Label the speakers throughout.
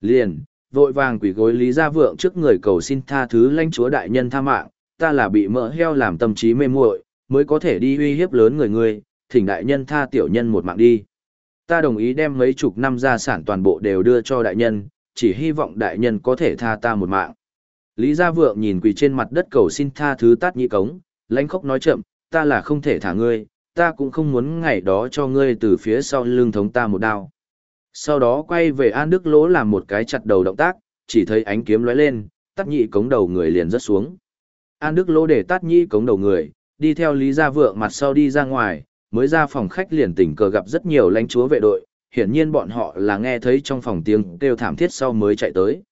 Speaker 1: Liền, vội vàng quỷ gối Lý Gia Vượng trước người cầu xin tha thứ lãnh chúa đại nhân tha mạng, ta là bị mỡ heo làm tâm trí mê muội, mới có thể đi uy hiếp lớn người người, thỉnh đại nhân tha tiểu nhân một mạng đi. Ta đồng ý đem mấy chục năm gia sản toàn bộ đều đưa cho đại nhân, chỉ hy vọng đại nhân có thể tha ta một mạng. Lý Gia Vượng nhìn quỳ trên mặt đất cầu xin tha thứ tát nhị cống, lãnh khốc nói chậm, ta là không thể thả ngươi, ta cũng không muốn ngày đó cho ngươi từ phía sau lưng thống ta một đao. Sau đó quay về An Đức Lỗ làm một cái chặt đầu động tác, chỉ thấy ánh kiếm lóe lên, tát nhị cống đầu người liền rớt xuống. An Đức Lỗ để tát nhị cống đầu người, đi theo Lý Gia Vượng mặt sau đi ra ngoài, mới ra phòng khách liền tình cờ gặp rất nhiều lãnh chúa vệ đội, hiển nhiên bọn họ là nghe thấy trong phòng tiếng kêu thảm thiết sau mới chạy tới.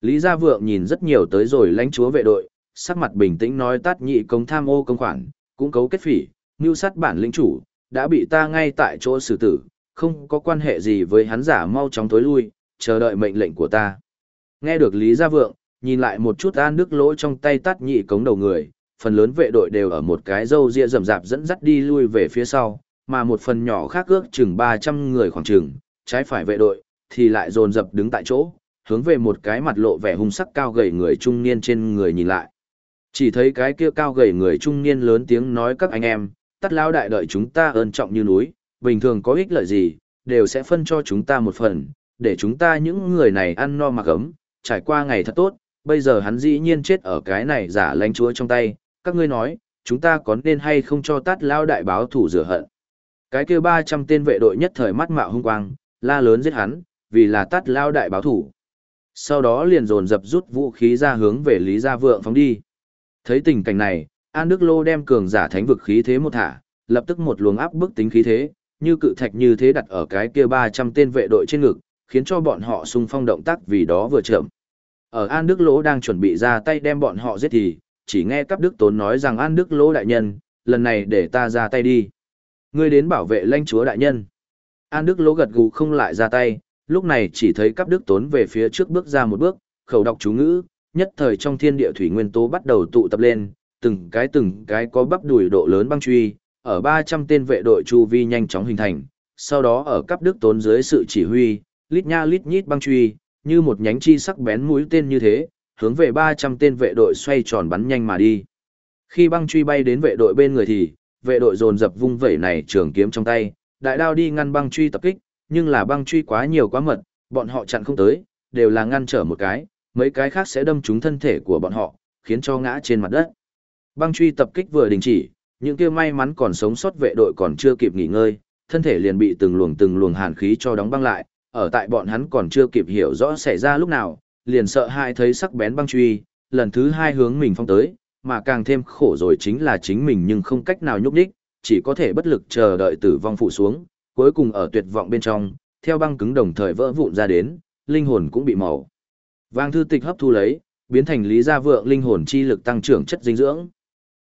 Speaker 1: Lý Gia Vượng nhìn rất nhiều tới rồi lãnh chúa vệ đội, sắc mặt bình tĩnh nói tát nhị công tham ô công khoản, cũng cấu kết phỉ, mưu sát bản lĩnh chủ, đã bị ta ngay tại chỗ xử tử, không có quan hệ gì với hắn giả mau chóng tối lui, chờ đợi mệnh lệnh của ta. Nghe được Lý Gia Vượng, nhìn lại một chút an nước lỗ trong tay tát nhị cống đầu người, phần lớn vệ đội đều ở một cái dâu ria rậm rạp dẫn dắt đi lui về phía sau, mà một phần nhỏ khác ước chừng 300 người khoảng chừng, trái phải vệ đội, thì lại dồn dập đứng tại chỗ, hướng về một cái mặt lộ vẻ hung sắc cao gầy người trung niên trên người nhìn lại. Chỉ thấy cái kia cao gầy người trung niên lớn tiếng nói các anh em, tắt lao đại đợi chúng ta ơn trọng như núi, bình thường có ích lợi gì, đều sẽ phân cho chúng ta một phần, để chúng ta những người này ăn no mặc ấm, trải qua ngày thật tốt, bây giờ hắn dĩ nhiên chết ở cái này giả lánh chúa trong tay, các ngươi nói, chúng ta có nên hay không cho Tát lao đại báo thủ rửa hận. Cái kia 300 tên vệ đội nhất thời mắt mạo hung quang, la lớn giết hắn, vì là Tát lao đại báo thủ. Sau đó liền dồn dập rút vũ khí ra hướng về Lý Gia Vượng phóng đi. Thấy tình cảnh này, An Đức Lô đem cường giả thánh vực khí thế một thả, lập tức một luồng áp bức tính khí thế, như cự thạch như thế đặt ở cái kia 300 tên vệ đội trên ngực, khiến cho bọn họ xung phong động tác vì đó vừa chậm. Ở An Đức Lỗ đang chuẩn bị ra tay đem bọn họ giết thì, chỉ nghe cấp Đức Tốn nói rằng An Đức Lỗ đại nhân, lần này để ta ra tay đi. Ngươi đến bảo vệ lãnh chúa đại nhân. An Đức Lỗ gật gù không lại ra tay, lúc này chỉ thấy cấp Đức Tốn về phía trước bước ra một bước, khẩu đọc chú ngữ, nhất thời trong thiên địa thủy nguyên tố bắt đầu tụ tập lên, từng cái từng cái có bắp đùi độ lớn băng truy, ở 300 tên vệ đội chu vi nhanh chóng hình thành, sau đó ở cấp Đức Tốn dưới sự chỉ huy, lít nha lít nhít băng truy, như một nhánh chi sắc bén mũi tên như thế, hướng về 300 tên vệ đội xoay tròn bắn nhanh mà đi. Khi băng truy bay đến vệ đội bên người thì, vệ đội dồn dập vung vẩy này trường kiếm trong tay, đại đao đi ngăn băng truy tập kích, nhưng là băng truy quá nhiều quá mật, bọn họ chặn không tới, đều là ngăn trở một cái, mấy cái khác sẽ đâm trúng thân thể của bọn họ, khiến cho ngã trên mặt đất. Băng truy tập kích vừa đình chỉ, những kia may mắn còn sống sót vệ đội còn chưa kịp nghỉ ngơi, thân thể liền bị từng luồng từng luồng hàn khí cho đóng băng lại, ở tại bọn hắn còn chưa kịp hiểu rõ xảy ra lúc nào, liền sợ hai thấy sắc bén băng truy, lần thứ hai hướng mình phong tới, mà càng thêm khổ rồi chính là chính mình nhưng không cách nào nhúc nhích, chỉ có thể bất lực chờ đợi tử vong phụ xuống, cuối cùng ở tuyệt vọng bên trong, theo băng cứng đồng thời vỡ vụn ra đến, linh hồn cũng bị màu. Vàng thư tịch hấp thu lấy, biến thành lý gia vượng linh hồn chi lực tăng trưởng chất dinh dưỡng.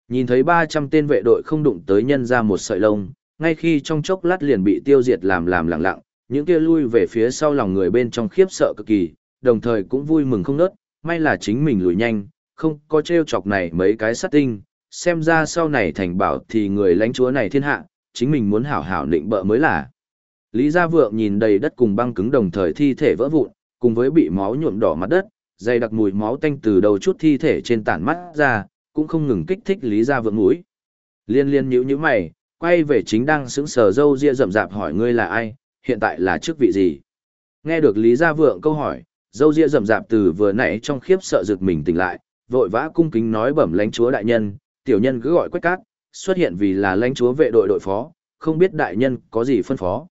Speaker 1: Nhìn thấy 300 tên vệ đội không đụng tới nhân ra một sợi lông, ngay khi trong chốc lát liền bị tiêu diệt làm làm lặng lặng, những kia lui về phía sau lòng người bên trong khiếp sợ cực kỳ, đồng thời cũng vui mừng không nớt, may là chính mình lùi nhanh, không có trêu chọc này mấy cái sát tinh, xem ra sau này thành bảo thì người lãnh chúa này thiên hạ, chính mình muốn hảo hảo định bợ mới là. Lý Gia Vượng nhìn đầy đất cùng băng cứng đồng thời thi thể vỡ vụn, cùng với bị máu nhuộm đỏ mặt đất, dày đặc mùi máu tanh từ đầu chút thi thể trên tản mắt ra, cũng không ngừng kích thích Lý Gia Vượng mũi. Liên liên nhíu nhíu mày, quay về chính đang sững sờ dâu ria rậm rạp hỏi ngươi là ai, hiện tại là chức vị gì. Nghe được Lý Gia Vượng câu hỏi, dâu ria rậm rạp từ vừa nãy trong khiếp sợ rực mình tỉnh lại, vội vã cung kính nói bẩm lãnh chúa đại nhân, tiểu nhân cứ gọi quách cát, xuất hiện vì là lãnh chúa vệ đội đội phó, không biết đại nhân có gì phân phó.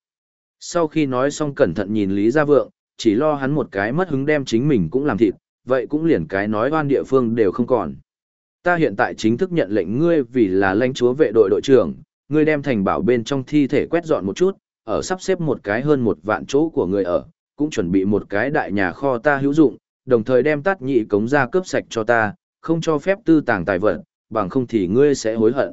Speaker 1: Sau khi nói xong cẩn thận nhìn Lý Gia Vượng, chỉ lo hắn một cái mất hứng đem chính mình cũng làm thịt, vậy cũng liền cái nói oan địa phương đều không còn. Ta hiện tại chính thức nhận lệnh ngươi vì là lãnh chúa vệ đội đội trưởng, ngươi đem thành bảo bên trong thi thể quét dọn một chút, ở sắp xếp một cái hơn một vạn chỗ của người ở, cũng chuẩn bị một cái đại nhà kho ta hữu dụng, đồng thời đem tát nhị cống ra cướp sạch cho ta, không cho phép tư tàng tài vật, bằng không thì ngươi sẽ hối hận.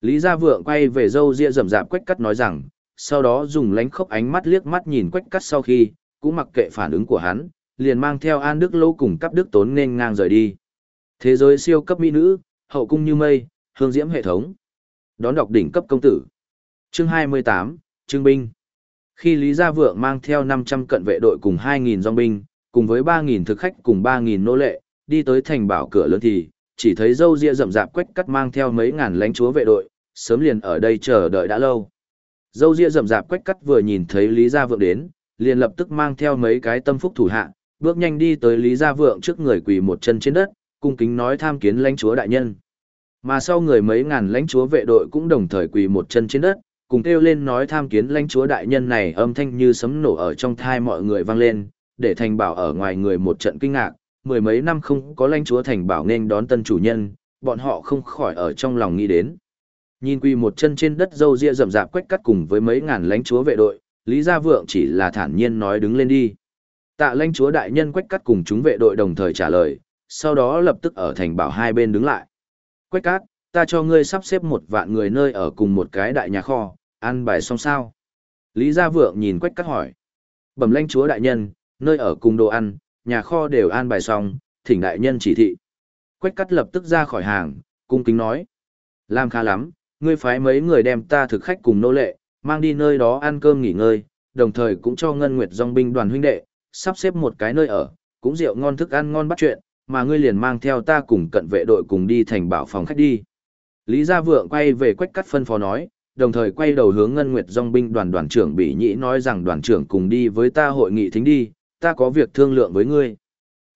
Speaker 1: Lý Gia Vượng quay về dâu ria rầm rạp quách cắt nói rằng, sau đó dùng lánh khốc ánh mắt liếc mắt nhìn quách cắt sau khi, cũng mặc kệ phản ứng của hắn, liền mang theo An Đức Lô cùng cấp Đức Tốn nên ngang rời đi. Thế giới siêu cấp mỹ nữ, hậu cung như mây, hương diễm hệ thống. Đón đọc đỉnh cấp công tử. Chương 28, Trương binh. Khi Lý Gia Vượng mang theo 500 cận vệ đội cùng 2.000 dòng binh, cùng với 3.000 thực khách cùng 3.000 nô lệ, đi tới thành bảo cửa lớn thì, chỉ thấy dâu ria rậm rạp quách cắt mang theo mấy ngàn lãnh chúa vệ đội, sớm liền ở đây chờ đợi đã lâu. Dâu ria rậm rạp quách cắt vừa nhìn thấy Lý Gia Vượng đến, liền lập tức mang theo mấy cái tâm phúc thủ hạ, bước nhanh đi tới Lý Gia Vượng trước người quỳ một chân trên đất, cung kính nói tham kiến lãnh chúa đại nhân. Mà sau người mấy ngàn lãnh chúa vệ đội cũng đồng thời quỳ một chân trên đất, cùng kêu lên nói tham kiến lãnh chúa đại nhân này âm thanh như sấm nổ ở trong thai mọi người vang lên, để thành bảo ở ngoài người một trận kinh ngạc, mười mấy năm không có lãnh chúa thành bảo nên đón tân chủ nhân, bọn họ không khỏi ở trong lòng nghĩ đến. Nhìn quỳ một chân trên đất dâu ria rậm rạp quách cắt cùng với mấy ngàn lãnh chúa vệ đội, Lý Gia Vượng chỉ là thản nhiên nói đứng lên đi. Tạ lãnh chúa đại nhân quách cắt cùng chúng vệ đội đồng thời trả lời, sau đó lập tức ở thành bảo hai bên đứng lại. Quách cát, ta cho ngươi sắp xếp một vạn người nơi ở cùng một cái đại nhà kho, ăn bài xong sao. Lý Gia Vượng nhìn quách cát hỏi. Bẩm lãnh chúa đại nhân, nơi ở cùng đồ ăn, nhà kho đều an bài xong, thỉnh đại nhân chỉ thị. Quách cát lập tức ra khỏi hàng, cung kính nói. Làm khá lắm, ngươi phái mấy người đem ta thực khách cùng nô lệ, mang đi nơi đó ăn cơm nghỉ ngơi, đồng thời cũng cho Ngân Nguyệt dòng binh đoàn huynh đệ, sắp xếp một cái nơi ở, cũng rượu ngon thức ăn ngon bắt chuyện, mà ngươi liền mang theo ta cùng cận vệ đội cùng đi thành bảo phòng khách đi. Lý Gia Vượng quay về quách cắt phân phó nói, đồng thời quay đầu hướng Ngân Nguyệt dòng binh đoàn đoàn trưởng Bỉ Nhĩ nói rằng đoàn trưởng cùng đi với ta hội nghị thính đi, ta có việc thương lượng với ngươi.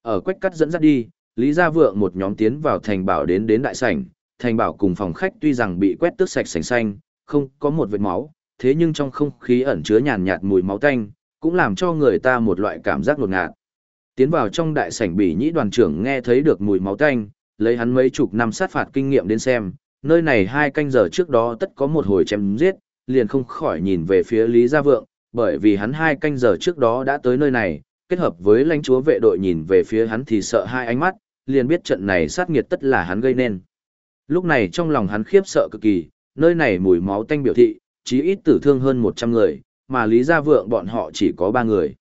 Speaker 1: Ở quách cắt dẫn dắt đi, Lý Gia Vượng một nhóm tiến vào thành bảo đến đến đại sảnh, thành bảo cùng phòng khách tuy rằng bị quét tước sạch sành xanh, không có một vệt máu, thế nhưng trong không khí ẩn chứa nhàn nhạt mùi máu tanh, cũng làm cho người ta một loại cảm giác ngột ngạt. Tiến vào trong đại sảnh bỉ nhĩ đoàn trưởng nghe thấy được mùi máu tanh, lấy hắn mấy chục năm sát phạt kinh nghiệm đến xem, nơi này hai canh giờ trước đó tất có một hồi chém giết, liền không khỏi nhìn về phía Lý Gia Vượng, bởi vì hắn hai canh giờ trước đó đã tới nơi này, kết hợp với lãnh chúa vệ đội nhìn về phía hắn thì sợ hai ánh mắt, liền biết trận này sát nghiệt tất là hắn gây nên. Lúc này trong lòng hắn khiếp sợ cực kỳ, nơi này mùi máu tanh biểu thị, chí ít tử thương hơn 100 người, mà Lý Gia Vượng bọn họ chỉ có 3 người.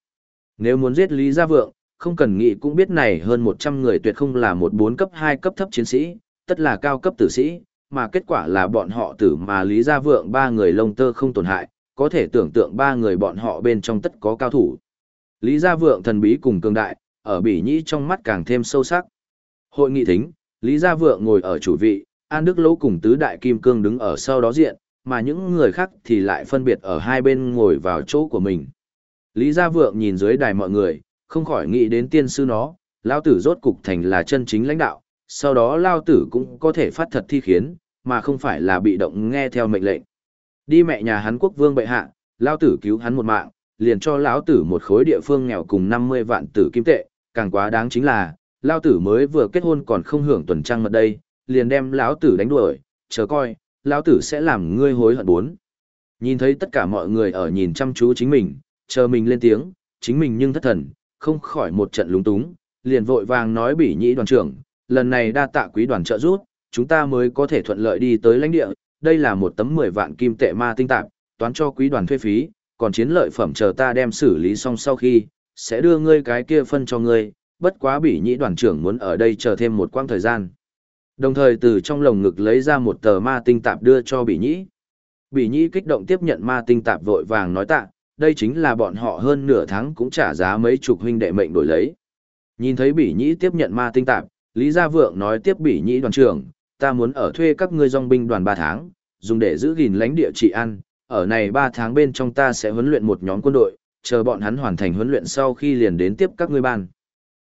Speaker 1: Nếu muốn giết Lý Gia Vượng, không cần nghĩ cũng biết này hơn 100 người tuyệt không là một bốn cấp 2 cấp thấp chiến sĩ, tất là cao cấp tử sĩ, mà kết quả là bọn họ tử mà Lý Gia Vượng ba người lông tơ không tổn hại, có thể tưởng tượng ba người bọn họ bên trong tất có cao thủ. Lý Gia Vượng thần bí cùng cường đại, ở bỉ nhĩ trong mắt càng thêm sâu sắc. Hội nghị thính, Lý Gia Vượng ngồi ở chủ vị, An Đức Lỗ cùng tứ đại kim cương đứng ở sau đó diện, mà những người khác thì lại phân biệt ở hai bên ngồi vào chỗ của mình. Lý Gia Vượng nhìn dưới đài mọi người, không khỏi nghĩ đến tiên sư nó, Lao tử rốt cục thành là chân chính lãnh đạo, sau đó Lao tử cũng có thể phát thật thi khiến, mà không phải là bị động nghe theo mệnh lệnh. Đi mẹ nhà hắn quốc vương bệ hạ, Lao tử cứu hắn một mạng, liền cho lão tử một khối địa phương nghèo cùng 50 vạn tử kim tệ, càng quá đáng chính là, Lao tử mới vừa kết hôn còn không hưởng tuần trăng mật đây, liền đem lão tử đánh đuổi, chờ coi, lão tử sẽ làm ngươi hối hận bốn. Nhìn thấy tất cả mọi người ở nhìn chăm chú chính mình, chờ mình lên tiếng, chính mình nhưng thất thần, không khỏi một trận lúng túng, liền vội vàng nói bỉ nhĩ đoàn trưởng, lần này đa tạ quý đoàn trợ giúp, chúng ta mới có thể thuận lợi đi tới lãnh địa, đây là một tấm 10 vạn kim tệ ma tinh tạp, toán cho quý đoàn thuê phí, còn chiến lợi phẩm chờ ta đem xử lý xong sau khi, sẽ đưa ngươi cái kia phân cho ngươi, bất quá bỉ nhĩ đoàn trưởng muốn ở đây chờ thêm một quãng thời gian. Đồng thời từ trong lồng ngực lấy ra một tờ ma tinh tạp đưa cho Bỉ Nhĩ. Bỉ Nhĩ kích động tiếp nhận ma tinh tạp vội vàng nói tạ, đây chính là bọn họ hơn nửa tháng cũng trả giá mấy chục huynh đệ mệnh đổi lấy. Nhìn thấy Bỉ Nhĩ tiếp nhận ma tinh tạp, Lý Gia Vượng nói tiếp Bỉ Nhĩ đoàn trưởng, ta muốn ở thuê các ngươi dòng binh đoàn 3 tháng, dùng để giữ gìn lãnh địa trị an, ở này 3 tháng bên trong ta sẽ huấn luyện một nhóm quân đội, chờ bọn hắn hoàn thành huấn luyện sau khi liền đến tiếp các ngươi ban.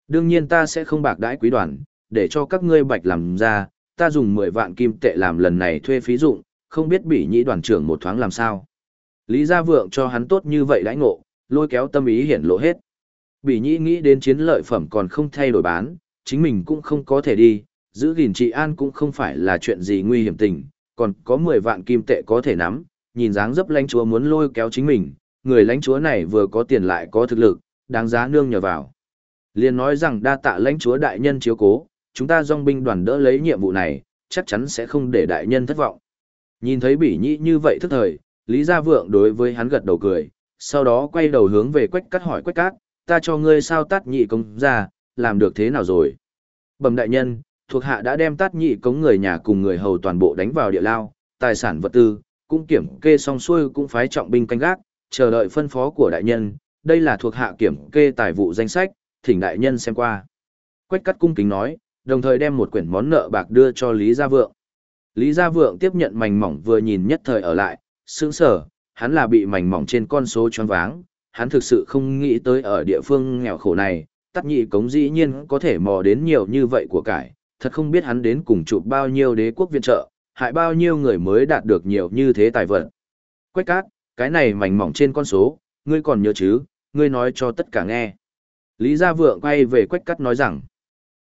Speaker 1: Đương nhiên ta sẽ không bạc đãi quý đoàn, để cho các ngươi bạch làm ra, ta dùng 10 vạn kim tệ làm lần này thuê phí dụng, không biết bỉ nhĩ đoàn trưởng một thoáng làm sao. Lý Gia Vượng cho hắn tốt như vậy đãi ngộ, lôi kéo tâm ý hiển lộ hết. Bỉ nhĩ nghĩ đến chiến lợi phẩm còn không thay đổi bán, chính mình cũng không có thể đi, giữ gìn trị an cũng không phải là chuyện gì nguy hiểm tình, còn có 10 vạn kim tệ có thể nắm, nhìn dáng dấp lãnh chúa muốn lôi kéo chính mình, người lãnh chúa này vừa có tiền lại có thực lực, đáng giá nương nhờ vào. Liên nói rằng đa tạ lãnh chúa đại nhân chiếu cố, chúng ta dòng binh đoàn đỡ lấy nhiệm vụ này, chắc chắn sẽ không để đại nhân thất vọng. Nhìn thấy bỉ nhĩ như vậy thức thời, Lý Gia Vượng đối với hắn gật đầu cười, sau đó quay đầu hướng về quách cắt hỏi quách cát, ta cho ngươi sao tát nhị công ra, làm được thế nào rồi? Bẩm đại nhân, thuộc hạ đã đem tát nhị cống người nhà cùng người hầu toàn bộ đánh vào địa lao, tài sản vật tư, cũng kiểm kê xong xuôi cũng phái trọng binh canh gác, chờ đợi phân phó của đại nhân, đây là thuộc hạ kiểm kê tài vụ danh sách, thỉnh đại nhân xem qua. Quách cắt cung kính nói, đồng thời đem một quyển món nợ bạc đưa cho Lý Gia Vượng. Lý Gia Vượng tiếp nhận mảnh mỏng vừa nhìn nhất thời ở lại, sững sở, hắn là bị mảnh mỏng trên con số choáng váng, hắn thực sự không nghĩ tới ở địa phương nghèo khổ này, tắt nhị cống dĩ nhiên có thể mò đến nhiều như vậy của cải, thật không biết hắn đến cùng chụp bao nhiêu đế quốc viện trợ, hại bao nhiêu người mới đạt được nhiều như thế tài vật. Quách cát, cái này mảnh mỏng trên con số, ngươi còn nhớ chứ, ngươi nói cho tất cả nghe. Lý Gia Vượng quay về Quách cát nói rằng,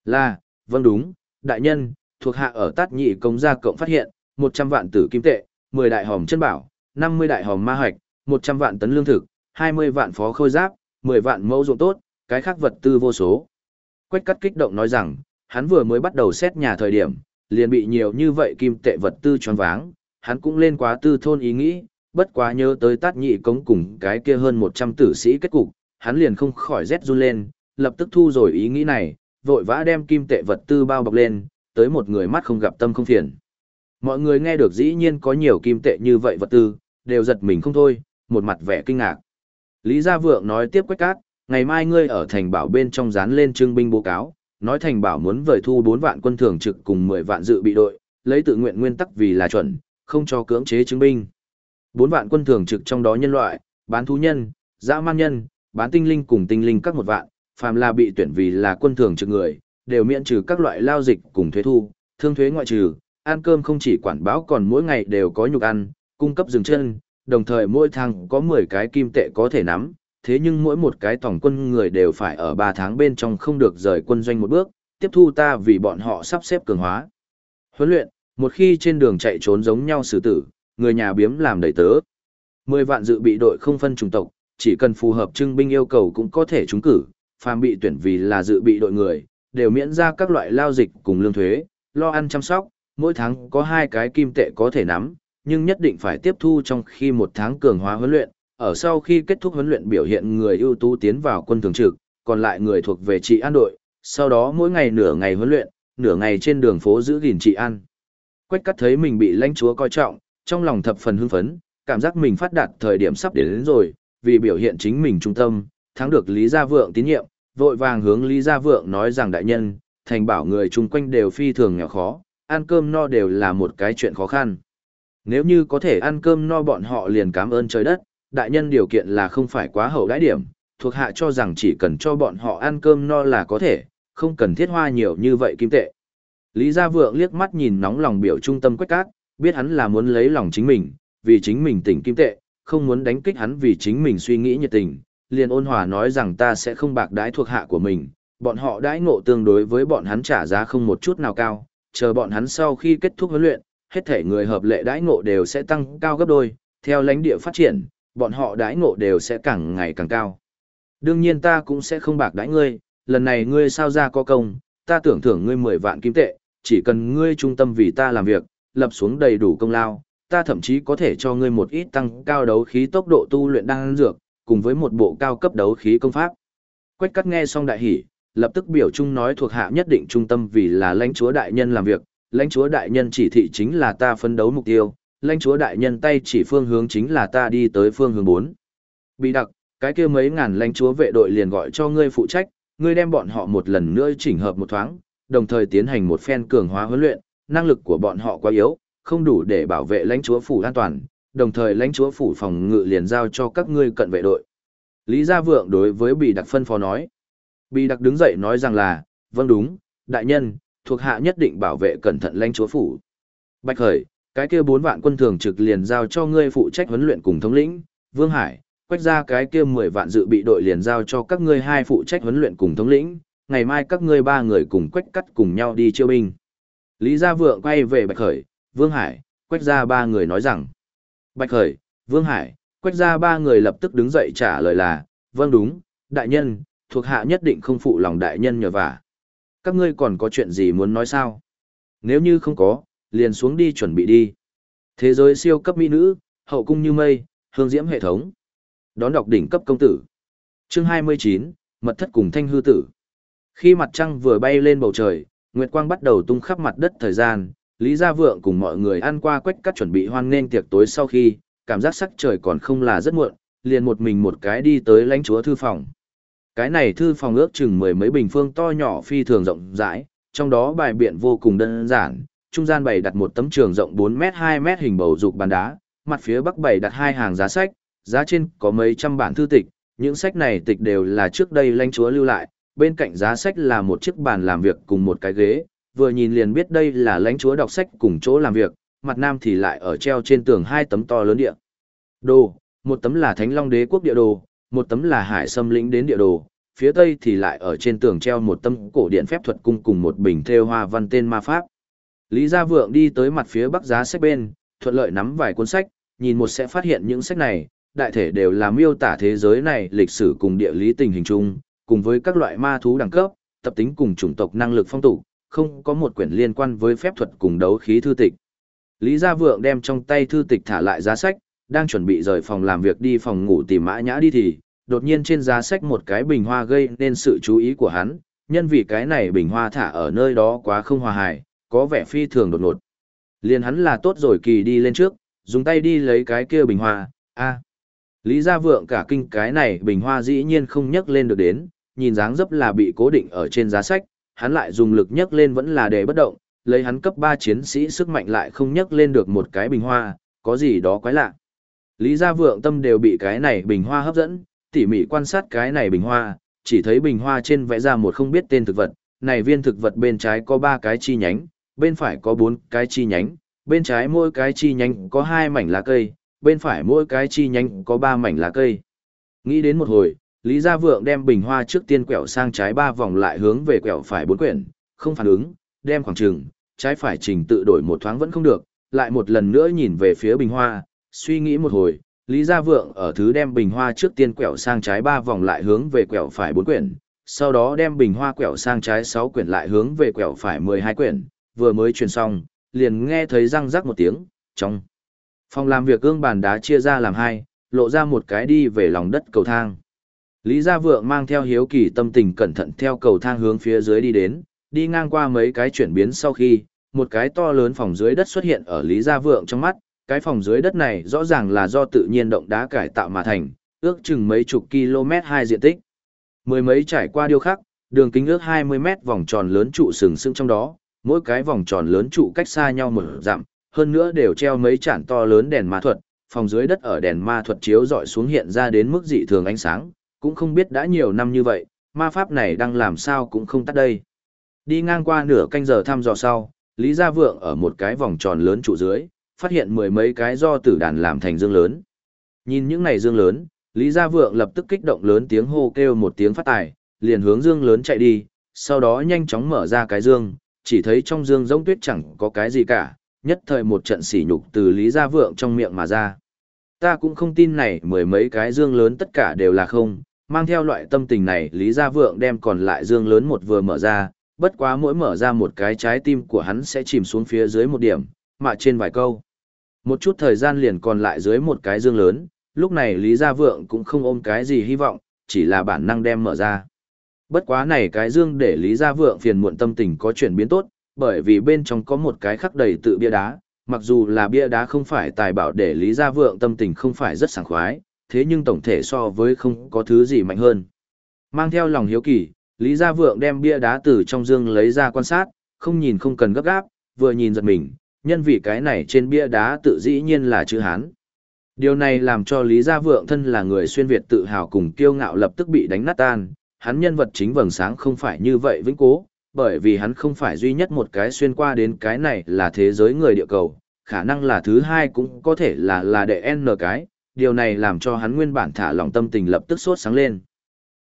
Speaker 1: là, vâng đúng, đại nhân, thuộc hạ ở tát nhị công gia cộng phát hiện, 100 vạn tử kim tệ, 10 đại hòm chân bảo, 50 đại hòm ma hoạch, 100 vạn tấn lương thực, 20 vạn phó khôi giáp, 10 vạn mẫu dụng tốt, cái khác vật tư vô số. Quách cắt kích động nói rằng, hắn vừa mới bắt đầu xét nhà thời điểm, liền bị nhiều như vậy kim tệ vật tư tròn váng, hắn cũng lên quá tư thôn ý nghĩ, bất quá nhớ tới tát nhị cống cùng cái kia hơn 100 tử sĩ kết cục, hắn liền không khỏi rét run lên, lập tức thu rồi ý nghĩ này, vội vã đem kim tệ vật tư bao bọc lên, tới một người mắt không gặp tâm không phiền. Mọi người nghe được dĩ nhiên có nhiều kim tệ như vậy vật tư, đều giật mình không thôi, một mặt vẻ kinh ngạc. Lý Gia Vượng nói tiếp Quách Cát, ngày mai ngươi ở thành bảo bên trong dán lên trưng binh báo cáo, nói thành bảo muốn vời thu 4 vạn quân thường trực cùng 10 vạn dự bị đội, lấy tự nguyện nguyên tắc vì là chuẩn, không cho cưỡng chế chứng binh. 4 vạn quân thường trực trong đó nhân loại, bán thú nhân, dã man nhân, bán tinh linh cùng tinh linh các một vạn, phàm là bị tuyển vì là quân thường trực người, đều miễn trừ các loại lao dịch cùng thuế thu, thương thuế ngoại trừ, ăn cơm không chỉ quản báo còn mỗi ngày đều có nhục ăn, cung cấp dừng chân, đồng thời mỗi tháng có 10 cái kim tệ có thể nắm, thế nhưng mỗi một cái tổng quân người đều phải ở 3 tháng bên trong không được rời quân doanh một bước, tiếp thu ta vì bọn họ sắp xếp cường hóa. Huấn luyện, một khi trên đường chạy trốn giống nhau xử tử, người nhà biếm làm đầy tớ. 10 vạn dự bị đội không phân chủng tộc, chỉ cần phù hợp trưng binh yêu cầu cũng có thể trúng cử, phàm bị tuyển vì là dự bị đội người, đều miễn ra các loại lao dịch cùng lương thuế, lo ăn chăm sóc, mỗi tháng có hai cái kim tệ có thể nắm, nhưng nhất định phải tiếp thu trong khi một tháng cường hóa huấn luyện, ở sau khi kết thúc huấn luyện biểu hiện người ưu tú tiến vào quân thường trực, còn lại người thuộc về trị an đội, sau đó mỗi ngày nửa ngày huấn luyện, nửa ngày trên đường phố giữ gìn trị an. Quách cắt thấy mình bị lãnh chúa coi trọng, trong lòng thập phần hưng phấn, cảm giác mình phát đạt thời điểm sắp đến, đến rồi, vì biểu hiện chính mình trung tâm, thắng được Lý Gia Vượng tín nhiệm, vội vàng hướng Lý Gia Vượng nói rằng đại nhân, thành bảo người chung quanh đều phi thường nghèo khó, ăn cơm no đều là một cái chuyện khó khăn. Nếu như có thể ăn cơm no bọn họ liền cảm ơn trời đất, đại nhân điều kiện là không phải quá hậu đãi điểm, thuộc hạ cho rằng chỉ cần cho bọn họ ăn cơm no là có thể, không cần thiết hoa nhiều như vậy kim tệ. Lý Gia Vượng liếc mắt nhìn nóng lòng biểu trung tâm quách cát, biết hắn là muốn lấy lòng chính mình, vì chính mình tỉnh kim tệ, không muốn đánh kích hắn vì chính mình suy nghĩ nhiệt tình, liền ôn hòa nói rằng ta sẽ không bạc đái thuộc hạ của mình, bọn họ đãi ngộ tương đối với bọn hắn trả giá không một chút nào cao, chờ bọn hắn sau khi kết thúc huấn luyện, hết thể người hợp lệ đãi ngộ đều sẽ tăng cao gấp đôi, theo lãnh địa phát triển, bọn họ đãi ngộ đều sẽ càng ngày càng cao. Đương nhiên ta cũng sẽ không bạc đãi ngươi, lần này ngươi sao ra có công, ta tưởng thưởng ngươi 10 vạn kim tệ, chỉ cần ngươi trung tâm vì ta làm việc, lập xuống đầy đủ công lao, ta thậm chí có thể cho ngươi một ít tăng cao đấu khí tốc độ tu luyện đang dược, cùng với một bộ cao cấp đấu khí công pháp. Quách cắt nghe xong đại hỉ, lập tức biểu trung nói thuộc hạ nhất định trung tâm vì là lãnh chúa đại nhân làm việc, lãnh chúa đại nhân chỉ thị chính là ta phấn đấu mục tiêu, lãnh chúa đại nhân tay chỉ phương hướng chính là ta đi tới phương hướng 4. Bị đặc, cái kia mấy ngàn lãnh chúa vệ đội liền gọi cho ngươi phụ trách, ngươi đem bọn họ một lần nữa chỉnh hợp một thoáng, đồng thời tiến hành một phen cường hóa huấn luyện, năng lực của bọn họ quá yếu, không đủ để bảo vệ lãnh chúa phủ an toàn, đồng thời lãnh chúa phủ phòng ngự liền giao cho các ngươi cận vệ đội. Lý Gia Vượng đối với Bì Đặc phân phó nói. Bì Đặc đứng dậy nói rằng là, vâng đúng, đại nhân, thuộc hạ nhất định bảo vệ cẩn thận lãnh chúa phủ. Bạch Khởi, cái kia bốn vạn quân thường trực liền giao cho ngươi phụ trách huấn luyện cùng thống lĩnh, Vương Hải, quách ra cái kia mười vạn dự bị đội liền giao cho các ngươi hai phụ trách huấn luyện cùng thống lĩnh, ngày mai các ngươi ba người cùng quách cắt cùng nhau đi chiêu binh. Lý Gia Vượng quay về Bạch Khởi, Vương Hải, quách ra ba người nói rằng, Bạch Khởi, Vương Hải, quách ra ba người lập tức đứng dậy trả lời là, vâng đúng, đại nhân, thuộc hạ nhất định không phụ lòng đại nhân nhờ vả. Các ngươi còn có chuyện gì muốn nói sao? Nếu như không có, liền xuống đi chuẩn bị đi. Thế giới siêu cấp mỹ nữ, hậu cung như mây, hương diễm hệ thống. Đón đọc đỉnh cấp công tử. Chương 29, mật thất cùng thanh hư tử. Khi mặt trăng vừa bay lên bầu trời, nguyệt quang bắt đầu tung khắp mặt đất thời gian, Lý Gia Vượng cùng mọi người ăn qua quách cắt chuẩn bị hoan nghênh tiệc tối sau khi, cảm giác sắc trời còn không là rất muộn, liền một mình một cái đi tới lãnh chúa thư phòng. Cái này thư phòng ước chừng mười mấy bình phương to nhỏ phi thường rộng rãi, trong đó bài biện vô cùng đơn giản, trung gian bày đặt một tấm trường rộng 4 mét 2 mét hình bầu dục bàn đá, mặt phía bắc bày đặt hai hàng giá sách, giá trên có mấy trăm bản thư tịch, những sách này tịch đều là trước đây lãnh chúa lưu lại, bên cạnh giá sách là một chiếc bàn làm việc cùng một cái ghế, vừa nhìn liền biết đây là lãnh chúa đọc sách cùng chỗ làm việc, mặt nam thì lại ở treo trên tường hai tấm to lớn địa. Đồ, một tấm là Thánh Long Đế quốc địa đồ, một tấm là Hải Sâm lĩnh đến địa đồ, phía tây thì lại ở trên tường treo một tấm cổ điện phép thuật cung cùng một bình thêu hoa văn tên ma pháp. Lý Gia Vượng đi tới mặt phía bắc giá sách bên, thuận lợi nắm vài cuốn sách, nhìn một sẽ phát hiện những sách này, đại thể đều là miêu tả thế giới này lịch sử cùng địa lý tình hình chung, cùng với các loại ma thú đẳng cấp, tập tính cùng chủng tộc năng lực phong tục, không có một quyển liên quan với phép thuật cùng đấu khí thư tịch. Lý Gia Vượng đem trong tay thư tịch thả lại giá sách, đang chuẩn bị rời phòng làm việc đi phòng ngủ tìm mã nhã đi thì, đột nhiên trên giá sách một cái bình hoa gây nên sự chú ý của hắn, nhân vì cái này bình hoa thả ở nơi đó quá không hòa hài, có vẻ phi thường đột ngột. Liền hắn là tốt rồi kỳ đi lên trước, dùng tay đi lấy cái kia bình hoa, a Lý Gia Vượng cả kinh cái này bình hoa dĩ nhiên không nhấc lên được đến, nhìn dáng dấp là bị cố định ở trên giá sách, hắn lại dùng lực nhấc lên vẫn là để bất động, lấy hắn cấp 3 chiến sĩ sức mạnh lại không nhấc lên được một cái bình hoa, có gì đó quái lạ. Lý Gia Vượng tâm đều bị cái này bình hoa hấp dẫn, tỉ mỉ quan sát cái này bình hoa, chỉ thấy bình hoa trên vẽ ra một không biết tên thực vật, này viên thực vật bên trái có 3 cái chi nhánh, bên phải có 4 cái chi nhánh, bên trái mỗi cái chi nhánh có 2 mảnh lá cây, bên phải mỗi cái chi nhánh có 3 mảnh lá cây. Nghĩ đến một hồi, Lý Gia Vượng đem bình hoa trước tiên quẹo sang trái ba vòng lại hướng về quẹo phải bốn quyển, không phản ứng, đem khoảng trừng, trái phải trình tự đổi một thoáng vẫn không được, lại một lần nữa nhìn về phía bình hoa, suy nghĩ một hồi, Lý Gia Vượng ở thứ đem bình hoa trước tiên quẹo sang trái ba vòng lại hướng về quẹo phải bốn quyển, sau đó đem bình hoa quẹo sang trái sáu quyển lại hướng về quẹo phải mười hai quyển, vừa mới truyền xong, liền nghe thấy răng rắc một tiếng, trong phòng làm việc gương bàn đá chia ra làm hai, lộ ra một cái đi về lòng đất cầu thang. Lý Gia Vượng mang theo hiếu kỳ tâm tình cẩn thận theo cầu thang hướng phía dưới đi đến, đi ngang qua mấy cái chuyển biến sau khi, một cái to lớn phòng dưới đất xuất hiện ở Lý Gia Vượng trong mắt, cái phòng dưới đất này rõ ràng là do tự nhiên động đá cải tạo mà thành, ước chừng mấy chục km hai diện tích. Mười mấy trải qua điêu khắc, đường kính ước 20 mét vòng tròn lớn trụ sừng sững trong đó, mỗi cái vòng tròn lớn trụ cách xa nhau một dặm, hơn nữa đều treo mấy chản to lớn đèn ma thuật, phòng dưới đất ở đèn ma thuật chiếu dọi xuống hiện ra đến mức dị thường ánh sáng, cũng không biết đã nhiều năm như vậy, ma pháp này đang làm sao cũng không tắt đây. Đi ngang qua nửa canh giờ thăm dò sau, Lý Gia Vượng ở một cái vòng tròn lớn trụ dưới, phát hiện mười mấy cái do tử đàn làm thành dương lớn. Nhìn những này dương lớn, Lý Gia Vượng lập tức kích động lớn tiếng hô kêu một tiếng phát tài, liền hướng dương lớn chạy đi, sau đó nhanh chóng mở ra cái dương, chỉ thấy trong dương giống tuyết chẳng có cái gì cả, nhất thời một trận sỉ nhục từ Lý Gia Vượng trong miệng mà ra. Ta cũng không tin này mười mấy cái dương lớn tất cả đều là không, mang theo loại tâm tình này Lý Gia Vượng đem còn lại dương lớn một vừa mở ra, bất quá mỗi mở ra một cái trái tim của hắn sẽ chìm xuống phía dưới một điểm, mà trên vài câu. Một chút thời gian liền còn lại dưới một cái dương lớn, lúc này Lý Gia Vượng cũng không ôm cái gì hy vọng, chỉ là bản năng đem mở ra. Bất quá này cái dương để Lý Gia Vượng phiền muộn tâm tình có chuyển biến tốt, bởi vì bên trong có một cái khắc đầy tự bia đá, mặc dù là bia đá không phải tài bảo để Lý Gia Vượng tâm tình không phải rất sảng khoái, thế nhưng tổng thể so với không có thứ gì mạnh hơn. Mang theo lòng hiếu kỳ, Lý Gia Vượng đem bia đá từ trong dương lấy ra quan sát, không nhìn không cần gấp gáp, vừa nhìn giật mình, nhân vì cái này trên bia đá tự dĩ nhiên là chữ Hán. Điều này làm cho Lý Gia Vượng thân là người xuyên Việt tự hào cùng kiêu ngạo lập tức bị đánh nát tan, hắn nhân vật chính vầng sáng không phải như vậy vĩnh cố, bởi vì hắn không phải duy nhất một cái xuyên qua đến cái này là thế giới người địa cầu, khả năng là thứ hai cũng có thể là là đệ N cái, điều này làm cho hắn nguyên bản thả lòng tâm tình lập tức sốt sáng lên.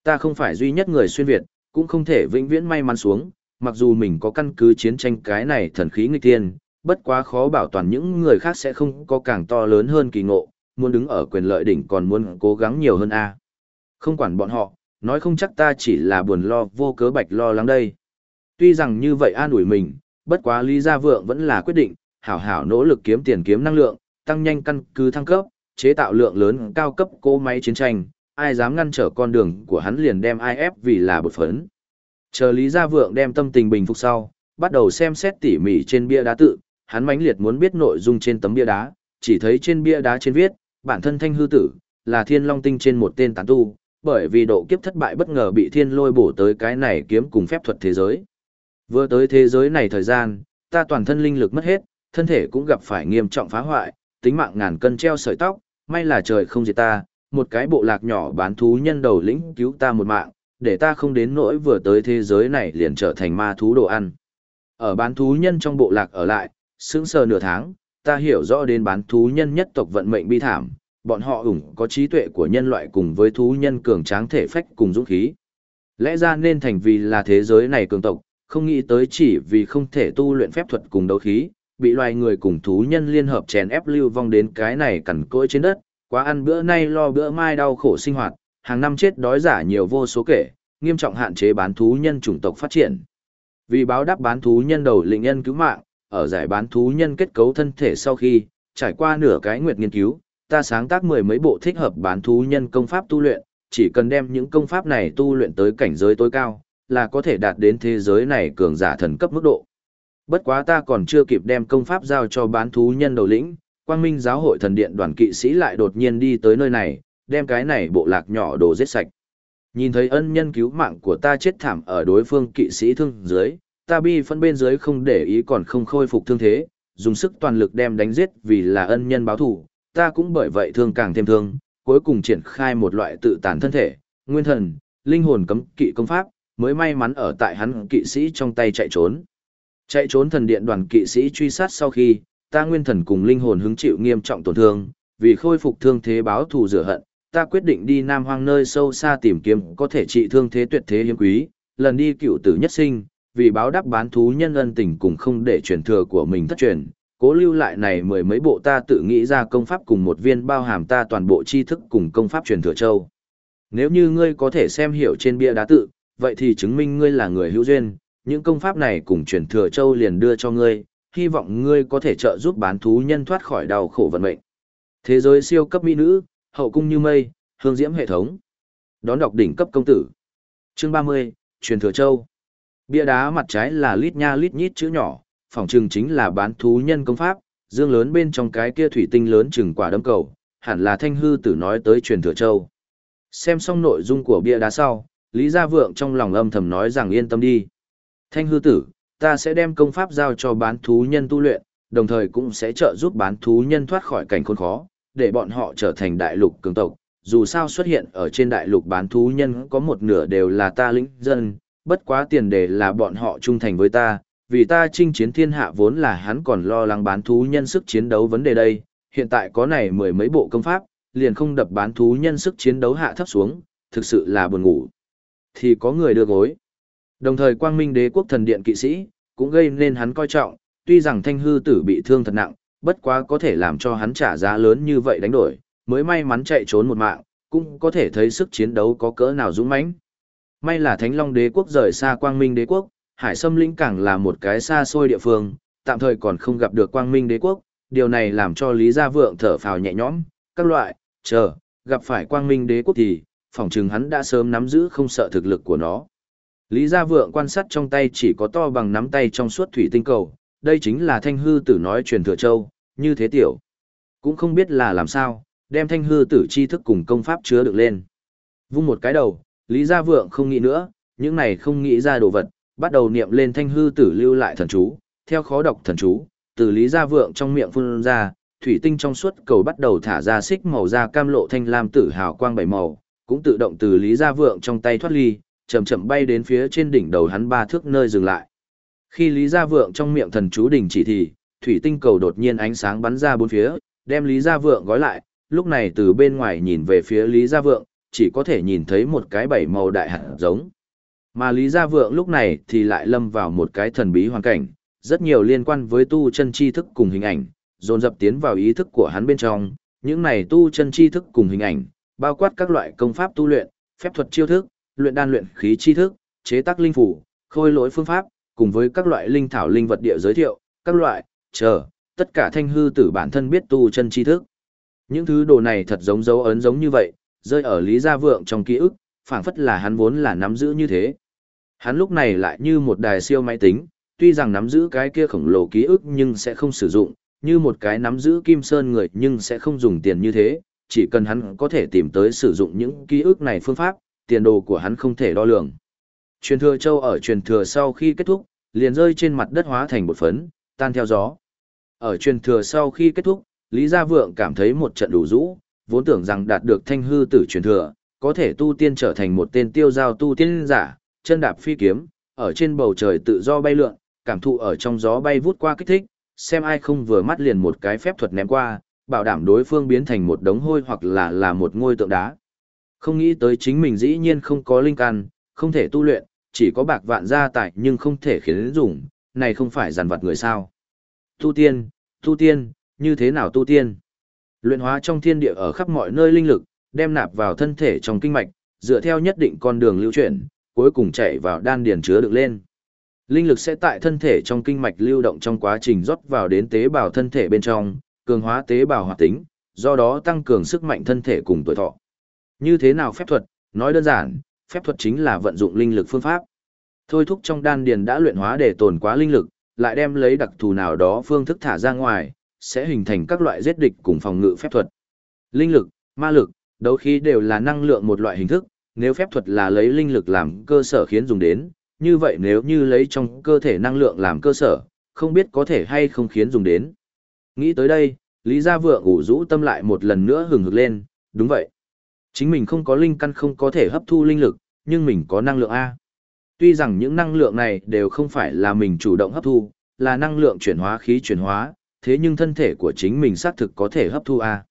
Speaker 1: Ta không phải duy nhất người xuyên Việt, cũng không thể vĩnh viễn may mắn xuống, mặc dù mình có căn cứ chiến tranh cái này thần khí nghịch tiên, bất quá khó bảo toàn những người khác sẽ không có càng to lớn hơn kỳ ngộ, muốn đứng ở quyền lợi đỉnh còn muốn cố gắng nhiều hơn a. Không quản bọn họ, nói không chắc ta chỉ là buồn lo vô cớ bạch lo lắng đây. Tuy rằng như vậy an ủi mình, bất quá Lý Gia Vượng vẫn là quyết định, hảo hảo nỗ lực kiếm tiền kiếm năng lượng, tăng nhanh căn cứ thăng cấp, chế tạo lượng lớn cao cấp cỗ máy chiến tranh, ai dám ngăn trở con đường của hắn liền đem ai ép vì là bột phấn. Chờ Lý Gia Vượng đem tâm tình bình phục sau, bắt đầu xem xét tỉ mỉ trên bia đá tự, hắn mãnh liệt muốn biết nội dung trên tấm bia đá, chỉ thấy trên bia đá trên viết, bản thân thanh hư tử, là thiên long tinh trên một tên tán tu, bởi vì độ kiếp thất bại bất ngờ bị thiên lôi bổ tới cái này kiếm cùng phép thuật thế giới. Vừa tới thế giới này thời gian, ta toàn thân linh lực mất hết, thân thể cũng gặp phải nghiêm trọng phá hoại, tính mạng ngàn cân treo sợi tóc, may là trời không diệt ta, một cái bộ lạc nhỏ bán thú nhân đầu lĩnh cứu ta một mạng, để ta không đến nỗi vừa tới thế giới này liền trở thành ma thú đồ ăn. Ở bán thú nhân trong bộ lạc ở lại, sững sờ nửa tháng, ta hiểu rõ đến bán thú nhân nhất tộc vận mệnh bi thảm, bọn họ ủng có trí tuệ của nhân loại cùng với thú nhân cường tráng thể phách cùng dũng khí. Lẽ ra nên thành vì là thế giới này cường tộc, không nghĩ tới chỉ vì không thể tu luyện phép thuật cùng đấu khí, bị loài người cùng thú nhân liên hợp chèn ép lưu vong đến cái này cằn cỗi trên đất, quá ăn bữa nay lo bữa mai đau khổ sinh hoạt, hàng năm chết đói giả nhiều vô số kể, nghiêm trọng hạn chế bán thú nhân chủng tộc phát triển. Vì báo đáp bán thú nhân đầu lĩnh nhân cứu mạng, ở giải bán thú nhân kết cấu thân thể sau khi, trải qua nửa cái nguyệt nghiên cứu, ta sáng tác mười mấy bộ thích hợp bán thú nhân công pháp tu luyện, chỉ cần đem những công pháp này tu luyện tới cảnh giới tối cao, là có thể đạt đến thế giới này cường giả thần cấp mức độ. Bất quá ta còn chưa kịp đem công pháp giao cho bán thú nhân đầu lĩnh, quang minh giáo hội thần điện đoàn kỵ sĩ lại đột nhiên đi tới nơi này, đem cái này bộ lạc nhỏ đồ giết sạch. Nhìn thấy ân nhân cứu mạng của ta chết thảm ở đối phương kỵ sĩ thương dưới, ta bi phân bên dưới không để ý còn không khôi phục thương thế, dùng sức toàn lực đem đánh giết vì là ân nhân báo thù, ta cũng bởi vậy thương càng thêm thương, cuối cùng triển khai một loại tự tàn thân thể, nguyên thần, linh hồn cấm kỵ công pháp, mới may mắn ở tại hắn kỵ sĩ trong tay chạy trốn. Chạy trốn thần điện đoàn kỵ sĩ truy sát sau khi, ta nguyên thần cùng linh hồn hứng chịu nghiêm trọng tổn thương, vì khôi phục thương thế báo thù rửa hận, ta quyết định đi Nam Hoang nơi sâu xa tìm kiếm có thể trị thương thế tuyệt thế hiếm quý, lần đi cựu tử nhất sinh, vì báo đáp bán thú nhân ân tình cùng không để truyền thừa của mình thất truyền, cố lưu lại này mười mấy bộ ta tự nghĩ ra công pháp cùng một viên bao hàm ta toàn bộ tri thức cùng công pháp truyền thừa châu. Nếu như ngươi có thể xem hiểu trên bia đá tự, vậy thì chứng minh ngươi là người hữu duyên, những công pháp này cùng truyền thừa châu liền đưa cho ngươi, hy vọng ngươi có thể trợ giúp bán thú nhân thoát khỏi đau khổ vận mệnh. Thế giới siêu cấp mỹ nữ, hậu cung như mây, hương diễm hệ thống. Đón đọc đỉnh cấp công tử. Chương 30, truyền thừa châu. Bia đá mặt trái là lít nha lít nhít chữ nhỏ, phòng chừng chính là bán thú nhân công pháp, dương lớn bên trong cái kia thủy tinh lớn chừng quả đấm cầu, hẳn là thanh hư tử nói tới truyền thừa châu. Xem xong nội dung của bia đá sau, Lý Gia Vượng trong lòng âm thầm nói rằng yên tâm đi. Thanh hư tử, ta sẽ đem công pháp giao cho bán thú nhân tu luyện, đồng thời cũng sẽ trợ giúp bán thú nhân thoát khỏi cảnh khốn khó, để bọn họ trở thành đại lục cường tộc. Dù sao xuất hiện ở trên đại lục bán thú nhân có một nửa đều là ta lĩnh dân, bất quá tiền đề là bọn họ trung thành với ta, vì ta chinh chiến thiên hạ vốn là hắn còn lo lắng bán thú nhân sức chiến đấu vấn đề đây, hiện tại có này mười mấy bộ công pháp, liền không đập bán thú nhân sức chiến đấu hạ thấp xuống, thực sự là buồn ngủ. Thì có người đưa gối. Đồng thời quang minh đế quốc thần điện kỵ sĩ, cũng gây nên hắn coi trọng, tuy rằng thanh hư tử bị thương thật nặng, bất quá có thể làm cho hắn trả giá lớn như vậy đánh đổi, mới may mắn chạy trốn một mạng, cũng có thể thấy sức chiến đấu có cỡ nào dũng mãnh. May là Thánh Long đế quốc rời xa Quang Minh đế quốc, Hải Sâm Linh càng là một cái xa xôi địa phương, tạm thời còn không gặp được Quang Minh đế quốc, điều này làm cho Lý Gia Vượng thở phào nhẹ nhõm, các loại, chờ, gặp phải Quang Minh đế quốc thì, phỏng chừng hắn đã sớm nắm giữ không sợ thực lực của nó. Lý Gia Vượng quan sát trong tay chỉ có to bằng nắm tay trong suốt thủy tinh cầu, đây chính là thanh hư tử nói truyền thừa châu, như thế tiểu. Cũng không biết là làm sao, đem thanh hư tử chi thức cùng công pháp chứa được lên. Vung một cái đầu, Lý Gia Vượng không nghĩ nữa, những này không nghĩ ra đồ vật, bắt đầu niệm lên thanh hư tử lưu lại thần chú, theo khó đọc thần chú, từ Lý Gia Vượng trong miệng phun ra, thủy tinh trong suốt cầu bắt đầu thả ra xích màu da cam lộ thanh lam tử hào quang bảy màu, cũng tự động từ Lý Gia Vượng trong tay thoát ly, chậm chậm bay đến phía trên đỉnh đầu hắn ba thước nơi dừng lại. Khi Lý Gia Vượng trong miệng thần chú đình chỉ thì, thủy tinh cầu đột nhiên ánh sáng bắn ra bốn phía, đem Lý Gia Vượng gói lại, lúc này từ bên ngoài nhìn về phía Lý Gia Vượng, chỉ có thể nhìn thấy một cái bảy màu đại hạt giống. Mà Lý Gia Vượng lúc này thì lại lâm vào một cái thần bí hoàn cảnh, rất nhiều liên quan với tu chân chi thức cùng hình ảnh, dồn dập tiến vào ý thức của hắn bên trong, những này tu chân chi thức cùng hình ảnh, bao quát các loại công pháp tu luyện, phép thuật chiêu thức, luyện đan luyện khí chi thức, chế tác linh phủ, khôi lỗi phương pháp, cùng với các loại linh thảo linh vật địa giới thiệu, các loại, chờ, tất cả thanh hư tử bản thân biết tu chân chi thức. Những thứ đồ này thật giống dấu ấn giống như vậy, rơi ở Lý Gia Vượng trong ký ức, phảng phất là hắn vốn là nắm giữ như thế. Hắn lúc này lại như một đài siêu máy tính, tuy rằng nắm giữ cái kia khổng lồ ký ức nhưng sẽ không sử dụng, như một cái nắm giữ kim sơn người nhưng sẽ không dùng tiền như thế, chỉ cần hắn có thể tìm tới sử dụng những ký ức này phương pháp, tiền đồ của hắn không thể đo lường. Truyền thừa châu ở truyền thừa sau khi kết thúc, liền rơi trên mặt đất hóa thành bột phấn, tan theo gió. Ở truyền thừa sau khi kết thúc, Lý Gia Vượng cảm thấy một trận đủ rũ, vốn tưởng rằng đạt được thanh hư tử truyền thừa, có thể tu tiên trở thành một tên tiêu giao tu tiên giả, chân đạp phi kiếm, ở trên bầu trời tự do bay lượn, cảm thụ ở trong gió bay vút qua kích thích, xem ai không vừa mắt liền một cái phép thuật ném qua, bảo đảm đối phương biến thành một đống hôi hoặc là là một ngôi tượng đá. Không nghĩ tới chính mình dĩ nhiên không có linh căn, không thể tu luyện, chỉ có bạc vạn gia tài nhưng không thể khiến dùng, này không phải giàn vật người sao. Tu tiên, tu tiên, như thế nào tu tiên? Luyện hóa trong thiên địa ở khắp mọi nơi linh lực, đem nạp vào thân thể trong kinh mạch, dựa theo nhất định con đường lưu chuyển, cuối cùng chạy vào đan điền chứa được lên. Linh lực sẽ tại thân thể trong kinh mạch lưu động trong quá trình rót vào đến tế bào thân thể bên trong, cường hóa tế bào hoạt tính, do đó tăng cường sức mạnh thân thể cùng tuổi thọ. Như thế nào phép thuật? Nói đơn giản, phép thuật chính là vận dụng linh lực phương pháp. Thôi thúc trong đan điền đã luyện hóa để tồn quá linh lực, lại đem lấy đặc thù nào đó phương thức thả ra ngoài, sẽ hình thành các loại giết địch cùng phòng ngự phép thuật. Linh lực, ma lực, đấu khí đều là năng lượng một loại hình thức, nếu phép thuật là lấy linh lực làm cơ sở khiến dùng đến, như vậy nếu như lấy trong cơ thể năng lượng làm cơ sở, không biết có thể hay không khiến dùng đến. Nghĩ tới đây, Lý Gia Vượng ủ rũ tâm lại một lần nữa hừng hực lên, đúng vậy. Chính mình không có linh căn không có thể hấp thu linh lực, nhưng mình có năng lượng A. Tuy rằng những năng lượng này đều không phải là mình chủ động hấp thu, là năng lượng chuyển hóa khí chuyển hóa, thế nhưng thân thể của chính mình xác thực có thể hấp thu A.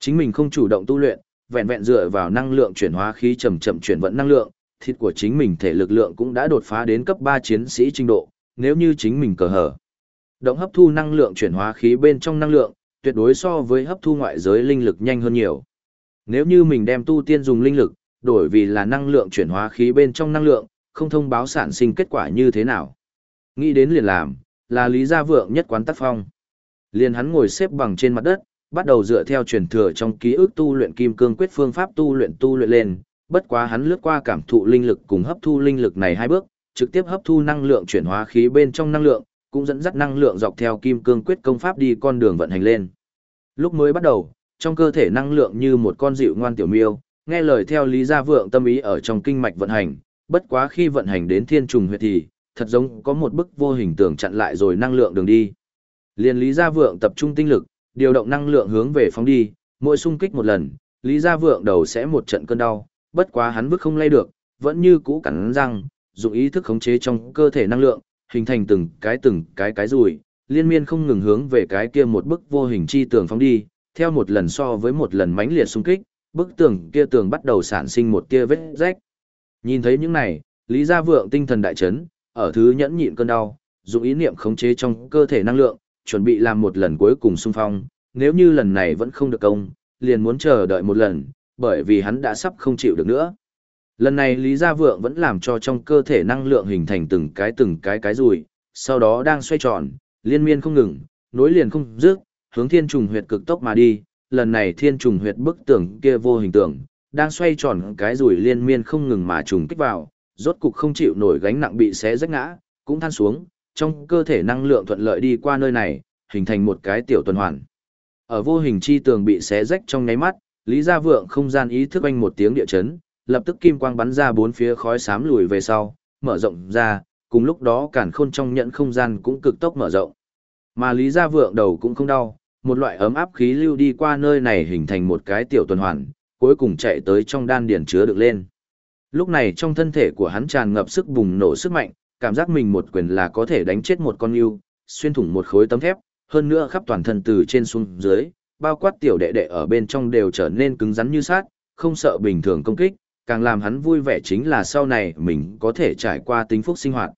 Speaker 1: Chính mình không chủ động tu luyện, vẹn vẹn dựa vào năng lượng chuyển hóa khí chậm chậm chuyển vận năng lượng, thịt của chính mình thể lực lượng cũng đã đột phá đến cấp ba chiến sĩ trình độ, nếu như chính mình cờ hở. Động hấp thu năng lượng chuyển hóa khí bên trong năng lượng, tuyệt đối so với hấp thu ngoại giới linh lực nhanh hơn nhiều. Nếu như mình đem tu tiên dùng linh lực, đổi vì là năng lượng chuyển hóa khí bên trong năng lượng, không thông báo sản sinh kết quả như thế nào. Nghĩ đến liền làm, là lý gia vượng nhất quán tác phong. Liền hắn ngồi xếp bằng trên mặt đất, bắt đầu dựa theo truyền thừa trong ký ức tu luyện kim cương quyết phương pháp tu luyện tu luyện lên, bất quá hắn lướt qua cảm thụ linh lực cùng hấp thu linh lực này hai bước, trực tiếp hấp thu năng lượng chuyển hóa khí bên trong năng lượng, cũng dẫn dắt năng lượng dọc theo kim cương quyết công pháp đi con đường vận hành lên. Lúc mới bắt đầu, trong cơ thể năng lượng như một con dịu ngoan tiểu miêu, nghe lời theo Lý Gia Vượng tâm ý ở trong kinh mạch vận hành, bất quá khi vận hành đến thiên trùng huyệt thì, thật giống có một bức vô hình tưởng chặn lại rồi năng lượng đường đi. Liên Lý Gia Vượng tập trung tinh lực, điều động năng lượng hướng về phóng đi, mỗi xung kích một lần, Lý Gia Vượng đầu sẽ một trận cơn đau, bất quá hắn bức không lay được, vẫn như cũ cắn răng, dùng ý thức khống chế trong cơ thể năng lượng, hình thành từng cái từng cái cái rùi, liên miên không ngừng hướng về cái kia một bức vô hình chi tường phóng đi, theo một lần so với một lần mãnh liệt xung kích, bức tường kia tường bắt đầu sản sinh một tia vết rách. Nhìn thấy những này, Lý Gia Vượng tinh thần đại chấn, ở thứ nhẫn nhịn cơn đau, dùng ý niệm khống chế trong cơ thể năng lượng, chuẩn bị làm một lần cuối cùng xung phong, nếu như lần này vẫn không được công, liền muốn chờ đợi một lần, bởi vì hắn đã sắp không chịu được nữa. Lần này Lý Gia Vượng vẫn làm cho trong cơ thể năng lượng hình thành từng cái từng cái cái rùi, sau đó đang xoay tròn, liên miên không ngừng, nối liền không dứt, hướng thiên trùng huyệt cực tốc mà đi. Lần này thiên trùng huyệt bức tường kia vô hình tượng, đang xoay tròn cái rùi liên miên không ngừng mà trùng kích vào, rốt cục không chịu nổi gánh nặng bị xé rách ngã, cũng than xuống, trong cơ thể năng lượng thuận lợi đi qua nơi này, hình thành một cái tiểu tuần hoàn. Ở vô hình chi tường bị xé rách trong nháy mắt, Lý Gia Vượng không gian ý thức anh một tiếng địa chấn, lập tức kim quang bắn ra bốn phía khói xám lùi về sau, mở rộng ra, cùng lúc đó cản khôn trong nhận không gian cũng cực tốc mở rộng. Mà Lý Gia Vượng đầu cũng không đau, một loại ấm áp khí lưu đi qua nơi này hình thành một cái tiểu tuần hoàn, cuối cùng chạy tới trong đan điển chứa được lên. Lúc này trong thân thể của hắn tràn ngập sức bùng nổ sức mạnh, cảm giác mình một quyền là có thể đánh chết một con yêu, xuyên thủng một khối tấm thép, hơn nữa khắp toàn thân từ trên xuống dưới, bao quát tiểu đệ đệ ở bên trong đều trở nên cứng rắn như sát, không sợ bình thường công kích, càng làm hắn vui vẻ chính là sau này mình có thể trải qua tính phúc sinh hoạt.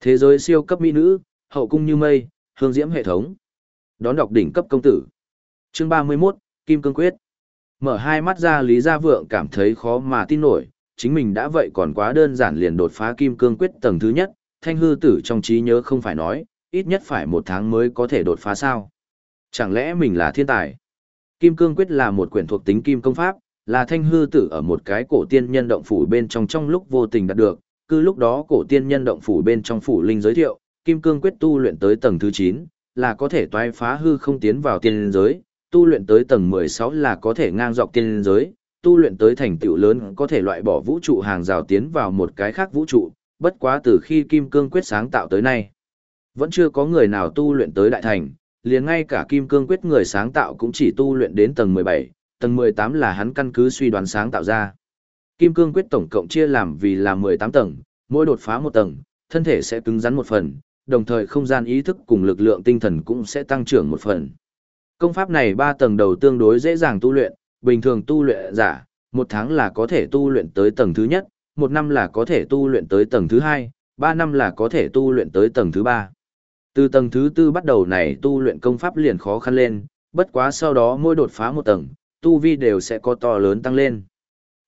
Speaker 1: Thế giới siêu cấp mỹ nữ, hậu cung như mây, hương diễm hệ thống. Đón đọc đỉnh cấp công tử. Chương 31, Kim Cương Quyết. Mở hai mắt ra Lý Gia Vượng cảm thấy khó mà tin nổi, chính mình đã vậy còn quá đơn giản liền đột phá Kim Cương Quyết tầng thứ nhất, thanh hư tử trong trí nhớ không phải nói, ít nhất phải một tháng mới có thể đột phá sao. Chẳng lẽ mình là thiên tài? Kim Cương Quyết là một quyển thuộc tính kim công pháp, là thanh hư tử ở một cái cổ tiên nhân động phủ bên trong trong lúc vô tình đạt được, cứ lúc đó cổ tiên nhân động phủ bên trong phủ linh giới thiệu, Kim Cương Quyết tu luyện tới tầng thứ 9, là có thể toái phá hư không tiến vào tiên giới, tu luyện tới tầng 16 là có thể ngang dọc tiên giới, tu luyện tới thành tựu lớn có thể loại bỏ vũ trụ hàng rào tiến vào một cái khác vũ trụ, bất quá từ khi Kim Cương Quyết sáng tạo tới nay. Vẫn chưa có người nào tu luyện tới đại thành, liền ngay cả Kim Cương Quyết người sáng tạo cũng chỉ tu luyện đến tầng 17, tầng 18 là hắn căn cứ suy đoán sáng tạo ra. Kim Cương Quyết tổng cộng chia làm vì là 18 tầng, mỗi đột phá một tầng, thân thể sẽ cứng rắn một phần, đồng thời không gian ý thức cùng lực lượng tinh thần cũng sẽ tăng trưởng một phần. Công pháp này ba tầng đầu tương đối dễ dàng tu luyện, bình thường tu luyện giả, một tháng là có thể tu luyện tới tầng thứ nhất, một năm là có thể tu luyện tới tầng thứ hai, ba năm là có thể tu luyện tới tầng thứ ba. Từ tầng thứ tư bắt đầu này tu luyện công pháp liền khó khăn lên, bất quá sau đó mỗi đột phá một tầng, tu vi đều sẽ có to lớn tăng lên.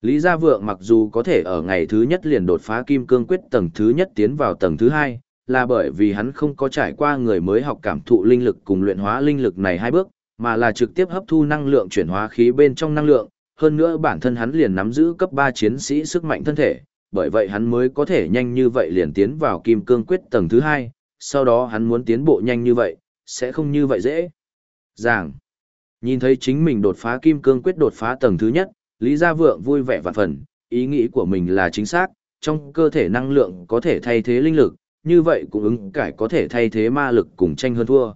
Speaker 1: Lý Gia Vượng mặc dù có thể ở ngày thứ nhất liền đột phá kim cương quyết tầng thứ nhất tiến vào tầng thứ hai, là bởi vì hắn không có trải qua người mới học cảm thụ linh lực cùng luyện hóa linh lực này hai bước, mà là trực tiếp hấp thu năng lượng chuyển hóa khí bên trong năng lượng, hơn nữa bản thân hắn liền nắm giữ cấp 3 chiến sĩ sức mạnh thân thể, bởi vậy hắn mới có thể nhanh như vậy liền tiến vào kim cương quyết tầng thứ hai, sau đó hắn muốn tiến bộ nhanh như vậy, sẽ không như vậy dễ. Giảng, nhìn thấy chính mình đột phá kim cương quyết đột phá tầng thứ nhất, Lý Gia Vượng vui vẻ vạn phần, ý nghĩ của mình là chính xác, trong cơ thể năng lượng có thể thay thế linh lực, như vậy cũng ứng cải có thể thay thế ma lực cùng tranh hơn thua.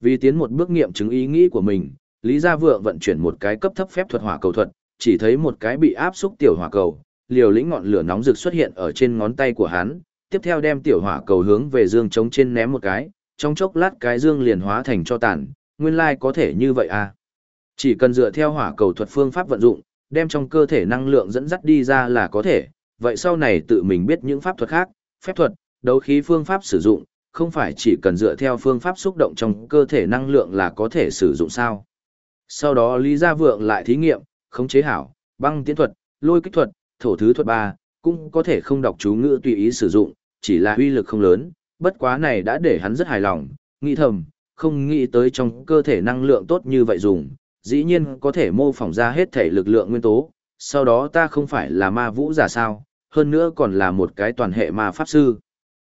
Speaker 1: Vì tiến một bước nghiệm chứng ý nghĩ của mình, Lý Gia Vượng vận chuyển một cái cấp thấp phép thuật hỏa cầu thuật, chỉ thấy một cái bị áp xúc tiểu hỏa cầu, liều lĩnh ngọn lửa nóng rực xuất hiện ở trên ngón tay của hắn, tiếp theo đem tiểu hỏa cầu hướng về dương chống trên ném một cái, trong chốc lát cái dương liền hóa thành cho tàn, nguyên lai có thể như vậy à. Chỉ cần dựa theo hỏa cầu thuật phương pháp vận dụng, đem trong cơ thể năng lượng dẫn dắt đi ra là có thể, vậy sau này tự mình biết những pháp thuật khác, phép thuật, đấu khí phương pháp sử dụng, không phải chỉ cần dựa theo phương pháp xúc động trong cơ thể năng lượng là có thể sử dụng sao. Sau đó Lý Gia Vượng lại thí nghiệm, khống chế hảo, băng tiến thuật, lôi kích thuật, thổ thứ thuật ba cũng có thể không đọc chú ngữ tùy ý sử dụng, chỉ là uy lực không lớn, bất quá này đã để hắn rất hài lòng, nghĩ thầm, không nghĩ tới trong cơ thể năng lượng tốt như vậy dùng, dĩ nhiên có thể mô phỏng ra hết thể lực lượng nguyên tố, sau đó ta không phải là ma vũ giả sao, hơn nữa còn là một cái toàn hệ ma pháp sư.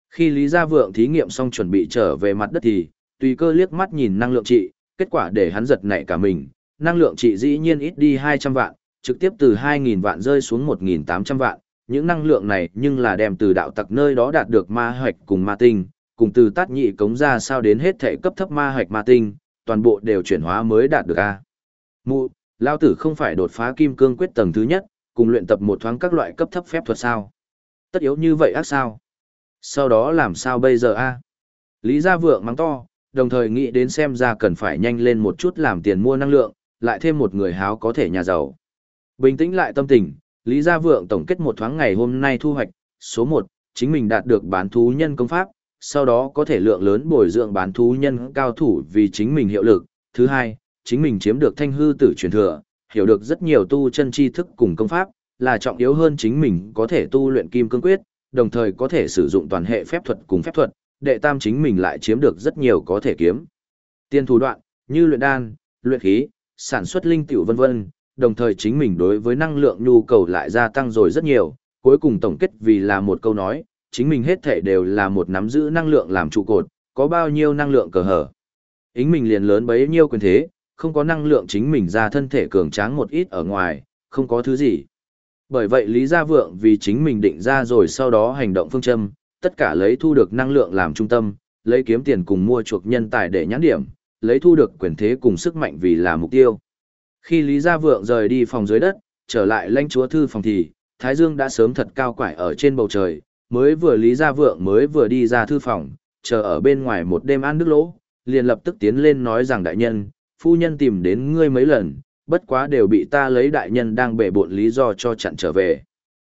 Speaker 1: Khi Lý Gia Vượng thí nghiệm xong chuẩn bị trở về mặt đất thì, tùy cơ liếc mắt nhìn năng lượng trị, kết quả để hắn giật nảy cả mình, năng lượng trị dĩ nhiên ít đi 200 vạn, trực tiếp từ 2.000 vạn rơi xuống 1.800 vạn, những năng lượng này nhưng là đem từ đạo tặc nơi đó đạt được ma hoạch cùng ma tinh, cùng từ tát nhị cống ra sao đến hết thể cấp thấp ma hoạch ma tinh, toàn bộ đều chuyển hóa mới đạt được a. Mụ, lao tử không phải đột phá kim cương quyết tầng thứ nhất, cùng luyện tập một thoáng các loại cấp thấp phép thuật sao? Tất yếu như vậy ác sao? Sau đó làm sao bây giờ a? Lý Gia Vượng mắng to, đồng thời nghĩ đến xem ra cần phải nhanh lên một chút làm tiền mua năng lượng, lại thêm một người háo có thể nhà giàu. Bình tĩnh lại tâm tình, Lý Gia Vượng tổng kết một thoáng ngày hôm nay thu hoạch, số 1, chính mình đạt được bán thú nhân công pháp, sau đó có thể lượng lớn bồi dưỡng bán thú nhân cao thủ vì chính mình hiệu lực. Thứ hai, chính mình chiếm được thanh hư tử truyền thừa, hiểu được rất nhiều tu chân tri thức cùng công pháp, là trọng yếu hơn chính mình có thể tu luyện kim cương quyết, đồng thời có thể sử dụng toàn hệ phép thuật cùng phép thuật, đệ tam chính mình lại chiếm được rất nhiều có thể kiếm. Tiên thủ đoạn, như luyện đan, luyện khí, sản xuất linh tiểu vân vân, đồng thời chính mình đối với năng lượng nhu cầu lại gia tăng rồi rất nhiều, cuối cùng tổng kết vì là một câu nói, chính mình hết thể đều là một nắm giữ năng lượng làm trụ cột, có bao nhiêu năng lượng cờ hở. Ính mình liền lớn bấy nhiêu quyền thế, không có năng lượng chính mình ra thân thể cường tráng một ít ở ngoài, không có thứ gì. Bởi vậy Lý Gia Vượng vì chính mình định ra rồi sau đó hành động phương châm, tất cả lấy thu được năng lượng làm trung tâm, lấy kiếm tiền cùng mua chuộc nhân tài để nhãn điểm, lấy thu được quyền thế cùng sức mạnh vì là mục tiêu. Khi Lý Gia Vượng rời đi phòng dưới đất, trở lại lãnh chúa thư phòng thì, Thái Dương đã sớm thật cao quải ở trên bầu trời, mới vừa Lý Gia Vượng mới vừa đi ra thư phòng, chờ ở bên ngoài một đêm ăn nước lỗ, liền lập tức tiến lên nói rằng đại nhân, phu nhân tìm đến ngươi mấy lần, bất quá đều bị ta lấy đại nhân đang bể bộn lý do cho chặn trở về.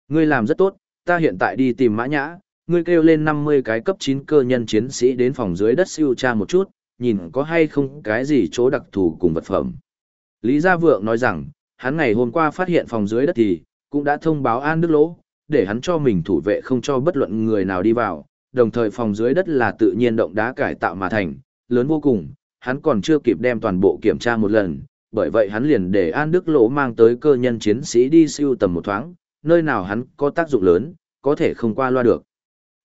Speaker 1: Ngươi làm rất tốt, ta hiện tại đi tìm mã nhã, ngươi kêu lên 50 cái cấp 9 cơ nhân chiến sĩ đến phòng dưới đất siêu tra một chút, nhìn có hay không cái gì chỗ đặc thù cùng vật phẩm. Lý Gia Vượng nói rằng, hắn ngày hôm qua phát hiện phòng dưới đất thì, cũng đã thông báo an đức lỗ, để hắn cho mình thủ vệ không cho bất luận người nào đi vào, đồng thời phòng dưới đất là tự nhiên động đá cải tạo mà thành, lớn vô cùng, hắn còn chưa kịp đem toàn bộ kiểm tra một lần, bởi vậy hắn liền để An Đức Lỗ mang tới cơ nhân chiến sĩ đi siêu tầm một thoáng, nơi nào hắn có tác dụng lớn, có thể không qua loa được.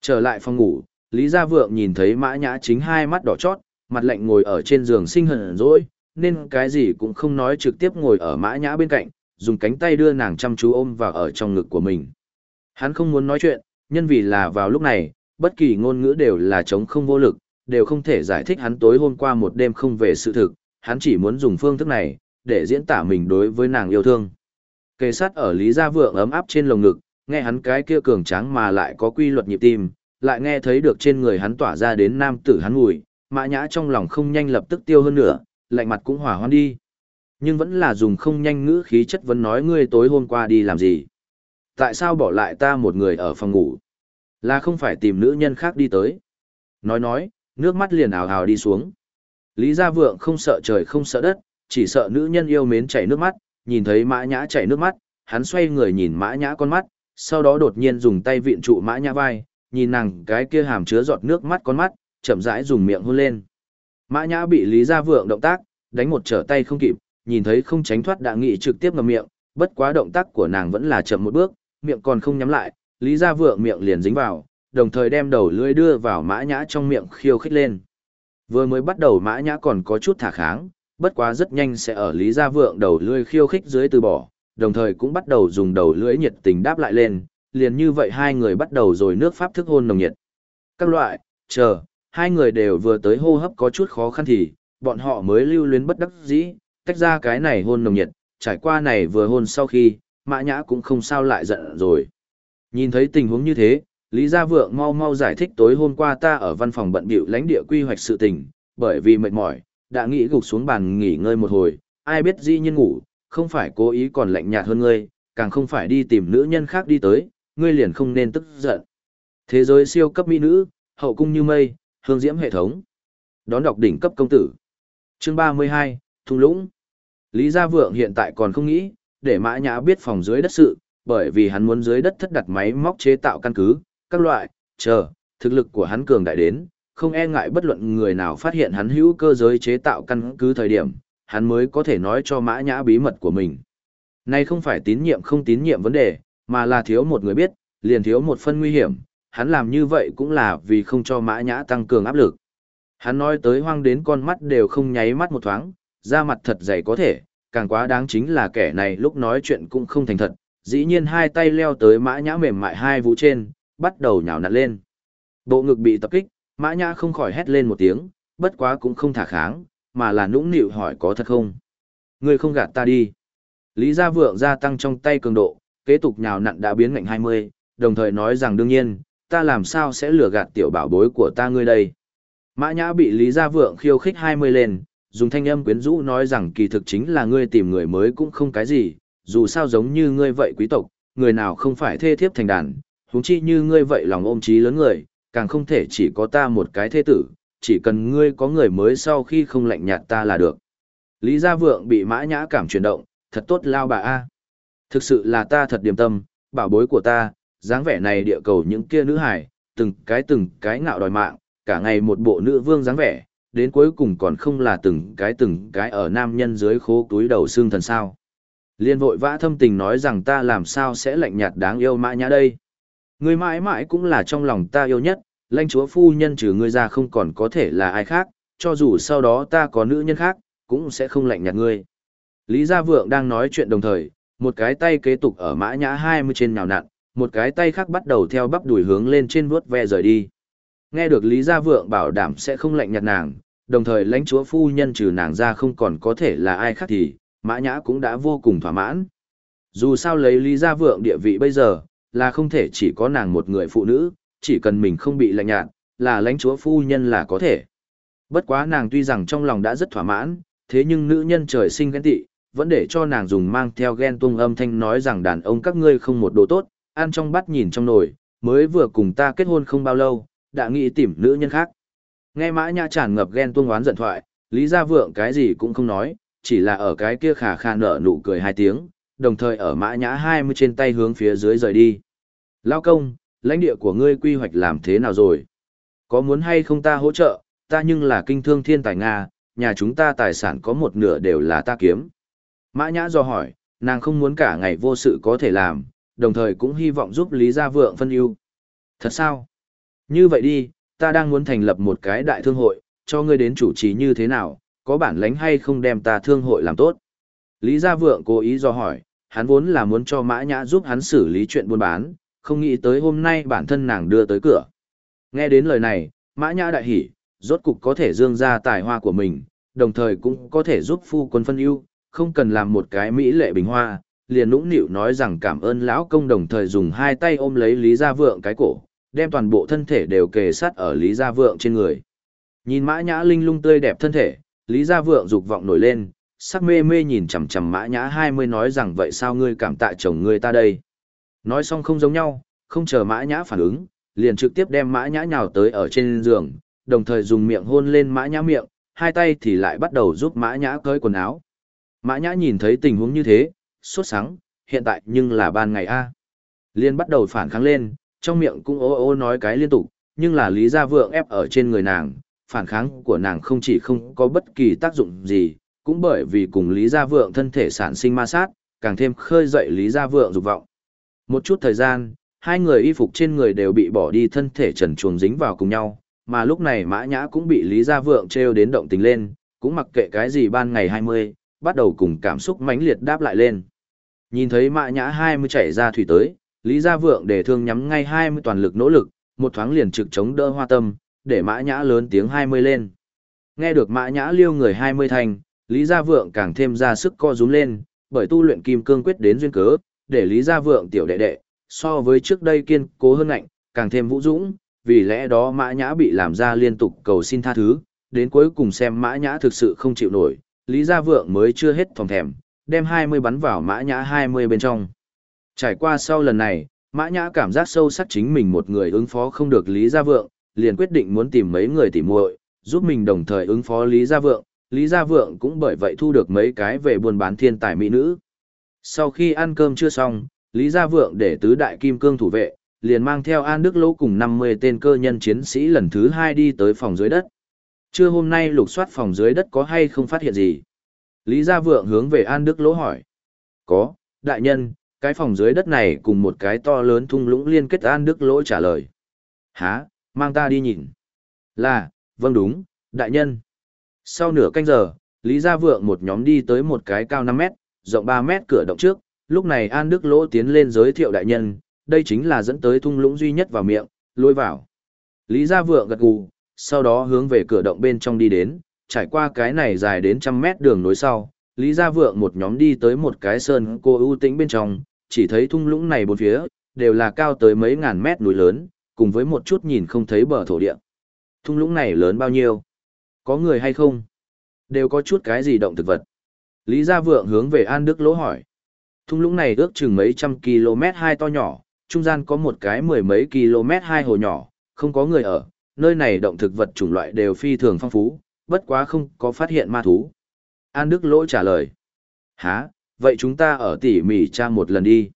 Speaker 1: Trở lại phòng ngủ, Lý Gia Vượng nhìn thấy Mã Nhã chính hai mắt đỏ chót, mặt lạnh ngồi ở trên giường sinh hận rỗi, nên cái gì cũng không nói trực tiếp ngồi ở mã nhã bên cạnh, dùng cánh tay đưa nàng chăm chú ôm vào ở trong ngực của mình. Hắn không muốn nói chuyện, nhân vì là vào lúc này, bất kỳ ngôn ngữ đều là chống không vô lực, đều không thể giải thích hắn tối hôm qua một đêm không về sự thực, hắn chỉ muốn dùng phương thức này, để diễn tả mình đối với nàng yêu thương. Kề sát ở Lý Gia Vượng ấm áp trên lồng ngực, nghe hắn cái kia cường tráng mà lại có quy luật nhịp tim, lại nghe thấy được trên người hắn tỏa ra đến nam tử hắn ngùi, mã nhã trong lòng không nhanh lập tức tiêu hơn nữa, lạnh mặt cũng hỏa hoan đi. Nhưng vẫn là dùng không nhanh ngữ khí chất vấn nói ngươi tối hôm qua đi làm gì. Tại sao bỏ lại ta một người ở phòng ngủ? Là không phải tìm nữ nhân khác đi tới. Nói nói, nước mắt liền ào ào đi xuống. Lý Gia Vượng không sợ trời không sợ đất, chỉ sợ nữ nhân yêu mến chảy nước mắt, nhìn thấy mã nhã chảy nước mắt, hắn xoay người nhìn mã nhã con mắt, sau đó đột nhiên dùng tay vịn trụ mã nhã vai, nhìn nàng cái kia hàm chứa giọt nước mắt con mắt, chậm rãi dùng miệng hôn lên. Mã nhã bị Lý Gia Vượng động tác, đánh một trở tay không kịp, nhìn thấy không tránh thoát đã nghị trực tiếp ngậm miệng, bất quá động tác của nàng vẫn là chậm một bước, miệng còn không nhắm lại, Lý Gia Vượng miệng liền dính vào, đồng thời đem đầu lưỡi đưa vào mã nhã trong miệng khiêu khích lên. Vừa mới bắt đầu mã nhã còn có chút thả kháng, bất quá rất nhanh sẽ ở Lý Gia Vượng đầu lưỡi khiêu khích dưới từ bỏ, đồng thời cũng bắt đầu dùng đầu lưỡi nhiệt tình đáp lại lên, liền như vậy hai người bắt đầu rồi nước pháp thức hôn nồng nhiệt. Các loại, chờ, hai người đều vừa tới hô hấp có chút khó khăn thì, bọn họ mới lưu luyến bất đắc dĩ, tách ra cái này hôn nồng nhiệt, trải qua này vừa hôn sau khi, mã nhã cũng không sao lại giận rồi. Nhìn thấy tình huống như thế, Lý Gia Vượng mau mau giải thích tối hôm qua ta ở văn phòng bận bịu lãnh địa quy hoạch sự tình, bởi vì mệt mỏi, đã nghĩ gục xuống bàn nghỉ ngơi một hồi, ai biết dĩ nhiên ngủ, không phải cố ý còn lạnh nhạt hơn ngươi, càng không phải đi tìm nữ nhân khác đi tới, ngươi liền không nên tức giận. Thế giới siêu cấp mỹ nữ, hậu cung như mây, hương diễm hệ thống. Đón đọc đỉnh cấp công tử. Chương 32, Thung Lũng. Lý Gia Vượng hiện tại còn không nghĩ, để Mã Nhã biết phòng dưới đất sự, bởi vì hắn muốn dưới đất thất đặt máy móc chế tạo căn cứ, các loại, chờ, thực lực của hắn cường đại đến, không e ngại bất luận người nào phát hiện hắn hữu cơ giới chế tạo căn cứ thời điểm, hắn mới có thể nói cho Mã Nhã bí mật của mình. Này không phải tín nhiệm không tín nhiệm vấn đề, mà là thiếu một người biết, liền thiếu một phân nguy hiểm, hắn làm như vậy cũng là vì không cho Mã Nhã tăng cường áp lực. Hắn nói tới hoang đến con mắt đều không nháy mắt một thoáng, da mặt thật dày có thể, càng quá đáng chính là kẻ này lúc nói chuyện cũng không thành thật, dĩ nhiên hai tay leo tới Mã Nhã mềm mại hai vũ trên, bắt đầu nhào nặn lên. Bộ ngực bị tập kích, Mã Nhã không khỏi hét lên một tiếng, bất quá cũng không thả kháng, mà là nũng nịu hỏi có thật không. Ngươi không gạt ta đi. Lý Gia Vượng gia tăng trong tay cường độ, kế tục nhào nặn đã biến ngạnh 20, đồng thời nói rằng đương nhiên, ta làm sao sẽ lừa gạt tiểu bảo bối của ta ngươi đây. Mã Nhã bị Lý Gia Vượng khiêu khích 20 lên, dùng thanh âm quyến rũ nói rằng kỳ thực chính là ngươi tìm người mới cũng không cái gì, dù sao giống như ngươi vậy quý tộc, người nào không phải thê thiếp thành đàn, huống chi như ngươi vậy lòng ôm trí lớn người, càng không thể chỉ có ta một cái thế tử, chỉ cần ngươi có người mới sau khi không lạnh nhạt ta là được. Lý Gia Vượng bị mã nhã cảm chuyển động, thật tốt lao bà A. Thực sự là ta thật điềm tâm, bảo bối của ta, dáng vẻ này địa cầu những kia nữ hải, từng cái từng cái ngạo đòi mạng, cả ngày một bộ nữ vương dáng vẻ, đến cuối cùng còn không là từng cái từng cái ở nam nhân dưới khố túi đầu xương thần sao. Liên vội vã thâm tình nói rằng ta làm sao sẽ lạnh nhạt đáng yêu mã nhã đây. Ngươi mãi mãi cũng là trong lòng ta yêu nhất, lãnh chúa phu nhân trừ ngươi ra không còn có thể là ai khác, cho dù sau đó ta có nữ nhân khác, cũng sẽ không lạnh nhạt ngươi. Lý Gia Vượng đang nói chuyện đồng thời, một cái tay kế tục ở mã nhã 20 trên nhào nặn, một cái tay khác bắt đầu theo bắp đuổi hướng lên trên vuốt ve rời đi. Nghe được Lý Gia Vượng bảo đảm sẽ không lạnh nhạt nàng, đồng thời lãnh chúa phu nhân trừ nàng ra không còn có thể là ai khác thì, mã nhã cũng đã vô cùng thỏa mãn. Dù sao lấy Lý Gia Vượng địa vị bây giờ, là không thể chỉ có nàng một người phụ nữ, chỉ cần mình không bị lạnh nhạt, là lãnh chúa phu nhân là có thể. Bất quá nàng tuy rằng trong lòng đã rất thỏa mãn, thế nhưng nữ nhân trời sinh ghen tị, vẫn để cho nàng dùng mang theo ghen tung âm thanh nói rằng đàn ông các ngươi không một đồ tốt, ăn trong bát nhìn trong nồi, mới vừa cùng ta kết hôn không bao lâu, đã nghĩ tìm nữ nhân khác. Nghe mã nhã tràn ngập ghen tuông oán giận thoại, Lý Gia Vượng cái gì cũng không nói, chỉ là ở cái kia khả khả nở nụ cười hai tiếng, đồng thời ở mã nhã hai mươi trên tay hướng phía dưới rời đi. Lao công, lãnh địa của ngươi quy hoạch làm thế nào rồi? Có muốn hay không ta hỗ trợ, ta nhưng là kinh thương thiên tài Nga, nhà chúng ta tài sản có một nửa đều là ta kiếm. Mã Nhã do hỏi, nàng không muốn cả ngày vô sự có thể làm, đồng thời cũng hy vọng giúp Lý Gia Vượng phân ưu. Thật sao? Như vậy đi, ta đang muốn thành lập một cái đại thương hội, cho ngươi đến chủ trì như thế nào, có bản lãnh hay không đem ta thương hội làm tốt. Lý Gia Vượng cố ý do hỏi, hắn vốn là muốn cho Mã Nhã giúp hắn xử lý chuyện buôn bán, không nghĩ tới hôm nay bản thân nàng đưa tới cửa. Nghe đến lời này, Mã Nhã đại hỉ, rốt cục có thể dương ra tài hoa của mình, đồng thời cũng có thể giúp phu quân phân ưu, không cần làm một cái mỹ lệ bình hoa, liền nũng nịu nói rằng cảm ơn lão công đồng thời dùng hai tay ôm lấy Lý Gia Vượng cái cổ, đem toàn bộ thân thể đều kề sát ở Lý Gia Vượng trên người. Nhìn Mã Nhã linh lung tươi đẹp thân thể, Lý Gia Vượng dục vọng nổi lên, sắc mê mê nhìn chằm chằm Mã Nhã hai mươi nói rằng vậy sao ngươi cảm tạ chồng ngươi ta đây. Nói xong không giống nhau, không chờ Mã Nhã phản ứng, liền trực tiếp đem Mã Nhã nhào tới ở trên giường, đồng thời dùng miệng hôn lên Mã Nhã miệng, hai tay thì lại bắt đầu giúp Mã Nhã cởi quần áo. Mã Nhã nhìn thấy tình huống như thế, sốt sắng, hiện tại nhưng là ban ngày a. Liên bắt đầu phản kháng lên, trong miệng cũng ô ô nói cái liên tục, nhưng là Lý Gia Vượng ép ở trên người nàng, phản kháng của nàng không chỉ không có bất kỳ tác dụng gì, cũng bởi vì cùng Lý Gia Vượng thân thể sản sinh ma sát, càng thêm khơi dậy Lý Gia Vượng dục vọng. Một chút thời gian, hai người y phục trên người đều bị bỏ đi thân thể trần chuồng dính vào cùng nhau, mà lúc này Mã Nhã cũng bị Lý Gia Vượng treo đến động tình lên, cũng mặc kệ cái gì ban ngày 20, bắt đầu cùng cảm xúc mãnh liệt đáp lại lên. Nhìn thấy Mã Nhã 20 chảy ra thủy tới, Lý Gia Vượng để thương nhắm ngay 20 toàn lực nỗ lực, một thoáng liền trực chống đỡ hoa tâm, để Mã Nhã lớn tiếng 20 lên. Nghe được Mã Nhã liêu người 20 thành, Lý Gia Vượng càng thêm ra sức co rúm lên, bởi tu luyện kim cương quyết đến duyên cớ, để Lý Gia Vượng tiểu đệ đệ, so với trước đây kiên cố hơn ngạnh, càng thêm vũ dũng, vì lẽ đó Mã Nhã bị làm ra liên tục cầu xin tha thứ, đến cuối cùng xem Mã Nhã thực sự không chịu nổi, Lý Gia Vượng mới chưa hết phòng thèm, đem 20 bắn vào Mã Nhã 20 bên trong. Trải qua sau lần này, Mã Nhã cảm giác sâu sắc chính mình một người ứng phó không được Lý Gia Vượng, liền quyết định muốn tìm mấy người tỉ muội, giúp mình đồng thời ứng phó Lý Gia Vượng, Lý Gia Vượng cũng bởi vậy thu được mấy cái về buôn bán thiên tài mỹ nữ. Sau khi ăn cơm chưa xong, Lý Gia Vượng để tứ đại kim cương thủ vệ, liền mang theo An Đức Lỗ cùng 50 tên cơ nhân chiến sĩ lần thứ hai đi tới phòng dưới đất. Trưa hôm nay lục soát phòng dưới đất có hay không phát hiện gì? Lý Gia Vượng hướng về An Đức Lỗ hỏi. Có, đại nhân, cái phòng dưới đất này cùng một cái to lớn thung lũng liên kết An Đức Lỗ trả lời. Hả, mang ta đi nhìn. Là, vâng đúng, đại nhân. Sau nửa canh giờ, Lý Gia Vượng một nhóm đi tới một cái cao 5 mét, rộng 3 mét cửa động trước, lúc này An Đức Lỗ tiến lên giới thiệu đại nhân, đây chính là dẫn tới thung lũng duy nhất vào miệng, lôi vào. Lý Gia Vượng gật gù, sau đó hướng về cửa động bên trong đi đến, trải qua cái này dài đến trăm mét đường nối sau, Lý Gia Vượng một nhóm đi tới một cái sơn cô ưu tĩnh bên trong, chỉ thấy thung lũng này bốn phía, đều là cao tới mấy ngàn mét núi lớn, cùng với một chút nhìn không thấy bờ thổ địa. Thung lũng này lớn bao nhiêu? Có người hay không? Đều có chút cái gì động thực vật. Lý Gia Vượng hướng về An Đức Lỗ hỏi. Thung lũng này ước chừng mấy trăm km hai to nhỏ, trung gian có một cái mười mấy km hai hồ nhỏ, không có người ở, nơi này động thực vật chủng loại đều phi thường phong phú, bất quá không có phát hiện ma thú. An Đức Lỗ trả lời. Hả, vậy chúng ta ở tỉ mỉ tra một lần đi.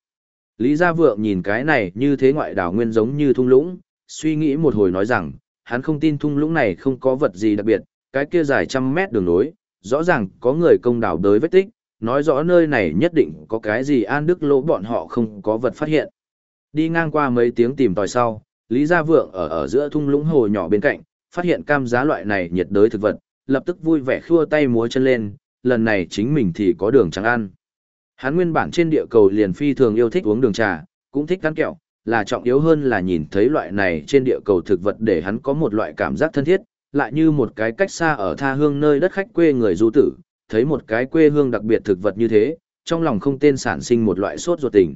Speaker 1: Lý Gia Vượng nhìn cái này như thế ngoại đảo nguyên giống như thung lũng, suy nghĩ một hồi nói rằng, hắn không tin thung lũng này không có vật gì đặc biệt, cái kia dài trăm mét đường nối, rõ ràng có người công đảo đới vết tích, nói rõ nơi này nhất định có cái gì An Đức Lỗ bọn họ không có vật phát hiện. Đi ngang qua mấy tiếng tìm tòi sau, Lý Gia Vượng ở ở giữa thung lũng hồ nhỏ bên cạnh, phát hiện cam giá loại này nhiệt đới thực vật, lập tức vui vẻ khua tay múa chân lên, lần này chính mình thì có đường trắng ăn. Hắn nguyên bản trên địa cầu liền phi thường yêu thích uống đường trà, cũng thích ăn kẹo, là trọng yếu hơn là nhìn thấy loại này trên địa cầu thực vật để hắn có một loại cảm giác thân thiết, lại như một cái cách xa ở tha hương nơi đất khách quê người du tử, thấy một cái quê hương đặc biệt thực vật như thế, trong lòng không tên sản sinh một loại sốt ruột tình.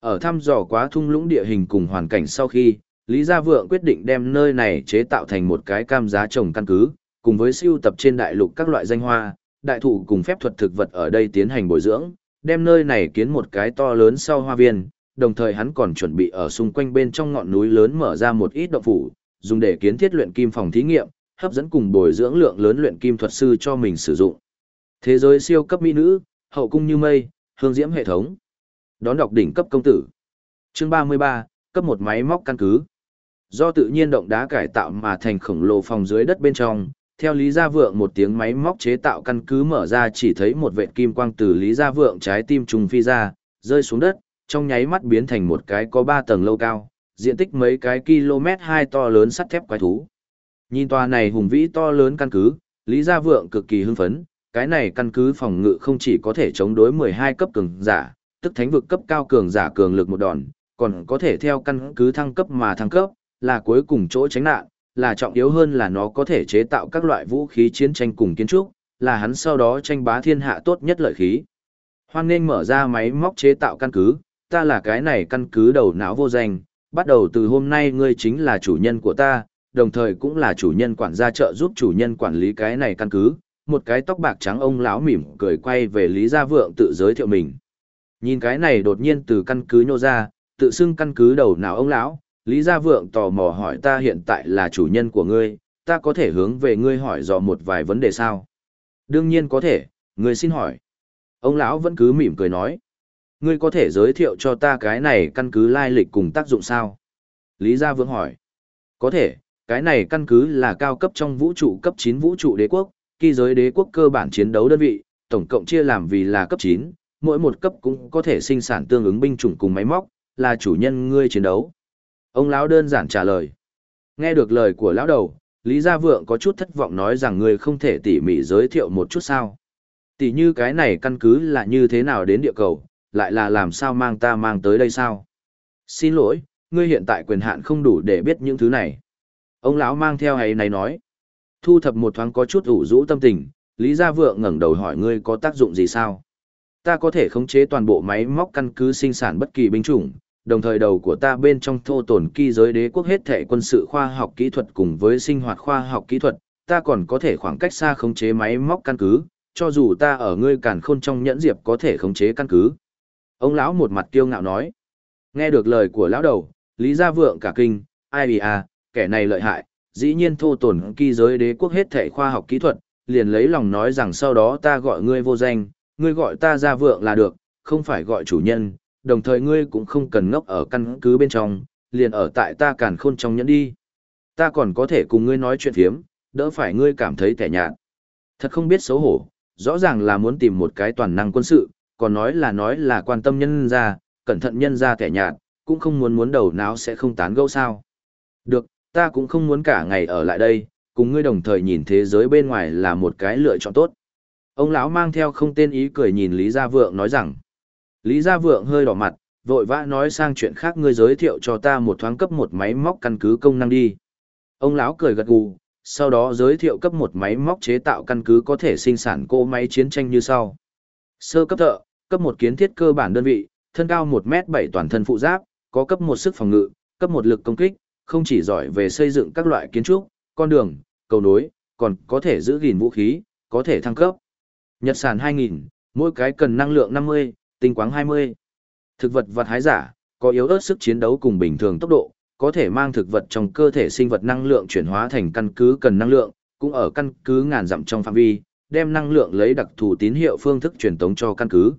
Speaker 1: Ở thăm dò quá thung lũng địa hình cùng hoàn cảnh sau khi, Lý Gia Vượng quyết định đem nơi này chế tạo thành một cái cam giá trồng căn cứ, cùng với siêu tập trên đại lục các loại danh hoa, đại thụ cùng phép thuật thực vật ở đây tiến hành bồi dưỡng, đem nơi này kiến một cái to lớn sau hoa viên, đồng thời hắn còn chuẩn bị ở xung quanh bên trong ngọn núi lớn mở ra một ít động phủ, dùng để kiến thiết luyện kim phòng thí nghiệm, hấp dẫn cùng bồi dưỡng lượng lớn luyện kim thuật sư cho mình sử dụng. Thế giới siêu cấp mỹ nữ, hậu cung như mây, hương diễm hệ thống. Đón đọc đỉnh cấp công tử. Chương 33, cấp một máy móc căn cứ. Do tự nhiên động đá cải tạo mà thành khổng lồ phòng dưới đất bên trong, theo Lý Gia Vượng một tiếng máy móc chế tạo căn cứ mở ra chỉ thấy một vệt kim quang từ Lý Gia Vượng trái tim trùng phi ra, rơi xuống đất, trong nháy mắt biến thành một cái có 3 tầng lâu cao, diện tích mấy cái km hai to lớn sắt thép quái thú. Nhìn tòa này hùng vĩ to lớn căn cứ, Lý Gia Vượng cực kỳ hưng phấn, cái này căn cứ phòng ngự không chỉ có thể chống đối 12 cấp cường giả, tức thánh vực cấp cao cường giả cường lực một đòn, còn có thể theo căn cứ thăng cấp mà thăng cấp, là cuối cùng chỗ tránh nạn, là trọng yếu hơn là nó có thể chế tạo các loại vũ khí chiến tranh cùng kiến trúc, là hắn sau đó tranh bá thiên hạ tốt nhất lợi khí. Hoan nên mở ra máy móc chế tạo căn cứ, ta là cái này căn cứ đầu não vô danh, bắt đầu từ hôm nay ngươi chính là chủ nhân của ta, đồng thời cũng là chủ nhân quản gia trợ giúp chủ nhân quản lý cái này căn cứ. Một cái tóc bạc trắng ông lão mỉm cười quay về Lý Gia Vượng tự giới thiệu mình. Nhìn cái này đột nhiên từ căn cứ nhô ra, tự xưng căn cứ đầu nào ông lão, Lý Gia Vượng tò mò hỏi ta hiện tại là chủ nhân của ngươi, ta có thể hướng về ngươi hỏi dò một vài vấn đề sao? Đương nhiên có thể, ngươi xin hỏi. Ông lão vẫn cứ mỉm cười nói. Ngươi có thể giới thiệu cho ta cái này căn cứ lai lịch cùng tác dụng sao? Lý Gia Vượng hỏi. Có thể, cái này căn cứ là cao cấp trong vũ trụ cấp 9 vũ trụ đế quốc, kỳ giới đế quốc cơ bản chiến đấu đơn vị, tổng cộng chia làm vì là cấp 9, mỗi một cấp cũng có thể sinh sản tương ứng binh chủng cùng máy móc, là chủ nhân ngươi chiến đấu. Ông lão đơn giản trả lời. Nghe được lời của lão đầu, Lý Gia Vượng có chút thất vọng nói rằng ngươi không thể tỉ mỉ giới thiệu một chút sao. Tỉ như cái này căn cứ là như thế nào đến địa cầu, lại là làm sao mang ta mang tới đây sao? Xin lỗi, ngươi hiện tại quyền hạn không đủ để biết những thứ này. Ông lão mang theo ấy này nói. Thu thập một thoáng có chút ủ rũ tâm tình, Lý Gia Vượng ngẩng đầu hỏi ngươi có tác dụng gì sao? Ta có thể khống chế toàn bộ máy móc căn cứ sinh sản bất kỳ binh chủng, đồng thời đầu của ta bên trong thô tổn kỳ giới đế quốc hết thể quân sự khoa học kỹ thuật cùng với sinh hoạt khoa học kỹ thuật, ta còn có thể khoảng cách xa khống chế máy móc căn cứ, cho dù ta ở ngươi càn khôn trong nhẫn diệp có thể khống chế căn cứ. Ông lão một mặt kiêu ngạo nói. Nghe được lời của lão đầu, Lý Gia Vượng cả kinh, ai à, kẻ này lợi hại, dĩ nhiên thô tổn kỳ giới đế quốc hết thể khoa học kỹ thuật, liền lấy lòng nói rằng sau đó ta gọi ngươi vô danh, ngươi gọi ta Gia Vượng là được, không phải gọi chủ nhân, đồng thời ngươi cũng không cần ngốc ở căn cứ bên trong, liền ở tại ta càn khôn trong nhẫn đi. Ta còn có thể cùng ngươi nói chuyện phiếm, đỡ phải ngươi cảm thấy tẻ nhạt. Thật không biết xấu hổ, rõ ràng là muốn tìm một cái toàn năng quân sự, còn nói là nói là quan tâm nhân ra, cẩn thận nhân ra kẻ nhạt, cũng không muốn muốn đầu não sẽ không tán gẫu sao. Được, ta cũng không muốn cả ngày ở lại đây, cùng ngươi đồng thời nhìn thế giới bên ngoài là một cái lựa chọn tốt. Ông lão mang theo không tên ý cười nhìn Lý Gia Vượng nói rằng, Lý Gia Vượng hơi đỏ mặt, vội vã nói sang chuyện khác ngươi giới thiệu cho ta một thoáng cấp một máy móc căn cứ công năng đi. Ông lão cười gật gù, sau đó giới thiệu cấp một máy móc chế tạo căn cứ có thể sinh sản cỗ máy chiến tranh như sau. Sơ cấp thợ, cấp một kiến thiết cơ bản đơn vị, thân cao 1m7 toàn thân phụ giáp, có cấp một sức phòng ngự, cấp một lực công kích, không chỉ giỏi về xây dựng các loại kiến trúc, con đường, cầu nối, còn có thể giữ gìn vũ khí, có thể thăng cấp. Nhật sản 2000, mỗi cái cần năng lượng 50, tinh quáng 20. Thực vật vật hái giả, có yếu ớt sức chiến đấu cùng bình thường tốc độ, có thể mang thực vật trong cơ thể sinh vật năng lượng chuyển hóa thành căn cứ cần năng lượng, cũng ở căn cứ ngàn dặm trong phạm vi, đem năng lượng lấy đặc thù tín hiệu phương thức truyền tống cho căn cứ.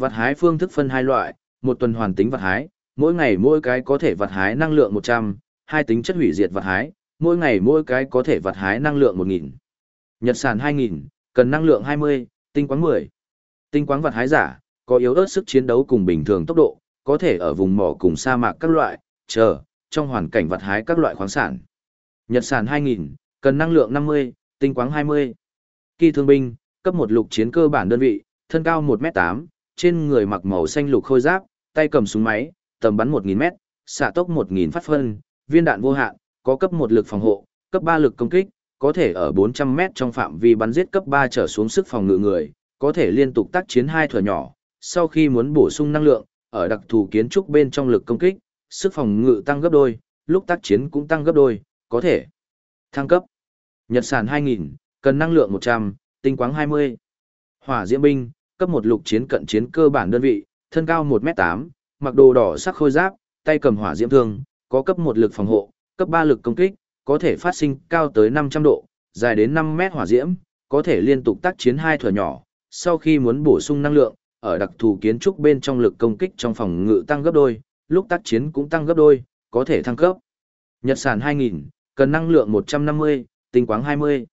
Speaker 1: Vật hái phương thức phân hai loại, một tuần hoàn tính vật hái, mỗi ngày mỗi cái có thể vật hái năng lượng 100, hai tính chất hủy diệt vật hái, mỗi ngày mỗi cái có thể vật hái năng lượng 1000. Nhật sản 2000, cần năng lượng 20, tinh quáng 10. Tinh quáng vật hái giả, có yếu ớt sức chiến đấu cùng bình thường tốc độ, có thể ở vùng mỏ cùng sa mạc các loại, chờ, trong hoàn cảnh vật hái các loại khoáng sản. Nhật sản 2000, cần năng lượng 50, tinh quáng 20. Kỳ thương binh, cấp một lục chiến cơ bản đơn vị, thân cao 1m8, trên người mặc màu xanh lục khôi giáp, tay cầm súng máy, tầm bắn 1000m, xạ tốc 1000 phát phân, viên đạn vô hạn, có cấp 1 lực phòng hộ, cấp 3 lực công kích, có thể ở 400m trong phạm vi bắn giết cấp 3 trở xuống sức phòng ngự người, có thể liên tục tác chiến hai thừa nhỏ, sau khi muốn bổ sung năng lượng, ở đặc thù kiến trúc bên trong lực công kích, sức phòng ngự tăng gấp đôi, lúc tác chiến cũng tăng gấp đôi, có thể thăng cấp. Nhật sản 2000, cần năng lượng 100, tinh quáng 20. Hỏa diễm binh, cấp một lục chiến cận chiến cơ bản đơn vị, thân cao 1m8, mặc đồ đỏ sắc khôi giáp, tay cầm hỏa diễm thương, có cấp một lực phòng hộ, cấp 3 lực công kích, có thể phát sinh cao tới 500 độ, dài đến 5 mét hỏa diễm, có thể liên tục tác chiến hai thừa nhỏ, sau khi muốn bổ sung năng lượng, ở đặc thù kiến trúc bên trong lực công kích trong phòng ngự tăng gấp đôi, lúc tác chiến cũng tăng gấp đôi, có thể thăng cấp. Nhật sản 2000, cần năng lượng 150, tinh quáng 20.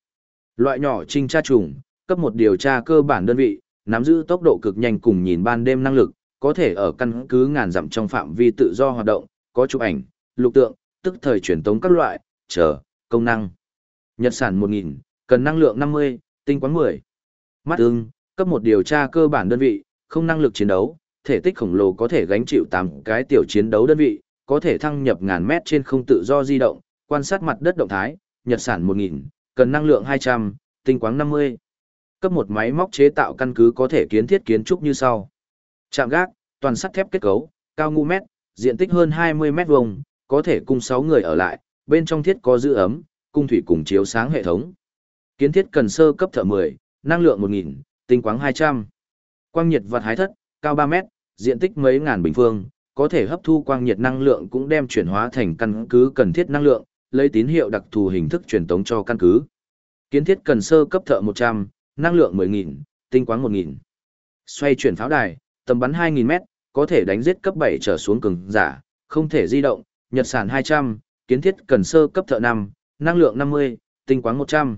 Speaker 1: Loại nhỏ trinh tra trùng, cấp một điều tra cơ bản đơn vị, nắm giữ tốc độ cực nhanh cùng nhìn ban đêm năng lực, có thể ở căn cứ ngàn dặm trong phạm vi tự do hoạt động, có chụp ảnh, lục tượng, tức thời truyền tống các loại, chờ, công năng. Nhật sản 1000, cần năng lượng 50, tinh quán 10. Mắt ưng, cấp một điều tra cơ bản đơn vị, không năng lực chiến đấu, thể tích khổng lồ có thể gánh chịu 8 cái tiểu chiến đấu đơn vị, có thể thăng nhập ngàn mét trên không tự do di động, quan sát mặt đất động thái, nhật sản 1000, cần năng lượng 200, tinh quáng 50. Cấp một máy móc chế tạo căn cứ có thể kiến thiết kiến trúc như sau. Trạm gác, toàn sắt thép kết cấu, cao ngu mét, diện tích hơn 20 mét vuông, có thể cung 6 người ở lại, bên trong thiết có giữ ấm, cung thủy cùng chiếu sáng hệ thống. Kiến thiết cần sơ cấp thợ 10, năng lượng 1000, tinh quáng 200. Quang nhiệt vật hái thất, cao 3 mét, diện tích mấy ngàn bình phương, có thể hấp thu quang nhiệt năng lượng cũng đem chuyển hóa thành căn cứ cần thiết năng lượng, lấy tín hiệu đặc thù hình thức truyền tống cho căn cứ. Kiến thiết cần sơ cấp thợ 100, năng lượng 10.000, tinh quáng 1.000. Xoay chuyển pháo đài, tầm bắn 2.000m, có thể đánh giết cấp 7 trở xuống cường giả, không thể di động, nhật sản 200, kiến thiết cần sơ cấp thợ 5, năng lượng 50, tinh quáng 100.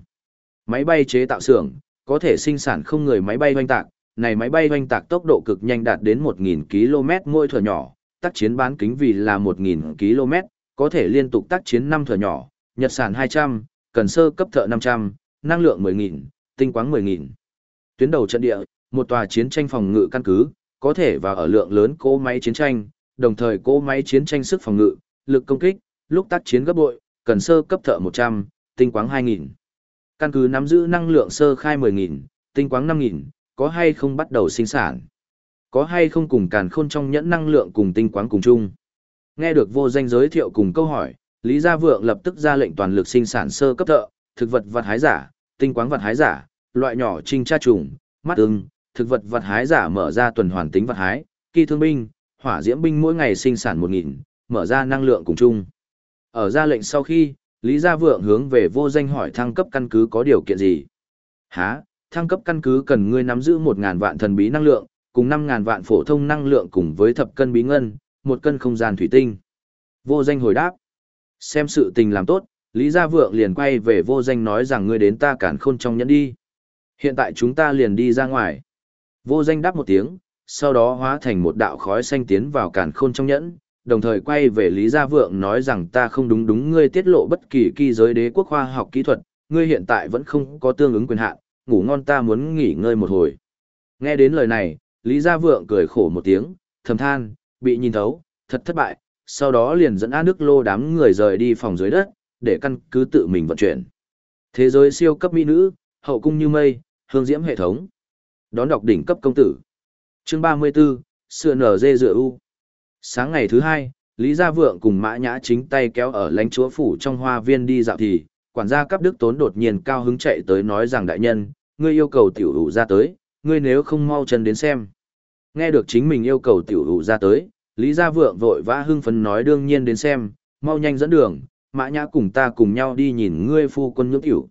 Speaker 1: Máy bay chế tạo xưởng, có thể sinh sản không người máy bay hoành tạc, này máy bay hoành tạc tốc độ cực nhanh đạt đến 1.000 km mỗi thừa nhỏ, tác chiến bán kính vì là 1.000 km, có thể liên tục tác chiến 5 thừa nhỏ, nhật sản 200, cần sơ cấp thợ 500, năng lượng 10.000, tinh quáng 10.000. Tuyến đầu trận địa, một tòa chiến tranh phòng ngự căn cứ, có thể vào ở lượng lớn cỗ máy chiến tranh, đồng thời cỗ máy chiến tranh sức phòng ngự, lực công kích, lúc tác chiến gấp bội, cần sơ cấp thợ 100, tinh quáng 2.000. Căn cứ nắm giữ năng lượng sơ khai 10.000, tinh quáng 5.000, có hay không bắt đầu sinh sản? Có hay không cùng càn khôn trong nhẫn năng lượng cùng tinh quáng cùng chung? Nghe được vô danh giới thiệu cùng câu hỏi, Lý Gia Vượng lập tức ra lệnh toàn lực sinh sản sơ cấp thợ, thực vật vật hái giả, tinh quáng vật hái giả, loại nhỏ trinh tra trùng, mắt ưng, thực vật vật hái giả mở ra tuần hoàn tính vật hái, kỳ thương binh, hỏa diễm binh mỗi ngày sinh sản 1.000, mở ra năng lượng cùng chung. Ở ra lệnh sau khi, Lý Gia Vượng hướng về vô danh hỏi thăng cấp căn cứ có điều kiện gì? Hả, thăng cấp căn cứ cần ngươi nắm giữ 1000 vạn thần bí năng lượng, cùng 5000 vạn phổ thông năng lượng cùng với thập cân bí ngân, một cân không gian thủy tinh. Vô danh hồi đáp. Xem sự tình làm tốt, Lý Gia Vượng liền quay về vô danh nói rằng ngươi đến ta cản khôn trong nhẫn đi. Hiện tại chúng ta liền đi ra ngoài. Vô danh đáp một tiếng, sau đó hóa thành một đạo khói xanh tiến vào cản khôn trong nhẫn, đồng thời quay về Lý Gia Vượng nói rằng ta không đúng đúng ngươi tiết lộ bất kỳ kỳ giới đế quốc khoa học kỹ thuật, ngươi hiện tại vẫn không có tương ứng quyền hạn, ngủ ngon ta muốn nghỉ ngơi một hồi. Nghe đến lời này, Lý Gia Vượng cười khổ một tiếng, thầm than, bị nhìn thấu, thật thất bại, sau đó liền dẫn A Đức lô đám người rời đi phòng dưới đất, để căn cứ tự mình vận chuyển. Thế giới siêu cấp mỹ nữ, hậu cung như mây, hương diễm hệ thống. Đón đọc đỉnh cấp công tử. Chương 34, Sửa nở dê dựa u. Sáng ngày thứ hai, Lý Gia Vượng cùng Mã Nhã chính tay kéo ở lãnh chúa phủ trong hoa viên đi dạo thì, quản gia cấp đức tốn đột nhiên cao hứng chạy tới nói rằng đại nhân, ngươi yêu cầu tiểu hữu ra tới, ngươi nếu không mau chân đến xem. Nghe được chính mình yêu cầu tiểu hữu ra tới, Lý Gia Vượng vội vã hưng phấn nói đương nhiên đến xem, mau nhanh dẫn đường, Mã Nhã cùng ta cùng nhau đi nhìn ngươi phu quân nhưỡng tiểu.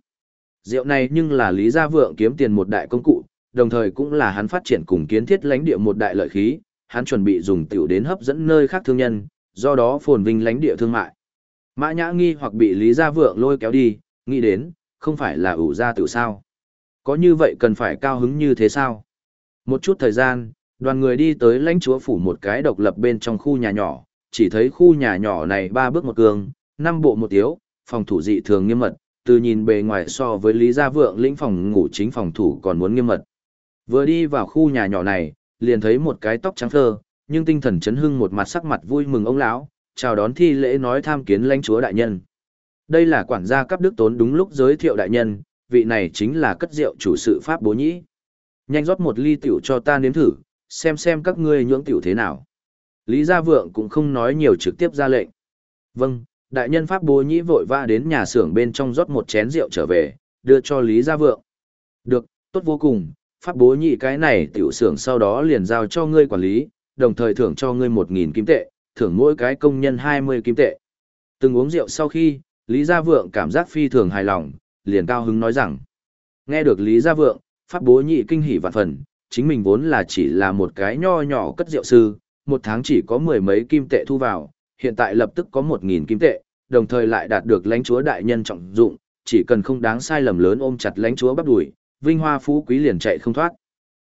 Speaker 1: Rượu này nhưng là Lý Gia Vượng kiếm tiền một đại công cụ, đồng thời cũng là hắn phát triển cùng kiến thiết lãnh địa một đại lợi khí, hắn chuẩn bị dùng tiểu đến hấp dẫn nơi khác thương nhân, do đó phồn vinh lãnh địa thương mại. Mã Nhã nghi hoặc bị Lý Gia Vượng lôi kéo đi, nghĩ đến, không phải là ủ gia tiểu sao? Có như vậy cần phải cao hứng như thế sao? Một chút thời gian, đoàn người đi tới lãnh chúa phủ một cái độc lập bên trong khu nhà nhỏ, chỉ thấy khu nhà nhỏ này ba bước một cường, năm bộ một tiếu, phòng thủ dị thường nghiêm mật, từ nhìn bề ngoài so với Lý Gia Vượng lĩnh phòng ngủ chính phòng thủ còn muốn nghiêm mật. Vừa đi vào khu nhà nhỏ này, liền thấy một cái tóc trắng phơ, nhưng tinh thần chấn hưng một mặt sắc mặt vui mừng ông lão, chào đón thi lễ nói tham kiến lãnh chúa đại nhân. Đây là quản gia cấp đức tốn đúng lúc giới thiệu đại nhân, vị này chính là cất rượu chủ sự pháp bố nhĩ. Nhanh rót một ly tiểu cho ta nếm thử, xem xem các ngươi nhưỡng tiểu thế nào. Lý Gia Vượng cũng không nói nhiều trực tiếp ra lệnh. Vâng, đại nhân pháp bố nhĩ vội vã đến nhà xưởng bên trong rót một chén rượu trở về, đưa cho Lý Gia Vượng. Được, tốt vô cùng, pháp bố nhị cái này tiểu xưởng sau đó liền giao cho ngươi quản lý, đồng thời thưởng cho ngươi một nghìn kim tệ, thưởng mỗi cái công nhân hai mươi kim tệ. Từng uống rượu sau khi, Lý Gia Vượng cảm giác phi thường hài lòng, liền cao hứng nói rằng. Nghe được Lý Gia Vượng, pháp bố nhị kinh hỉ vạn phần, chính mình vốn là chỉ là một cái nho nhỏ cất rượu sư, một tháng chỉ có mười mấy kim tệ thu vào, hiện tại lập tức có một nghìn kim tệ, đồng thời lại đạt được lãnh chúa đại nhân trọng dụng, chỉ cần không đáng sai lầm lớn ôm chặt lãnh chúa bắp đuổi, vinh hoa phú quý liền chạy không thoát.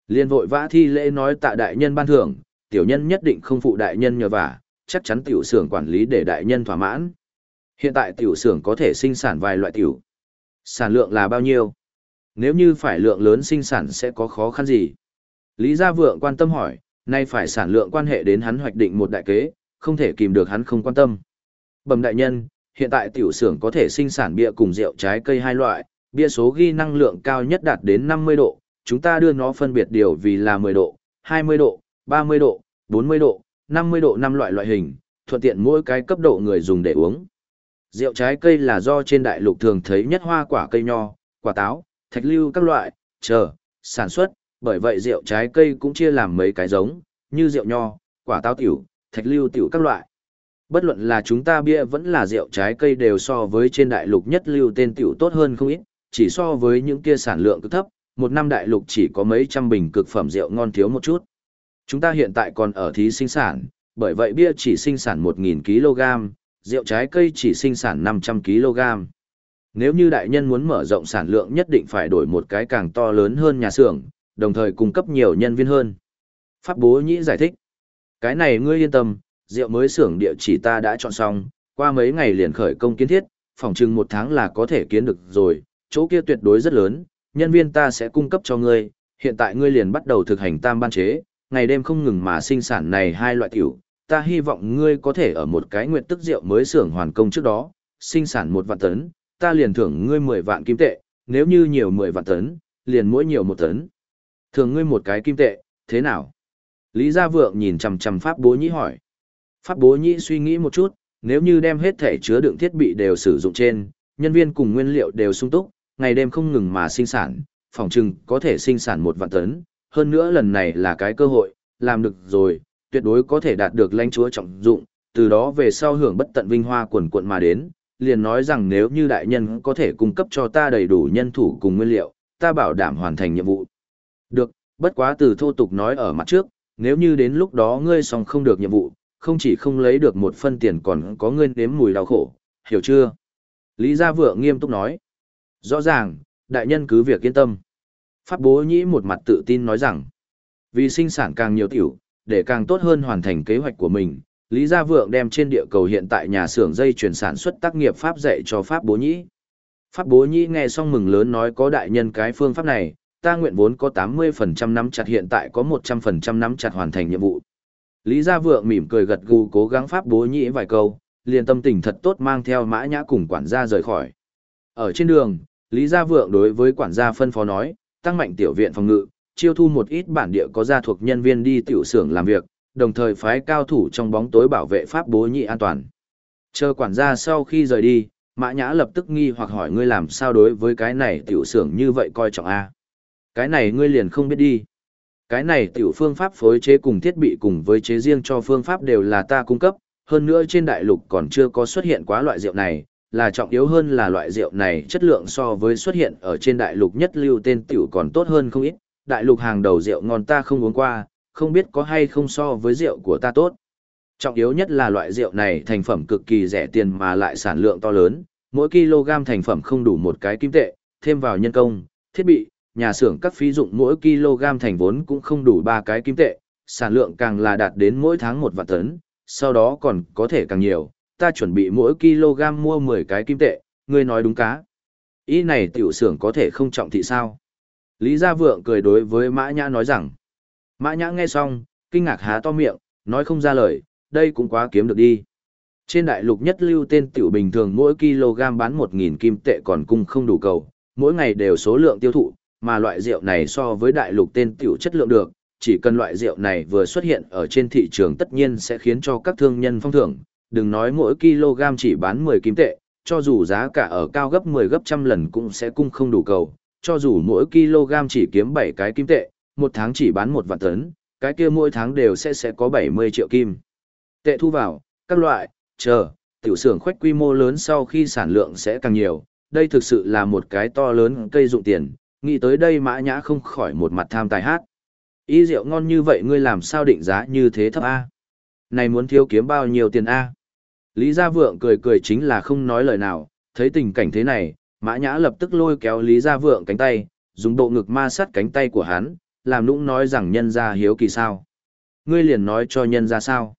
Speaker 1: Liên vội vã thi lễ nói tạ đại nhân ban thưởng, tiểu nhân nhất định không phụ đại nhân nhờ vả, chắc chắn tiểu xưởng quản lý để đại nhân thỏa mãn. Hiện tại tiểu xưởng có thể sinh sản vài loại tiểu. Sản lượng là bao nhiêu? Nếu như phải lượng lớn sinh sản sẽ có khó khăn gì? Lý Gia Vượng quan tâm hỏi, nay phải sản lượng quan hệ đến hắn hoạch định một đại kế, không thể kìm được hắn không quan tâm. Bẩm đại nhân, hiện tại tiểu xưởng có thể sinh sản bia cùng rượu trái cây hai loại, bia số ghi năng lượng cao nhất đạt đến 50 độ, chúng ta đưa nó phân biệt điều vì là 10 độ, 20 độ, 30 độ, 40 độ, 50 độ năm loại loại hình, thuận tiện mỗi cái cấp độ người dùng để uống. Rượu trái cây là do trên đại lục thường thấy nhất hoa quả cây nho, quả táo, thạch lưu các loại, chờ, sản xuất, bởi vậy rượu trái cây cũng chia làm mấy cái giống, như rượu nho, quả táo tiểu, thạch lưu tiểu các loại. Bất luận là chúng ta bia vẫn là rượu trái cây đều so với trên đại lục nhất lưu tên tiểu tốt hơn không ít, chỉ so với những kia sản lượng cực thấp, một năm đại lục chỉ có mấy trăm bình cực phẩm rượu ngon thiếu một chút. Chúng ta hiện tại còn ở thí sinh sản, bởi vậy bia chỉ sinh sản 1.000 kg, rượu trái cây chỉ sinh sản 500 kg. Nếu như đại nhân muốn mở rộng sản lượng nhất định phải đổi một cái càng to lớn hơn nhà xưởng, đồng thời cung cấp nhiều nhân viên hơn. Pháp bố nhĩ giải thích. Cái này ngươi yên tâm, rượu mới xưởng địa chỉ ta đã chọn xong, qua mấy ngày liền khởi công kiến thiết, phòng chừng một tháng là có thể kiến được rồi, chỗ kia tuyệt đối rất lớn, nhân viên ta sẽ cung cấp cho ngươi, hiện tại ngươi liền bắt đầu thực hành tam ban chế, ngày đêm không ngừng mà sinh sản này hai loại tiểu, ta hy vọng ngươi có thể ở một cái nguyện tức rượu mới xưởng hoàn công trước đó, sinh sản một vạn tấn, ta liền thưởng ngươi 10 vạn kim tệ, nếu như nhiều 10 vạn tấn, liền mỗi nhiều một tấn. Thưởng ngươi một cái kim tệ, thế nào? Lý Gia Vượng nhìn chằm chằm Pháp Bố Nhĩ hỏi. Pháp Bố Nhĩ suy nghĩ một chút, nếu như đem hết thể chứa đựng thiết bị đều sử dụng trên, nhân viên cùng nguyên liệu đều sung túc, ngày đêm không ngừng mà sinh sản, phòng trừng có thể sinh sản một vạn tấn, hơn nữa lần này là cái cơ hội, làm được rồi, tuyệt đối có thể đạt được lãnh chúa trọng dụng, từ đó về sau hưởng bất tận vinh hoa quần quận mà đến, liền nói rằng nếu như đại nhân có thể cung cấp cho ta đầy đủ nhân thủ cùng nguyên liệu, ta bảo đảm hoàn thành nhiệm vụ. Được, bất quá từ thô tục nói ở mặt trước, nếu như đến lúc đó ngươi xong không được nhiệm vụ, không chỉ không lấy được một phân tiền còn có ngươi nếm mùi đau khổ, hiểu chưa? Lý Gia Vượng nghiêm túc nói. Rõ ràng, đại nhân cứ việc yên tâm. Pháp bố nhĩ một mặt tự tin nói rằng, vì sinh sản càng nhiều tiểu, để càng tốt hơn hoàn thành kế hoạch của mình, Lý Gia Vượng đem trên địa cầu hiện tại nhà xưởng dây chuyển sản xuất tác nghiệp Pháp dạy cho Pháp bố nhĩ. Pháp bố nhĩ nghe xong mừng lớn nói có đại nhân cái phương pháp này, ta nguyện vốn có 80% nắm chặt hiện tại có 100% nắm chặt hoàn thành nhiệm vụ. Lý Gia Vượng mỉm cười gật gù cố gắng Pháp bố nhĩ vài câu, liền tâm tình thật tốt mang theo mã nhã cùng quản gia rời khỏi. Ở trên đường, Lý Gia Vượng đối với quản gia phân phó nói, tăng mạnh tiểu viện phòng ngự, chiêu thu một ít bản địa có gia thuộc nhân viên đi tiểu xưởng làm việc, đồng thời phái cao thủ trong bóng tối bảo vệ pháp bố nhị an toàn. Chờ quản gia sau khi rời đi, Mã Nhã lập tức nghi hoặc hỏi ngươi làm sao đối với cái này tiểu xưởng như vậy coi trọng a? Cái này ngươi liền không biết đi. Cái này tiểu phương pháp phối chế cùng thiết bị cùng với chế riêng cho phương pháp đều là ta cung cấp, hơn nữa trên đại lục còn chưa có xuất hiện quá loại rượu này, là trọng yếu hơn là loại rượu này chất lượng so với xuất hiện ở trên đại lục nhất lưu tên tiểu còn tốt hơn không ít, đại lục hàng đầu rượu ngon ta không uống qua, không biết có hay không so với rượu của ta tốt. Trọng yếu nhất là loại rượu này thành phẩm cực kỳ rẻ tiền mà lại sản lượng to lớn, mỗi kg thành phẩm không đủ một cái kim tệ, thêm vào nhân công, thiết bị, nhà xưởng các phí dụng mỗi kg thành vốn cũng không đủ ba cái kim tệ, sản lượng càng là đạt đến mỗi tháng một vạn tấn, sau đó còn có thể càng nhiều, ta chuẩn bị mỗi kg mua 10 cái kim tệ, ngươi nói đúng cá. Ý này tiểu xưởng có thể không trọng thị sao? Lý Gia Vượng cười đối với Mã Nhã nói rằng. Mã Nhã nghe xong, kinh ngạc há to miệng, nói không ra lời, đây cũng quá kiếm được đi. Trên đại lục nhất lưu tên tiểu bình thường mỗi kg bán 1.000 kim tệ còn cung không đủ cầu, mỗi ngày đều số lượng tiêu thụ, mà loại rượu này so với đại lục tên tiểu chất lượng được, chỉ cần loại rượu này vừa xuất hiện ở trên thị trường tất nhiên sẽ khiến cho các thương nhân phong thưởng, đừng nói mỗi kg chỉ bán 10 kim tệ, cho dù giá cả ở cao gấp 10 gấp trăm lần cũng sẽ cung không đủ cầu, cho dù mỗi kg chỉ kiếm 7 cái kim tệ, một tháng chỉ bán một vạn tấn, cái kia mỗi tháng đều sẽ sẽ có 70 triệu kim. Tệ thu vào, các loại, chờ, tiểu xưởng khoách quy mô lớn sau khi sản lượng sẽ càng nhiều, đây thực sự là một cái to lớn cây dụng tiền, nghĩ tới đây mã nhã không khỏi một mặt tham tài hát. Y rượu ngon như vậy ngươi làm sao định giá như thế thấp A? Này muốn thiếu kiếm bao nhiêu tiền A? Lý Gia Vượng cười cười chính là không nói lời nào, thấy tình cảnh thế này, Mã Nhã lập tức lôi kéo Lý Gia Vượng cánh tay, dùng độ ngực ma sát cánh tay của hắn, làm nũng nói rằng nhân gia hiếu kỳ sao. Ngươi liền nói cho nhân gia sao.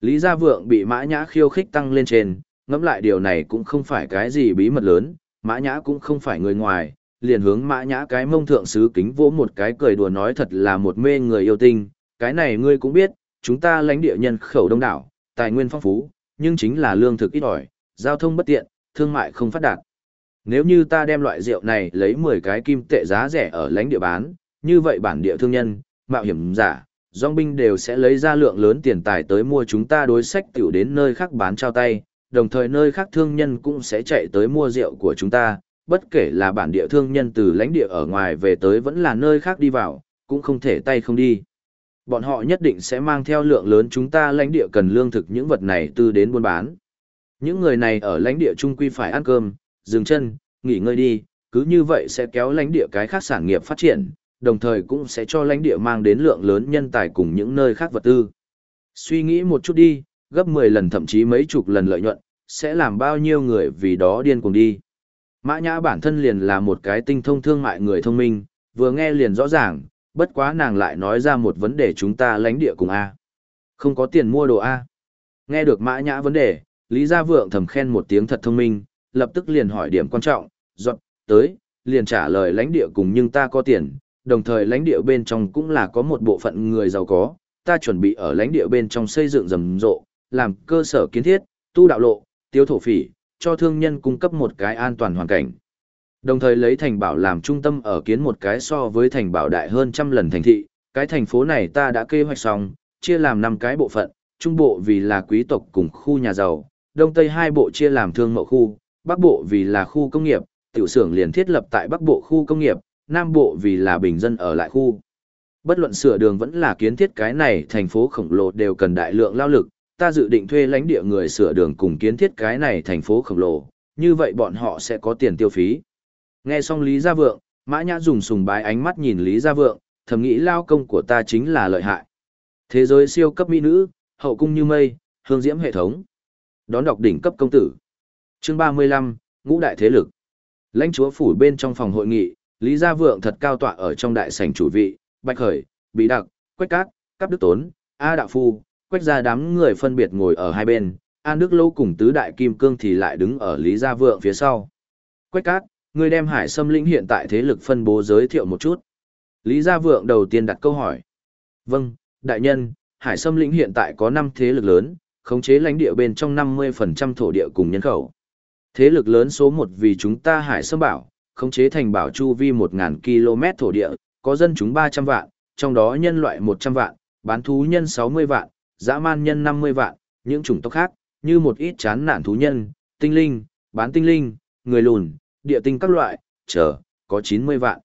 Speaker 1: Lý Gia Vượng bị Mã Nhã khiêu khích tăng lên trên, ngẫm lại điều này cũng không phải cái gì bí mật lớn, Mã Nhã cũng không phải người ngoài, liền hướng mã nhã cái mông thượng sứ kính vỗ một cái cười đùa nói thật là một mê người yêu tinh, cái này ngươi cũng biết, chúng ta lãnh địa nhân khẩu đông đảo, tài nguyên phong phú, nhưng chính là lương thực ít ỏi, giao thông bất tiện, thương mại không phát đạt. Nếu như ta đem loại rượu này lấy 10 cái kim tệ giá rẻ ở lãnh địa bán, như vậy bản địa thương nhân, mạo hiểm giả, dòng binh đều sẽ lấy ra lượng lớn tiền tài tới mua chúng ta đối sách tiểu đến nơi khác bán trao tay, đồng thời nơi khác thương nhân cũng sẽ chạy tới mua rượu của chúng ta, bất kể là bản địa thương nhân từ lãnh địa ở ngoài về tới vẫn là nơi khác đi vào, cũng không thể tay không đi. Bọn họ nhất định sẽ mang theo lượng lớn chúng ta lãnh địa cần lương thực những vật này từ đến buôn bán. Những người này ở lãnh địa trung quy phải ăn cơm, dừng chân, nghỉ ngơi đi, cứ như vậy sẽ kéo lãnh địa cái khác sản nghiệp phát triển, đồng thời cũng sẽ cho lãnh địa mang đến lượng lớn nhân tài cùng những nơi khác vật tư. Suy nghĩ một chút đi, gấp 10 lần thậm chí mấy chục lần lợi nhuận, sẽ làm bao nhiêu người vì đó điên cuồng đi. Mã Nhã bản thân liền là một cái tinh thông thương mại người thông minh, vừa nghe liền rõ ràng, bất quá nàng lại nói ra một vấn đề chúng ta lãnh địa cùng A. Không có tiền mua đồ A. Nghe được Mã Nhã vấn đề, Lý Gia Vượng thầm khen một tiếng thật thông minh, lập tức liền hỏi điểm quan trọng, dọn, tới, liền trả lời lãnh địa cùng nhưng ta có tiền, đồng thời lãnh địa bên trong cũng là có một bộ phận người giàu có, ta chuẩn bị ở lãnh địa bên trong xây dựng rầm rộ, làm cơ sở kiến thiết, tu đạo lộ, tiêu thổ phỉ, cho thương nhân cung cấp một cái an toàn hoàn cảnh. Đồng thời lấy thành bảo làm trung tâm ở kiến một cái so với thành bảo đại hơn trăm lần thành thị, cái thành phố này ta đã kế hoạch xong, chia làm 5 cái bộ phận, trung bộ vì là quý tộc cùng khu nhà giàu, đông tây hai bộ chia làm thương mậu khu, bắc bộ vì là khu công nghiệp, tiểu xưởng liền thiết lập tại bắc bộ khu công nghiệp, nam bộ vì là bình dân ở lại khu. Bất luận sửa đường vẫn là kiến thiết cái này thành phố khổng lồ đều cần đại lượng lao lực, ta dự định thuê lãnh địa người sửa đường cùng kiến thiết cái này thành phố khổng lồ, như vậy bọn họ sẽ có tiền tiêu phí. Nghe xong Lý Gia Vượng, Mã Nhã dùng sùng bái ánh mắt nhìn Lý Gia Vượng, thầm nghĩ lao công của ta chính là lợi hại. Thế giới siêu cấp mỹ nữ, hậu cung như mây, hương diễm hệ thống. Đón đọc đỉnh cấp công tử. Chương 35, Ngũ đại thế lực. Lãnh chúa phủ bên trong phòng hội nghị, Lý Gia Vượng thật cao tọa ở trong đại sảnh chủ vị, Bạch Khởi, Bí Đặc, Quách Cát, Cáp Đức Tốn, A Đạo Phu, Quách gia đám người phân biệt ngồi ở hai bên, An Đức Lâu cùng tứ đại kim cương thì lại đứng ở Lý Gia Vượng phía sau. Quách Cát, người đem Hải Sâm Lĩnh hiện tại thế lực phân bố giới thiệu một chút. Lý Gia Vượng đầu tiên đặt câu hỏi. Vâng, đại nhân, Hải Sâm Lĩnh hiện tại có 5 thế lực lớn, khống chế lãnh địa bên trong 50% thổ địa cùng nhân khẩu. Thế lực lớn số 1 vì chúng ta Hải Sâm Bảo, khống chế thành bảo chu vi 1.000 km thổ địa, có dân chúng 300 vạn, trong đó nhân loại 100 vạn, bán thú nhân 60 vạn, dã man nhân 50 vạn, những chủng tộc khác, như một ít chán nản thú nhân, tinh linh, bán tinh linh, người lùn, địa tinh các loại, chờ, có 90 vạn.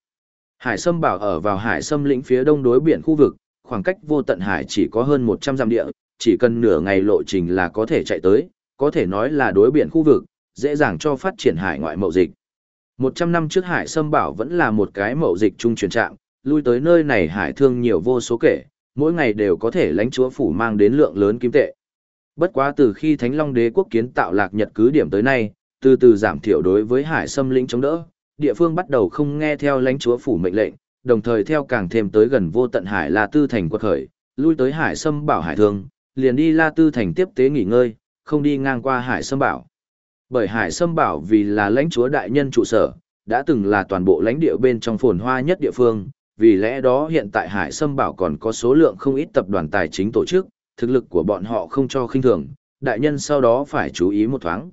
Speaker 1: Hải Sâm Bảo ở vào Hải Sâm lĩnh phía đông đối biển khu vực, khoảng cách vô tận hải chỉ có hơn 100 dặm địa, chỉ cần nửa ngày lộ trình là có thể chạy tới, có thể nói là đối biển khu vực, dễ dàng cho phát triển hải ngoại mậu dịch. 100 năm trước Hải Sâm Bảo vẫn là một cái mậu dịch trung chuyển trạng, lui tới nơi này hải thương nhiều vô số kể, mỗi ngày đều có thể lãnh chúa phủ mang đến lượng lớn kim tệ. Bất quá từ khi Thánh Long Đế quốc kiến tạo lạc nhật cứ điểm tới nay, từ từ giảm thiểu đối với hải xâm lĩnh chống đỡ, địa phương bắt đầu không nghe theo lãnh chúa phủ mệnh lệnh, đồng thời theo càng thêm tới gần vô tận hải La Tư thành quật khởi, lui tới hải xâm bảo hải thương, liền đi La Tư thành tiếp tế nghỉ ngơi, không đi ngang qua hải xâm bảo. Bởi hải xâm bảo vì là lãnh chúa đại nhân trụ sở, đã từng là toàn bộ lãnh địa bên trong phồn hoa nhất địa phương, vì lẽ đó hiện tại Hải Sâm Bảo còn có số lượng không ít tập đoàn tài chính tổ chức, thực lực của bọn họ không cho khinh thường, đại nhân sau đó phải chú ý một thoáng.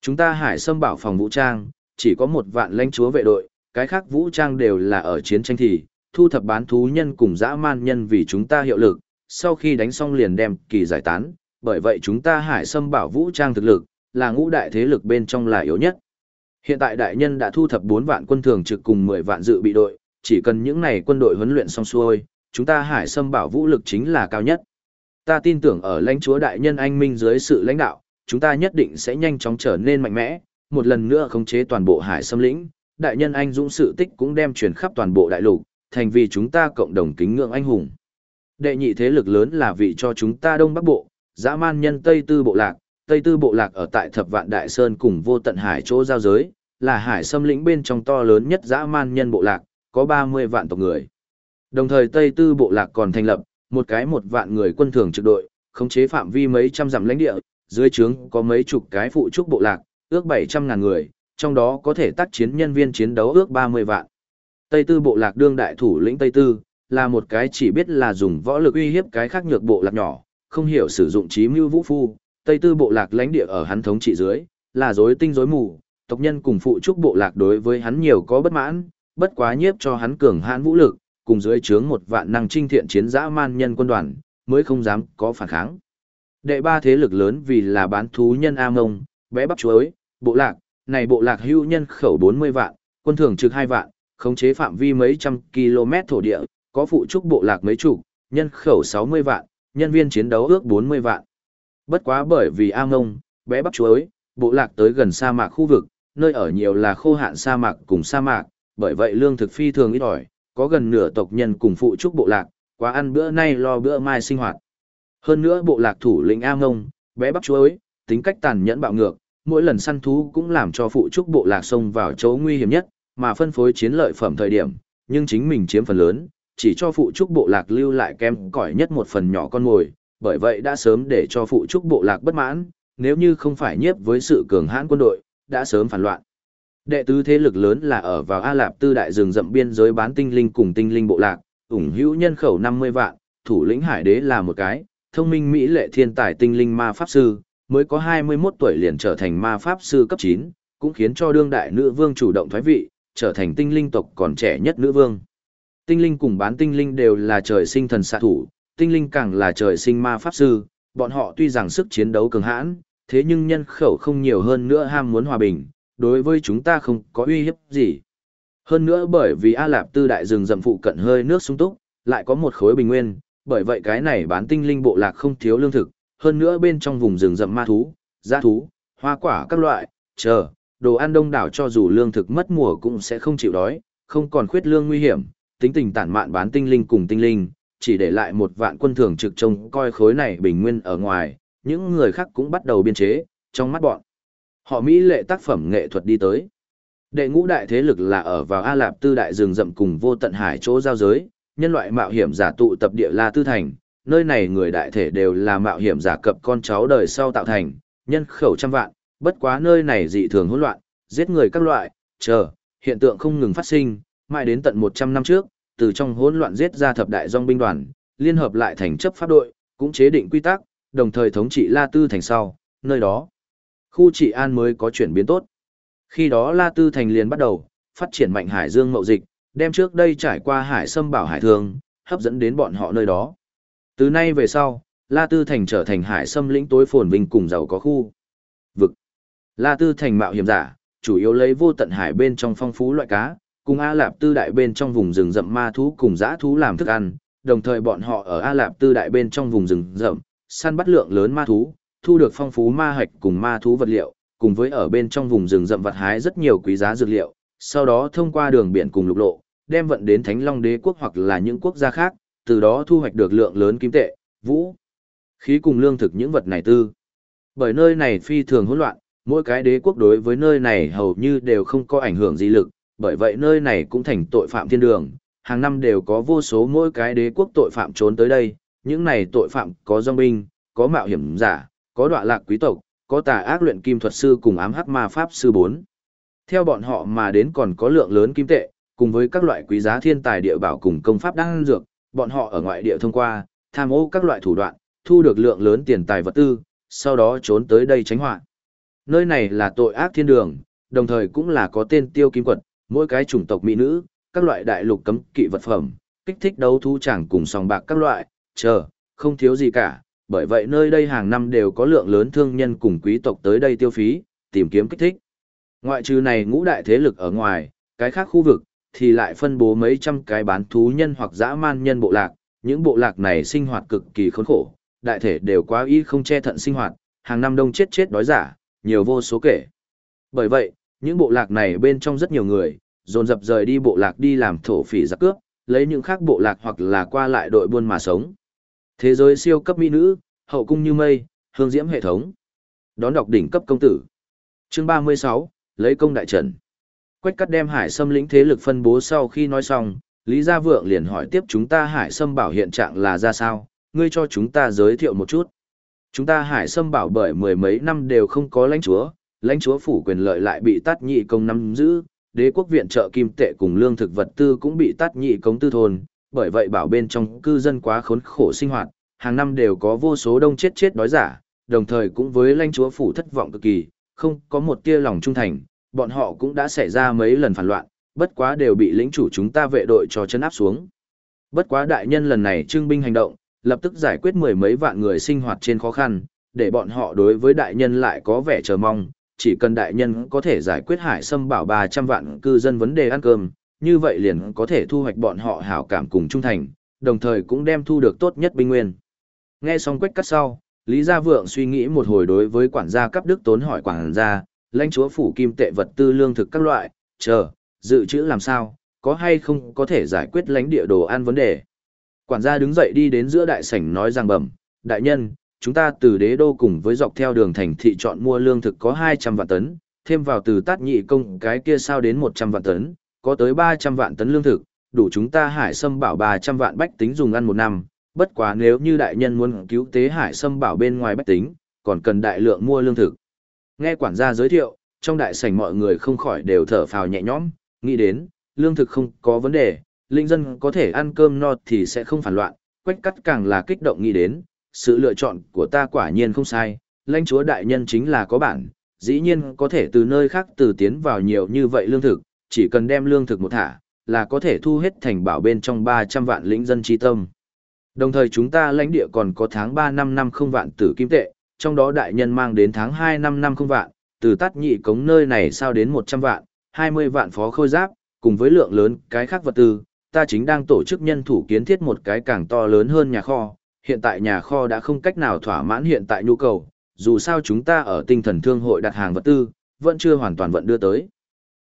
Speaker 1: Chúng ta Hải Sâm Bảo phòng vũ trang, chỉ có một vạn lãnh chúa vệ đội, cái khác vũ trang đều là ở chiến tranh thì, thu thập bán thú nhân cùng dã man nhân vì chúng ta hiệu lực, sau khi đánh xong liền đem kỳ giải tán, bởi vậy chúng ta Hải Sâm Bảo vũ trang thực lực, là ngũ đại thế lực bên trong là yếu nhất. Hiện tại đại nhân đã thu thập 4 vạn quân thường trực cùng 10 vạn dự bị đội, chỉ cần những này quân đội huấn luyện xong xuôi, chúng ta hải sâm bảo vũ lực chính là cao nhất. Ta tin tưởng ở lãnh chúa đại nhân anh minh dưới sự lãnh đạo, chúng ta nhất định sẽ nhanh chóng trở nên mạnh mẽ, một lần nữa khống chế toàn bộ hải sâm lĩnh, đại nhân anh dũng sự tích cũng đem truyền khắp toàn bộ đại lục, thành vì chúng ta cộng đồng kính ngưỡng anh hùng. Đệ nhị thế lực lớn là vị cho chúng ta đông bắc bộ, dã man nhân Tây Tư Bộ Lạc, Tây Tư Bộ Lạc ở tại Thập Vạn Đại Sơn cùng vô tận hải chỗ giao giới, là hải xâm lĩnh bên trong to lớn nhất dã man nhân bộ lạc, có 30 vạn tộc người. Đồng thời Tây Tư Bộ Lạc còn thành lập, một cái một vạn người quân thường trực đội, khống chế phạm vi mấy trăm dặm lãnh địa, dưới trướng có mấy chục cái phụ trúc bộ lạc, ước 700 ngàn người, trong đó có thể tác chiến nhân viên chiến đấu ước 30 vạn. Tây Tư bộ lạc đương đại thủ lĩnh Tây Tư, là một cái chỉ biết là dùng võ lực uy hiếp cái khác nhược bộ lạc nhỏ, không hiểu sử dụng trí mưu vũ phu. Tây Tư bộ lạc lãnh địa ở hắn thống trị dưới, là rối tinh rối mù, tộc nhân cùng phụ trúc bộ lạc đối với hắn nhiều có bất mãn, bất quá nhiếp cho hắn cường hãn vũ lực, cùng dưới trướng một vạn năng trinh thiện chiến dã man nhân quân đoàn, mới không dám có phản kháng. Đệ ba thế lực lớn vì là bán thú nhân A Mông, bé bắp chuối, bộ lạc, này bộ lạc hưu nhân khẩu 40 vạn, quân thường trực 2 vạn, khống chế phạm vi mấy trăm km thổ địa, có phụ trúc bộ lạc mấy chục, nhân khẩu 60 vạn, nhân viên chiến đấu ước 40 vạn. Bất quá bởi vì A Mông, bé bắp chuối, bộ lạc tới gần sa mạc khu vực, nơi ở nhiều là khô hạn sa mạc cùng sa mạc, bởi vậy lương thực phi thường ít ỏi, có gần nửa tộc nhân cùng phụ trúc bộ lạc, quá ăn bữa nay lo bữa mai sinh hoạt. Hơn nữa bộ lạc thủ lĩnh A Ngông, bé bắp chuối, tính cách tàn nhẫn bạo ngược, mỗi lần săn thú cũng làm cho phụ trúc bộ lạc xông vào chỗ nguy hiểm nhất, mà phân phối chiến lợi phẩm thời điểm, nhưng chính mình chiếm phần lớn, chỉ cho phụ trúc bộ lạc lưu lại kem cỏi nhất một phần nhỏ con mồi, bởi vậy đã sớm để cho phụ trúc bộ lạc bất mãn, nếu như không phải nhiếp với sự cường hãn quân đội, đã sớm phản loạn. Đệ tứ thế lực lớn là ở vào A Lạp Tư đại rừng rậm biên giới bán tinh linh cùng tinh linh bộ lạc, ủng hữu nhân khẩu 50 vạn, thủ lĩnh hải đế là một cái, thông minh mỹ lệ thiên tài tinh linh ma pháp sư, mới có 21 tuổi liền trở thành ma pháp sư cấp 9, cũng khiến cho đương đại nữ vương chủ động thoái vị, trở thành tinh linh tộc còn trẻ nhất nữ vương. Tinh linh cùng bán tinh linh đều là trời sinh thần xạ thủ, tinh linh càng là trời sinh ma pháp sư, bọn họ tuy rằng sức chiến đấu cường hãn, thế nhưng nhân khẩu không nhiều hơn nữa ham muốn hòa bình, đối với chúng ta không có uy hiếp gì. Hơn nữa bởi vì A Lạp Tư đại rừng rậm phụ cận hơi nước sung túc, lại có một khối bình nguyên, bởi vậy cái này bán tinh linh bộ lạc không thiếu lương thực, hơn nữa bên trong vùng rừng rậm ma thú, gia thú, hoa quả các loại, chờ, đồ ăn đông đảo cho dù lương thực mất mùa cũng sẽ không chịu đói, không còn khuyết lương nguy hiểm, tính tình tản mạn bán tinh linh cùng tinh linh, chỉ để lại một vạn quân thường trực trông coi khối này bình nguyên ở ngoài, những người khác cũng bắt đầu biên chế, trong mắt bọn. Họ Mỹ lệ tác phẩm nghệ thuật đi tới. Đệ ngũ đại thế lực là ở vào A Lạp Tư đại rừng rậm cùng vô tận hải chỗ giao giới, nhân loại mạo hiểm giả tụ tập địa La Tư Thành, nơi này người đại thể đều là mạo hiểm giả cập con cháu đời sau tạo thành, nhân khẩu trăm vạn, bất quá nơi này dị thường hỗn loạn, giết người các loại, chờ, hiện tượng không ngừng phát sinh, mãi đến tận 100 năm trước, từ trong hỗn loạn giết ra thập đại dòng binh đoàn, liên hợp lại thành chấp pháp đội, cũng chế định quy tắc, đồng thời thống trị La Tư Thành sau, nơi đó, khu trị an mới có chuyển biến tốt. Khi đó La Tư Thành liền bắt đầu, phát triển mạnh hải dương mậu dịch, đem trước đây trải qua hải sâm bảo hải thương, hấp dẫn đến bọn họ nơi đó. Từ nay về sau, La Tư Thành trở thành hải sâm lĩnh tối phồn vinh cùng giàu có khu. Vực. La Tư Thành mạo hiểm giả, chủ yếu lấy vô tận hải bên trong phong phú loại cá, cùng A Lạp Tư Đại bên trong vùng rừng rậm ma thú cùng dã thú làm thức ăn, đồng thời bọn họ ở A Lạp Tư Đại bên trong vùng rừng rậm, săn bắt lượng lớn ma thú, thu được phong phú ma hạch cùng ma thú vật liệu, cùng với ở bên trong vùng rừng rậm vật hái rất nhiều quý giá dược liệu, sau đó thông qua đường biển cùng lục lộ, đem vận đến Thánh Long Đế quốc hoặc là những quốc gia khác, từ đó thu hoạch được lượng lớn kim tệ, vũ, khí cùng lương thực những vật này tư. Bởi nơi này phi thường hỗn loạn, mỗi cái đế quốc đối với nơi này hầu như đều không có ảnh hưởng gì lực, bởi vậy nơi này cũng thành tội phạm thiên đường, hàng năm đều có vô số mỗi cái đế quốc tội phạm trốn tới đây, những này tội phạm có dòng binh, có mạo hiểm giả, có đọa lạc quý tộc, có tà ác luyện kim thuật sư cùng ám hắc ma pháp sư 4. Theo bọn họ mà đến còn có lượng lớn kim tệ, cùng với các loại quý giá thiên tài địa bảo cùng công pháp đang dược, bọn họ ở ngoại địa thông qua, tham ô các loại thủ đoạn, thu được lượng lớn tiền tài vật tư, sau đó trốn tới đây tránh họa. Nơi này là tội ác thiên đường, đồng thời cũng là có tên tiêu kim quật, mỗi cái chủng tộc mỹ nữ, các loại đại lục cấm kỵ vật phẩm, kích thích đấu thu chẳng cùng sòng bạc các loại, chờ, không thiếu gì cả, bởi vậy nơi đây hàng năm đều có lượng lớn thương nhân cùng quý tộc tới đây tiêu phí, tìm kiếm kích thích. Ngoại trừ này ngũ đại thế lực ở ngoài, cái khác khu vực, thì lại phân bố mấy trăm cái bán thú nhân hoặc dã man nhân bộ lạc, những bộ lạc này sinh hoạt cực kỳ khốn khổ, đại thể đều quá y không che thận sinh hoạt, hàng năm đông chết chết đói giả, nhiều vô số kể. Bởi vậy, những bộ lạc này bên trong rất nhiều người, dồn dập rời đi bộ lạc đi làm thổ phỉ giặc cướp, lấy những khác bộ lạc hoặc là qua lại đội buôn mà sống. Thế giới siêu cấp mỹ nữ, hậu cung như mây, hương diễm hệ thống. Đón đọc đỉnh cấp công tử. Chương 36, lấy công đại trận. Quách cắt đem hải sâm lĩnh thế lực phân bố sau khi nói xong, Lý Gia Vượng liền hỏi tiếp chúng ta hải sâm bảo hiện trạng là ra sao, ngươi cho chúng ta giới thiệu một chút. Chúng ta hải sâm bảo bởi mười mấy năm đều không có lãnh chúa, lãnh chúa phủ quyền lợi lại bị tát nhị công nắm giữ, đế quốc viện trợ kim tệ cùng lương thực vật tư cũng bị tát nhị công tư thôn, bởi vậy bảo bên trong cư dân quá khốn khổ sinh hoạt, hàng năm đều có vô số đông chết chết đói giả, đồng thời cũng với lãnh chúa phủ thất vọng cực kỳ, không có một tia lòng trung thành, bọn họ cũng đã xảy ra mấy lần phản loạn, bất quá đều bị lĩnh chủ chúng ta vệ đội cho chân áp xuống. Bất quá đại nhân lần này trưng binh hành động, lập tức giải quyết mười mấy vạn người sinh hoạt trên khó khăn, để bọn họ đối với đại nhân lại có vẻ chờ mong, chỉ cần đại nhân có thể giải quyết hải xâm bảo 300 vạn cư dân vấn đề ăn cơm, như vậy liền có thể thu hoạch bọn họ hảo cảm cùng trung thành, đồng thời cũng đem thu được tốt nhất binh nguyên. Nghe xong quách cắt sau, Lý Gia Vượng suy nghĩ một hồi đối với quản gia cấp đức tốn hỏi quản gia, lãnh chúa phủ kim tệ vật tư lương thực các loại, chờ, dự trữ làm sao, có hay không có thể giải quyết lãnh địa đồ ăn vấn đề. Quản gia đứng dậy đi đến giữa đại sảnh nói rằng bẩm, đại nhân, chúng ta từ đế đô cùng với dọc theo đường thành thị chọn mua lương thực có 200 vạn tấn, thêm vào từ tát nhị công cái kia sao đến 100 vạn tấn, có tới 300 vạn tấn lương thực, đủ chúng ta hải sâm bảo 300 vạn bách tính dùng ăn một năm, bất quá nếu như đại nhân muốn cứu tế hải sâm bảo bên ngoài bách tính, còn cần đại lượng mua lương thực. Nghe quản gia giới thiệu, trong đại sảnh mọi người không khỏi đều thở phào nhẹ nhõm, nghĩ đến, lương thực không có vấn đề, linh dân có thể ăn cơm no thì sẽ không phản loạn, quách cắt càng là kích động nghĩ đến, sự lựa chọn của ta quả nhiên không sai, lãnh chúa đại nhân chính là có bản, dĩ nhiên có thể từ nơi khác từ tiến vào nhiều như vậy lương thực, chỉ cần đem lương thực một thả, là có thể thu hết thành bảo bên trong 300 vạn lĩnh dân chi tâm. Đồng thời chúng ta lãnh địa còn có tháng 3 năm năm không vạn tử kim tệ, trong đó đại nhân mang đến tháng 2 năm năm không vạn, từ tắt nhị cống nơi này sao đến 100 vạn, 20 vạn phó khôi giáp, cùng với lượng lớn cái khác vật tư, ta chính đang tổ chức nhân thủ kiến thiết một cái càng to lớn hơn nhà kho, hiện tại nhà kho đã không cách nào thỏa mãn hiện tại nhu cầu, dù sao chúng ta ở tinh thần thương hội đặt hàng vật tư, vẫn chưa hoàn toàn vận đưa tới.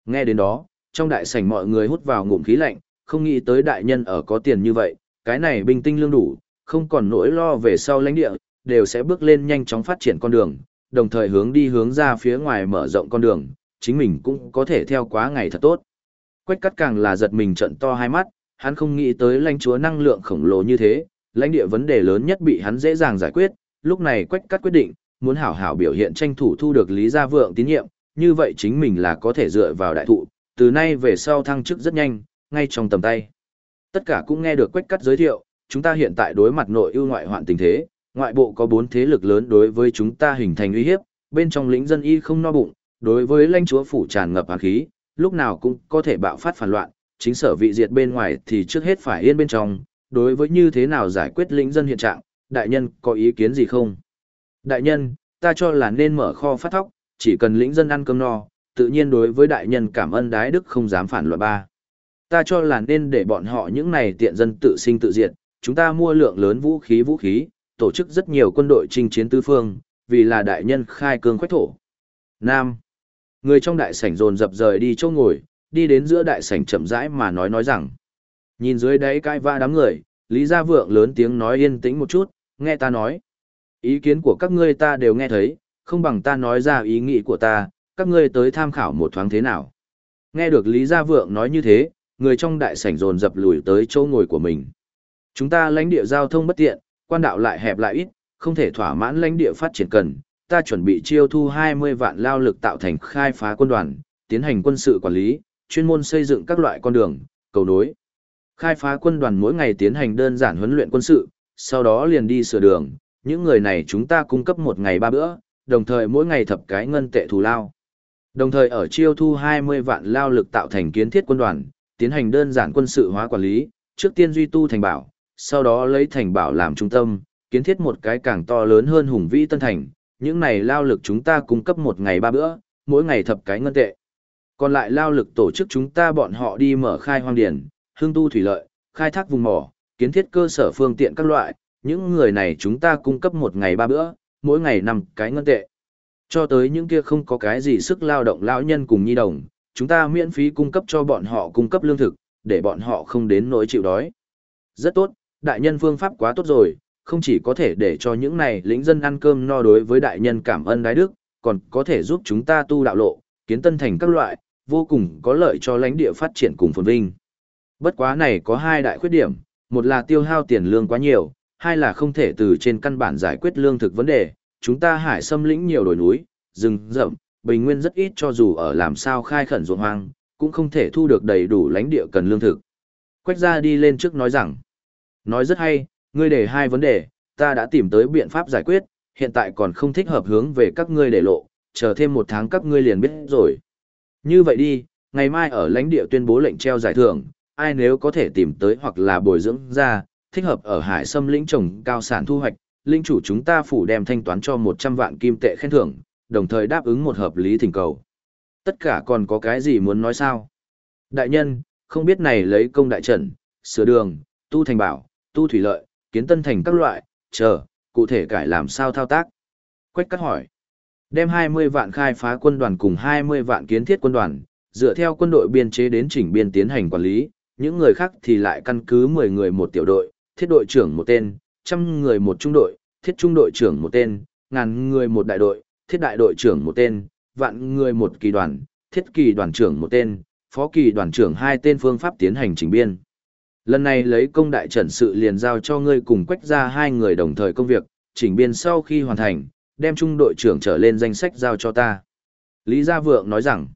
Speaker 1: Nghe đến đó, trong đại sảnh mọi người hút vào ngụm khí lạnh, không nghĩ tới đại nhân ở có tiền như vậy, cái này bình tinh lương đủ, không còn nỗi lo về sau lãnh địa, đều sẽ bước lên nhanh chóng phát triển con đường, đồng thời hướng đi hướng ra phía ngoài mở rộng con đường, chính mình cũng có thể theo quá ngày thật tốt. Quách cắt càng là giật mình trận to hai mắt, hắn không nghĩ tới lãnh chúa năng lượng khổng lồ như thế, lãnh địa vấn đề lớn nhất bị hắn dễ dàng giải quyết, lúc này quách cắt quyết định, muốn hảo hảo biểu hiện tranh thủ thu được Lý Gia Vượng tín nhiệm, như vậy chính mình là có thể dựa vào đại thụ, từ nay về sau thăng chức rất nhanh, ngay trong tầm tay. Tất cả cũng nghe được quách cắt giới thiệu, chúng ta hiện tại đối mặt nội ưu ngoại hoạn tình thế, ngoại bộ có bốn thế lực lớn đối với chúng ta hình thành uy hiếp, bên trong lĩnh dân y không no bụng, đối với lãnh chúa phủ tràn ngập hàn khí, lúc nào cũng có thể bạo phát phản loạn, chính sở vị diệt bên ngoài thì trước hết phải yên bên trong, đối với như thế nào giải quyết lĩnh dân hiện trạng, đại nhân có ý kiến gì không? Đại nhân, ta cho là nên mở kho phát thóc, chỉ cần lĩnh dân ăn cơm no, tự nhiên đối với đại nhân cảm ơn đái đức không dám phản loạn ba. Ta cho là nên để bọn họ những này tiện dân tự sinh tự diệt, chúng ta mua lượng lớn vũ khí vũ khí, tổ chức rất nhiều quân đội chinh chiến tứ phương, vì là đại nhân khai cương khoách thổ. Nam. Người trong đại sảnh dồn dập rời đi chỗ ngồi, đi đến giữa đại sảnh chậm rãi mà nói nói rằng. Nhìn dưới đáy cai va đám người, Lý Gia Vượng lớn tiếng nói yên tĩnh một chút, nghe ta nói. Ý kiến của các ngươi ta đều nghe thấy, không bằng ta nói ra ý nghĩ của ta, các ngươi tới tham khảo một thoáng thế nào. Nghe được Lý Gia Vượng nói như thế, người trong đại sảnh dồn dập lùi tới chỗ ngồi của mình. Chúng ta lãnh địa giao thông bất tiện, quan đạo lại hẹp lại ít, không thể thỏa mãn lãnh địa phát triển cần, ta chuẩn bị chiêu thu 20 vạn lao lực tạo thành khai phá quân đoàn, tiến hành quân sự quản lý, chuyên môn xây dựng các loại con đường, cầu nối. Khai phá quân đoàn mỗi ngày tiến hành đơn giản huấn luyện quân sự, sau đó liền đi sửa đường, những người này chúng ta cung cấp một ngày ba bữa, đồng thời mỗi ngày thập cái ngân tệ thù lao. Đồng thời ở chiêu thu 20 vạn lao lực tạo thành kiến thiết quân đoàn, tiến hành đơn giản quân sự hóa quản lý, trước tiên duy tu thành bảo, sau đó lấy thành bảo làm trung tâm, kiến thiết một cái càng to lớn hơn hùng vĩ tân thành, những này lao lực chúng ta cung cấp một ngày ba bữa, mỗi ngày thập cái ngân tệ. Còn lại lao lực tổ chức chúng ta bọn họ đi mở khai hoang điển, hương tu thủy lợi, khai thác vùng mỏ, kiến thiết cơ sở phương tiện các loại, những người này chúng ta cung cấp một ngày ba bữa, mỗi ngày năm cái ngân tệ. Cho tới những kia không có cái gì sức lao động lão nhân cùng nhi đồng, chúng ta miễn phí cung cấp cho bọn họ cung cấp lương thực, để bọn họ không đến nỗi chịu đói. Rất tốt, đại nhân phương pháp quá tốt rồi, không chỉ có thể để cho những này lính dân ăn cơm no đối với đại nhân cảm ơn đái đức, còn có thể giúp chúng ta tu đạo lộ, kiến tân thành các loại, vô cùng có lợi cho lãnh địa phát triển cùng phồn vinh. Bất quá này có hai đại khuyết điểm, một là tiêu hao tiền lương quá nhiều, hai là không thể từ trên căn bản giải quyết lương thực vấn đề, chúng ta hải xâm lĩnh nhiều đồi núi, rừng rậm, bình nguyên rất ít cho dù ở làm sao khai khẩn ruộng hoang, cũng không thể thu được đầy đủ lãnh địa cần lương thực. Quách gia đi lên trước nói rằng, nói rất hay, ngươi để hai vấn đề, ta đã tìm tới biện pháp giải quyết, hiện tại còn không thích hợp hướng về các ngươi để lộ, chờ thêm một tháng các ngươi liền biết rồi. Như vậy đi, ngày mai ở lãnh địa tuyên bố lệnh treo giải thưởng, ai nếu có thể tìm tới hoặc là bồi dưỡng ra, thích hợp ở hải sâm lĩnh trồng cao sản thu hoạch, linh chủ chúng ta phủ đem thanh toán cho 100 vạn kim tệ khen thưởng, đồng thời đáp ứng một hợp lý thỉnh cầu. Tất cả còn có cái gì muốn nói sao? Đại nhân, không biết này lấy công đại trận, sửa đường, tu thành bảo, tu thủy lợi, kiến tân thành các loại, chờ, cụ thể cải làm sao thao tác? Quách cắt hỏi. Đem 20 vạn khai phá quân đoàn cùng 20 vạn kiến thiết quân đoàn, dựa theo quân đội biên chế đến chỉnh biên tiến hành quản lý, những người khác thì lại căn cứ 10 người một tiểu đội, thiết đội trưởng một tên, trăm người một trung đội, thiết trung đội trưởng một tên, ngàn người một đại đội, thiết đại đội trưởng một tên, vạn người một kỳ đoàn, thiết kỳ đoàn trưởng một tên, phó kỳ đoàn trưởng hai tên phương pháp tiến hành chỉnh biên. Lần này lấy công đại trận sự liền giao cho ngươi cùng quách ra hai người đồng thời công việc, chỉnh biên sau khi hoàn thành, đem trung đội trưởng trở lên danh sách giao cho ta. Lý Gia Vượng nói rằng,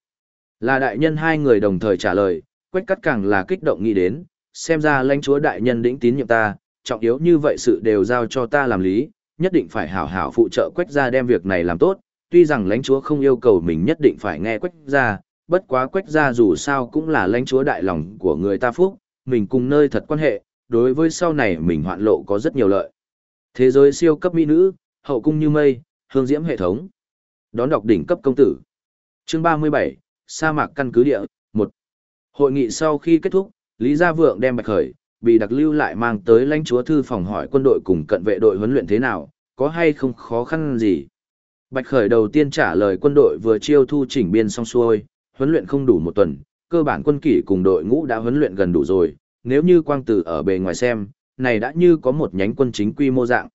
Speaker 1: là đại nhân hai người đồng thời trả lời, quách cắt càng là kích động nghĩ đến, xem ra lãnh chúa đại nhân đĩnh tín nhiệm ta, trọng yếu như vậy sự đều giao cho ta làm lý, nhất định phải hảo hảo phụ trợ quách gia đem việc này làm tốt, tuy rằng lãnh chúa không yêu cầu mình nhất định phải nghe quách gia, bất quá quách gia dù sao cũng là lãnh chúa đại lòng của người ta phúc, mình cùng nơi thật quan hệ, đối với sau này mình hoạn lộ có rất nhiều lợi. Thế giới siêu cấp mỹ nữ, hậu cung như mây, hương diễm hệ thống. Đón đọc đỉnh cấp công tử. Chương 37, sa mạc căn cứ địa, 1. Hội nghị sau khi kết thúc, Lý Gia Vượng đem Bạch Khởi, bị đặc lưu lại mang tới lãnh chúa thư phòng hỏi quân đội cùng cận vệ đội huấn luyện thế nào, có hay không khó khăn gì. Bạch Khởi đầu tiên trả lời quân đội vừa chiêu thu chỉnh biên xong xuôi, huấn luyện không đủ một tuần, cơ bản quân kỷ cùng đội ngũ đã huấn luyện gần đủ rồi, nếu như quang tử ở bề ngoài xem, này đã như có một nhánh quân chính quy mô dạng.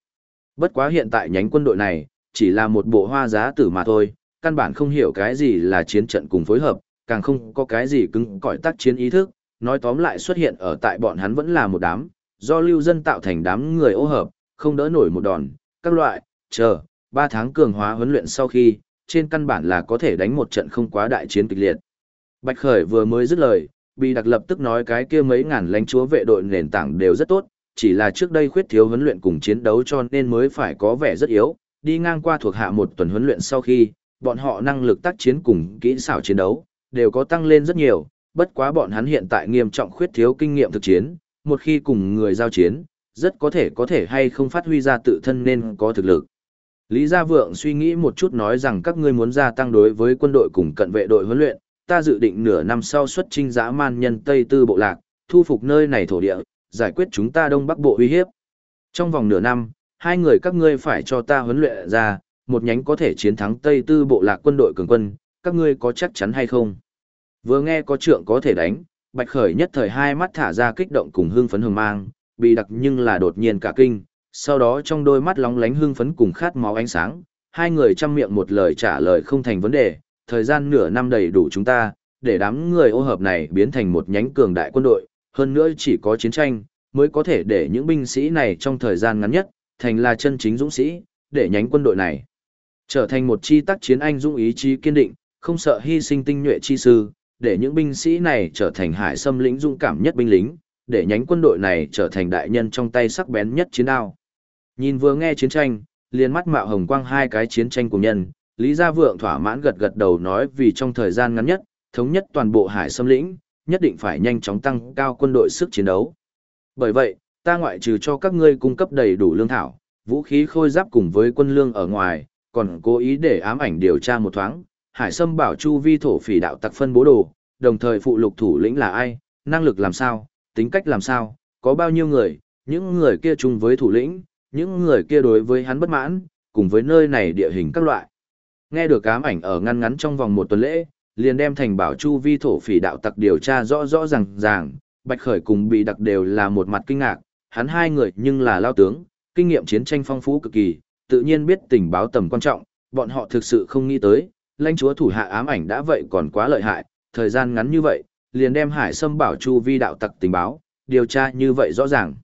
Speaker 1: Bất quá hiện tại nhánh quân đội này, chỉ là một bộ hoa giá tử mà thôi, căn bản không hiểu cái gì là chiến trận cùng phối hợp, càng không có cái gì cứng cỏi tác chiến ý thức, nói tóm lại xuất hiện ở tại bọn hắn vẫn là một đám, do lưu dân tạo thành đám người ô hợp, không đỡ nổi một đòn, các loại, chờ, 3 tháng cường hóa huấn luyện sau khi, trên căn bản là có thể đánh một trận không quá đại chiến kịch liệt. Bạch Khởi vừa mới dứt lời, bị đặc lập tức nói cái kia mấy ngàn lãnh chúa vệ đội nền tảng đều rất tốt, chỉ là trước đây khuyết thiếu huấn luyện cùng chiến đấu cho nên mới phải có vẻ rất yếu, đi ngang qua thuộc hạ một tuần huấn luyện sau khi, bọn họ năng lực tác chiến cùng kỹ xảo chiến đấu, đều có tăng lên rất nhiều, bất quá bọn hắn hiện tại nghiêm trọng khuyết thiếu kinh nghiệm thực chiến, một khi cùng người giao chiến, rất có thể có thể hay không phát huy ra tự thân nên có thực lực. Lý Gia Vượng suy nghĩ một chút nói rằng các ngươi muốn gia tăng đối với quân đội cùng cận vệ đội huấn luyện, ta dự định nửa năm sau xuất trinh dã man nhân Tây Tư Bộ Lạc, thu phục nơi này thổ địa, giải quyết chúng ta Đông Bắc Bộ uy hiếp. Trong vòng nửa năm, hai người các ngươi phải cho ta huấn luyện ra, một nhánh có thể chiến thắng Tây Tư Bộ Lạc quân đội cường quân, các ngươi có chắc chắn hay không? Vừa nghe có trượng có thể đánh, Bạch Khởi nhất thời hai mắt thả ra kích động cùng hưng phấn hừng mang, bị đặc nhưng là đột nhiên cả kinh, sau đó trong đôi mắt lóng lánh hưng phấn cùng khát máu ánh sáng, hai người chăm miệng một lời trả lời không thành vấn đề, thời gian nửa năm đầy đủ chúng ta, để đám người ô hợp này biến thành một nhánh cường đại quân đội, hơn nữa chỉ có chiến tranh, mới có thể để những binh sĩ này trong thời gian ngắn nhất, thành là chân chính dũng sĩ, để nhánh quân đội này trở thành một chi tác chiến anh dũng ý chí kiên định, không sợ hy sinh tinh nhuệ chi sư, để những binh sĩ này trở thành hải xâm lĩnh dũng cảm nhất binh lính, để nhánh quân đội này trở thành đại nhân trong tay sắc bén nhất chiến đao. Nhìn vừa nghe chiến tranh, liền mắt mạo hồng quang hai cái chiến tranh của nhân, Lý Gia Vượng thỏa mãn gật gật đầu nói vì trong thời gian ngắn nhất, thống nhất toàn bộ hải xâm lĩnh, nhất định phải nhanh chóng tăng cao quân đội sức chiến đấu. Bởi vậy, ta ngoại trừ cho các ngươi cung cấp đầy đủ lương thảo, vũ khí khôi giáp cùng với quân lương ở ngoài, còn cố ý để ám ảnh điều tra một thoáng, hải sâm bảo chu vi thổ phỉ đạo tặc phân bố đồ, đồng thời phụ lục thủ lĩnh là ai, năng lực làm sao, tính cách làm sao, có bao nhiêu người, những người kia chung với thủ lĩnh, những người kia đối với hắn bất mãn, cùng với nơi này địa hình các loại. Nghe được ám ảnh ở ngăn ngắn trong vòng một tuần lễ, liền đem thành bảo chu vi thổ phỉ đạo tặc điều tra rõ rõ ràng ràng, Bạch Khởi cùng bị đặc đều là một mặt kinh ngạc, hắn hai người nhưng là lao tướng, kinh nghiệm chiến tranh phong phú cực kỳ, tự nhiên biết tình báo tầm quan trọng, bọn họ thực sự không nghĩ tới, lãnh chúa thủ hạ ám ảnh đã vậy còn quá lợi hại, thời gian ngắn như vậy, liền đem hải sâm bảo chu vi đạo tặc tình báo, điều tra như vậy rõ ràng.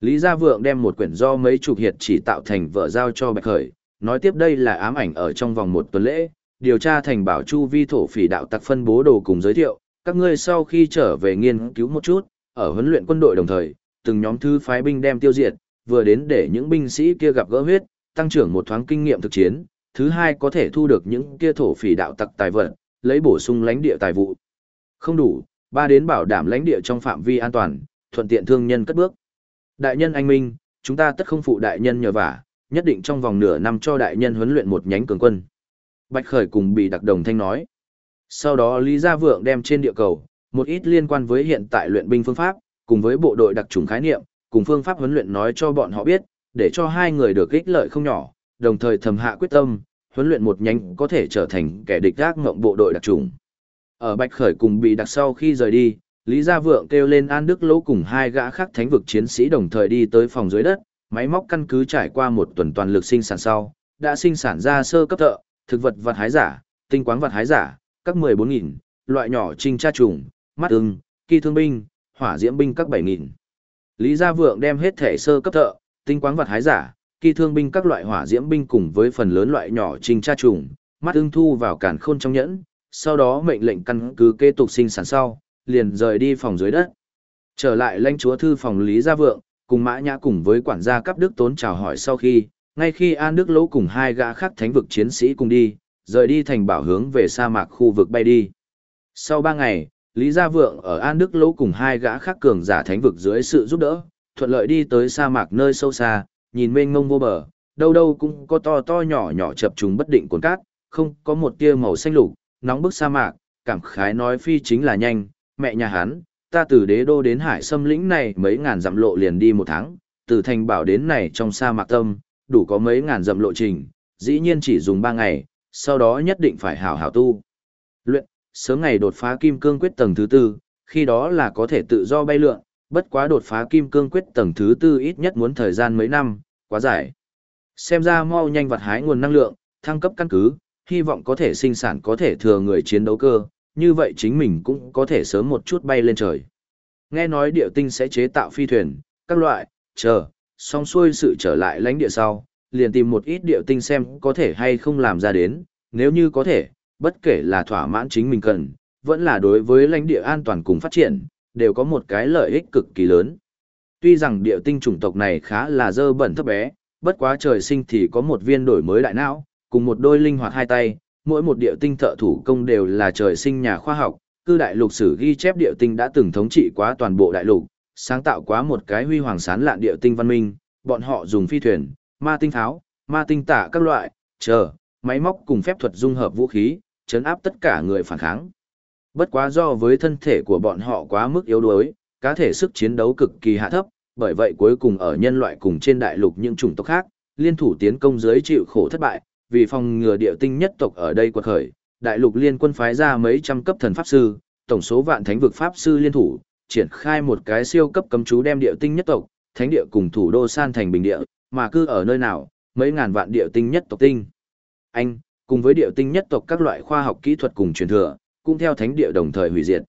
Speaker 1: Lý Gia Vượng đem một quyển do mấy chục hiệt chỉ tạo thành vợ giao cho Bạch Khởi, nói tiếp đây là ám ảnh ở trong vòng một tuần lễ, điều tra thành bảo chu vi thổ phỉ đạo tặc phân bố đồ cùng giới thiệu, các ngươi sau khi trở về nghiên cứu một chút, ở huấn luyện quân đội đồng thời, từng nhóm thư phái binh đem tiêu diệt, vừa đến để những binh sĩ kia gặp gỡ huyết, tăng trưởng một thoáng kinh nghiệm thực chiến, thứ hai có thể thu được những kia thổ phỉ đạo tặc tài vật, lấy bổ sung lãnh địa tài vụ. Không đủ, ba đến bảo đảm lãnh địa trong phạm vi an toàn, thuận tiện thương nhân cất bước. Đại nhân anh minh, chúng ta tất không phụ đại nhân nhờ vả, nhất định trong vòng nửa năm cho đại nhân huấn luyện một nhánh cường quân. Bạch Khởi cùng bị đặc đồng thanh nói. Sau đó Lý Gia Vượng đem trên địa cầu, một ít liên quan với hiện tại luyện binh phương pháp, cùng với bộ đội đặc trùng khái niệm, cùng phương pháp huấn luyện nói cho bọn họ biết, để cho hai người được ích lợi không nhỏ, đồng thời thầm hạ quyết tâm, huấn luyện một nhánh có thể trở thành kẻ địch gác ngộng bộ đội đặc trùng. Ở Bạch Khởi cùng bị đặc sau khi rời đi, Lý Gia Vượng kêu lên An Đức Lỗ cùng hai gã khác thánh vực chiến sĩ đồng thời đi tới phòng dưới đất, máy móc căn cứ trải qua một tuần toàn lực sinh sản sau, đã sinh sản ra sơ cấp thợ, thực vật vật hái giả, tinh quáng vật hái giả, các 14.000, loại nhỏ trinh tra trùng, mắt ưng, kỳ thương binh, hỏa diễm binh các 7.000. Lý Gia Vượng đem hết thể sơ cấp thợ, tinh quáng vật hái giả, kỳ thương binh các loại hỏa diễm binh cùng với phần lớn loại nhỏ trinh tra trùng, mắt ưng thu vào cản khôn trong nhẫn, sau đó mệnh lệnh căn cứ kế tục sinh sản sau, liền rời đi phòng dưới đất. Trở lại lãnh chúa thư phòng Lý Gia Vượng, cùng Mã Nhã cùng với quản gia cấp đức tốn chào hỏi sau khi, ngay khi An Đức Lỗ cùng hai gã khác thánh vực chiến sĩ cùng đi, rời đi thành bảo hướng về sa mạc khu vực bay đi. Sau ba ngày, Lý Gia Vượng ở An Đức Lỗ cùng hai gã khác cường giả thánh vực dưới sự giúp đỡ, thuận lợi đi tới sa mạc nơi sâu xa, nhìn mênh mông vô bờ, đâu đâu cũng có to to nhỏ nhỏ chập trùng bất định cuốn cát, không có một tia màu xanh lục, nóng bức sa mạc, cảm khái nói phi chính là nhanh, mẹ nhà hắn, ta từ đế đô đến hải sâm lĩnh này mấy ngàn dặm lộ liền đi một tháng, từ thành bảo đến này trong sa mạc tâm, đủ có mấy ngàn dặm lộ trình, dĩ nhiên chỉ dùng ba ngày, sau đó nhất định phải hảo hảo tu. Luyện, sớm ngày đột phá kim cương quyết tầng thứ tư, khi đó là có thể tự do bay lượn, bất quá đột phá kim cương quyết tầng thứ tư ít nhất muốn thời gian mấy năm, quá dài. Xem ra mau nhanh vặt hái nguồn năng lượng, thăng cấp căn cứ, hy vọng có thể sinh sản có thể thừa người chiến đấu cơ, như vậy chính mình cũng có thể sớm một chút bay lên trời. Nghe nói địa tinh sẽ chế tạo phi thuyền, các loại, chờ, xong xuôi sự trở lại lãnh địa sau, liền tìm một ít địa tinh xem có thể hay không làm ra đến, nếu như có thể, bất kể là thỏa mãn chính mình cần, vẫn là đối với lãnh địa an toàn cùng phát triển, đều có một cái lợi ích cực kỳ lớn. Tuy rằng địa tinh chủng tộc này khá là dơ bẩn thấp bé, bất quá trời sinh thì có một viên đổi mới đại não, cùng một đôi linh hoạt hai tay, mỗi một địa tinh thợ thủ công đều là trời sinh nhà khoa học, cư đại lục sử ghi chép địa tinh đã từng thống trị quá toàn bộ đại lục, sáng tạo quá một cái huy hoàng sán lạn địa tinh văn minh, bọn họ dùng phi thuyền, ma tinh tháo, ma tinh tả các loại, chờ, máy móc cùng phép thuật dung hợp vũ khí, chấn áp tất cả người phản kháng. Bất quá do với thân thể của bọn họ quá mức yếu đuối, cá thể sức chiến đấu cực kỳ hạ thấp, bởi vậy cuối cùng ở nhân loại cùng trên đại lục những chủng tộc khác, liên thủ tiến công dưới chịu khổ thất bại, vì phòng ngừa địa tinh nhất tộc ở đây quật khởi, đại lục liên quân phái ra mấy trăm cấp thần pháp sư, tổng số vạn thánh vực pháp sư liên thủ, triển khai một cái siêu cấp cấm chú đem địa tinh nhất tộc, thánh địa cùng thủ đô san thành bình địa, mà cứ ở nơi nào, mấy ngàn vạn địa tinh nhất tộc tinh. Anh, cùng với địa tinh nhất tộc các loại khoa học kỹ thuật cùng truyền thừa, cũng theo thánh địa đồng thời hủy diệt.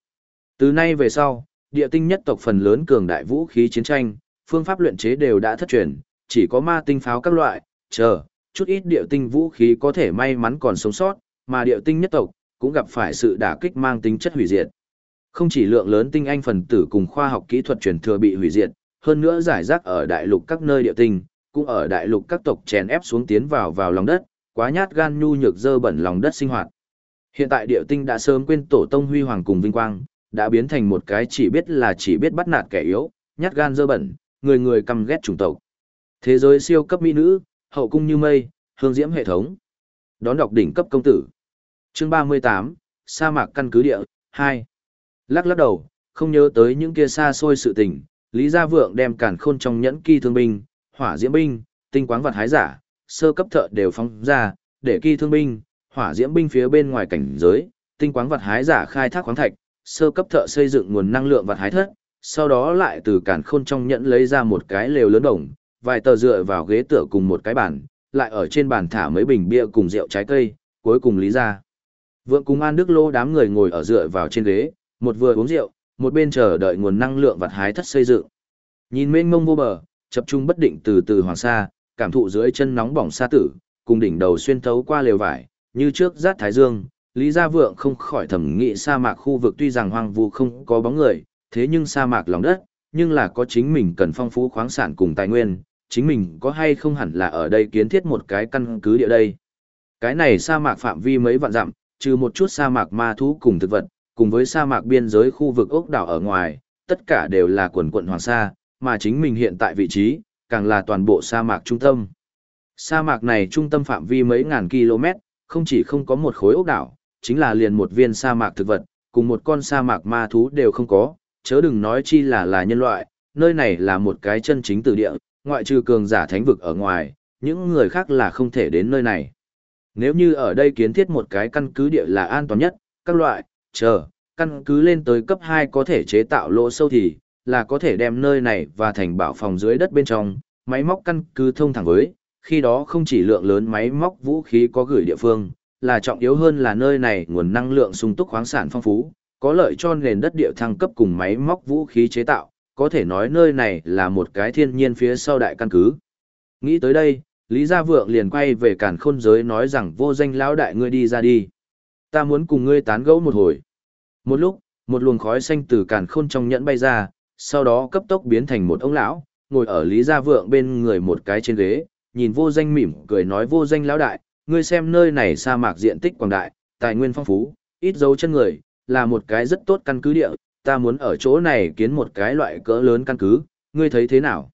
Speaker 1: Từ nay về sau, địa tinh nhất tộc phần lớn cường đại vũ khí chiến tranh, phương pháp luyện chế đều đã thất truyền, chỉ có ma tinh pháo các loại, chờ, chút ít địa tinh vũ khí có thể may mắn còn sống sót, mà địa tinh nhất tộc cũng gặp phải sự đả kích mang tính chất hủy diệt. Không chỉ lượng lớn tinh anh phần tử cùng khoa học kỹ thuật truyền thừa bị hủy diệt, hơn nữa giải rác ở đại lục các nơi địa tinh, cũng ở đại lục các tộc chèn ép xuống tiến vào vào lòng đất, quá nhát gan nhu nhược dơ bẩn lòng đất sinh hoạt. Hiện tại địa tinh đã sớm quên tổ tông huy hoàng cùng vinh quang, đã biến thành một cái chỉ biết là chỉ biết bắt nạt kẻ yếu, nhát gan dơ bẩn, người người căm ghét chủng tộc. Thế giới siêu cấp mỹ nữ, hậu cung như mây, hương diễm hệ thống. Đón đọc đỉnh cấp công tử. Chương 38, sa mạc căn cứ địa, 2. Lắc lắc đầu, không nhớ tới những kia xa xôi sự tình, Lý Gia Vượng đem cản khôn trong nhẫn kỳ thương binh, hỏa diễm binh, tinh quáng vật hái giả, sơ cấp thợ đều phóng ra, để kỳ thương binh, hỏa diễm binh phía bên ngoài cảnh giới, tinh quáng vật hái giả khai thác khoáng thạch, sơ cấp thợ xây dựng nguồn năng lượng vật hái thất, sau đó lại từ cản khôn trong nhẫn lấy ra một cái lều lớn đồng, vài tờ dựa vào ghế tựa cùng một cái bàn, lại ở trên bàn thả mấy bình bia cùng rượu trái cây, cuối cùng lý ra. Vượng cùng An Đức Lô đám người ngồi ở dựa vào trên ghế, một vừa uống rượu, một bên chờ đợi nguồn năng lượng vật hái thất xây dựng. Nhìn mênh mông vô bờ, chập trung bất định từ từ hoàng sa, cảm thụ dưới chân nóng bỏng sa tử, cùng đỉnh đầu xuyên thấu qua lều vải, như trước giát Thái Dương, Lý Gia Vượng không khỏi thẩm nghĩ sa mạc khu vực tuy rằng hoang vu không có bóng người, thế nhưng sa mạc lòng đất, nhưng là có chính mình cần phong phú khoáng sản cùng tài nguyên, chính mình có hay không hẳn là ở đây kiến thiết một cái căn cứ địa đây. Cái này sa mạc phạm vi mấy vạn dặm, trừ một chút sa mạc ma thú cùng thực vật, cùng với sa mạc biên giới khu vực ốc đảo ở ngoài, tất cả đều là quần quận hoàng sa, mà chính mình hiện tại vị trí, càng là toàn bộ sa mạc trung tâm. Sa mạc này trung tâm phạm vi mấy ngàn km, không chỉ không có một khối ốc đảo, chính là liền một viên sa mạc thực vật, cùng một con sa mạc ma thú đều không có, chớ đừng nói chi là là nhân loại, nơi này là một cái chân chính từ địa, ngoại trừ cường giả thánh vực ở ngoài, những người khác là không thể đến nơi này. Nếu như ở đây kiến thiết một cái căn cứ địa là an toàn nhất, các loại, chờ, căn cứ lên tới cấp 2 có thể chế tạo lỗ sâu thì, là có thể đem nơi này và thành bảo phòng dưới đất bên trong, máy móc căn cứ thông thẳng với, khi đó không chỉ lượng lớn máy móc vũ khí có gửi địa phương, là trọng yếu hơn là nơi này nguồn năng lượng sung túc khoáng sản phong phú, có lợi cho nền đất địa thăng cấp cùng máy móc vũ khí chế tạo, có thể nói nơi này là một cái thiên nhiên phía sau đại căn cứ. Nghĩ tới đây, Lý Gia Vượng liền quay về cản khôn giới nói rằng vô danh lão đại ngươi đi ra đi. Ta muốn cùng ngươi tán gẫu một hồi. Một lúc, một luồng khói xanh từ cản khôn trong nhẫn bay ra, sau đó cấp tốc biến thành một ông lão, ngồi ở Lý Gia Vượng bên người một cái trên ghế, nhìn vô danh mỉm cười nói vô danh lão đại, ngươi xem nơi này sa mạc diện tích quảng đại, tài nguyên phong phú, ít dấu chân người, là một cái rất tốt căn cứ địa, ta muốn ở chỗ này kiến một cái loại cỡ lớn căn cứ, ngươi thấy thế nào?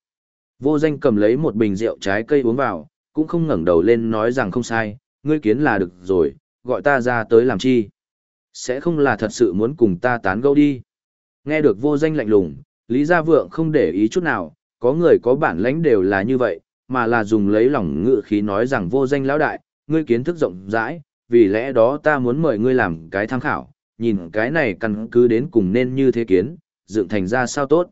Speaker 1: Vô danh cầm lấy một bình rượu trái cây uống vào, cũng không ngẩng đầu lên nói rằng không sai, ngươi kiến là được rồi, gọi ta ra tới làm chi? Sẽ không là thật sự muốn cùng ta tán gẫu đi. Nghe được vô danh lạnh lùng, Lý Gia Vượng không để ý chút nào, có người có bản lãnh đều là như vậy, mà là dùng lấy lòng ngự khí nói rằng vô danh lão đại, ngươi kiến thức rộng rãi, vì lẽ đó ta muốn mời ngươi làm cái tham khảo, nhìn cái này căn cứ đến cùng nên như thế kiến, dựng thành ra sao tốt.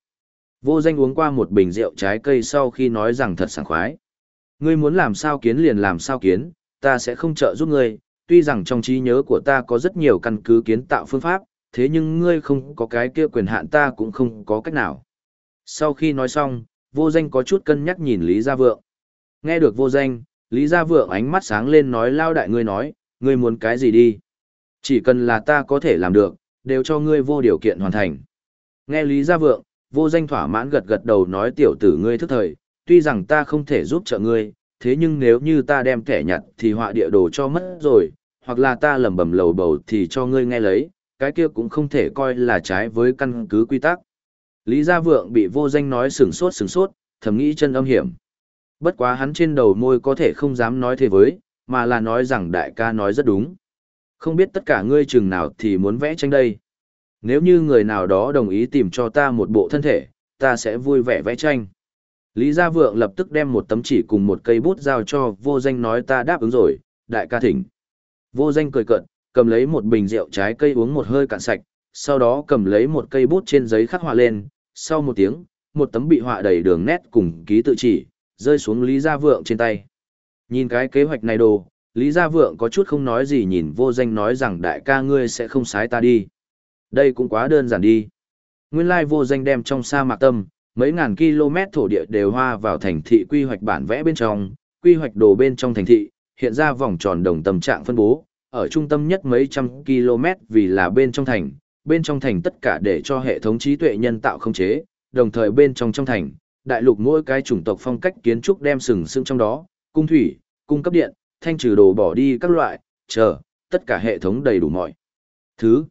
Speaker 1: Vô danh uống qua một bình rượu trái cây sau khi nói rằng thật sảng khoái. Ngươi muốn làm sao kiến liền làm sao kiến, ta sẽ không trợ giúp ngươi, tuy rằng trong trí nhớ của ta có rất nhiều căn cứ kiến tạo phương pháp, thế nhưng ngươi không có cái kia quyền hạn ta cũng không có cách nào. Sau khi nói xong, vô danh có chút cân nhắc nhìn Lý Gia Vượng. Nghe được vô danh, Lý Gia Vượng ánh mắt sáng lên nói lao đại ngươi nói, ngươi muốn cái gì đi. Chỉ cần là ta có thể làm được, đều cho ngươi vô điều kiện hoàn thành. Nghe Lý Gia Vượng, vô danh thỏa mãn gật gật đầu nói tiểu tử ngươi thức thời, tuy rằng ta không thể giúp trợ ngươi, thế nhưng nếu như ta đem kẻ nhặt thì họa địa đồ cho mất rồi, hoặc là ta lầm bầm lầu bầu thì cho ngươi nghe lấy, cái kia cũng không thể coi là trái với căn cứ quy tắc. Lý Gia Vượng bị vô danh nói sừng sốt sừng sốt, thầm nghĩ chân âm hiểm. Bất quá hắn trên đầu môi có thể không dám nói thế với, mà là nói rằng đại ca nói rất đúng. Không biết tất cả ngươi chừng nào thì muốn vẽ tranh đây. Nếu như người nào đó đồng ý tìm cho ta một bộ thân thể, ta sẽ vui vẻ vẽ tranh. Lý Gia Vượng lập tức đem một tấm chỉ cùng một cây bút giao cho vô danh nói ta đáp ứng rồi, đại ca thỉnh. Vô danh cười cận, cầm lấy một bình rượu trái cây uống một hơi cạn sạch, sau đó cầm lấy một cây bút trên giấy khắc họa lên, sau một tiếng, một tấm bị họa đầy đường nét cùng ký tự chỉ, rơi xuống Lý Gia Vượng trên tay. Nhìn cái kế hoạch này đồ, Lý Gia Vượng có chút không nói gì nhìn vô danh nói rằng đại ca ngươi sẽ không sái ta đi. Đây cũng quá đơn giản đi. Nguyên lai vô danh đem trong sa mạc tâm, mấy ngàn km thổ địa đều hoa vào thành thị quy hoạch bản vẽ bên trong, quy hoạch đồ bên trong thành thị, hiện ra vòng tròn đồng tâm trạng phân bố, ở trung tâm nhất mấy trăm km vì là bên trong thành, bên trong thành tất cả để cho hệ thống trí tuệ nhân tạo không chế, đồng thời bên trong trong thành, đại lục mỗi cái chủng tộc phong cách kiến trúc đem sừng sững trong đó, cung thủy, cung cấp điện, thanh trừ đồ bỏ đi các loại, chờ, tất cả hệ thống đầy đủ mọi. Thứ.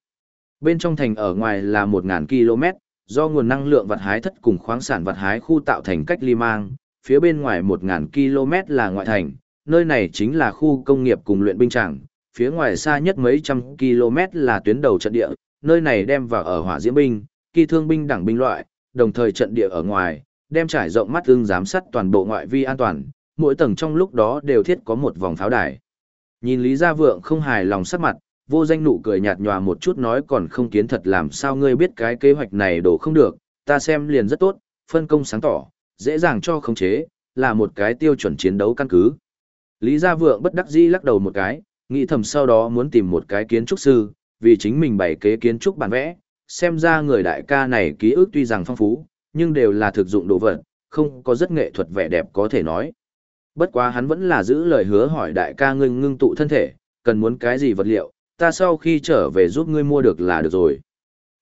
Speaker 1: Bên trong thành ở ngoài là 1.000 km, do nguồn năng lượng vật hái thất cùng khoáng sản vật hái khu tạo thành cách ly mang, phía bên ngoài 1.000 km là ngoại thành, nơi này chính là khu công nghiệp cùng luyện binh tràng, phía ngoài xa nhất mấy trăm km là tuyến đầu trận địa, nơi này đem vào ở hỏa diễm binh, kỳ thương binh đẳng binh loại, đồng thời trận địa ở ngoài, đem trải rộng mắt ưng giám sát toàn bộ ngoại vi an toàn, mỗi tầng trong lúc đó đều thiết có một vòng pháo đài. Nhìn Lý Gia Vượng không hài lòng sắc mặt, vô danh nụ cười nhạt nhòa một chút nói còn không kiến thật làm sao ngươi biết cái kế hoạch này đổ không được, ta xem liền rất tốt, phân công sáng tỏ, dễ dàng cho khống chế, là một cái tiêu chuẩn chiến đấu căn cứ. Lý Gia Vượng bất đắc dĩ lắc đầu một cái, nghĩ thầm sau đó muốn tìm một cái kiến trúc sư, vì chính mình bày kế kiến trúc bản vẽ, xem ra người đại ca này ký ức tuy rằng phong phú, nhưng đều là thực dụng đồ vật, không có rất nghệ thuật vẻ đẹp có thể nói. Bất quá hắn vẫn là giữ lời hứa hỏi đại ca ngưng ngưng tụ thân thể, cần muốn cái gì vật liệu, ta sau khi trở về giúp ngươi mua được là được rồi.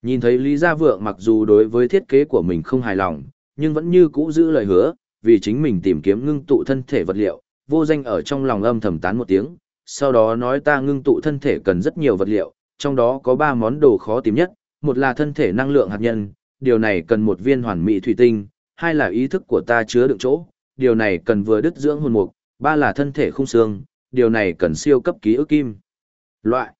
Speaker 1: Nhìn thấy Lý Gia Vượng mặc dù đối với thiết kế của mình không hài lòng, nhưng vẫn như cũ giữ lời hứa, vì chính mình tìm kiếm ngưng tụ thân thể vật liệu, vô danh ở trong lòng âm thầm tán một tiếng, sau đó nói ta ngưng tụ thân thể cần rất nhiều vật liệu, trong đó có ba món đồ khó tìm nhất, một là thân thể năng lượng hạt nhân, điều này cần một viên hoàn mỹ thủy tinh, hai là ý thức của ta chứa đựng chỗ, điều này cần vừa đứt dưỡng hồn mục, ba là thân thể không xương, điều này cần siêu cấp ký ức kim. Loại.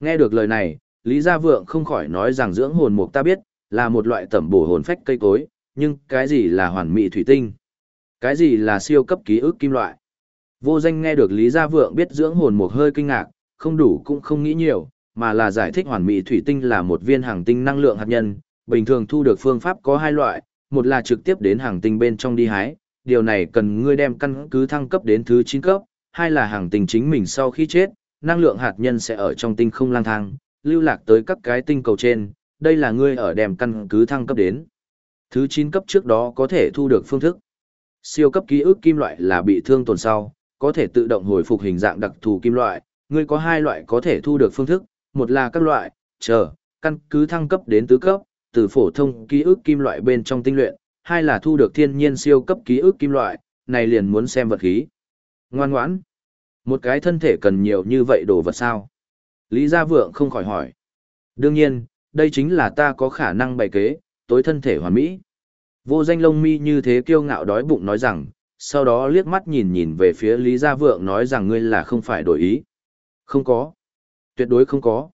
Speaker 1: Nghe được lời này, Lý Gia Vượng không khỏi nói rằng dưỡng hồn mục ta biết, là một loại tẩm bổ hồn phách cây cối, nhưng cái gì là hoàn mỹ thủy tinh? Cái gì là siêu cấp ký ức kim loại? Vô danh nghe được Lý Gia Vượng biết dưỡng hồn mục hơi kinh ngạc, không đủ cũng không nghĩ nhiều, mà là giải thích hoàn mỹ thủy tinh là một viên hàng tinh năng lượng hạt nhân, bình thường thu được phương pháp có hai loại, một là trực tiếp đến hàng tinh bên trong đi hái, điều này cần ngươi đem căn cứ thăng cấp đến thứ 9 cấp, hai là hàng tinh chính mình sau khi chết, năng lượng hạt nhân sẽ ở trong tinh không lang thang, lưu lạc tới các cái tinh cầu trên, đây là ngươi ở đem căn cứ thăng cấp đến. Thứ 9 cấp trước đó có thể thu được phương thức. Siêu cấp ký ức kim loại là bị thương tổn sau, có thể tự động hồi phục hình dạng đặc thù kim loại, ngươi có hai loại có thể thu được phương thức, một là các loại, chờ, căn cứ thăng cấp đến tứ cấp, từ phổ thông ký ức kim loại bên trong tinh luyện, hai là thu được thiên nhiên siêu cấp ký ức kim loại, này liền muốn xem vật khí. Ngoan ngoãn, một cái thân thể cần nhiều như vậy đồ vật sao? Lý Gia Vượng không khỏi hỏi. Đương nhiên, đây chính là ta có khả năng bày kế, tối thân thể hoàn mỹ. Vô danh lông mi như thế kiêu ngạo đói bụng nói rằng, sau đó liếc mắt nhìn nhìn về phía Lý Gia Vượng nói rằng ngươi là không phải đổi ý. Không có. Tuyệt đối không có.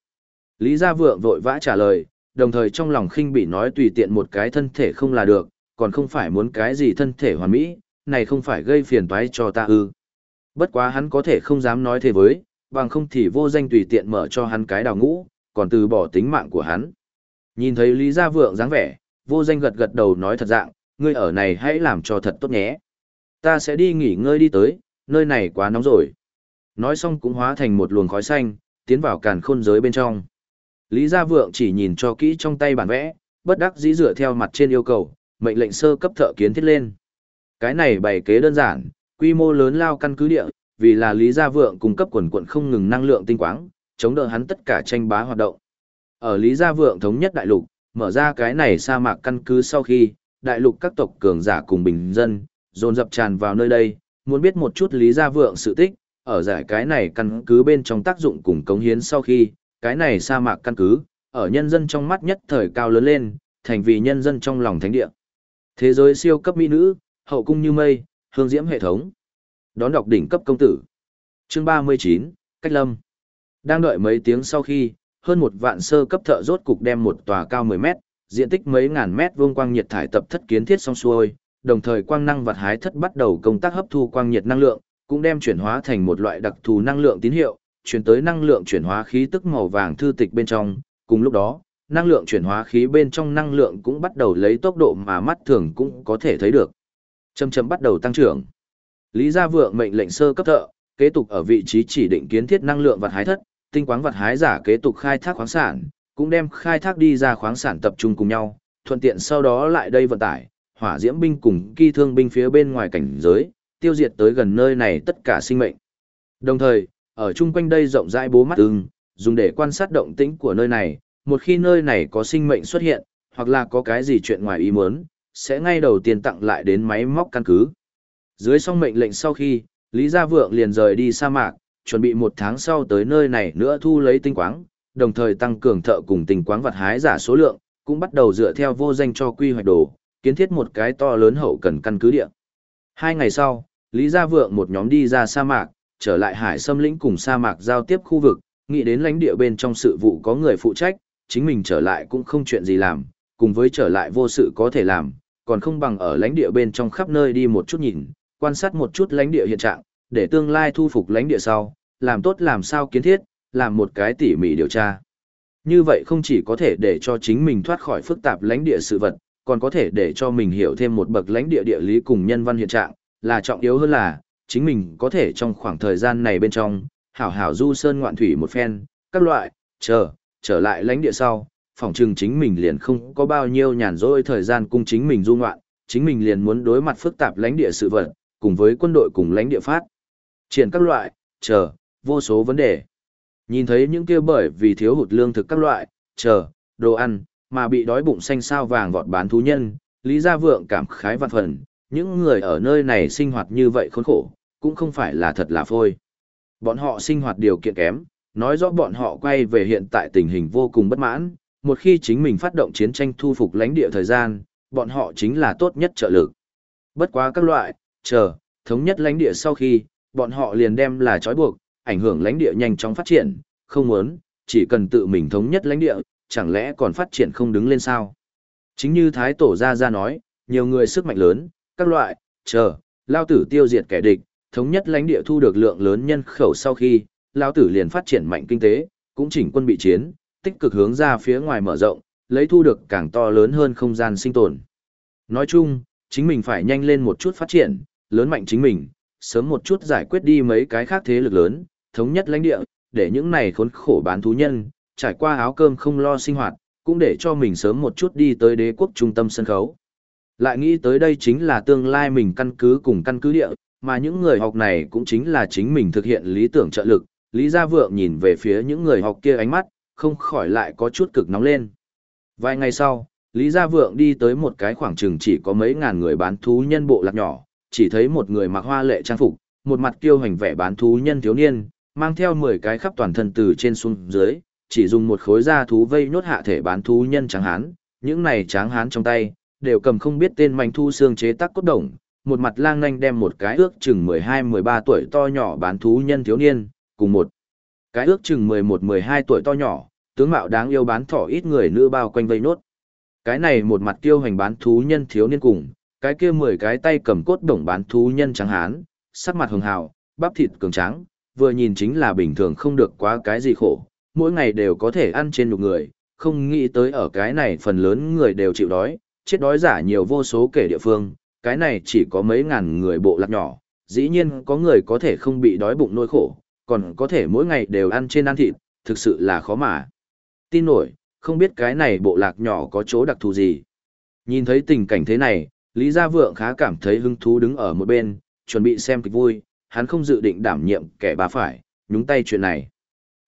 Speaker 1: Lý Gia Vượng vội vã trả lời, đồng thời trong lòng khinh bị nói tùy tiện một cái thân thể không là được, còn không phải muốn cái gì thân thể hoàn mỹ, này không phải gây phiền toái cho ta ư. Bất quá hắn có thể không dám nói thế với, bằng không thì vô danh tùy tiện mở cho hắn cái đào ngũ, còn từ bỏ tính mạng của hắn. Nhìn thấy Lý Gia Vượng dáng vẻ, vô danh gật gật đầu nói thật dạng, ngươi ở này hãy làm cho thật tốt nhé. Ta sẽ đi nghỉ ngơi đi tới, nơi này quá nóng rồi. Nói xong cũng hóa thành một luồng khói xanh, tiến vào càn khôn giới bên trong. Lý Gia Vượng chỉ nhìn cho kỹ trong tay bản vẽ, bất đắc dĩ dựa theo mặt trên yêu cầu, mệnh lệnh sơ cấp thợ kiến thiết lên. Cái này bày kế đơn giản, quy mô lớn lao căn cứ địa, vì là Lý Gia Vượng cung cấp quần quận không ngừng năng lượng tinh quáng, chống đỡ hắn tất cả tranh bá hoạt động. Ở Lý Gia Vượng thống nhất đại lục, mở ra cái này sa mạc căn cứ sau khi, đại lục các tộc cường giả cùng bình dân, dồn dập tràn vào nơi đây, muốn biết một chút Lý Gia Vượng sự tích, ở giải cái này căn cứ bên trong tác dụng cùng cống hiến sau khi, cái này sa mạc căn cứ, ở nhân dân trong mắt nhất thời cao lớn lên, thành vì nhân dân trong lòng thánh địa. Thế giới siêu cấp mỹ nữ, hậu cung như mây, hương diễm hệ thống. Đón đọc đỉnh cấp công tử. Chương 39, Cách Lâm. Đang đợi mấy tiếng sau khi, hơn một vạn sơ cấp thợ rốt cục đem một tòa cao 10 mét, diện tích mấy ngàn mét vuông quang nhiệt thải tập thất kiến thiết xong xuôi, đồng thời quang năng vật hái thất bắt đầu công tác hấp thu quang nhiệt năng lượng, cũng đem chuyển hóa thành một loại đặc thù năng lượng tín hiệu, chuyển tới năng lượng chuyển hóa khí tức màu vàng thư tịch bên trong, cùng lúc đó, năng lượng chuyển hóa khí bên trong năng lượng cũng bắt đầu lấy tốc độ mà mắt thường cũng có thể thấy được. Châm châm bắt đầu tăng trưởng. Lý Gia Vượng mệnh lệnh sơ cấp thợ, kế tục ở vị trí chỉ định kiến thiết năng lượng vật hái thất, tinh quáng vật hái giả kế tục khai thác khoáng sản, cũng đem khai thác đi ra khoáng sản tập trung cùng nhau, thuận tiện sau đó lại đây vận tải, hỏa diễm binh cùng kỳ thương binh phía bên ngoài cảnh giới, tiêu diệt tới gần nơi này tất cả sinh mệnh. Đồng thời, ở chung quanh đây rộng rãi bố mắt ưng, dùng để quan sát động tĩnh của nơi này, một khi nơi này có sinh mệnh xuất hiện, hoặc là có cái gì chuyện ngoài ý muốn, sẽ ngay đầu tiên tặng lại đến máy móc căn cứ. Dưới xong mệnh lệnh sau khi, Lý Gia Vượng liền rời đi sa mạc, chuẩn bị một tháng sau tới nơi này nữa thu lấy tinh quáng, đồng thời tăng cường thợ cùng tinh quáng vật hái giả số lượng, cũng bắt đầu dựa theo vô danh cho quy hoạch đồ, kiến thiết một cái to lớn hậu cần căn cứ địa. Hai ngày sau, Lý Gia Vượng một nhóm đi ra sa mạc, trở lại hải xâm lĩnh cùng sa mạc giao tiếp khu vực, nghĩ đến lãnh địa bên trong sự vụ có người phụ trách, chính mình trở lại cũng không chuyện gì làm, cùng với trở lại vô sự có thể làm, còn không bằng ở lãnh địa bên trong khắp nơi đi một chút nhìn, quan sát một chút lãnh địa hiện trạng, để tương lai thu phục lãnh địa sau, làm tốt làm sao kiến thiết, làm một cái tỉ mỉ điều tra. Như vậy không chỉ có thể để cho chính mình thoát khỏi phức tạp lãnh địa sự vật, còn có thể để cho mình hiểu thêm một bậc lãnh địa địa lý cùng nhân văn hiện trạng, là trọng yếu hơn là, chính mình có thể trong khoảng thời gian này bên trong, hảo hảo du sơn ngoạn thủy một phen, các loại, chờ, trở lại lãnh địa sau, phòng trừng chính mình liền không có bao nhiêu nhàn rỗi thời gian cung chính mình du ngoạn, chính mình liền muốn đối mặt phức tạp lãnh địa sự vật, cùng với quân đội cùng lãnh địa phát. Triển các loại, chờ, vô số vấn đề. Nhìn thấy những kia bởi vì thiếu hụt lương thực các loại, chờ, đồ ăn, mà bị đói bụng xanh sao vàng vọt bán thú nhân, Lý Gia Vượng cảm khái vạn phần, những người ở nơi này sinh hoạt như vậy khốn khổ, cũng không phải là thật là phôi. Bọn họ sinh hoạt điều kiện kém, nói rõ bọn họ quay về hiện tại tình hình vô cùng bất mãn, một khi chính mình phát động chiến tranh thu phục lãnh địa thời gian, bọn họ chính là tốt nhất trợ lực. Bất quá các loại, chờ, thống nhất lãnh địa sau khi, bọn họ liền đem là trói buộc, ảnh hưởng lãnh địa nhanh chóng phát triển, không muốn, chỉ cần tự mình thống nhất lãnh địa, chẳng lẽ còn phát triển không đứng lên sao? Chính như Thái Tổ Gia Gia nói, nhiều người sức mạnh lớn, các loại, chờ, lao tử tiêu diệt kẻ địch, thống nhất lãnh địa thu được lượng lớn nhân khẩu sau khi, lao tử liền phát triển mạnh kinh tế, cũng chỉnh quân bị chiến, tích cực hướng ra phía ngoài mở rộng, lấy thu được càng to lớn hơn không gian sinh tồn. Nói chung, chính mình phải nhanh lên một chút phát triển, lớn mạnh chính mình, sớm một chút giải quyết đi mấy cái khác thế lực lớn, thống nhất lãnh địa, để những này khốn khổ bán thú nhân, trải qua áo cơm không lo sinh hoạt, cũng để cho mình sớm một chút đi tới đế quốc trung tâm sân khấu. Lại nghĩ tới đây chính là tương lai mình căn cứ cùng căn cứ địa, mà những người học này cũng chính là chính mình thực hiện lý tưởng trợ lực. Lý Gia Vượng nhìn về phía những người học kia ánh mắt, không khỏi lại có chút cực nóng lên. Vài ngày sau, Lý Gia Vượng đi tới một cái khoảng chừng chỉ có mấy ngàn người bán thú nhân bộ lạc nhỏ, chỉ thấy một người mặc hoa lệ trang phục, một mặt kiêu hành vẻ bán thú nhân thiếu niên, mang theo 10 cái khắp toàn thân từ trên xuống dưới, chỉ dùng một khối da thú vây nhốt hạ thể bán thú nhân tráng hán, những này tráng hán trong tay, đều cầm không biết tên mảnh thu xương chế tác cốt đồng, một mặt lang nhanh đem một cái ước chừng 12-13 tuổi to nhỏ bán thú nhân thiếu niên, cùng một cái ước chừng 11-12 tuổi to nhỏ, tướng mạo đáng yêu bán thỏ ít người nữ bao quanh vây nốt. Cái này một mặt tiêu hành bán thú nhân thiếu niên cùng, cái kia 10 cái tay cầm cốt đồng bán thú nhân trắng hán, sắc mặt hường hào, bắp thịt cường trắng, vừa nhìn chính là bình thường không được quá cái gì khổ, mỗi ngày đều có thể ăn trên lục người, không nghĩ tới ở cái này phần lớn người đều chịu đói, chết đói giả nhiều vô số kể địa phương, cái này chỉ có mấy ngàn người bộ lạc nhỏ, dĩ nhiên có người có thể không bị đói bụng nỗi khổ, còn có thể mỗi ngày đều ăn trên ăn thịt, thực sự là khó mà. Tin nổi, không biết cái này bộ lạc nhỏ có chỗ đặc thù gì. Nhìn thấy tình cảnh thế này, Lý Gia Vượng khá cảm thấy hứng thú đứng ở một bên, chuẩn bị xem kịch vui, hắn không dự định đảm nhiệm kẻ bà phải, nhúng tay chuyện này.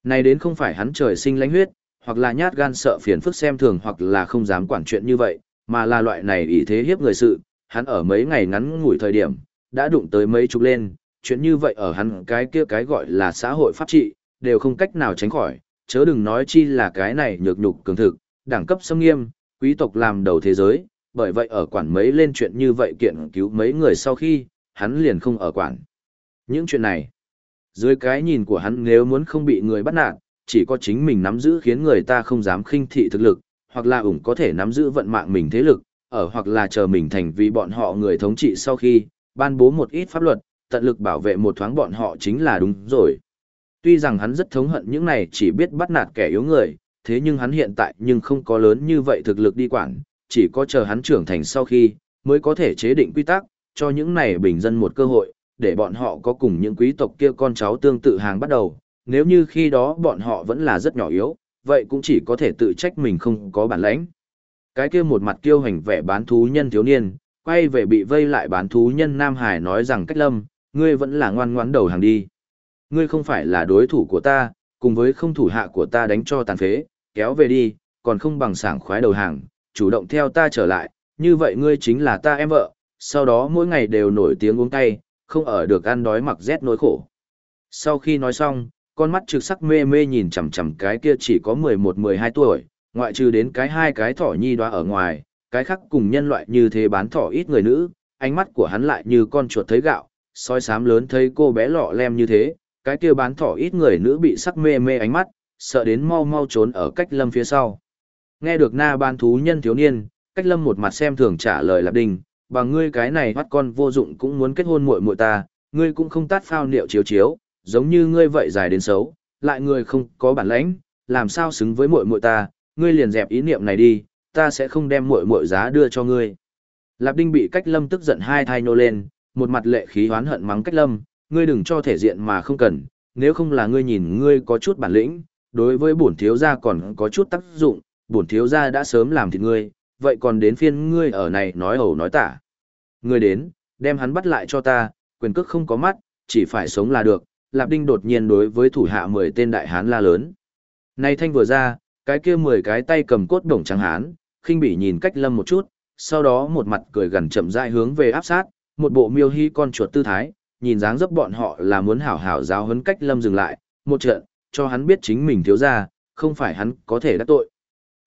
Speaker 1: Này đến không phải hắn trời sinh lãnh huyết, hoặc là nhát gan sợ phiền phức xem thường hoặc là không dám quản chuyện như vậy, mà là loại này ý thế hiếp người sự, hắn ở mấy ngày ngắn ngủi thời điểm, đã đụng tới mấy chục lên, chuyện như vậy ở hắn cái kia cái gọi là xã hội pháp trị, đều không cách nào tránh khỏi, chớ đừng nói chi là cái này nhược nhục cường thực, đẳng cấp xâm nghiêm, quý tộc làm đầu thế giới, bởi vậy ở quản mấy lên chuyện như vậy kiện cứu mấy người sau khi, hắn liền không ở quản. Những chuyện này, dưới cái nhìn của hắn nếu muốn không bị người bắt nạt, chỉ có chính mình nắm giữ khiến người ta không dám khinh thị thực lực, hoặc là ủng có thể nắm giữ vận mạng mình thế lực, ở hoặc là chờ mình thành vì bọn họ người thống trị sau khi, ban bố một ít pháp luật, tận lực bảo vệ một thoáng bọn họ chính là đúng rồi. Tuy rằng hắn rất thống hận những này chỉ biết bắt nạt kẻ yếu người, thế nhưng hắn hiện tại nhưng không có lớn như vậy thực lực đi quản, chỉ có chờ hắn trưởng thành sau khi, mới có thể chế định quy tắc, cho những này bình dân một cơ hội, để bọn họ có cùng những quý tộc kia con cháu tương tự hàng bắt đầu, nếu như khi đó bọn họ vẫn là rất nhỏ yếu, vậy cũng chỉ có thể tự trách mình không có bản lãnh. Cái kia một mặt kiêu hành vẻ bán thú nhân thiếu niên, quay về bị vây lại bán thú nhân Nam Hải nói rằng cách lâm, ngươi vẫn là ngoan ngoãn đầu hàng đi. Ngươi không phải là đối thủ của ta, cùng với không thủ hạ của ta đánh cho tàn phế, kéo về đi, còn không bằng sảng khoái đầu hàng, chủ động theo ta trở lại, như vậy ngươi chính là ta em vợ, sau đó mỗi ngày đều nổi tiếng uống cay, không ở được ăn đói mặc rét nỗi khổ. Sau khi nói xong, con mắt trực sắc mê mê nhìn chằm chằm cái kia chỉ có 11-12 tuổi, ngoại trừ đến cái hai cái thỏ nhi đoá ở ngoài, cái khác cùng nhân loại như thế bán thỏ ít người nữ, ánh mắt của hắn lại như con chuột thấy gạo, soi sám lớn thấy cô bé lọ lem như thế, cái kia bán thỏ ít người nữ bị sắc mê mê ánh mắt, sợ đến mau mau trốn ở cách lâm phía sau. Nghe được na ban thú nhân thiếu niên, cách lâm một mặt xem thường trả lời lạp đình, bằng ngươi cái này bắt con vô dụng cũng muốn kết hôn muội muội ta, ngươi cũng không tát phao niệu chiếu chiếu, giống như ngươi vậy dài đến xấu, lại ngươi không có bản lãnh, làm sao xứng với muội muội ta, ngươi liền dẹp ý niệm này đi, ta sẽ không đem muội muội giá đưa cho ngươi. Lạp Đinh bị Cách Lâm tức giận hai thai nô lên, một mặt lệ khí hoán hận mắng Cách Lâm, ngươi đừng cho thể diện mà không cần, nếu không là ngươi nhìn ngươi có chút bản lĩnh, đối với bổn thiếu gia còn có chút tác dụng, bổn thiếu gia đã sớm làm thịt ngươi, vậy còn đến phiên ngươi ở này nói ẩu nói tả. Ngươi đến, đem hắn bắt lại cho ta, quyền cước không có mắt, chỉ phải sống là được, Lạp Đinh đột nhiên đối với thủ hạ 10 tên đại hán la lớn. Này thanh vừa ra, cái kia 10 cái tay cầm cốt đồng trắng hán, khinh bỉ nhìn cách lâm một chút, sau đó một mặt cười gần chậm rãi hướng về áp sát, một bộ miêu hy con chuột tư thái, nhìn dáng dấp bọn họ là muốn hảo hảo giáo huấn cách lâm dừng lại, một trận, cho hắn biết chính mình thiếu ra, không phải hắn có thể đắc tội.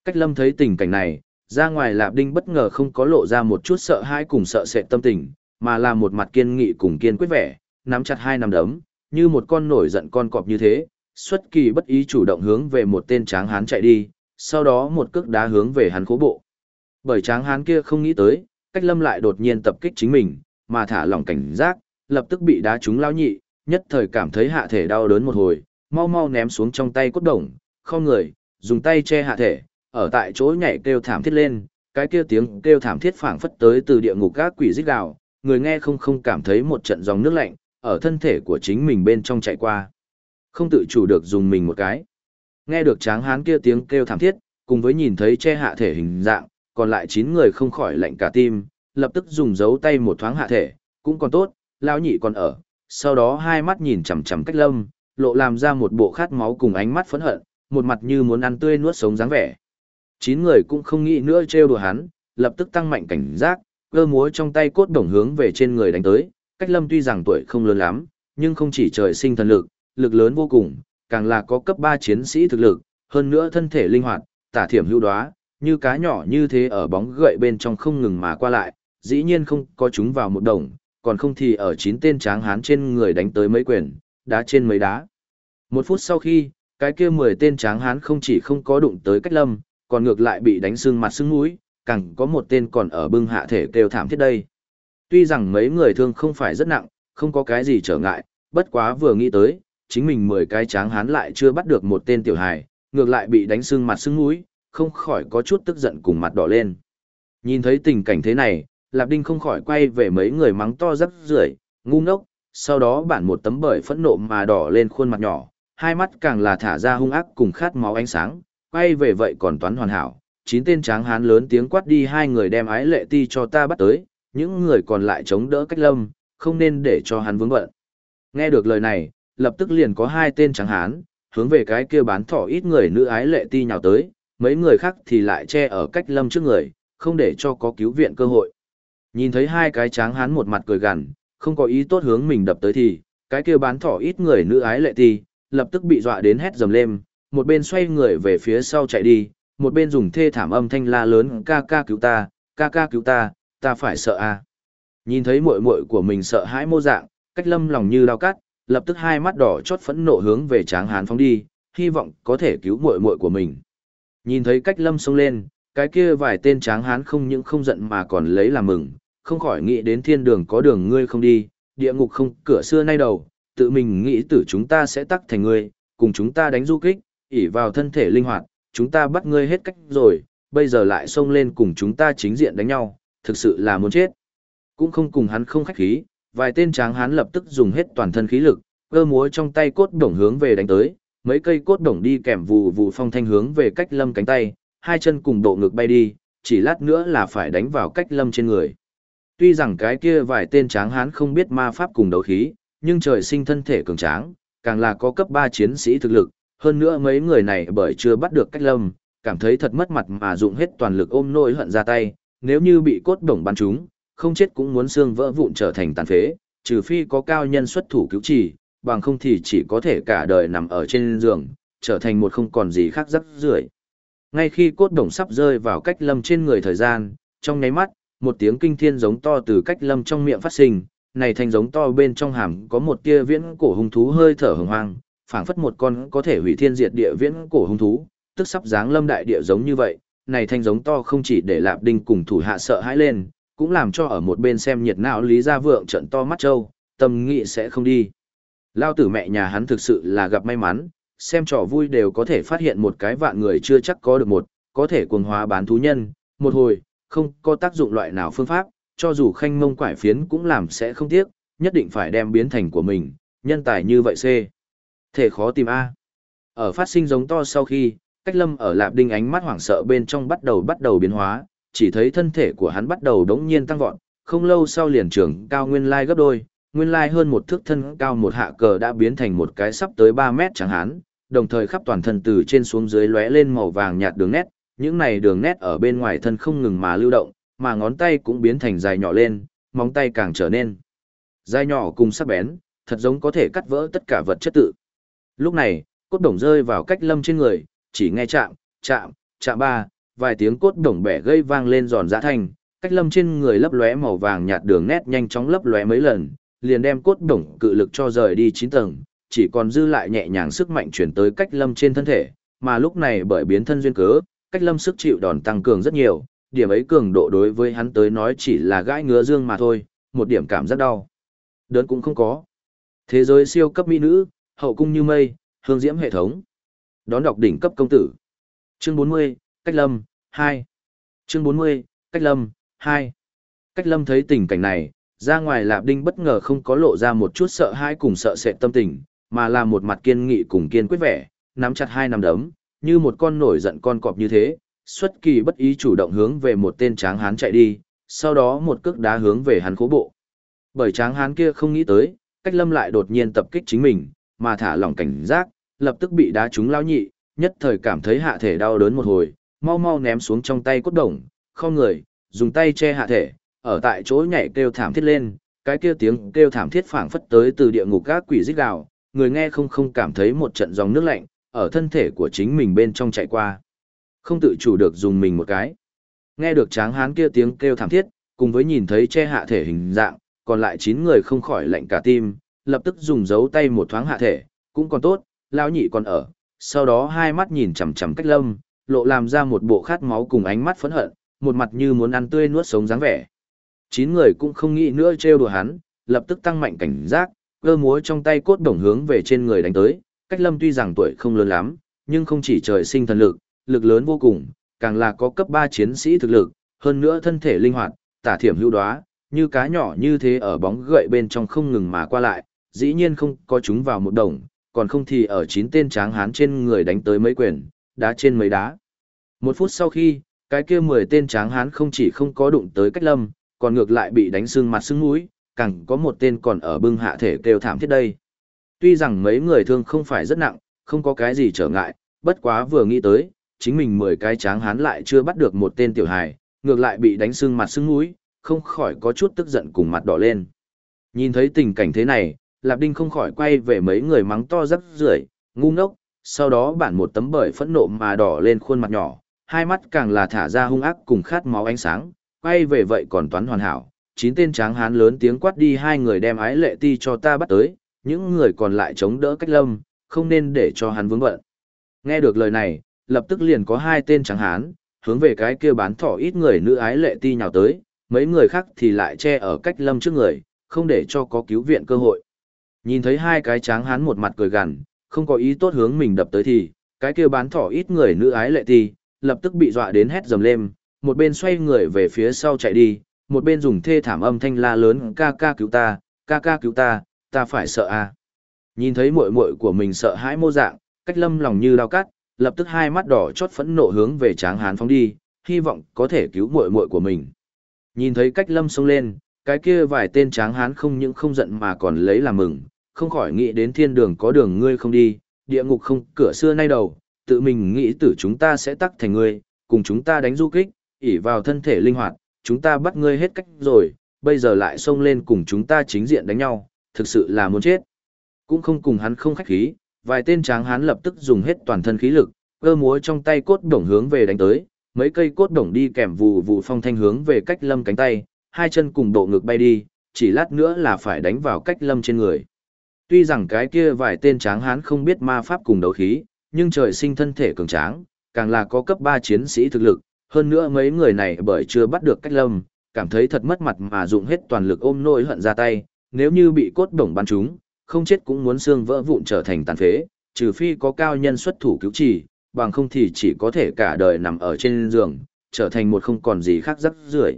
Speaker 1: Cách lâm thấy tình cảnh này, ra ngoài lạp đinh bất ngờ không có lộ ra một chút sợ hãi cùng sợ sệt tâm tình, mà là một mặt kiên nghị cùng kiên quyết vẻ, nắm chặt hai nắm đấm, như một con nổi giận con cọp như thế, xuất kỳ bất ý chủ động hướng về một tên tráng hán chạy đi, sau đó một cước đá hướng về hắn cố bộ. Bởi tráng hán kia không nghĩ tới, cách lâm lại đột nhiên tập kích chính mình, mà thả lỏng cảnh giác, lập tức bị đá trúng lao nhị, nhất thời cảm thấy hạ thể đau đớn một hồi, mau mau ném xuống trong tay cốt đồng, không người, dùng tay che hạ thể, ở tại chỗ nhảy kêu thảm thiết lên, cái kia tiếng kêu thảm thiết phảng phất tới từ địa ngục các quỷ rít gào, người nghe không không cảm thấy một trận dòng nước lạnh ở thân thể của chính mình bên trong chạy qua. Không tự chủ được dùng mình một cái. Nghe được tráng hán kia tiếng kêu thảm thiết, cùng với nhìn thấy che hạ thể hình dạng, còn lại 9 người không khỏi lạnh cả tim, lập tức dùng dấu tay một thoáng hạ thể, cũng còn tốt, lão nhị còn ở, sau đó hai mắt nhìn chằm chằm cách lâm, lộ làm ra một bộ khát máu cùng ánh mắt phẫn hận, một mặt như muốn ăn tươi nuốt sống dáng vẻ. Chín người cũng không nghĩ nữa trêu đùa hắn, lập tức tăng mạnh cảnh giác, cơ múa trong tay cốt đồng hướng về trên người đánh tới, cách lâm tuy rằng tuổi không lớn lắm, nhưng không chỉ trời sinh thần lực, lực lớn vô cùng, càng là có cấp 3 chiến sĩ thực lực, hơn nữa thân thể linh hoạt, tả thiểm hữu đoá, như cá nhỏ như thế ở bóng gậy bên trong không ngừng mà qua lại, dĩ nhiên không có chúng vào một đồng, còn không thì ở chín tên tráng hán trên người đánh tới mấy quyền, đá trên mấy đá. Một phút sau khi, cái kia 10 tên tráng hán không chỉ không có đụng tới cách lâm, còn ngược lại bị đánh sưng mặt sưng mũi, càng có một tên còn ở bưng hạ thể kêu thảm thiết đây. Tuy rằng mấy người thương không phải rất nặng, không có cái gì trở ngại, bất quá vừa nghĩ tới, chính mình 10 cái tráng hán lại chưa bắt được một tên tiểu hài, ngược lại bị đánh sưng mặt sưng mũi, không khỏi có chút tức giận cùng mặt đỏ lên. Nhìn thấy tình cảnh thế này, Lạp Đinh không khỏi quay về mấy người mắng to rất rưởi, ngu ngốc, sau đó bản một tấm bởi phẫn nộ mà đỏ lên khuôn mặt nhỏ, hai mắt càng là thả ra hung ác cùng khát máu ánh sáng, quay về vậy còn toán hoàn hảo. Chín tên tráng hán lớn tiếng quát đi hai người đem ái lệ ti cho ta bắt tới, những người còn lại chống đỡ cách lâm, không nên để cho hắn vướng bận. Nghe được lời này, lập tức liền có hai tên tráng hán, hướng về cái kia bán thỏ ít người nữ ái lệ ti nhào tới, mấy người khác thì lại che ở cách lâm trước người, không để cho có cứu viện cơ hội. Nhìn thấy hai cái tráng hán một mặt cười gằn, không có ý tốt hướng mình đập tới thì, cái kia bán thỏ ít người nữ ái lệ ti, lập tức bị dọa đến hét dầm lên, một bên xoay người về phía sau chạy đi, một bên dùng thê thảm âm thanh la lớn ca ca cứu ta, ca ca cứu ta, ta phải sợ à. Nhìn thấy muội muội của mình sợ hãi mô dạng, cách lâm lòng như lao cắt, lập tức hai mắt đỏ chót phẫn nộ hướng về tráng hán phóng đi, hy vọng có thể cứu muội muội của mình. Nhìn thấy cách lâm xông lên, cái kia vài tên tráng hán không những không giận mà còn lấy làm mừng, không khỏi nghĩ đến thiên đường có đường ngươi không đi, địa ngục không cửa xưa nay đầu, tự mình nghĩ tử chúng ta sẽ tắc thành ngươi, cùng chúng ta đánh du kích, ỉ vào thân thể linh hoạt, chúng ta bắt ngươi hết cách rồi, bây giờ lại xông lên cùng chúng ta chính diện đánh nhau, thực sự là muốn chết. Cũng không cùng hắn không khách khí, vài tên tráng hán lập tức dùng hết toàn thân khí lực, cơ múa trong tay cốt đổng hướng về đánh tới, mấy cây cốt đổng đi kèm vù vù phong thanh hướng về cách lâm cánh tay, hai chân cùng độ ngực bay đi, chỉ lát nữa là phải đánh vào cách lâm trên người. Tuy rằng cái kia vài tên tráng hán không biết ma pháp cùng đấu khí, nhưng trời sinh thân thể cường tráng, càng là có cấp 3 chiến sĩ thực lực, hơn nữa mấy người này bởi chưa bắt được cách lâm, cảm thấy thật mất mặt mà dụng hết toàn lực ôm nỗi hận ra tay, nếu như bị cốt đồng bắn trúng, không chết cũng muốn xương vỡ vụn trở thành tàn phế, trừ phi có cao nhân xuất thủ cứu trì, bằng không thì chỉ có thể cả đời nằm ở trên giường, trở thành một không còn gì khác rắc rưởi. Ngay khi cốt đồng sắp rơi vào cách lâm trên người thời gian, trong nháy mắt, một tiếng kinh thiên giống to từ cách lâm trong miệng phát sinh, này thành giống to bên trong hàm có một tia viễn cổ hung thú hơi thở hừng hoang, phảng phất một con có thể hủy thiên diệt địa viễn cổ hung thú, tức sắp dáng lâm đại địa giống như vậy, này thanh giống to không chỉ để Lạp Đinh cùng thủ hạ sợ hãi lên, cũng làm cho ở một bên xem nhiệt não Lý Gia Vượng trận to mắt trâu, tâm nghị sẽ không đi. Lao tử mẹ nhà hắn thực sự là gặp may mắn, xem trò vui đều có thể phát hiện một cái vạn người chưa chắc có được một, có thể cuồng hóa bán thú nhân, một hồi, không có tác dụng loại nào phương pháp, cho dù khanh mông quải phiến cũng làm sẽ không tiếc, nhất định phải đem biến thành của mình, nhân tài như vậy C. Thể khó tìm A. Ở phát sinh giống to sau khi, cách lâm ở lạp đinh ánh mắt hoảng sợ bên trong bắt đầu bắt đầu biến hóa, chỉ thấy thân thể của hắn bắt đầu đống nhiên tăng vọt, không lâu sau liền trưởng cao nguyên lai gấp đôi, nguyên lai hơn một thước thân cao một hạ cờ đã biến thành một cái sắp tới 3 mét chẳng hán, đồng thời khắp toàn thân từ trên xuống dưới lóe lên màu vàng nhạt đường nét, những này đường nét ở bên ngoài thân không ngừng mà lưu động, mà ngón tay cũng biến thành dài nhỏ lên, móng tay càng trở nên dài nhỏ cùng sắc bén, thật giống có thể cắt vỡ tất cả vật chất tự. Lúc này, cốt đồng rơi vào cách lâm trên người, chỉ nghe chạm, chạm, chạm ba, vài tiếng cốt đồng bẻ gây vang lên giòn giã thanh, cách lâm trên người lấp lóe màu vàng nhạt đường nét nhanh chóng lấp lóe mấy lần, liền đem cốt đồng cự lực cho rời đi 9 tầng, chỉ còn dư lại nhẹ nhàng sức mạnh chuyển tới cách lâm trên thân thể, mà lúc này bởi biến thân duyên cớ, cách lâm sức chịu đòn tăng cường rất nhiều, điểm ấy cường độ đối với hắn tới nói chỉ là gãi ngứa dương mà thôi, một điểm cảm giác đau. Đớn cũng không có. Thế giới siêu cấp mỹ nữ, hậu cung như mây, hương diễm hệ thống. Đón đọc đỉnh cấp công tử. Chương 40, Cách Lâm, 2. Chương 40, Cách Lâm, 2. Cách Lâm thấy tình cảnh này, ra ngoài Lạp Đinh bất ngờ không có lộ ra một chút sợ hãi cùng sợ sệt tâm tình, mà là một mặt kiên nghị cùng kiên quyết vẻ, nắm chặt hai nắm đấm, như một con nổi giận con cọp như thế, xuất kỳ bất ý chủ động hướng về một tên tráng hán chạy đi, sau đó một cước đá hướng về hắn cố bộ. Bởi tráng hán kia không nghĩ tới, cách lâm lại đột nhiên tập kích chính mình, mà thả lỏng cảnh giác, lập tức bị đá trúng lao nhị, nhất thời cảm thấy hạ thể đau đớn một hồi, mau mau ném xuống trong tay cốt đồng, không người, dùng tay che hạ thể, ở tại chỗ nhảy kêu thảm thiết lên, cái kia tiếng kêu thảm thiết phảng phất tới từ địa ngục các quỷ rít gào, người nghe không không cảm thấy một trận dòng nước lạnh, ở thân thể của chính mình bên trong chạy qua. Không tự chủ được dùng mình một cái. Nghe được tráng hán kia tiếng kêu thảm thiết, cùng với nhìn thấy che hạ thể hình dạng, còn lại 9 người không khỏi lạnh cả tim, lập tức dùng dấu tay một thoáng hạ thể, cũng còn tốt, lão nhị còn ở. Sau đó hai mắt nhìn chằm chằm cách lâm, lộ làm ra một bộ khát máu cùng ánh mắt phẫn hận, một mặt như muốn ăn tươi nuốt sống dáng vẻ. Chín người cũng không nghĩ nữa trêu đùa hắn, lập tức tăng mạnh cảnh giác, cơ múa trong tay cốt đồng hướng về trên người đánh tới. Cách lâm tuy rằng tuổi không lớn lắm, nhưng không chỉ trời sinh thần lực, lực lớn vô cùng, càng là có cấp 3 chiến sĩ thực lực, hơn nữa thân thể linh hoạt, tả thiểm hữu đoá, như cá nhỏ như thế ở bóng gậy bên trong không ngừng mà qua lại, dĩ nhiên không có chúng vào một đồng, còn không thì ở chín tên tráng hán trên người đánh tới mấy quyền, đá trên mấy đá. Một phút sau khi, cái kia 10 tên tráng hán không chỉ không có đụng tới cách lâm, còn ngược lại bị đánh sưng mặt sưng mũi, càng có một tên còn ở bưng hạ thể kêu thảm thiết đây. Tuy rằng mấy người thương không phải rất nặng, không có cái gì trở ngại, bất quá vừa nghĩ tới, chính mình 10 cái tráng hán lại chưa bắt được một tên tiểu hài, ngược lại bị đánh sưng mặt sưng mũi, không khỏi có chút tức giận cùng mặt đỏ lên. Nhìn thấy tình cảnh thế này, Lạp Đinh không khỏi quay về mấy người mắng to rất rưởi, ngu ngốc, sau đó bản một tấm bởi phẫn nộ mà đỏ lên khuôn mặt nhỏ, hai mắt càng là thả ra hung ác cùng khát máu ánh sáng, quay về vậy còn toán hoàn hảo. Chín tên tráng hán lớn tiếng quát đi hai người đem ái lệ ti cho ta bắt tới, những người còn lại chống đỡ cách lâm, không nên để cho hắn vướng bận. Nghe được lời này, lập tức liền có hai tên tráng hán, hướng về cái kia bán thỏ ít người nữ ái lệ ti nhào tới, mấy người khác thì lại che ở cách lâm trước người, không để cho có cứu viện cơ hội. Nhìn thấy hai cái tráng hán một mặt cười gằn, không có ý tốt hướng mình đập tới thì, cái kia bán thỏ ít người nữ ái lệ thì lập tức bị dọa đến hét dầm lên, một bên xoay người về phía sau chạy đi, một bên dùng thê thảm âm thanh la lớn ca ca cứu ta, ca ca cứu ta, ta phải sợ à. Nhìn thấy muội muội của mình sợ hãi mô dạng, cách lâm lòng như lao cắt, lập tức hai mắt đỏ chót phẫn nộ hướng về tráng hán phóng đi, hy vọng có thể cứu muội muội của mình. Nhìn thấy cách lâm xông lên, cái kia vài tên tráng hán không những không giận mà còn lấy làm mừng, không khỏi nghĩ đến thiên đường có đường ngươi không đi, địa ngục không cửa xưa nay đầu, tự mình nghĩ tử chúng ta sẽ tắc thành ngươi, cùng chúng ta đánh du kích, ỉ vào thân thể linh hoạt, chúng ta bắt ngươi hết cách rồi, bây giờ lại xông lên cùng chúng ta chính diện đánh nhau, thực sự là muốn chết. Cũng không cùng hắn không khách khí, vài tên tráng hán lập tức dùng hết toàn thân khí lực, cơ múa trong tay cốt đổng hướng về đánh tới, mấy cây cốt đổng đi kèm vù vù phong thanh hướng về cách lâm cánh tay, hai chân cùng độ ngực bay đi, chỉ lát nữa là phải đánh vào cách lâm trên người. Tuy rằng cái kia vài tên tráng hán không biết ma pháp cùng đấu khí, nhưng trời sinh thân thể cường tráng, càng là có cấp 3 chiến sĩ thực lực, hơn nữa mấy người này bởi chưa bắt được cách lâm, cảm thấy thật mất mặt mà dụng hết toàn lực ôm nỗi hận ra tay, nếu như bị cốt đồng bắn chúng, không chết cũng muốn xương vỡ vụn trở thành tàn phế, trừ phi có cao nhân xuất thủ cứu trì, bằng không thì chỉ có thể cả đời nằm ở trên giường, trở thành một không còn gì khác rắc rưởi.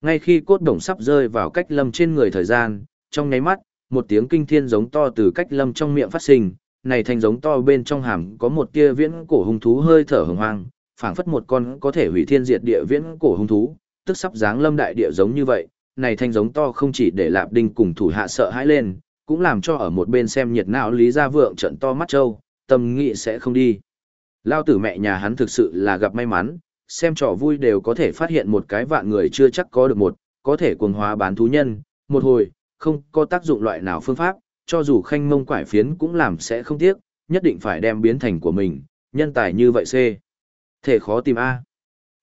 Speaker 1: Ngay khi cốt đồng sắp rơi vào cách lâm trên người thời gian, trong nháy mắt, một tiếng kinh thiên giống to từ cách lâm trong miệng phát sinh, này thành giống to bên trong hàm có một tia viễn cổ hung thú hơi thở hừng hoang, phảng phất một con có thể hủy thiên diệt địa viễn cổ hung thú, tức sắp dáng lâm đại địa giống như vậy, này thanh giống to không chỉ để Lạp Đinh cùng thủ hạ sợ hãi lên, cũng làm cho ở một bên xem nhiệt não Lý Gia Vượng trận to mắt trâu, tâm nghị sẽ không đi. Lao tử mẹ nhà hắn thực sự là gặp may mắn, xem trò vui đều có thể phát hiện một cái vạn người chưa chắc có được một, có thể cuồng hóa bán thú nhân, một hồi, không có tác dụng loại nào phương pháp, cho dù khanh mông quải phiến cũng làm sẽ không tiếc, nhất định phải đem biến thành của mình, nhân tài như vậy C. Thể khó tìm A.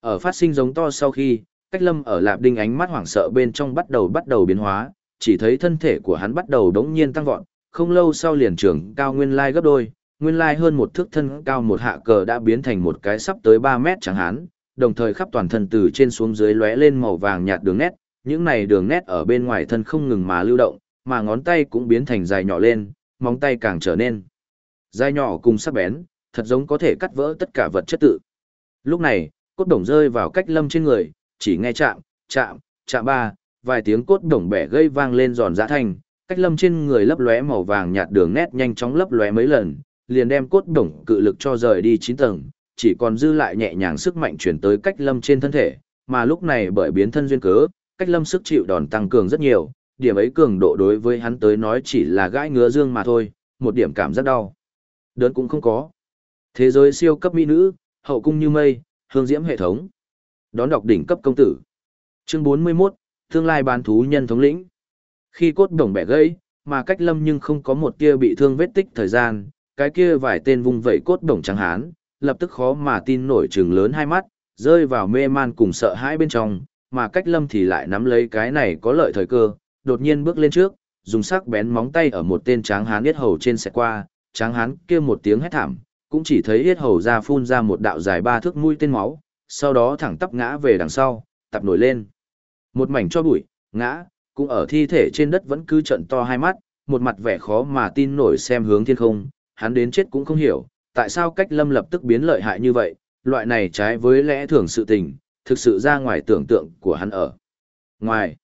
Speaker 1: Ở phát sinh giống to sau khi, cách lâm ở lạp đinh ánh mắt hoảng sợ bên trong bắt đầu bắt đầu biến hóa, chỉ thấy thân thể của hắn bắt đầu đống nhiên tăng vọt, không lâu sau liền trưởng cao nguyên lai gấp đôi, nguyên lai hơn một thước thân cao một hạ cờ đã biến thành một cái sắp tới 3 mét chẳng hán, đồng thời khắp toàn thân từ trên xuống dưới lóe lên màu vàng nhạt đường nét, những này đường nét ở bên ngoài thân không ngừng mà lưu động, mà ngón tay cũng biến thành dài nhỏ lên, móng tay càng trở nên dài nhỏ cùng sắc bén, thật giống có thể cắt vỡ tất cả vật chất tự. Lúc này, cốt đồng rơi vào cách lâm trên người, chỉ nghe chạm, chạm, chạm ba, vài tiếng cốt đồng bẻ gây vang lên giòn giã thanh, cách lâm trên người lấp lóe màu vàng nhạt đường nét nhanh chóng lấp lóe mấy lần, liền đem cốt đồng cự lực cho rời đi 9 tầng, chỉ còn dư lại nhẹ nhàng sức mạnh chuyển tới cách lâm trên thân thể, mà lúc này bởi biến thân duyên cớ, cách lâm sức chịu đòn tăng cường rất nhiều, điểm ấy cường độ đối với hắn tới nói chỉ là gãi ngứa dương mà thôi, một điểm cảm giác đau. Đớn cũng không có. Thế giới siêu cấp mỹ nữ, hậu cung như mây, hương diễm hệ thống. Đón đọc đỉnh cấp công tử. Chương 41, tương lai bán thú nhân thống lĩnh. Khi cốt đồng bẻ gãy, mà cách lâm nhưng không có một tia bị thương vết tích thời gian, cái kia vài tên vung vẩy cốt đồng trắng hán, lập tức khó mà tin nổi trừng lớn hai mắt, rơi vào mê man cùng sợ hãi bên trong, mà cách lâm thì lại nắm lấy cái này có lợi thời cơ, đột nhiên bước lên trước, dùng sắc bén móng tay ở một tên tráng hán yết hầu trên xe qua, tráng hán kia một tiếng hét thảm, cũng chỉ thấy yết hầu ra phun ra một đạo dài ba thước mũi tên máu, sau đó thẳng tắp ngã về đằng sau, tập nổi lên. Một mảnh cho bụi, ngã, cũng ở thi thể trên đất vẫn cứ trận to hai mắt, một mặt vẻ khó mà tin nổi xem hướng thiên không, hắn đến chết cũng không hiểu, tại sao cách lâm lập tức biến lợi hại như vậy, loại này trái với lẽ thường sự tình, thực sự ra ngoài tưởng tượng của hắn ở. Ngoài,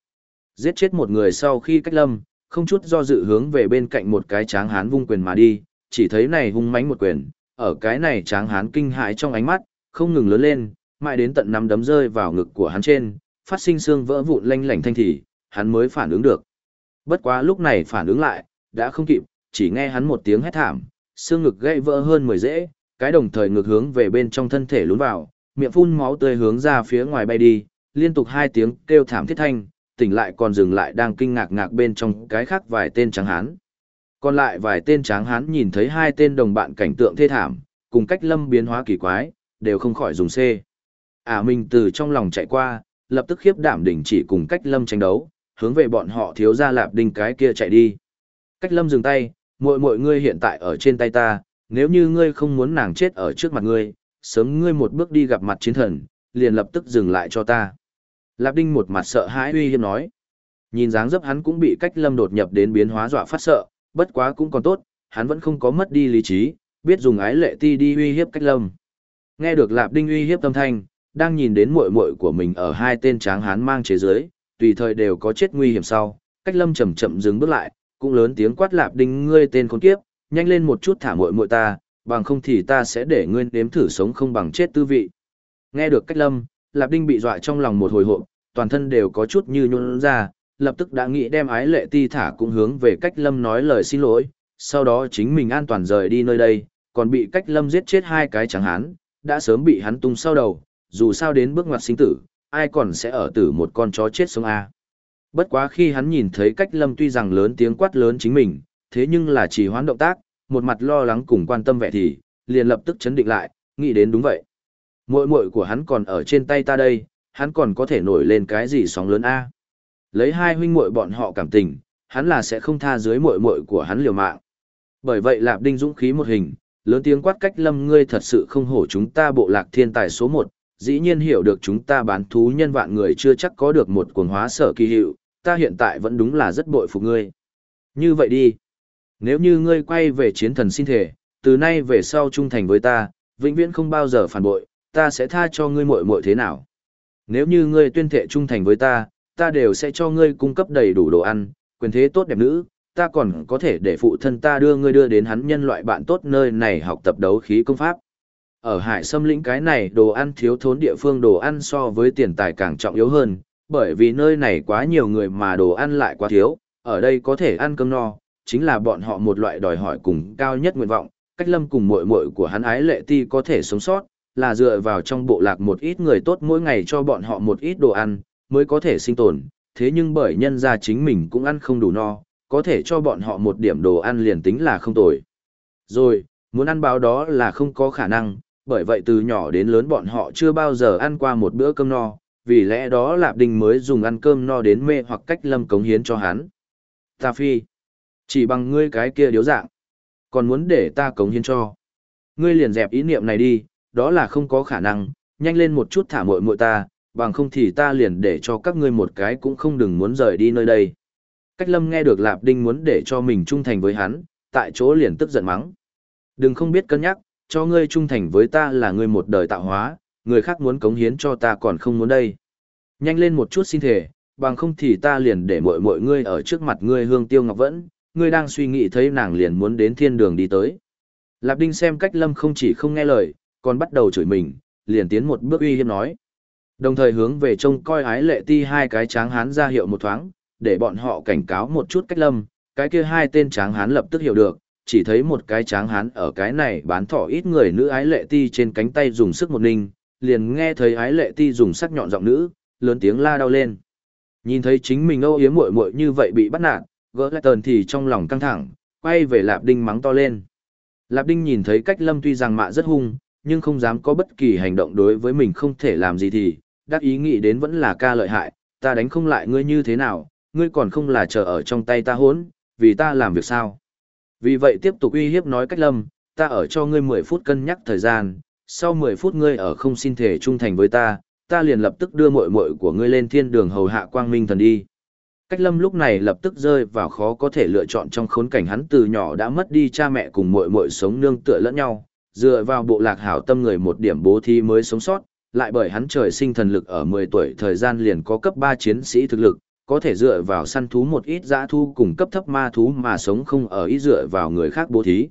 Speaker 1: giết chết một người sau khi cách lâm, không chút do dự hướng về bên cạnh một cái tráng hán vung quyền mà đi, chỉ thấy này hung mãnh một quyền, ở cái này tráng hán kinh hãi trong ánh mắt, không ngừng lớn lên, mãi đến tận năm đấm rơi vào ngực của hắn trên, phát sinh xương vỡ vụn lanh lảnh thanh thì, hắn mới phản ứng được. Bất quá lúc này phản ứng lại, đã không kịp, chỉ nghe hắn một tiếng hét thảm, xương ngực gãy vỡ hơn 10 rễ, cái đồng thời ngược hướng về bên trong thân thể lún vào, miệng phun máu tươi hướng ra phía ngoài bay đi, liên tục hai tiếng kêu thảm thiết thanh, tỉnh lại còn dừng lại đang kinh ngạc ngạc bên trong cái khác vài tên tráng hán. Còn lại vài tên tráng hán nhìn thấy hai tên đồng bạn cảnh tượng thê thảm, cùng cách lâm biến hóa kỳ quái, đều không khỏi dùng C. À mình từ trong lòng chạy qua, lập tức khiếp đảm đỉnh chỉ cùng cách lâm tranh đấu, hướng về bọn họ thiếu ra lạp đinh cái kia chạy đi. Cách lâm dừng tay, muội muội ngươi hiện tại ở trên tay ta, nếu như ngươi không muốn nàng chết ở trước mặt ngươi, sớm ngươi một bước đi gặp mặt chiến thần, liền lập tức dừng lại cho ta. Lạp Đinh một mặt sợ hãi uy hiếp nói. Nhìn dáng dấp hắn cũng bị cách lâm đột nhập đến biến hóa dọa phát sợ, bất quá cũng còn tốt, hắn vẫn không có mất đi lý trí, biết dùng ái lệ ti đi uy hiếp cách lâm. Nghe được Lạp Đinh uy hiếp tâm thanh, đang nhìn đến muội muội của mình ở hai tên tráng hán mang chế dưới, tùy thời đều có chết nguy hiểm sau, cách lâm chậm chậm dừng bước lại, cũng lớn tiếng quát Lạp Đinh ngươi tên con kiếp, nhanh lên một chút thả muội muội ta, bằng không thì ta sẽ để ngươi nếm thử sống không bằng chết tư vị. Nghe được cách lâm, Lạp Đinh bị dọa trong lòng một hồi hộp, toàn thân đều có chút như nhún ra, lập tức đã nghĩ đem ái lệ ti thả cũng hướng về cách lâm nói lời xin lỗi, sau đó chính mình an toàn rời đi nơi đây, còn bị cách lâm giết chết hai cái chẳng hán, đã sớm bị hắn tung sau đầu, dù sao đến bước ngoặt sinh tử, ai còn sẽ ở tử một con chó chết sống A. Bất quá khi hắn nhìn thấy cách lâm tuy rằng lớn tiếng quát lớn chính mình, thế nhưng là chỉ hoán động tác, một mặt lo lắng cùng quan tâm vẻ thì, liền lập tức chấn định lại, nghĩ đến đúng vậy. Muội muội của hắn còn ở trên tay ta đây, hắn còn có thể nổi lên cái gì sóng lớn a? Lấy hai huynh muội bọn họ cảm tình, hắn là sẽ không tha dưới muội muội của hắn liều mạng. Bởi vậy Lạp Đinh dũng khí một hình, lớn tiếng quát cách lâm ngươi thật sự không hổ chúng ta bộ lạc thiên tài số một, dĩ nhiên hiểu được chúng ta bán thú nhân vạn người chưa chắc có được một cuồng hóa sở kỳ hiệu, ta hiện tại vẫn đúng là rất bội phục ngươi. Như vậy đi, nếu như ngươi quay về chiến thần xin thể, từ nay về sau trung thành với ta, vĩnh viễn không bao giờ phản bội, ta sẽ tha cho ngươi muội muội thế nào. Nếu như ngươi tuyên thệ trung thành với ta, ta đều sẽ cho ngươi cung cấp đầy đủ đồ ăn, quyền thế tốt đẹp nữ, ta còn có thể để phụ thân ta đưa ngươi đưa đến hắn nhân loại bạn tốt nơi này học tập đấu khí công pháp. Ở hải xâm lĩnh cái này đồ ăn thiếu thốn địa phương đồ ăn so với tiền tài càng trọng yếu hơn, bởi vì nơi này quá nhiều người mà đồ ăn lại quá thiếu, ở đây có thể ăn cơm no, chính là bọn họ một loại đòi hỏi cùng cao nhất nguyện vọng, cách lâm cùng muội muội của hắn ái lệ ti có thể sống sót, là dựa vào trong bộ lạc một ít người tốt mỗi ngày cho bọn họ một ít đồ ăn, mới có thể sinh tồn, thế nhưng bởi nhân ra chính mình cũng ăn không đủ no, có thể cho bọn họ một điểm đồ ăn liền tính là không tồi. Rồi, muốn ăn báo đó là không có khả năng, bởi vậy từ nhỏ đến lớn bọn họ chưa bao giờ ăn qua một bữa cơm no, vì lẽ đó Lạp Đình mới dùng ăn cơm no đến mê hoặc cách lâm cống hiến cho hắn. Ta phi, chỉ bằng ngươi cái kia điếu dạng, còn muốn để ta cống hiến cho. Ngươi liền dẹp ý niệm này đi, đó là không có khả năng, nhanh lên một chút thả muội muội ta, bằng không thì ta liền để cho các ngươi một cái cũng không đừng muốn rời đi nơi đây. Cách lâm nghe được Lạp Đinh muốn để cho mình trung thành với hắn, tại chỗ liền tức giận mắng. Đừng không biết cân nhắc, cho ngươi trung thành với ta là ngươi một đời tạo hóa, người khác muốn cống hiến cho ta còn không muốn đây. Nhanh lên một chút xin thể, bằng không thì ta liền để mọi mọi ngươi ở trước mặt ngươi hương tiêu ngọc vẫn, ngươi đang suy nghĩ thấy nàng liền muốn đến thiên đường đi tới. Lạp Đinh xem cách lâm không chỉ không nghe lời, còn bắt đầu chửi mình, liền tiến một bước uy hiếp nói. Đồng thời hướng về trông coi ái lệ ti hai cái tráng hán ra hiệu một thoáng, để bọn họ cảnh cáo một chút cách lâm, cái kia hai tên tráng hán lập tức hiểu được, chỉ thấy một cái tráng hán ở cái này bán thỏ ít người nữ ái lệ ti trên cánh tay dùng sức một ninh, liền nghe thấy ái lệ ti dùng sắc nhọn giọng nữ, lớn tiếng la đau lên. Nhìn thấy chính mình âu yếm muội muội như vậy bị bắt nạt, gỡ lại tờn thì trong lòng căng thẳng, quay về Lạp Đinh mắng to lên. Lạp Đinh nhìn thấy cách lâm tuy rằng mạ rất hung, nhưng không dám có bất kỳ hành động đối với mình không thể làm gì thì, đắc ý nghĩ đến vẫn là ca lợi hại, ta đánh không lại ngươi như thế nào, ngươi còn không là chờ ở trong tay ta hốn, vì ta làm việc sao. Vì vậy tiếp tục uy hiếp nói cách lâm, ta ở cho ngươi 10 phút cân nhắc thời gian, sau 10 phút ngươi ở không xin thể trung thành với ta, ta liền lập tức đưa muội muội của ngươi lên thiên đường hầu hạ quang minh thần đi. Cách lâm lúc này lập tức rơi vào khó có thể lựa chọn trong khốn cảnh hắn từ nhỏ đã mất đi cha mẹ cùng muội muội sống nương tựa lẫn nhau, dựa vào bộ lạc hảo tâm người một điểm bố thí mới sống sót, lại bởi hắn trời sinh thần lực ở 10 tuổi thời gian liền có cấp 3 chiến sĩ thực lực, có thể dựa vào săn thú một ít dã thu cùng cấp thấp ma thú mà sống không ở ý dựa vào người khác bố thí.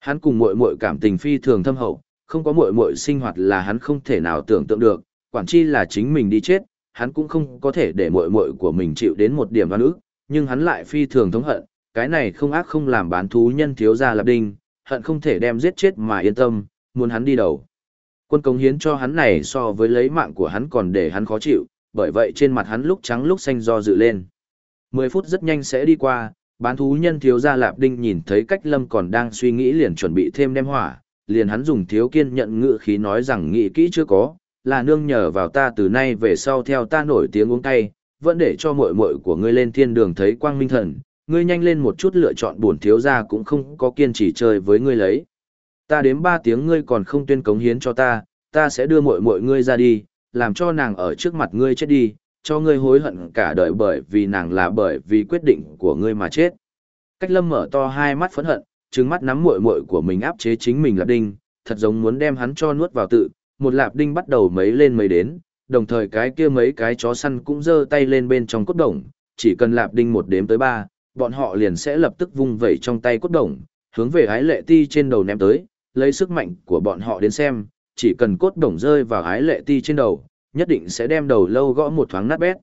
Speaker 1: Hắn cùng muội muội cảm tình phi thường thâm hậu, không có muội muội sinh hoạt là hắn không thể nào tưởng tượng được, quản chi là chính mình đi chết, hắn cũng không có thể để muội muội của mình chịu đến một điểm oan ức, nhưng hắn lại phi thường thống hận, cái này không ác không làm bán thú nhân thiếu gia lạp đinh, hận không thể đem giết chết mà yên tâm, muốn hắn đi đầu. Quân cống hiến cho hắn này so với lấy mạng của hắn còn để hắn khó chịu, bởi vậy trên mặt hắn lúc trắng lúc xanh do dự lên. Mười phút rất nhanh sẽ đi qua, bán thú nhân thiếu gia lạp đinh nhìn thấy cách lâm còn đang suy nghĩ liền chuẩn bị thêm đem hỏa, liền hắn dùng thiếu kiên nhận ngự khí nói rằng nghĩ kỹ chưa có, là nương nhờ vào ta từ nay về sau theo ta nổi tiếng uống cay, vẫn để cho muội muội của ngươi lên thiên đường thấy quang minh thần, ngươi nhanh lên một chút lựa chọn buồn thiếu gia cũng không có kiên trì chơi với ngươi lấy. Ta đếm ba tiếng ngươi còn không tuyên cống hiến cho ta, ta sẽ đưa muội muội ngươi ra đi, làm cho nàng ở trước mặt ngươi chết đi, cho ngươi hối hận cả đời bởi vì nàng là bởi vì quyết định của ngươi mà chết. Cách lâm mở to hai mắt phẫn hận, trừng mắt nắm muội muội của mình áp chế chính mình là đinh, thật giống muốn đem hắn cho nuốt vào tự, một lạp đinh bắt đầu mấy lên mấy đến, đồng thời cái kia mấy cái chó săn cũng giơ tay lên bên trong cốt đồng, chỉ cần lạp đinh một đếm tới ba, bọn họ liền sẽ lập tức vung vẩy trong tay cốt đồng, hướng về ái lệ ti trên đầu ném tới, lấy sức mạnh của bọn họ đến xem, chỉ cần cốt đồng rơi vào ái lệ ti trên đầu, nhất định sẽ đem đầu lâu gõ một thoáng nát bét.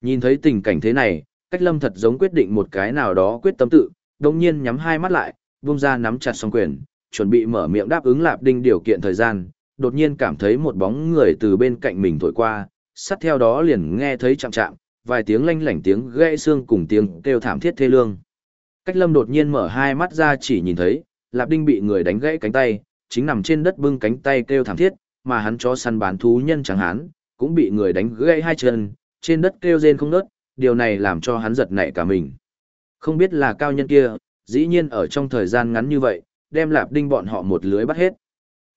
Speaker 1: Nhìn thấy tình cảnh thế này, cách lâm thật giống quyết định một cái nào đó quyết tâm tự, đồng nhiên nhắm hai mắt lại, vung ra nắm chặt song quyền, chuẩn bị mở miệng đáp ứng lạp đinh điều kiện thời gian, đột nhiên cảm thấy một bóng người từ bên cạnh mình thổi qua, sát theo đó liền nghe thấy chạm chạm, vài tiếng lanh lảnh tiếng gãy xương cùng tiếng kêu thảm thiết thê lương. Cách lâm đột nhiên mở hai mắt ra chỉ nhìn thấy, lạp đinh bị người đánh gãy cánh tay, chính nằm trên đất bưng cánh tay kêu thảm thiết, mà hắn chó săn bán thú nhân chẳng hán, cũng bị người đánh gãy hai chân, trên đất kêu rên không nớt, điều này làm cho hắn giật nảy cả mình. Không biết là cao nhân kia, dĩ nhiên ở trong thời gian ngắn như vậy, đem lạp đinh bọn họ một lưới bắt hết.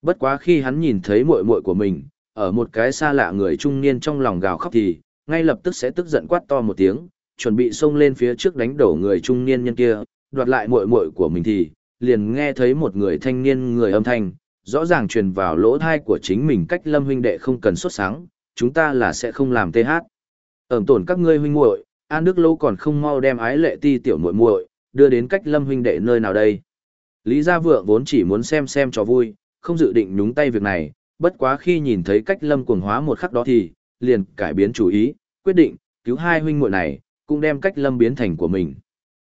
Speaker 1: Bất quá khi hắn nhìn thấy muội muội của mình, ở một cái xa lạ người trung niên trong lòng gào khóc thì, ngay lập tức sẽ tức giận quát to một tiếng, chuẩn bị xông lên phía trước đánh đổ người trung niên nhân kia, đoạt lại muội muội của mình thì, liền nghe thấy một người thanh niên người âm thanh, rõ ràng truyền vào lỗ thai của chính mình cách lâm huynh đệ không cần xuất sáng, chúng ta là sẽ không làm tê hát. Ẩm tổn các ngươi huynh muội, An Đức Lâu còn không mau đem ái lệ ti tiểu muội muội đưa đến cách lâm huynh đệ nơi nào đây. Lý Gia Vượng vốn chỉ muốn xem xem cho vui, không dự định nhúng tay việc này, bất quá khi nhìn thấy cách lâm cuồng hóa một khắc đó thì, liền cải biến chủ ý, quyết định, cứu hai huynh muội này, cũng đem cách lâm biến thành của mình.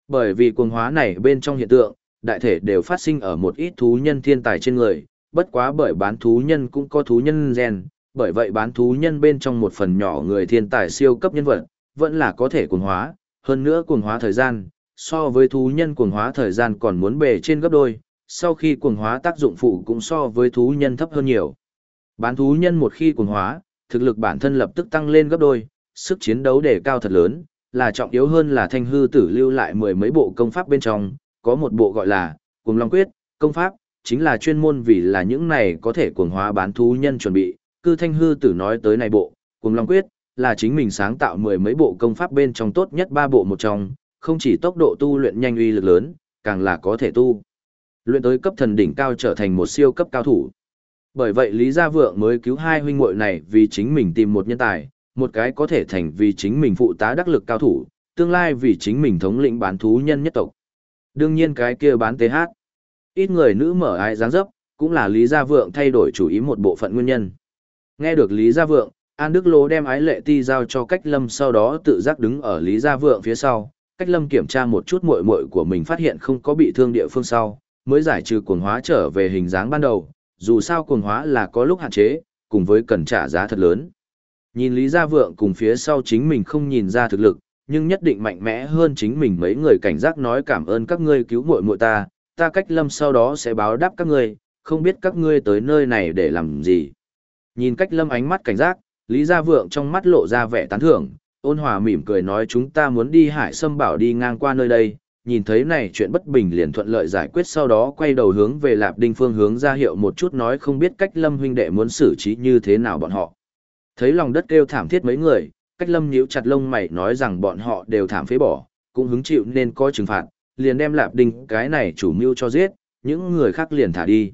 Speaker 1: Bởi vì cuồng hóa này bên trong hiện tượng, đại thể đều phát sinh ở một ít thú nhân thiên tài trên người, bất quá bởi bán thú nhân cũng có thú nhân gen, bởi vậy bán thú nhân bên trong một phần nhỏ người thiên tài siêu cấp nhân vật, vẫn là có thể cuồng hóa, hơn nữa cuồng hóa thời gian, so với thú nhân cuồng hóa thời gian còn muốn bề trên gấp đôi, sau khi cuồng hóa tác dụng phụ cũng so với thú nhân thấp hơn nhiều. Bán thú nhân một khi cuồng hóa, thực lực bản thân lập tức tăng lên gấp đôi, sức chiến đấu đề cao thật lớn, là trọng yếu hơn là thanh hư tử lưu lại mười mấy bộ công pháp bên trong, có một bộ gọi là cuồng long quyết, công pháp, chính là chuyên môn vì là những này có thể cuồng hóa bán thú nhân chuẩn bị, cư thanh hư tử nói tới này bộ, cuồng long quyết, là chính mình sáng tạo mười mấy bộ công pháp bên trong tốt nhất ba bộ một trong, không chỉ tốc độ tu luyện nhanh uy lực lớn, càng là có thể tu. Luyện tới cấp thần đỉnh cao trở thành một siêu cấp cao thủ. Bởi vậy Lý Gia Vượng mới cứu hai huynh muội này vì chính mình tìm một nhân tài, một cái có thể thành vì chính mình phụ tá đắc lực cao thủ, tương lai vì chính mình thống lĩnh bán thú nhân nhất tộc. Đương nhiên cái kia bán TH. Ít người nữ mở ai dáng dấp, cũng là Lý Gia Vượng thay đổi chủ ý một bộ phận nguyên nhân. Nghe được Lý Gia Vượng, An Đức Lô đem ái lệ ti giao cho cách lâm sau đó tự giác đứng ở Lý Gia Vượng phía sau. Cách lâm kiểm tra một chút muội muội của mình phát hiện không có bị thương địa phương sau, mới giải trừ cuồng hóa trở về hình dáng ban đầu, dù sao cuồng hóa là có lúc hạn chế, cùng với cần trả giá thật lớn. Nhìn Lý Gia Vượng cùng phía sau chính mình không nhìn ra thực lực, nhưng nhất định mạnh mẽ hơn chính mình mấy người cảnh giác nói cảm ơn các ngươi cứu muội muội ta, ta cách lâm sau đó sẽ báo đáp các ngươi, không biết các ngươi tới nơi này để làm gì. Nhìn cách lâm ánh mắt cảnh giác, Lý Gia Vượng trong mắt lộ ra vẻ tán thưởng, ôn hòa mỉm cười nói chúng ta muốn đi hải sâm bảo đi ngang qua nơi đây, nhìn thấy này chuyện bất bình liền thuận lợi giải quyết sau đó quay đầu hướng về Lạp Đinh Phương hướng ra hiệu một chút nói không biết cách lâm huynh đệ muốn xử trí như thế nào bọn họ. Thấy lòng đất kêu thảm thiết mấy người, cách lâm nhíu chặt lông mày nói rằng bọn họ đều thảm phế bỏ, cũng hứng chịu nên coi trừng phạt, liền đem Lạp Đinh cái này chủ mưu cho giết, những người khác liền thả đi.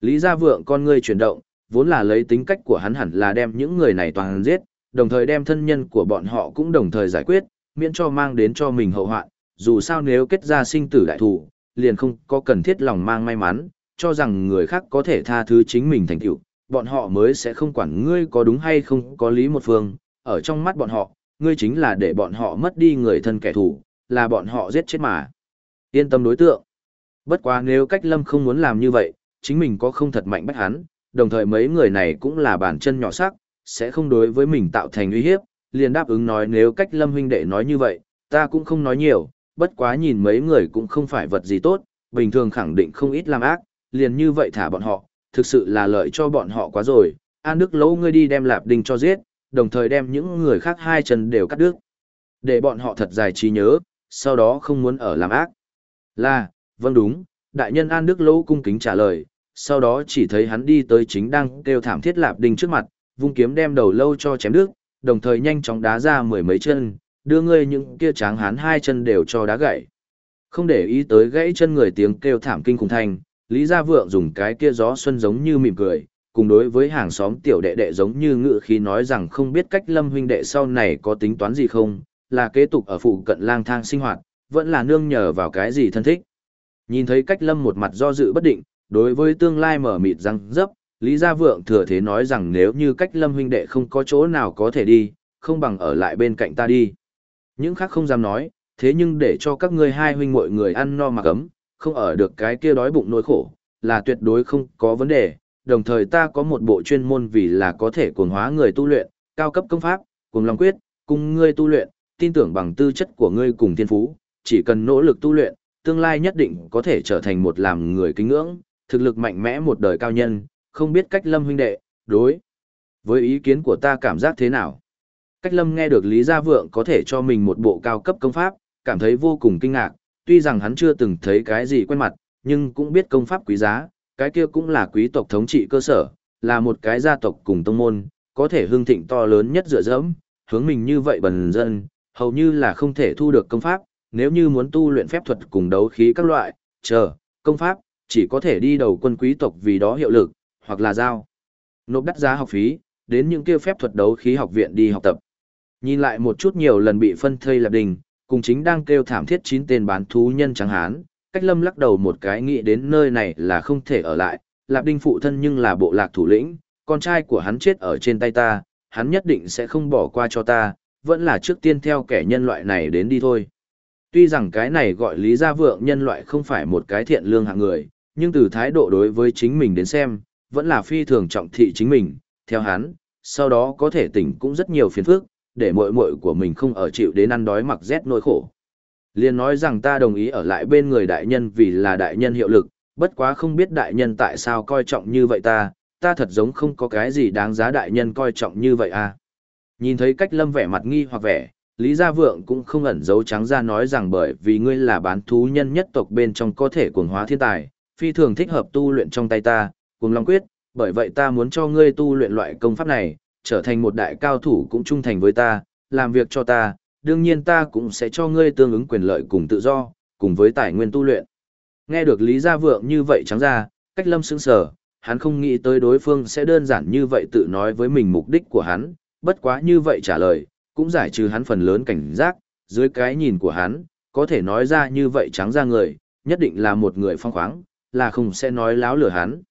Speaker 1: Lý Gia Vượng con ngươi chuyển động, vốn là lấy tính cách của hắn hẳn là đem những người này toàn giết, đồng thời đem thân nhân của bọn họ cũng đồng thời giải quyết, miễn cho mang đến cho mình hậu hoạn, dù sao nếu kết ra sinh tử đại thủ, liền không có cần thiết lòng mang may mắn, cho rằng người khác có thể tha thứ chính mình thành tựu, bọn họ mới sẽ không quản ngươi có đúng hay không có lý một phương, ở trong mắt bọn họ, ngươi chính là để bọn họ mất đi người thân kẻ thù, là bọn họ giết chết mà. Yên tâm đối tượng. Bất quá nếu cách lâm không muốn làm như vậy, chính mình có không thật mạnh bách hắn, đồng thời mấy người này cũng là bản chân nhỏ sắc, sẽ không đối với mình tạo thành uy hiếp, liền đáp ứng nói nếu cách lâm huynh đệ nói như vậy, ta cũng không nói nhiều, bất quá nhìn mấy người cũng không phải vật gì tốt, bình thường khẳng định không ít làm ác, liền như vậy thả bọn họ, thực sự là lợi cho bọn họ quá rồi. An Đức Lỗ ngươi đi đem Lạp Đinh cho giết, đồng thời đem những người khác hai chân đều cắt đứt. Để bọn họ thật dài trí nhớ, sau đó không muốn ở làm ác. Là, vâng đúng, đại nhân An Đức Lỗ cung kính trả lời, sau đó chỉ thấy hắn đi tới chính đang kêu thảm thiết Lạp Đinh trước mặt, vung kiếm đem đầu lâu cho chém đứt, đồng thời nhanh chóng đá ra mười mấy chân, đưa ngươi những kia tráng hán hai chân đều cho đá gãy. Không để ý tới gãy chân người tiếng kêu thảm kinh khủng thanh, Lý Gia Vượng dùng cái kia gió xuân giống như mỉm cười, cùng đối với hàng xóm tiểu đệ đệ giống như ngự khí nói rằng không biết cách lâm huynh đệ sau này có tính toán gì không, là kế tục ở phụ cận lang thang sinh hoạt, vẫn là nương nhờ vào cái gì thân thích. Nhìn thấy cách lâm một mặt do dự bất định, đối với tương lai mở mịt răng dấp, Lý Gia Vượng thừa thế nói rằng nếu như cách lâm huynh đệ không có chỗ nào có thể đi, không bằng ở lại bên cạnh ta đi. Những khác không dám nói, thế nhưng để cho các ngươi hai huynh muội người ăn no mà cấm, không ở được cái kia đói bụng nỗi khổ, là tuyệt đối không có vấn đề. Đồng thời ta có một bộ chuyên môn vì là có thể cuồng hóa người tu luyện, cao cấp công pháp, cùng lòng quyết, cùng ngươi tu luyện, tin tưởng bằng tư chất của ngươi cùng thiên phú, chỉ cần nỗ lực tu luyện, tương lai nhất định có thể trở thành một làm người kính ngưỡng, thực lực mạnh mẽ một đời cao nhân, không biết cách lâm huynh đệ, đối. Với ý kiến của ta cảm giác thế nào? Cách lâm nghe được Lý Gia Vượng có thể cho mình một bộ cao cấp công pháp, cảm thấy vô cùng kinh ngạc, tuy rằng hắn chưa từng thấy cái gì quen mặt, nhưng cũng biết công pháp quý giá, cái kia cũng là quý tộc thống trị cơ sở, là một cái gia tộc cùng tông môn, có thể hương thịnh to lớn nhất dựa dẫm, hướng mình như vậy bần dân, hầu như là không thể thu được công pháp, nếu như muốn tu luyện phép thuật cùng đấu khí các loại, chờ, công pháp, chỉ có thể đi đầu quân quý tộc vì đó hiệu lực, hoặc là giao. Nộp đắt giá học phí, đến những kia phép thuật đấu khí học viện đi học tập. Nhìn lại một chút nhiều lần bị phân thây lạp đình, cùng chính đang kêu thảm thiết chín tên bán thú nhân trắng hán, cách lâm lắc đầu một cái nghĩ đến nơi này là không thể ở lại, lạp đinh phụ thân nhưng là bộ lạc thủ lĩnh, con trai của hắn chết ở trên tay ta, hắn nhất định sẽ không bỏ qua cho ta, vẫn là trước tiên theo kẻ nhân loại này đến đi thôi. Tuy rằng cái này gọi Lý Gia Vượng nhân loại không phải một cái thiện lương hạng người, nhưng từ thái độ đối với chính mình đến xem, vẫn là phi thường trọng thị chính mình, theo hắn, sau đó có thể tỉnh cũng rất nhiều phiền phức, để muội muội của mình không ở chịu đến ăn đói mặc rét nỗi khổ. Liên nói rằng ta đồng ý ở lại bên người đại nhân vì là đại nhân hiệu lực, bất quá không biết đại nhân tại sao coi trọng như vậy ta, ta thật giống không có cái gì đáng giá đại nhân coi trọng như vậy à. Nhìn thấy cách lâm vẻ mặt nghi hoặc vẻ, Lý Gia Vượng cũng không ẩn giấu trắng ra nói rằng bởi vì ngươi là bán thú nhân nhất tộc bên trong có thể cuồng hóa thiên tài, phi thường thích hợp tu luyện trong tay ta, cuồng long quyết, bởi vậy ta muốn cho ngươi tu luyện loại công pháp này, trở thành một đại cao thủ cũng trung thành với ta, làm việc cho ta, đương nhiên ta cũng sẽ cho ngươi tương ứng quyền lợi cùng tự do, cùng với tài nguyên tu luyện. Nghe được Lý Gia Vượng như vậy trắng ra, cách lâm sững sờ, hắn không nghĩ tới đối phương sẽ đơn giản như vậy tự nói với mình mục đích của hắn, bất quá như vậy trả lời, cũng giải trừ hắn phần lớn cảnh giác, dưới cái nhìn của hắn, có thể nói ra như vậy trắng ra người, nhất định là một người phong khoáng, là không sẽ nói láo lửa hắn.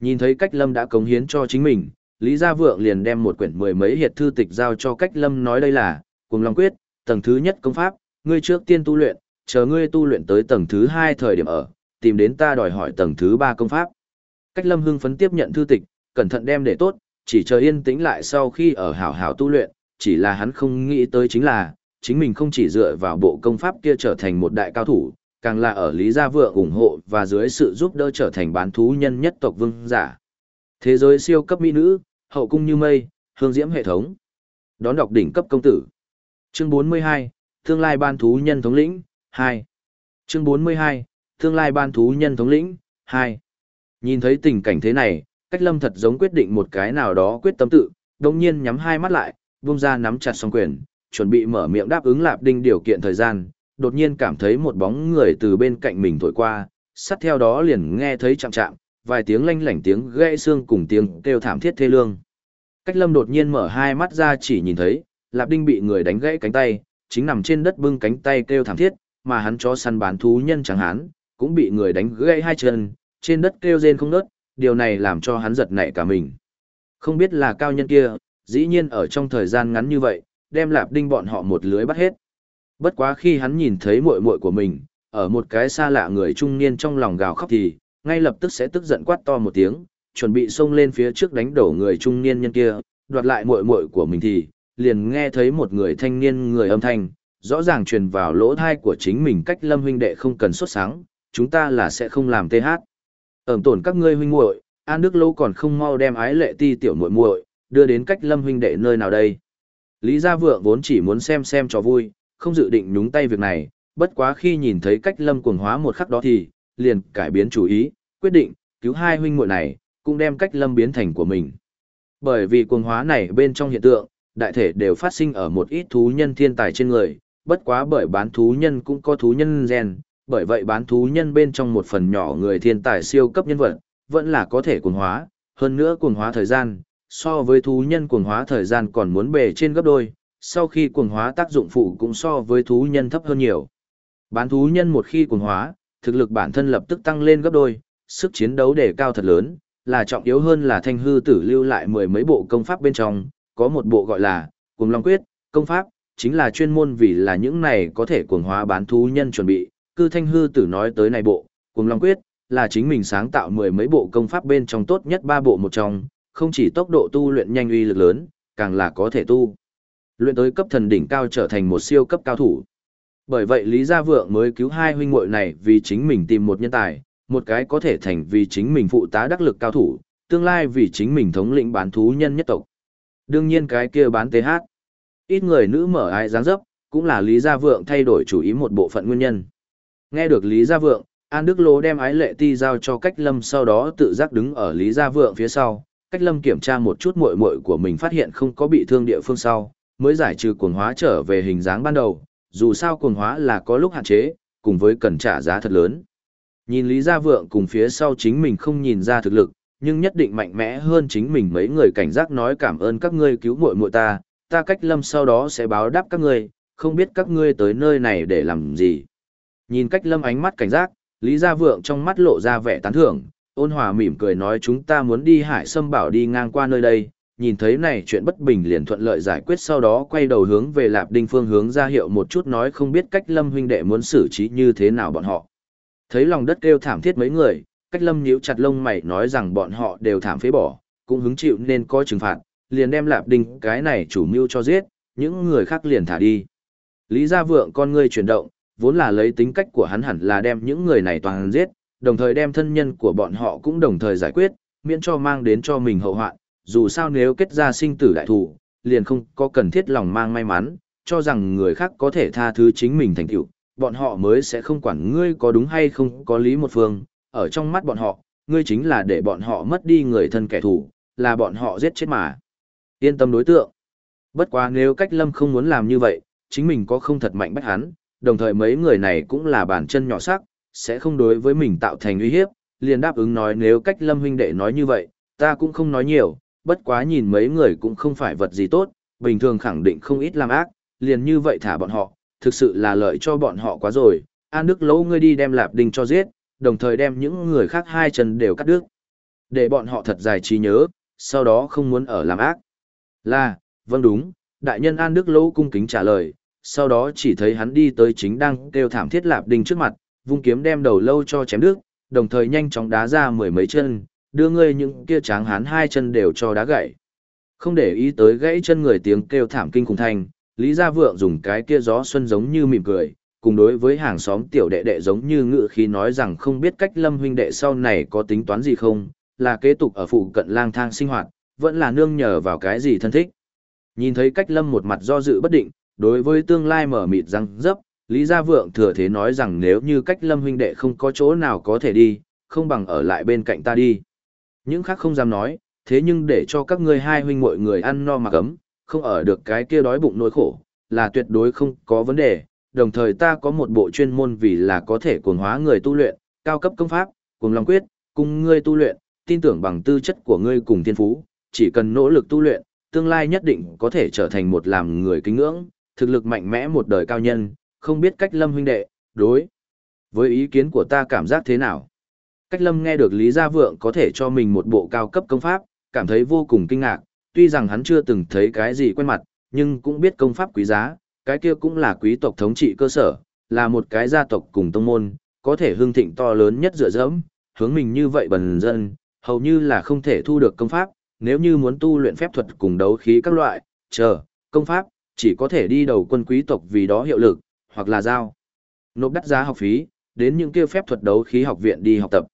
Speaker 1: Nhìn thấy cách lâm đã cống hiến cho chính mình, Lý Gia Vượng liền đem một quyển mười mấy hiệt thư tịch giao cho cách lâm nói đây là, cùng Long Quyết, tầng thứ nhất công pháp, ngươi trước tiên tu luyện, chờ ngươi tu luyện tới tầng thứ hai thời điểm ở, tìm đến ta đòi hỏi tầng thứ ba công pháp. Cách lâm hưng phấn tiếp nhận thư tịch, cẩn thận đem để tốt, chỉ chờ yên tĩnh lại sau khi ở hảo hảo tu luyện, chỉ là hắn không nghĩ tới chính là, chính mình không chỉ dựa vào bộ công pháp kia trở thành một đại cao thủ, càng là ở Lý Gia Vượng ủng hộ và dưới sự giúp đỡ trở thành bán thú nhân nhất tộc vương giả. Thế giới siêu cấp mỹ nữ, hậu cung như mây, hương diễm hệ thống. Đón đọc đỉnh cấp công tử. Chương 42, tương lai ban thú nhân thống lĩnh, 2. Chương 42, tương lai ban thú nhân thống lĩnh, 2. Nhìn thấy tình cảnh thế này, cách lâm thật giống quyết định một cái nào đó quyết tâm tự, đồng nhiên nhắm hai mắt lại, vung ra nắm chặt song quyền, chuẩn bị mở miệng đáp ứng lạp đinh điều kiện thời gian, đột nhiên cảm thấy một bóng người từ bên cạnh mình thổi qua, sát theo đó liền nghe thấy chạm chạm, vài tiếng lanh lảnh tiếng gãy xương cùng tiếng kêu thảm thiết thê lương. Cách lâm đột nhiên mở hai mắt ra chỉ nhìn thấy, lạp đinh bị người đánh gãy cánh tay, chính nằm trên đất bưng cánh tay kêu thảm thiết, mà hắn chó săn bán thú nhân chẳng hán, cũng bị người đánh gãy hai chân, trên đất kêu rên không ngớt, điều này làm cho hắn giật nảy cả mình. Không biết là cao nhân kia, dĩ nhiên ở trong thời gian ngắn như vậy, đem lạp đinh bọn họ một lưới bắt hết. Bất quá khi hắn nhìn thấy muội muội của mình, ở một cái xa lạ người trung niên trong lòng gào khóc thì, ngay lập tức sẽ tức giận quát to một tiếng, chuẩn bị xông lên phía trước đánh đổ người trung niên nhân kia, đoạt lại muội muội của mình thì, liền nghe thấy một người thanh niên người âm thanh, rõ ràng truyền vào lỗ thai của chính mình cách lâm huynh đệ không cần xuất sáng, chúng ta là sẽ không làm tê hát. Ẩm tổn các ngươi huynh muội, An Đức Lâu còn không mau đem ái lệ ti tiểu muội muội đưa đến cách lâm huynh đệ nơi nào đây. Lý Gia Vượng vốn chỉ muốn xem xem cho vui, không dự định nhúng tay việc này, bất quá khi nhìn thấy cách lâm cuồng hóa một khắc đó thì, liền cải biến chủ ý, quyết định, cứu hai huynh muội này, cũng đem cách lâm biến thành của mình. Bởi vì cuồng hóa này bên trong hiện tượng, đại thể đều phát sinh ở một ít thú nhân thiên tài trên người, bất quá bởi bán thú nhân cũng có thú nhân gen, bởi vậy bán thú nhân bên trong một phần nhỏ người thiên tài siêu cấp nhân vật, vẫn là có thể cuồng hóa, hơn nữa cuồng hóa thời gian, so với thú nhân cuồng hóa thời gian còn muốn bề trên gấp đôi, sau khi cuồng hóa tác dụng phụ cũng so với thú nhân thấp hơn nhiều. Bán thú nhân một khi cuồng hóa, thực lực bản thân lập tức tăng lên gấp đôi, sức chiến đấu đề cao thật lớn, là trọng yếu hơn là thanh hư tử lưu lại mười mấy bộ công pháp bên trong, có một bộ gọi là cuồng long quyết, công pháp, chính là chuyên môn vì là những này có thể cuồng hóa bán thú nhân chuẩn bị, cư thanh hư tử nói tới này bộ, cuồng long quyết, là chính mình sáng tạo mười mấy bộ công pháp bên trong tốt nhất ba bộ một trong, không chỉ tốc độ tu luyện nhanh uy lực lớn, càng là có thể tu. Luyện tới cấp thần đỉnh cao trở thành một siêu cấp cao thủ. Bởi vậy Lý Gia Vượng mới cứu hai huynh muội này vì chính mình tìm một nhân tài, một cái có thể thành vì chính mình phụ tá đắc lực cao thủ, tương lai vì chính mình thống lĩnh bán thú nhân nhất tộc. Đương nhiên cái kia bán TH. Ít người nữ mở ai dáng dấp, cũng là Lý Gia Vượng thay đổi chủ ý một bộ phận nguyên nhân. Nghe được Lý Gia Vượng, An Đức Lô đem ái lệ ti giao cho cách lâm sau đó tự giác đứng ở Lý Gia Vượng phía sau, cách lâm kiểm tra một chút muội muội của mình phát hiện không có bị thương địa phương sau, mới giải trừ cuồng hóa trở về hình dáng ban đầu, dù sao cuồng hóa là có lúc hạn chế, cùng với cần trả giá thật lớn. Nhìn Lý Gia Vượng cùng phía sau chính mình không nhìn ra thực lực, nhưng nhất định mạnh mẽ hơn chính mình mấy người cảnh giác nói cảm ơn các ngươi cứu muội muội ta, ta cách lâm sau đó sẽ báo đáp các ngươi, không biết các ngươi tới nơi này để làm gì. Nhìn cách lâm ánh mắt cảnh giác, Lý Gia Vượng trong mắt lộ ra vẻ tán thưởng, ôn hòa mỉm cười nói chúng ta muốn đi hải sâm bảo đi ngang qua nơi đây, nhìn thấy này chuyện bất bình liền thuận lợi giải quyết sau đó quay đầu hướng về Lạp Đinh phương hướng ra hiệu một chút nói không biết cách Lâm huynh đệ muốn xử trí như thế nào bọn họ. Thấy lòng đất kêu thảm thiết mấy người, cách Lâm nhíu chặt lông mày nói rằng bọn họ đều thảm phế bỏ, cũng hứng chịu nên có trừng phạt, liền đem Lạp Đinh cái này chủ mưu cho giết, những người khác liền thả đi. Lý Gia Vượng con ngươi chuyển động, vốn là lấy tính cách của hắn hẳn là đem những người này toàn giết, đồng thời đem thân nhân của bọn họ cũng đồng thời giải quyết, miễn cho mang đến cho mình hậu hoạn, dù sao nếu kết ra sinh tử đại thủ, liền không có cần thiết lòng mang may mắn, cho rằng người khác có thể tha thứ chính mình thành tựu, bọn họ mới sẽ không quản ngươi có đúng hay không có lý một phương, ở trong mắt bọn họ, ngươi chính là để bọn họ mất đi người thân kẻ thù, là bọn họ giết chết mà. Yên tâm đối tượng. Bất quá nếu cách lâm không muốn làm như vậy, chính mình có không thật mạnh bách hắn, đồng thời mấy người này cũng là bản chân nhỏ sắc, sẽ không đối với mình tạo thành uy hiếp, liền đáp ứng nói nếu cách lâm huynh đệ nói như vậy, ta cũng không nói nhiều, bất quá nhìn mấy người cũng không phải vật gì tốt, bình thường khẳng định không ít làm ác, liền như vậy thả bọn họ, thực sự là lợi cho bọn họ quá rồi, An Đức lỗ ngươi đi đem Lạp đình cho giết, đồng thời đem những người khác hai chân đều cắt đứt. Để bọn họ thật dài trí nhớ, sau đó không muốn ở làm ác. Là, vâng đúng, đại nhân An Đức lỗ cung kính trả lời, sau đó chỉ thấy hắn đi tới chính đang kêu thảm thiết Lạp đình trước mặt, vung kiếm đem đầu lâu cho chém đứt, đồng thời nhanh chóng đá ra mười mấy chân, đưa ngươi những kia tráng hán hai chân đều cho đá gãy. Không để ý tới gãy chân người tiếng kêu thảm kinh khủng thanh, Lý Gia Vượng dùng cái kia gió xuân giống như mỉm cười, cùng đối với hàng xóm tiểu đệ đệ giống như ngự khí nói rằng không biết cách lâm huynh đệ sau này có tính toán gì không, là kế tục ở phụ cận lang thang sinh hoạt, vẫn là nương nhờ vào cái gì thân thích. Nhìn thấy cách lâm một mặt do dự bất định, đối với tương lai mở mịt răng dấp, Lý Gia Vượng thừa thế nói rằng nếu như cách lâm huynh đệ không có chỗ nào có thể đi, không bằng ở lại bên cạnh ta đi. Những khác không dám nói, thế nhưng để cho các ngươi hai huynh muội người ăn no mặc ấm, không ở được cái kia đói bụng nỗi khổ, là tuyệt đối không có vấn đề. Đồng thời ta có một bộ chuyên môn vì là có thể cuồng hóa người tu luyện, cao cấp công pháp, cùng lòng quyết, cùng ngươi tu luyện, tin tưởng bằng tư chất của ngươi cùng thiên phú, chỉ cần nỗ lực tu luyện, tương lai nhất định có thể trở thành một làm người kính ngưỡng, thực lực mạnh mẽ một đời cao nhân, không biết cách lâm huynh đệ, đối. Với ý kiến của ta cảm giác thế nào? Cách lâm nghe được Lý Gia Vượng có thể cho mình một bộ cao cấp công pháp, cảm thấy vô cùng kinh ngạc, tuy rằng hắn chưa từng thấy cái gì quen mặt, nhưng cũng biết công pháp quý giá, cái kia cũng là quý tộc thống trị cơ sở, là một cái gia tộc cùng tông môn, có thể hưng thịnh to lớn nhất dựa dẫm, hướng mình như vậy bần dân, hầu như là không thể thu được công pháp, nếu như muốn tu luyện phép thuật cùng đấu khí các loại, chờ, công pháp, chỉ có thể đi đầu quân quý tộc vì đó hiệu lực, hoặc là giao. Nộp đắt giá học phí, đến những kia phép thuật đấu khí học viện đi học tập.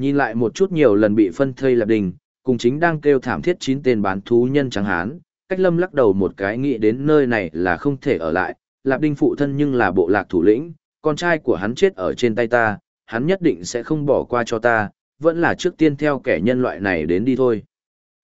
Speaker 1: Nhìn lại một chút nhiều lần bị phân thây lạp đình, cùng chính đang kêu thảm thiết chín tên bán thú nhân trắng hán, cách lâm lắc đầu một cái nghĩ đến nơi này là không thể ở lại, lạp đinh phụ thân nhưng là bộ lạc thủ lĩnh, con trai của hắn chết ở trên tay ta, hắn nhất định sẽ không bỏ qua cho ta, vẫn là trước tiên theo kẻ nhân loại này đến đi thôi.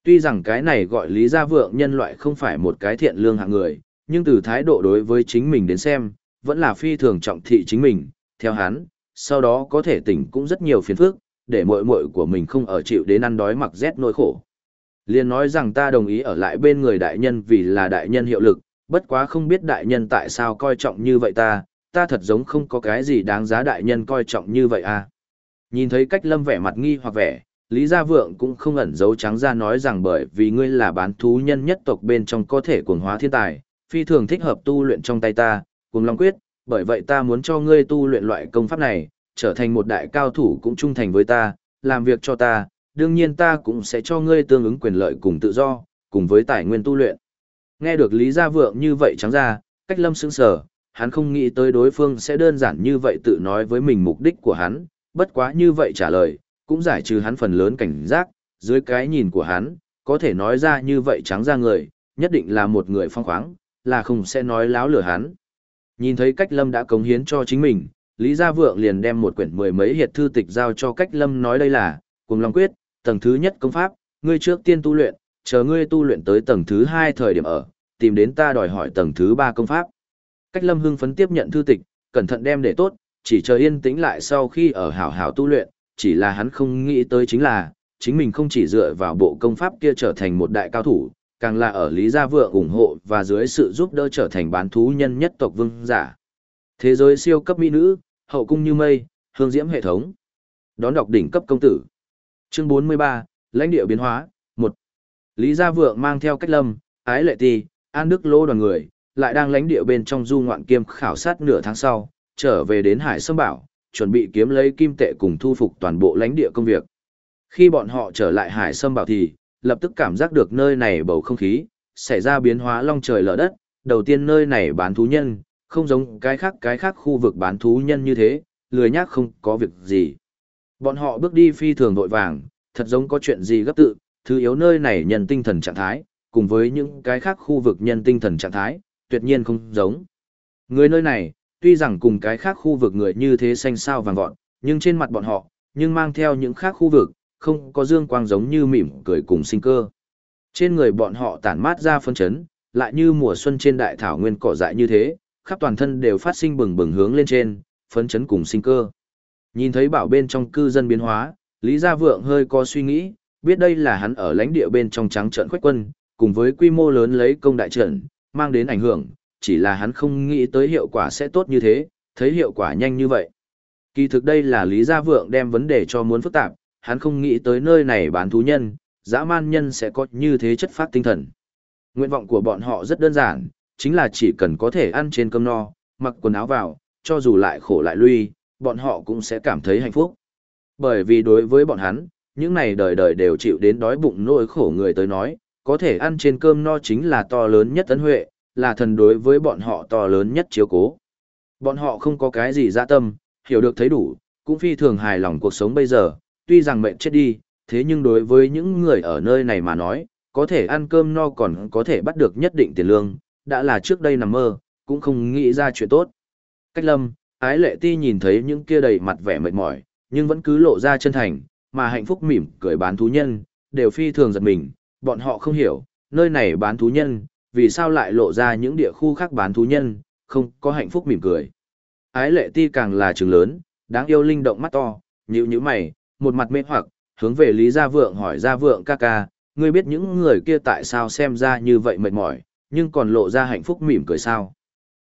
Speaker 1: Tuy rằng cái này gọi lý gia vượng nhân loại không phải một cái thiện lương hạng người, nhưng từ thái độ đối với chính mình đến xem, vẫn là phi thường trọng thị chính mình, theo hắn, sau đó có thể tỉnh cũng rất nhiều phiền phức, để muội muội của mình không ở chịu đến ăn đói mặc rét nỗi khổ. Liên nói rằng ta đồng ý ở lại bên người đại nhân vì là đại nhân hiệu lực, bất quá không biết đại nhân tại sao coi trọng như vậy ta, ta thật giống không có cái gì đáng giá đại nhân coi trọng như vậy à. Nhìn thấy cách lâm vẻ mặt nghi hoặc vẻ, Lý Gia Vượng cũng không ẩn giấu trắng ra nói rằng bởi vì ngươi là bán thú nhân nhất tộc bên trong có thể cuồng hóa thiên tài, phi thường thích hợp tu luyện trong tay ta, cuồng long quyết, bởi vậy ta muốn cho ngươi tu luyện loại công pháp này, trở thành một đại cao thủ cũng trung thành với ta, làm việc cho ta, đương nhiên ta cũng sẽ cho ngươi tương ứng quyền lợi cùng tự do, cùng với tài nguyên tu luyện. Nghe được Lý Gia Vượng như vậy trắng ra, cách lâm sững sờ, hắn không nghĩ tới đối phương sẽ đơn giản như vậy tự nói với mình mục đích của hắn, bất quá như vậy trả lời, cũng giải trừ hắn phần lớn cảnh giác, dưới cái nhìn của hắn, có thể nói ra như vậy trắng ra người, nhất định là một người phong khoáng, là không sẽ nói láo lửa hắn. Nhìn thấy cách lâm đã cống hiến cho chính mình, Lý Gia Vượng liền đem một quyển mười mấy hiệt thư tịch giao cho cách lâm nói đây là, cùng Long Quyết, tầng thứ nhất công pháp, ngươi trước tiên tu luyện, chờ ngươi tu luyện tới tầng thứ hai thời điểm ở, tìm đến ta đòi hỏi tầng thứ ba công pháp. Cách lâm hưng phấn tiếp nhận thư tịch, cẩn thận đem để tốt, chỉ chờ yên tĩnh lại sau khi ở hảo hảo tu luyện, chỉ là hắn không nghĩ tới chính là, chính mình không chỉ dựa vào bộ công pháp kia trở thành một đại cao thủ, càng là ở Lý Gia Vượng ủng hộ và dưới sự giúp đỡ trở thành bán thú nhân nhất tộc vương giả. Thế giới siêu cấp mỹ nữ, hậu cung như mây, hương diễm hệ thống. Đón đọc đỉnh cấp công tử. Chương 43, lãnh địa biến hóa, 1. Lý Gia Vượng mang theo cách lâm, ái lệ ti, an đức lô đoàn người, lại đang lãnh địa bên trong du ngoạn kiêm khảo sát nửa tháng sau, trở về đến Hải Sâm Bảo, chuẩn bị kiếm lấy kim tệ cùng thu phục toàn bộ lãnh địa công việc. Khi bọn họ trở lại Hải Sâm Bảo thì, lập tức cảm giác được nơi này bầu không khí, xảy ra biến hóa long trời lở đất, đầu tiên nơi này bán thú nhân, không giống cái khác cái khác khu vực bán thú nhân như thế, lười nhác không có việc gì. Bọn họ bước đi phi thường vội vàng, thật giống có chuyện gì gấp tự, thứ yếu nơi này nhân tinh thần trạng thái, cùng với những cái khác khu vực nhân tinh thần trạng thái, tuyệt nhiên không giống. Người nơi này, tuy rằng cùng cái khác khu vực người như thế xanh sao vàng gọn, nhưng trên mặt bọn họ, nhưng mang theo những khác khu vực, không có dương quang giống như mỉm cười cùng sinh cơ. Trên người bọn họ tản mát ra phân chấn, lại như mùa xuân trên đại thảo nguyên cỏ dại như thế, khắp toàn thân đều phát sinh bừng bừng hướng lên trên, phấn chấn cùng sinh cơ. Nhìn thấy bảo bên trong cư dân biến hóa, Lý Gia Vượng hơi có suy nghĩ, biết đây là hắn ở lãnh địa bên trong trắng trận khuếch quân, cùng với quy mô lớn lấy công đại trận, mang đến ảnh hưởng, chỉ là hắn không nghĩ tới hiệu quả sẽ tốt như thế, thấy hiệu quả nhanh như vậy. Kỳ thực đây là Lý Gia Vượng đem vấn đề cho muốn phức tạp, hắn không nghĩ tới nơi này bán thú nhân, dã man nhân sẽ có như thế chất phát tinh thần. Nguyện vọng của bọn họ rất đơn giản, chính là chỉ cần có thể ăn trên cơm no, mặc quần áo vào, cho dù lại khổ lại lui, bọn họ cũng sẽ cảm thấy hạnh phúc. Bởi vì đối với bọn hắn, những này đời đời đều chịu đến đói bụng nỗi khổ người tới nói, có thể ăn trên cơm no chính là to lớn nhất ấn huệ, là thần đối với bọn họ to lớn nhất chiếu cố. Bọn họ không có cái gì dạ tâm, hiểu được thấy đủ, cũng phi thường hài lòng cuộc sống bây giờ, tuy rằng mệnh chết đi, thế nhưng đối với những người ở nơi này mà nói, có thể ăn cơm no còn có thể bắt được nhất định tiền lương, đã là trước đây nằm mơ, cũng không nghĩ ra chuyện tốt. Cách lâm, ái lệ ti nhìn thấy những kia đầy mặt vẻ mệt mỏi, nhưng vẫn cứ lộ ra chân thành, mà hạnh phúc mỉm cười bán thú nhân, đều phi thường giật mình, bọn họ không hiểu, nơi này bán thú nhân, vì sao lại lộ ra những địa khu khác bán thú nhân, không có hạnh phúc mỉm cười. Ái lệ ti càng là trường lớn, đáng yêu linh động mắt to, nhíu nhíu mày, một mặt mê hoặc, hướng về Lý Gia Vượng hỏi Gia Vượng ca ca, ngươi biết những người kia tại sao xem ra như vậy mệt mỏi, nhưng còn lộ ra hạnh phúc mỉm cười sao.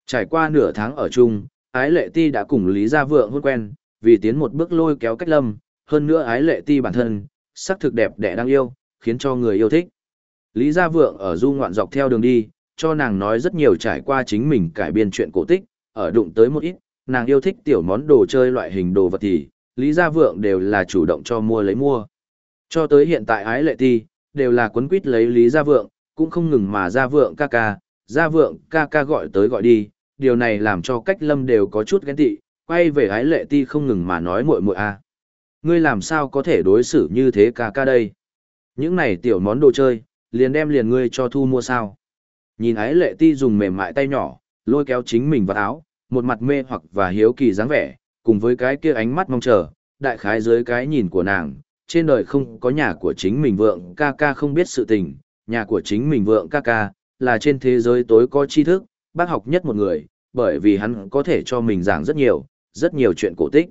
Speaker 1: Trải qua nửa tháng ở chung, Ái Lệ Ti đã cùng Lý Gia Vượng hôn quen, vì tiến một bước lôi kéo cách lâm, hơn nữa Ái Lệ Ti bản thân, sắc thực đẹp đẽ đang yêu, khiến cho người yêu thích. Lý Gia Vượng ở du ngoạn dọc theo đường đi, cho nàng nói rất nhiều trải qua chính mình cải biên chuyện cổ tích, ở đụng tới một ít, nàng yêu thích tiểu món đồ chơi loại hình đồ vật thì, Lý Gia Vượng đều là chủ động cho mua lấy mua. Cho tới hiện tại ái lệ ti, đều là quấn quýt lấy Lý Gia Vượng, cũng không ngừng mà ra Vượng ca ca, ra Vượng ca ca gọi tới gọi đi, điều này làm cho cách lâm đều có chút ghen tị, quay về ái lệ ti không ngừng mà nói muội muội a. Ngươi làm sao có thể đối xử như thế ca ca đây? Những này tiểu món đồ chơi, liền đem liền ngươi cho thu mua sao? Nhìn ái lệ ti dùng mềm mại tay nhỏ, lôi kéo chính mình vào áo, một mặt mê hoặc và hiếu kỳ dáng vẻ, cùng với cái kia ánh mắt mong chờ, đại khái dưới cái nhìn của nàng, trên đời không có nhà của chính mình vượng ca ca không biết sự tình, nhà của chính mình vượng ca ca, là trên thế giới tối có tri thức, bác học nhất một người, bởi vì hắn có thể cho mình giảng rất nhiều, rất nhiều chuyện cổ tích.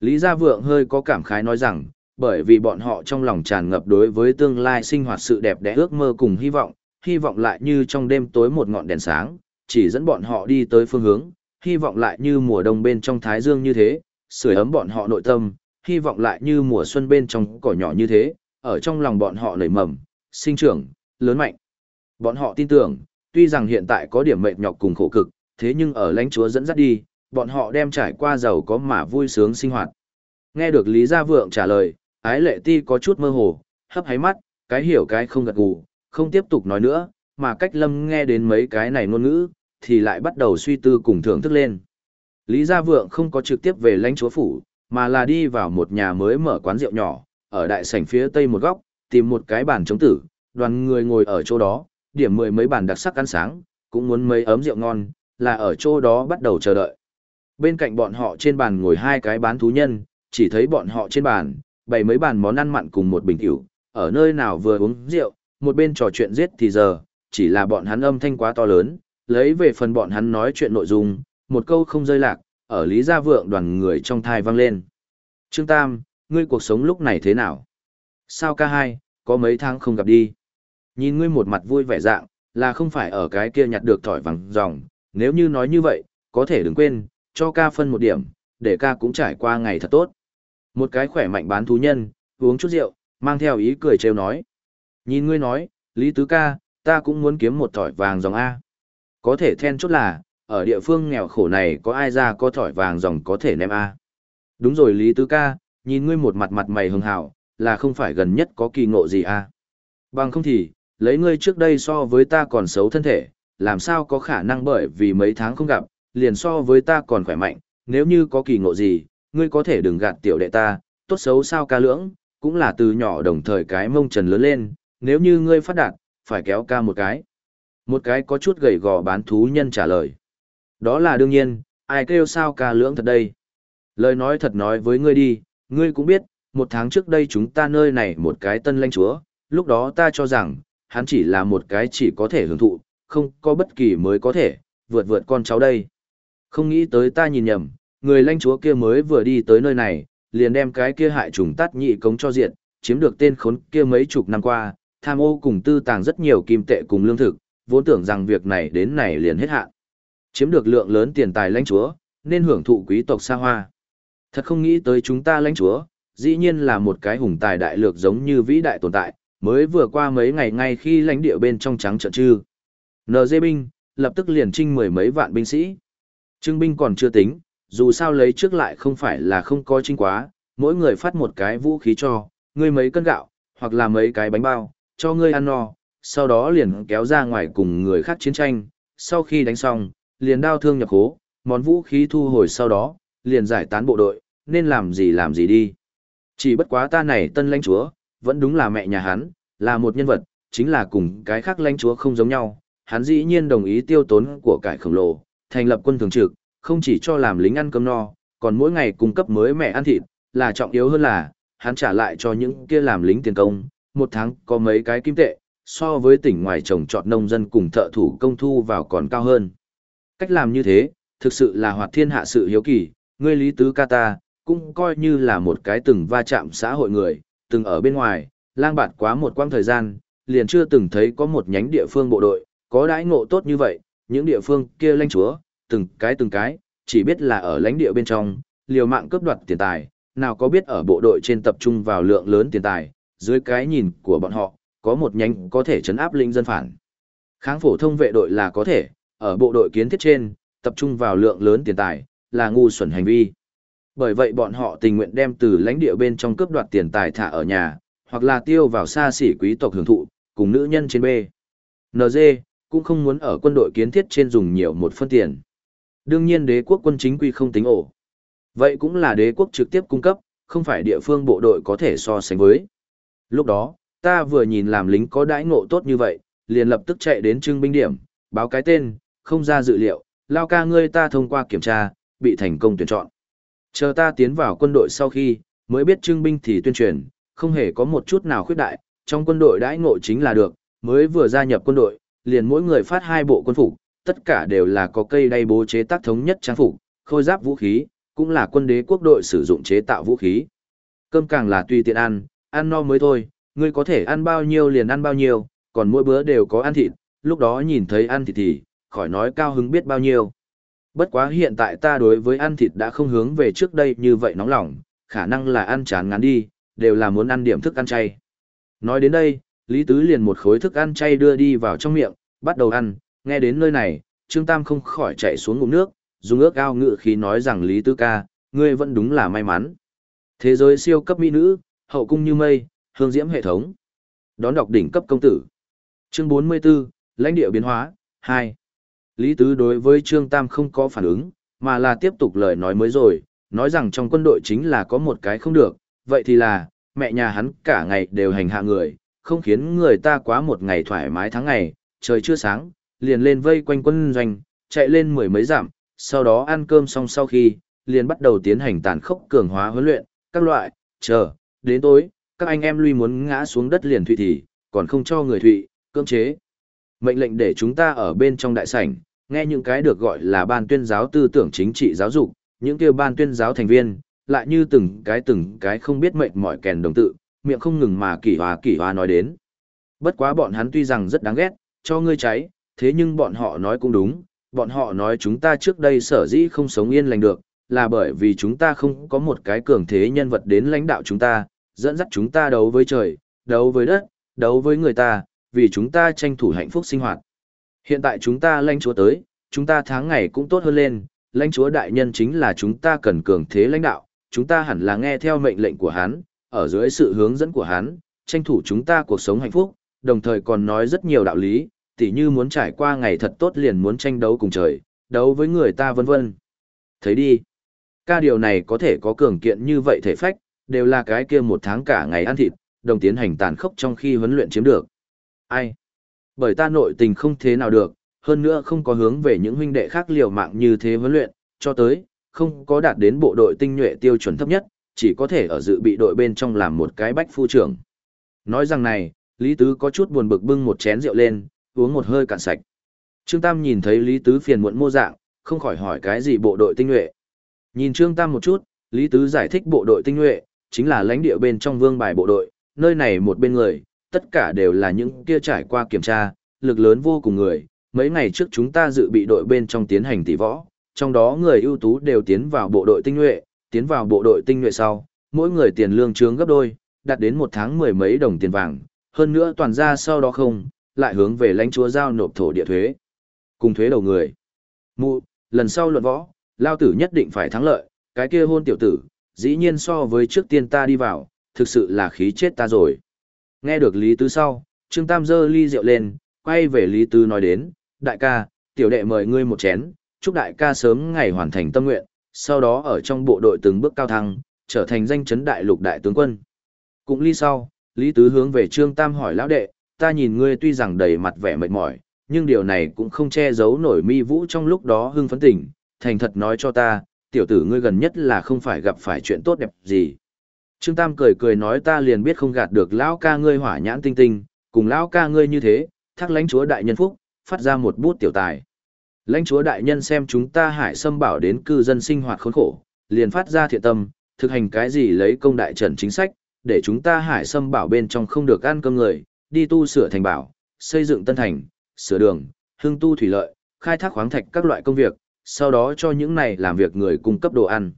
Speaker 1: Lý Gia Vượng hơi có cảm khái nói rằng, bởi vì bọn họ trong lòng tràn ngập đối với tương lai sinh hoạt sự đẹp đẽ ước mơ cùng hy vọng, hy vọng lại như trong đêm tối một ngọn đèn sáng, chỉ dẫn bọn họ đi tới phương hướng, hy vọng lại như mùa đông bên trong thái dương như thế, sưởi ấm bọn họ nội tâm, hy vọng lại như mùa xuân bên trong cỏ nhỏ như thế, ở trong lòng bọn họ nảy mầm, sinh trưởng, lớn mạnh. Bọn họ tin tưởng, tuy rằng hiện tại có điểm mệt nhọc cùng khổ cực, thế nhưng ở lãnh chúa dẫn dắt đi, bọn họ đem trải qua giàu có mà vui sướng sinh hoạt. Nghe được Lý Gia Vượng trả lời, ái lệ ti có chút mơ hồ, hấp háy mắt, cái hiểu cái không gật gù, không tiếp tục nói nữa, mà cách lâm nghe đến mấy cái này ngôn ngữ, thì lại bắt đầu suy tư cùng thưởng thức lên. Lý Gia Vượng không có trực tiếp về lãnh chúa phủ, mà là đi vào một nhà mới mở quán rượu nhỏ, ở đại sảnh phía tây một góc, tìm một cái bàn chống tử, đoàn người ngồi ở chỗ đó, điểm mười mấy bàn đặc sắc ăn sáng, cũng muốn mấy ấm rượu ngon, là ở chỗ đó bắt đầu chờ đợi. Bên cạnh bọn họ trên bàn ngồi hai cái bán thú nhân, chỉ thấy bọn họ trên bàn, bày mấy bàn món ăn mặn cùng một bình rượu, ở nơi nào vừa uống rượu, một bên trò chuyện giết thì giờ, chỉ là bọn hắn âm thanh quá to lớn, lấy về phần bọn hắn nói chuyện nội dung, một câu không rơi lạc, ở Lý Gia Vượng đoàn người trong thai vang lên. Trương Tam, ngươi cuộc sống lúc này thế nào? Sao ca hai, có mấy tháng không gặp đi? Nhìn ngươi một mặt vui vẻ dạng, là không phải ở cái kia nhặt được thỏi vàng dòng, nếu như nói như vậy, có thể đừng quên, cho ca phân một điểm, để ca cũng trải qua ngày thật tốt. Một cái khỏe mạnh bán thú nhân, uống chút rượu, mang theo ý cười trêu nói. Nhìn ngươi nói, Lý Tứ ca, ta cũng muốn kiếm một thỏi vàng dòng A. Có thể then chốt là, ở địa phương nghèo khổ này có ai ra có thỏi vàng dòng có thể ném A. Đúng rồi Lý Tứ ca, nhìn ngươi một mặt mặt mày hưng hảo, là không phải gần nhất có kỳ ngộ gì A. Bằng không thì, lấy ngươi trước đây so với ta còn xấu thân thể, làm sao có khả năng bởi vì mấy tháng không gặp, liền so với ta còn khỏe mạnh, nếu như có kỳ ngộ gì, ngươi có thể đừng gạt tiểu đệ ta, tốt xấu sao ca lưỡng, cũng là từ nhỏ đồng thời cái mông trần lớn lên, nếu như ngươi phát đạt, phải kéo ca một cái. Một cái có chút gầy gò bán thú nhân trả lời. Đó là đương nhiên, ai kêu sao ca lưỡng thật đây. Lời nói thật nói với ngươi đi, ngươi cũng biết, một tháng trước đây chúng ta nơi này một cái tân lãnh chúa, lúc đó ta cho rằng, hắn chỉ là một cái chỉ có thể hưởng thụ, không có bất kỳ mới có thể, vượt vượt con cháu đây. Không nghĩ tới ta nhìn nhầm, người lãnh chúa kia mới vừa đi tới nơi này, liền đem cái kia hại trùng tắt nhị cống cho diện, chiếm được tên khốn kia mấy chục năm qua, tham ô cùng tư tàng rất nhiều kim tệ cùng lương thực, vốn tưởng rằng việc này đến này liền hết hạn. Chiếm được lượng lớn tiền tài lãnh chúa, nên hưởng thụ quý tộc xa hoa. Thật không nghĩ tới chúng ta lãnh chúa, dĩ nhiên là một cái hùng tài đại lược giống như vĩ đại tồn tại, mới vừa qua mấy ngày ngay khi lãnh địa bên trong trắng trận trư. NG binh, lập tức liền trinh mười mấy vạn binh sĩ. Trưng binh còn chưa tính, dù sao lấy trước lại không phải là không có trinh quá, mỗi người phát một cái vũ khí cho, ngươi mấy cân gạo, hoặc là mấy cái bánh bao, cho ngươi ăn no, sau đó liền kéo ra ngoài cùng người khác chiến tranh, sau khi đánh xong, liền đao thương nhập hố, món vũ khí thu hồi sau đó, liền giải tán bộ đội, nên làm gì làm gì đi. Chỉ bất quá ta này tân lãnh chúa, vẫn đúng là mẹ nhà hắn, là một nhân vật, chính là cùng cái khác lãnh chúa không giống nhau, hắn dĩ nhiên đồng ý tiêu tốn của cải khổng lồ, thành lập quân thường trực, không chỉ cho làm lính ăn cơm no, còn mỗi ngày cung cấp mới mẹ ăn thịt, là trọng yếu hơn là, hắn trả lại cho những kia làm lính tiền công, một tháng có mấy cái kim tệ, so với tỉnh ngoài trồng trọt nông dân cùng thợ thủ công thu vào còn cao hơn. Cách làm như thế, thực sự là hoạt thiên hạ sự hiếu kỳ, ngươi lý tứ ca ta, cũng coi như là một cái từng va chạm xã hội người, từng ở bên ngoài, lang bạt quá một quãng thời gian, liền chưa từng thấy có một nhánh địa phương bộ đội, có đãi ngộ tốt như vậy, những địa phương kia lãnh chúa, từng cái từng cái, chỉ biết là ở lãnh địa bên trong, liều mạng cướp đoạt tiền tài, nào có biết ở bộ đội trên tập trung vào lượng lớn tiền tài, dưới cái nhìn của bọn họ, có một nhánh có thể chấn áp linh dân phản. Kháng phổ thông vệ đội là có thể, ở bộ đội kiến thiết trên, tập trung vào lượng lớn tiền tài, là ngu xuẩn hành vi. Bởi vậy bọn họ tình nguyện đem từ lãnh địa bên trong cướp đoạt tiền tài thả ở nhà, hoặc là tiêu vào xa xỉ quý tộc hưởng thụ, cùng nữ nhân trên B. NG, cũng không muốn ở quân đội kiến thiết trên dùng nhiều một phân tiền. Đương nhiên đế quốc quân chính quy không tính ổ. Vậy cũng là đế quốc trực tiếp cung cấp, không phải địa phương bộ đội có thể so sánh với. Lúc đó, ta vừa nhìn làm lính có đãi ngộ tốt như vậy, liền lập tức chạy đến trưng binh điểm, báo cái tên, không ra dự liệu, lao ca ngươi ta thông qua kiểm tra, bị thành công tuyển chọn. Chờ ta tiến vào quân đội sau khi, mới biết trưng binh thì tuyên truyền, không hề có một chút nào khuyết đại, trong quân đội đãi ngộ chính là được, mới vừa gia nhập quân đội, liền mỗi người phát hai bộ quân phục, tất cả đều là có cây đay bố chế tác thống nhất trang phục, khôi giáp vũ khí, cũng là quân đế quốc đội sử dụng chế tạo vũ khí. Cơm càng là tùy tiện ăn, ăn no mới thôi, ngươi có thể ăn bao nhiêu liền ăn bao nhiêu, còn mỗi bữa đều có ăn thịt, lúc đó nhìn thấy ăn thịt thì, khỏi nói cao hứng biết bao nhiêu. Bất quá hiện tại ta đối với ăn thịt đã không hướng về trước đây như vậy nóng lòng, khả năng là ăn chán ngán đi, đều là muốn ăn điểm thức ăn chay. Nói đến đây, Lý Tứ liền một khối thức ăn chay đưa đi vào trong miệng, bắt đầu ăn, nghe đến nơi này, Trương Tam không khỏi chạy xuống ngụm nước, dùng ước ao ngự khí nói rằng Lý Tứ ca, ngươi vẫn đúng là may mắn. Thế giới siêu cấp mỹ nữ, hậu cung như mây, hương diễm hệ thống. Đón đọc đỉnh cấp công tử. Chương 44, lãnh địa biến hóa, 2. Lý Tứ đối với Trương Tam không có phản ứng, mà là tiếp tục lời nói mới rồi, nói rằng trong quân đội chính là có một cái không được, vậy thì là, mẹ nhà hắn cả ngày đều hành hạ người, không khiến người ta quá một ngày thoải mái tháng ngày, trời chưa sáng, liền lên vây quanh quân doanh, chạy lên mười mấy giảm, sau đó ăn cơm xong sau khi, liền bắt đầu tiến hành tàn khốc cường hóa huấn luyện, các loại, chờ, đến tối, các anh em lui muốn ngã xuống đất liền thụy thì, còn không cho người thụy, cưỡng chế. Mệnh lệnh để chúng ta ở bên trong đại sảnh, nghe những cái được gọi là ban tuyên giáo tư tưởng chính trị giáo dục, những kêu ban tuyên giáo thành viên, lại như từng cái từng cái không biết mệnh mọi kèn đồng tự, miệng không ngừng mà kỳ hòa kỳ hòa nói đến. Bất quá bọn hắn tuy rằng rất đáng ghét, cho ngươi cháy, thế nhưng bọn họ nói cũng đúng, bọn họ nói chúng ta trước đây sở dĩ không sống yên lành được, là bởi vì chúng ta không có một cái cường thế nhân vật đến lãnh đạo chúng ta, dẫn dắt chúng ta đấu với trời, đấu với đất, đấu với người ta, vì chúng ta tranh thủ hạnh phúc sinh hoạt. Hiện tại chúng ta lãnh chúa tới, chúng ta tháng ngày cũng tốt hơn lên, lãnh chúa đại nhân chính là chúng ta cần cường thế lãnh đạo, chúng ta hẳn là nghe theo mệnh lệnh của hắn, ở dưới sự hướng dẫn của hắn, tranh thủ chúng ta cuộc sống hạnh phúc, đồng thời còn nói rất nhiều đạo lý, tỉ như muốn trải qua ngày thật tốt liền muốn tranh đấu cùng trời, đấu với người ta vân vân. Thấy đi, ca điều này có thể có cường kiện như vậy thể phách, đều là cái kia một tháng cả ngày ăn thịt, đồng tiến hành tàn khốc trong khi huấn luyện chiếm được. Ai? Bởi ta nội tình không thế nào được, hơn nữa không có hướng về những huynh đệ khác liều mạng như thế huấn luyện, cho tới, không có đạt đến bộ đội tinh nhuệ tiêu chuẩn thấp nhất, chỉ có thể ở dự bị đội bên trong làm một cái bách phu trưởng. Nói rằng này, Lý Tứ có chút buồn bực bưng một chén rượu lên, uống một hơi cạn sạch. Trương Tam nhìn thấy Lý Tứ phiền muộn mô dạng, không khỏi hỏi cái gì bộ đội tinh nhuệ. Nhìn Trương Tam một chút, Lý Tứ giải thích bộ đội tinh nhuệ, chính là lãnh địa bên trong vương bài bộ đội, nơi này một bên người, tất cả đều là những kia trải qua kiểm tra, lực lớn vô cùng người. Mấy ngày trước chúng ta dự bị đội bên trong tiến hành tỷ võ, trong đó người ưu tú đều tiến vào bộ đội tinh nhuệ, tiến vào bộ đội tinh nhuệ sau, mỗi người tiền lương trướng gấp đôi, đạt đến một tháng mười mấy đồng tiền vàng, hơn nữa toàn ra sau đó không, lại hướng về lãnh chúa giao nộp thổ địa thuế. Cùng thuế đầu người. Mụ, lần sau luận võ, lao tử nhất định phải thắng lợi, cái kia hôn tiểu tử, dĩ nhiên so với trước tiên ta đi vào, thực sự là khí chết ta rồi. Nghe được Lý Tứ sau, Trương Tam dơ ly rượu lên, quay về Lý Tứ nói đến, đại ca, tiểu đệ mời ngươi một chén, chúc đại ca sớm ngày hoàn thành tâm nguyện, sau đó ở trong bộ đội từng bước cao thăng, trở thành danh chấn đại lục đại tướng quân. Cũng ly sau, Lý Tứ hướng về Trương Tam hỏi lão đệ, ta nhìn ngươi tuy rằng đầy mặt vẻ mệt mỏi, nhưng điều này cũng không che giấu nổi mi vũ trong lúc đó hưng phấn tỉnh, thành thật nói cho ta, tiểu tử ngươi gần nhất là không phải gặp phải chuyện tốt đẹp gì. Trương Tam cười cười nói ta liền biết không gạt được lão ca ngươi hỏa nhãn tinh tinh, cùng lão ca ngươi như thế, thác lãnh chúa đại nhân phúc, phát ra một bút tiểu tài. Lãnh chúa đại nhân xem chúng ta hải xâm bảo đến cư dân sinh hoạt khốn khổ, liền phát ra thiện tâm, thực hành cái gì lấy công đại trần chính sách, để chúng ta hải xâm bảo bên trong không được ăn cơm người, đi tu sửa thành bảo, xây dựng tân thành, sửa đường, hương tu thủy lợi, khai thác khoáng thạch các loại công việc, sau đó cho những này làm việc người cung cấp đồ ăn.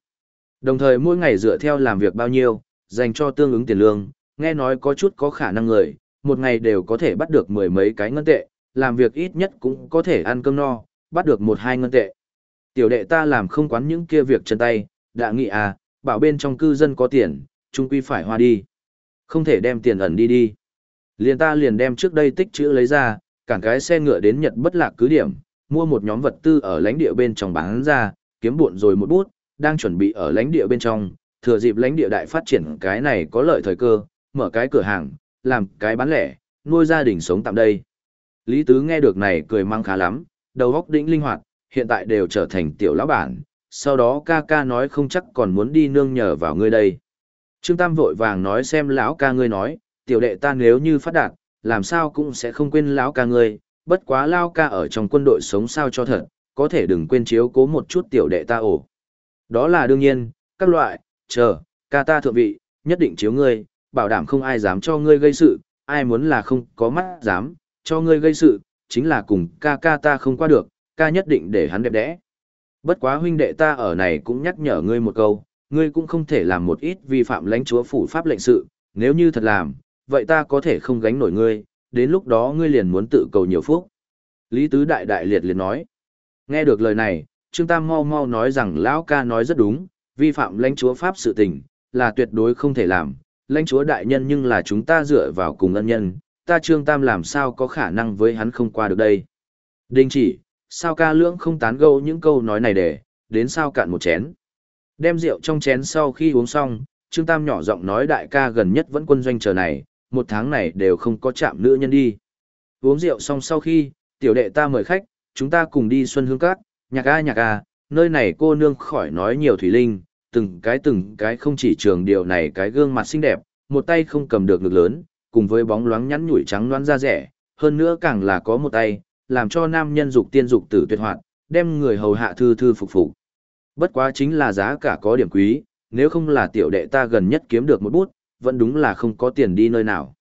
Speaker 1: Đồng thời mỗi ngày dựa theo làm việc bao nhiêu, dành cho tương ứng tiền lương, nghe nói có chút có khả năng người, một ngày đều có thể bắt được mười mấy cái ngân tệ, làm việc ít nhất cũng có thể ăn cơm no, bắt được một hai ngân tệ. Tiểu đệ ta làm không quán những kia việc chân tay, đã nghĩ à, bảo bên trong cư dân có tiền, chung quy phải hoa đi. Không thể đem tiền ẩn đi đi. Liền ta liền đem trước đây tích chữ lấy ra, cản cái xe ngựa đến Nhật bất lạc cứ điểm, mua một nhóm vật tư ở lãnh địa bên trong bán ra, kiếm buộn rồi một bút, đang chuẩn bị ở lãnh địa bên trong, thừa dịp lãnh địa đại phát triển cái này có lợi thời cơ, mở cái cửa hàng, làm cái bán lẻ, nuôi gia đình sống tạm đây. Lý Tứ nghe được này cười mang khá lắm, đầu óc đĩnh linh hoạt, hiện tại đều trở thành tiểu lão bản, sau đó ca ca nói không chắc còn muốn đi nương nhờ vào ngươi đây. Trương Tam vội vàng nói xem lão ca ngươi nói, tiểu đệ ta nếu như phát đạt, làm sao cũng sẽ không quên lão ca ngươi, bất quá lão ca ở trong quân đội sống sao cho thật, có thể đừng quên chiếu cố một chút tiểu đệ ta ổ. Đó là đương nhiên, các loại, chờ, ca ta thượng vị, nhất định chiếu ngươi, bảo đảm không ai dám cho ngươi gây sự, ai muốn là không có mắt dám, cho ngươi gây sự, chính là cùng ca ca ta không qua được, ca nhất định để hắn đẹp đẽ. Bất quá huynh đệ ta ở này cũng nhắc nhở ngươi một câu, ngươi cũng không thể làm một ít vi phạm lãnh chúa phủ pháp lệnh sự, nếu như thật làm, vậy ta có thể không gánh nổi ngươi, đến lúc đó ngươi liền muốn tự cầu nhiều phúc. Lý Tứ Đại Đại liệt liền nói. Nghe được lời này, Trương Tam mau mau nói rằng Lão ca nói rất đúng, vi phạm lãnh chúa pháp sự tình, là tuyệt đối không thể làm, lãnh chúa đại nhân nhưng là chúng ta dựa vào cùng ân nhân, ta Trương Tam làm sao có khả năng với hắn không qua được đây. Đình chỉ, sao ca lưỡng không tán gẫu những câu nói này để, đến sao cạn một chén. Đem rượu trong chén sau khi uống xong, Trương Tam nhỏ giọng nói đại ca gần nhất vẫn quân doanh chờ này, một tháng này đều không có chạm nữ nhân đi. Uống rượu xong sau khi, tiểu đệ ta mời khách, chúng ta cùng đi Xuân Hương Cát, nhạc a nhạc a, nơi này cô nương khỏi nói nhiều thủy linh, từng cái từng cái không chỉ trường điều này cái gương mặt xinh đẹp, một tay không cầm được lực lớn, cùng với bóng loáng nhắn nhủi trắng loáng da rẻ, hơn nữa càng là có một tay, làm cho nam nhân dục tiên dục tử tuyệt hoạt, đem người hầu hạ thư thư phục phục. Bất quá chính là giá cả có điểm quý, nếu không là tiểu đệ ta gần nhất kiếm được một bút, vẫn đúng là không có tiền đi nơi nào.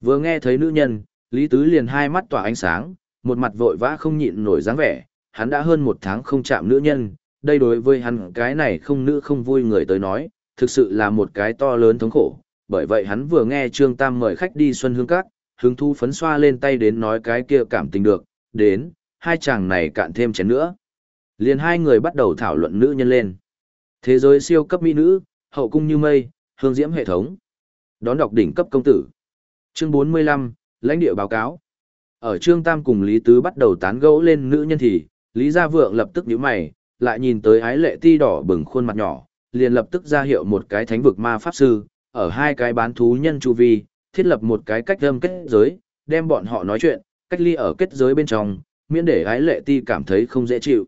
Speaker 1: Vừa nghe thấy nữ nhân, Lý Tứ liền hai mắt tỏa ánh sáng, một mặt vội vã không nhịn nổi dáng vẻ, hắn đã hơn một tháng không chạm nữ nhân, đây đối với hắn cái này không nữ không vui người tới nói, thực sự là một cái to lớn thống khổ, bởi vậy hắn vừa nghe Trương Tam mời khách đi Xuân Hương Các, hứng thu phấn xoa lên tay đến nói cái kia cảm tình được, đến, hai chàng này cạn thêm chén nữa. Liền hai người bắt đầu thảo luận nữ nhân lên. Thế giới siêu cấp mỹ nữ, hậu cung như mây, hương diễm hệ thống. Đón đọc đỉnh cấp công tử. Chương 45, lãnh địa báo cáo. Ở Trương Tam cùng Lý Tứ bắt đầu tán gẫu lên nữ nhân thì, Lý Gia Vượng lập tức nhíu mày, lại nhìn tới ái lệ ti đỏ bừng khuôn mặt nhỏ, liền lập tức ra hiệu một cái thánh vực ma pháp sư, ở hai cái bán thú nhân chu vi, thiết lập một cái cách âm kết giới, đem bọn họ nói chuyện, cách ly ở kết giới bên trong, miễn để ái lệ ti cảm thấy không dễ chịu.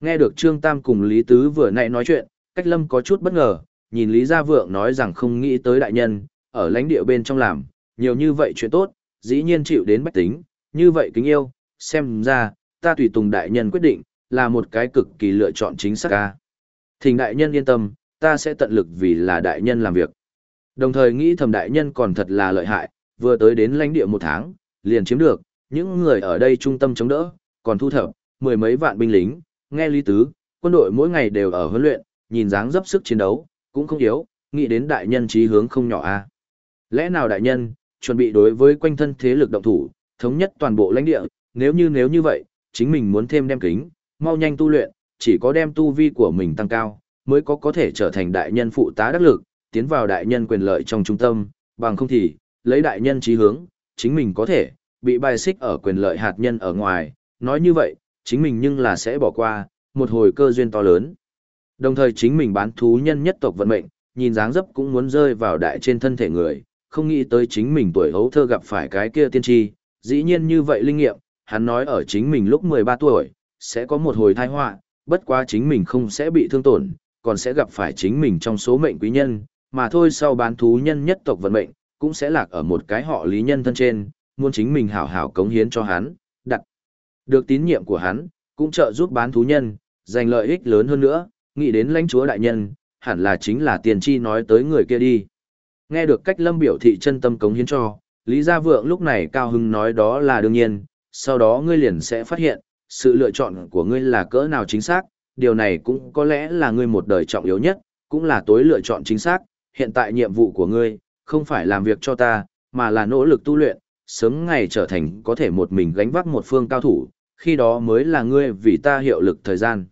Speaker 1: Nghe được Trương Tam cùng Lý Tứ vừa nãy nói chuyện, cách lâm có chút bất ngờ, nhìn Lý Gia Vượng nói rằng không nghĩ tới đại nhân, ở lãnh địa bên trong làm, nhiều như vậy chuyện tốt, dĩ nhiên chịu đến bách tính, như vậy kính yêu, xem ra, ta tùy tùng đại nhân quyết định, là một cái cực kỳ lựa chọn chính xác ca. Thỉnh đại nhân yên tâm, ta sẽ tận lực vì là đại nhân làm việc. Đồng thời nghĩ thầm đại nhân còn thật là lợi hại, vừa tới đến lãnh địa một tháng, liền chiếm được, những người ở đây trung tâm chống đỡ, còn thu thập, mười mấy vạn binh lính, nghe lý tứ, quân đội mỗi ngày đều ở huấn luyện, nhìn dáng dấp sức chiến đấu, cũng không yếu, nghĩ đến đại nhân trí hướng không nhỏ a. Lẽ nào đại nhân, chuẩn bị đối với quanh thân thế lực động thủ, thống nhất toàn bộ lãnh địa, nếu như nếu như vậy, chính mình muốn thêm đem kính, mau nhanh tu luyện, chỉ có đem tu vi của mình tăng cao, mới có có thể trở thành đại nhân phụ tá đắc lực, tiến vào đại nhân quyền lợi trong trung tâm, bằng không thì, lấy đại nhân trí hướng, chính mình có thể, bị bài xích ở quyền lợi hạt nhân ở ngoài, nói như vậy, chính mình nhưng là sẽ bỏ qua, một hồi cơ duyên to lớn. Đồng thời chính mình bán thú nhân nhất tộc vận mệnh, nhìn dáng dấp cũng muốn rơi vào đại trên thân thể người, không nghĩ tới chính mình tuổi hấu thơ gặp phải cái kia tiên tri, dĩ nhiên như vậy linh nghiệm, hắn nói ở chính mình lúc 13 tuổi, sẽ có một hồi thai họa, bất quá chính mình không sẽ bị thương tổn, còn sẽ gặp phải chính mình trong số mệnh quý nhân, mà thôi sau bán thú nhân nhất tộc vận mệnh, cũng sẽ lạc ở một cái họ lý nhân thân trên, muốn chính mình hảo hảo cống hiến cho hắn, đặt được tín nhiệm của hắn, cũng trợ giúp bán thú nhân, giành lợi ích lớn hơn nữa, nghĩ đến lãnh chúa đại nhân, hẳn là chính là tiền chi nói tới người kia đi. Nghe được cách lâm biểu thị chân tâm cống hiến cho, Lý Gia Vượng lúc này cao hưng nói đó là đương nhiên, sau đó ngươi liền sẽ phát hiện, sự lựa chọn của ngươi là cỡ nào chính xác, điều này cũng có lẽ là ngươi một đời trọng yếu nhất, cũng là tối lựa chọn chính xác, hiện tại nhiệm vụ của ngươi, không phải làm việc cho ta, mà là nỗ lực tu luyện, sớm ngày trở thành có thể một mình gánh vác một phương cao thủ, khi đó mới là ngươi vì ta hiệu lực thời gian.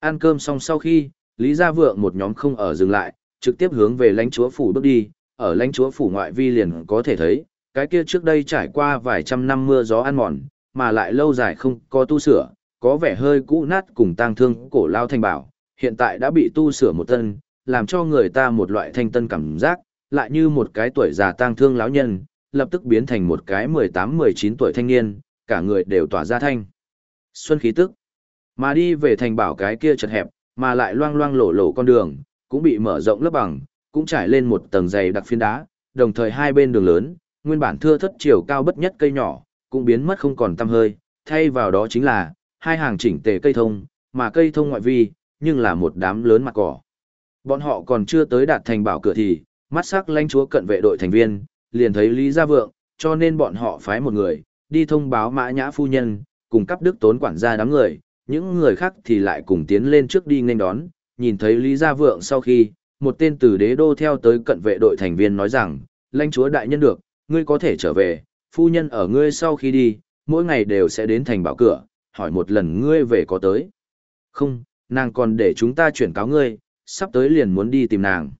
Speaker 1: Ăn cơm xong sau khi, Lý Gia Vượng một nhóm không ở dừng lại, trực tiếp hướng về lãnh chúa phủ bước đi, ở lãnh chúa phủ ngoại vi liền có thể thấy, cái kia trước đây trải qua vài trăm năm mưa gió ăn mòn, mà lại lâu dài không có tu sửa, có vẻ hơi cũ nát cùng tang thương cổ lao thành bảo, hiện tại đã bị tu sửa một tân, làm cho người ta một loại thanh tân cảm giác, lại như một cái tuổi già tang thương lão nhân, lập tức biến thành một cái 18-19 tuổi thanh niên, cả người đều tỏa ra thanh. Xuân khí tức. Mà đi về thành bảo cái kia chật hẹp, mà lại loang loang lổ lổ con đường, cũng bị mở rộng lớp bằng, cũng trải lên một tầng dày đặc phiến đá, đồng thời hai bên đường lớn, nguyên bản thưa thất chiều cao bất nhất cây nhỏ, cũng biến mất không còn tăm hơi, thay vào đó chính là hai hàng chỉnh tề cây thông, mà cây thông ngoại vi, nhưng là một đám lớn mặt cỏ. Bọn họ còn chưa tới đạt thành bảo cửa thì, mắt sắc lãnh chúa cận vệ đội thành viên, liền thấy Lý Gia Vượng, cho nên bọn họ phái một người, đi thông báo mã nhã phu nhân, cùng cấp đức tốn quản gia đám người, những người khác thì lại cùng tiến lên trước đi nghênh đón, nhìn thấy Lý Gia Vượng sau khi, một tên từ đế đô theo tới cận vệ đội thành viên nói rằng, lãnh chúa đại nhân được, ngươi có thể trở về, phu nhân ở ngươi sau khi đi, mỗi ngày đều sẽ đến thành bảo cửa, hỏi một lần ngươi về có tới. Không, nàng còn để chúng ta chuyển cáo ngươi, sắp tới liền muốn đi tìm nàng.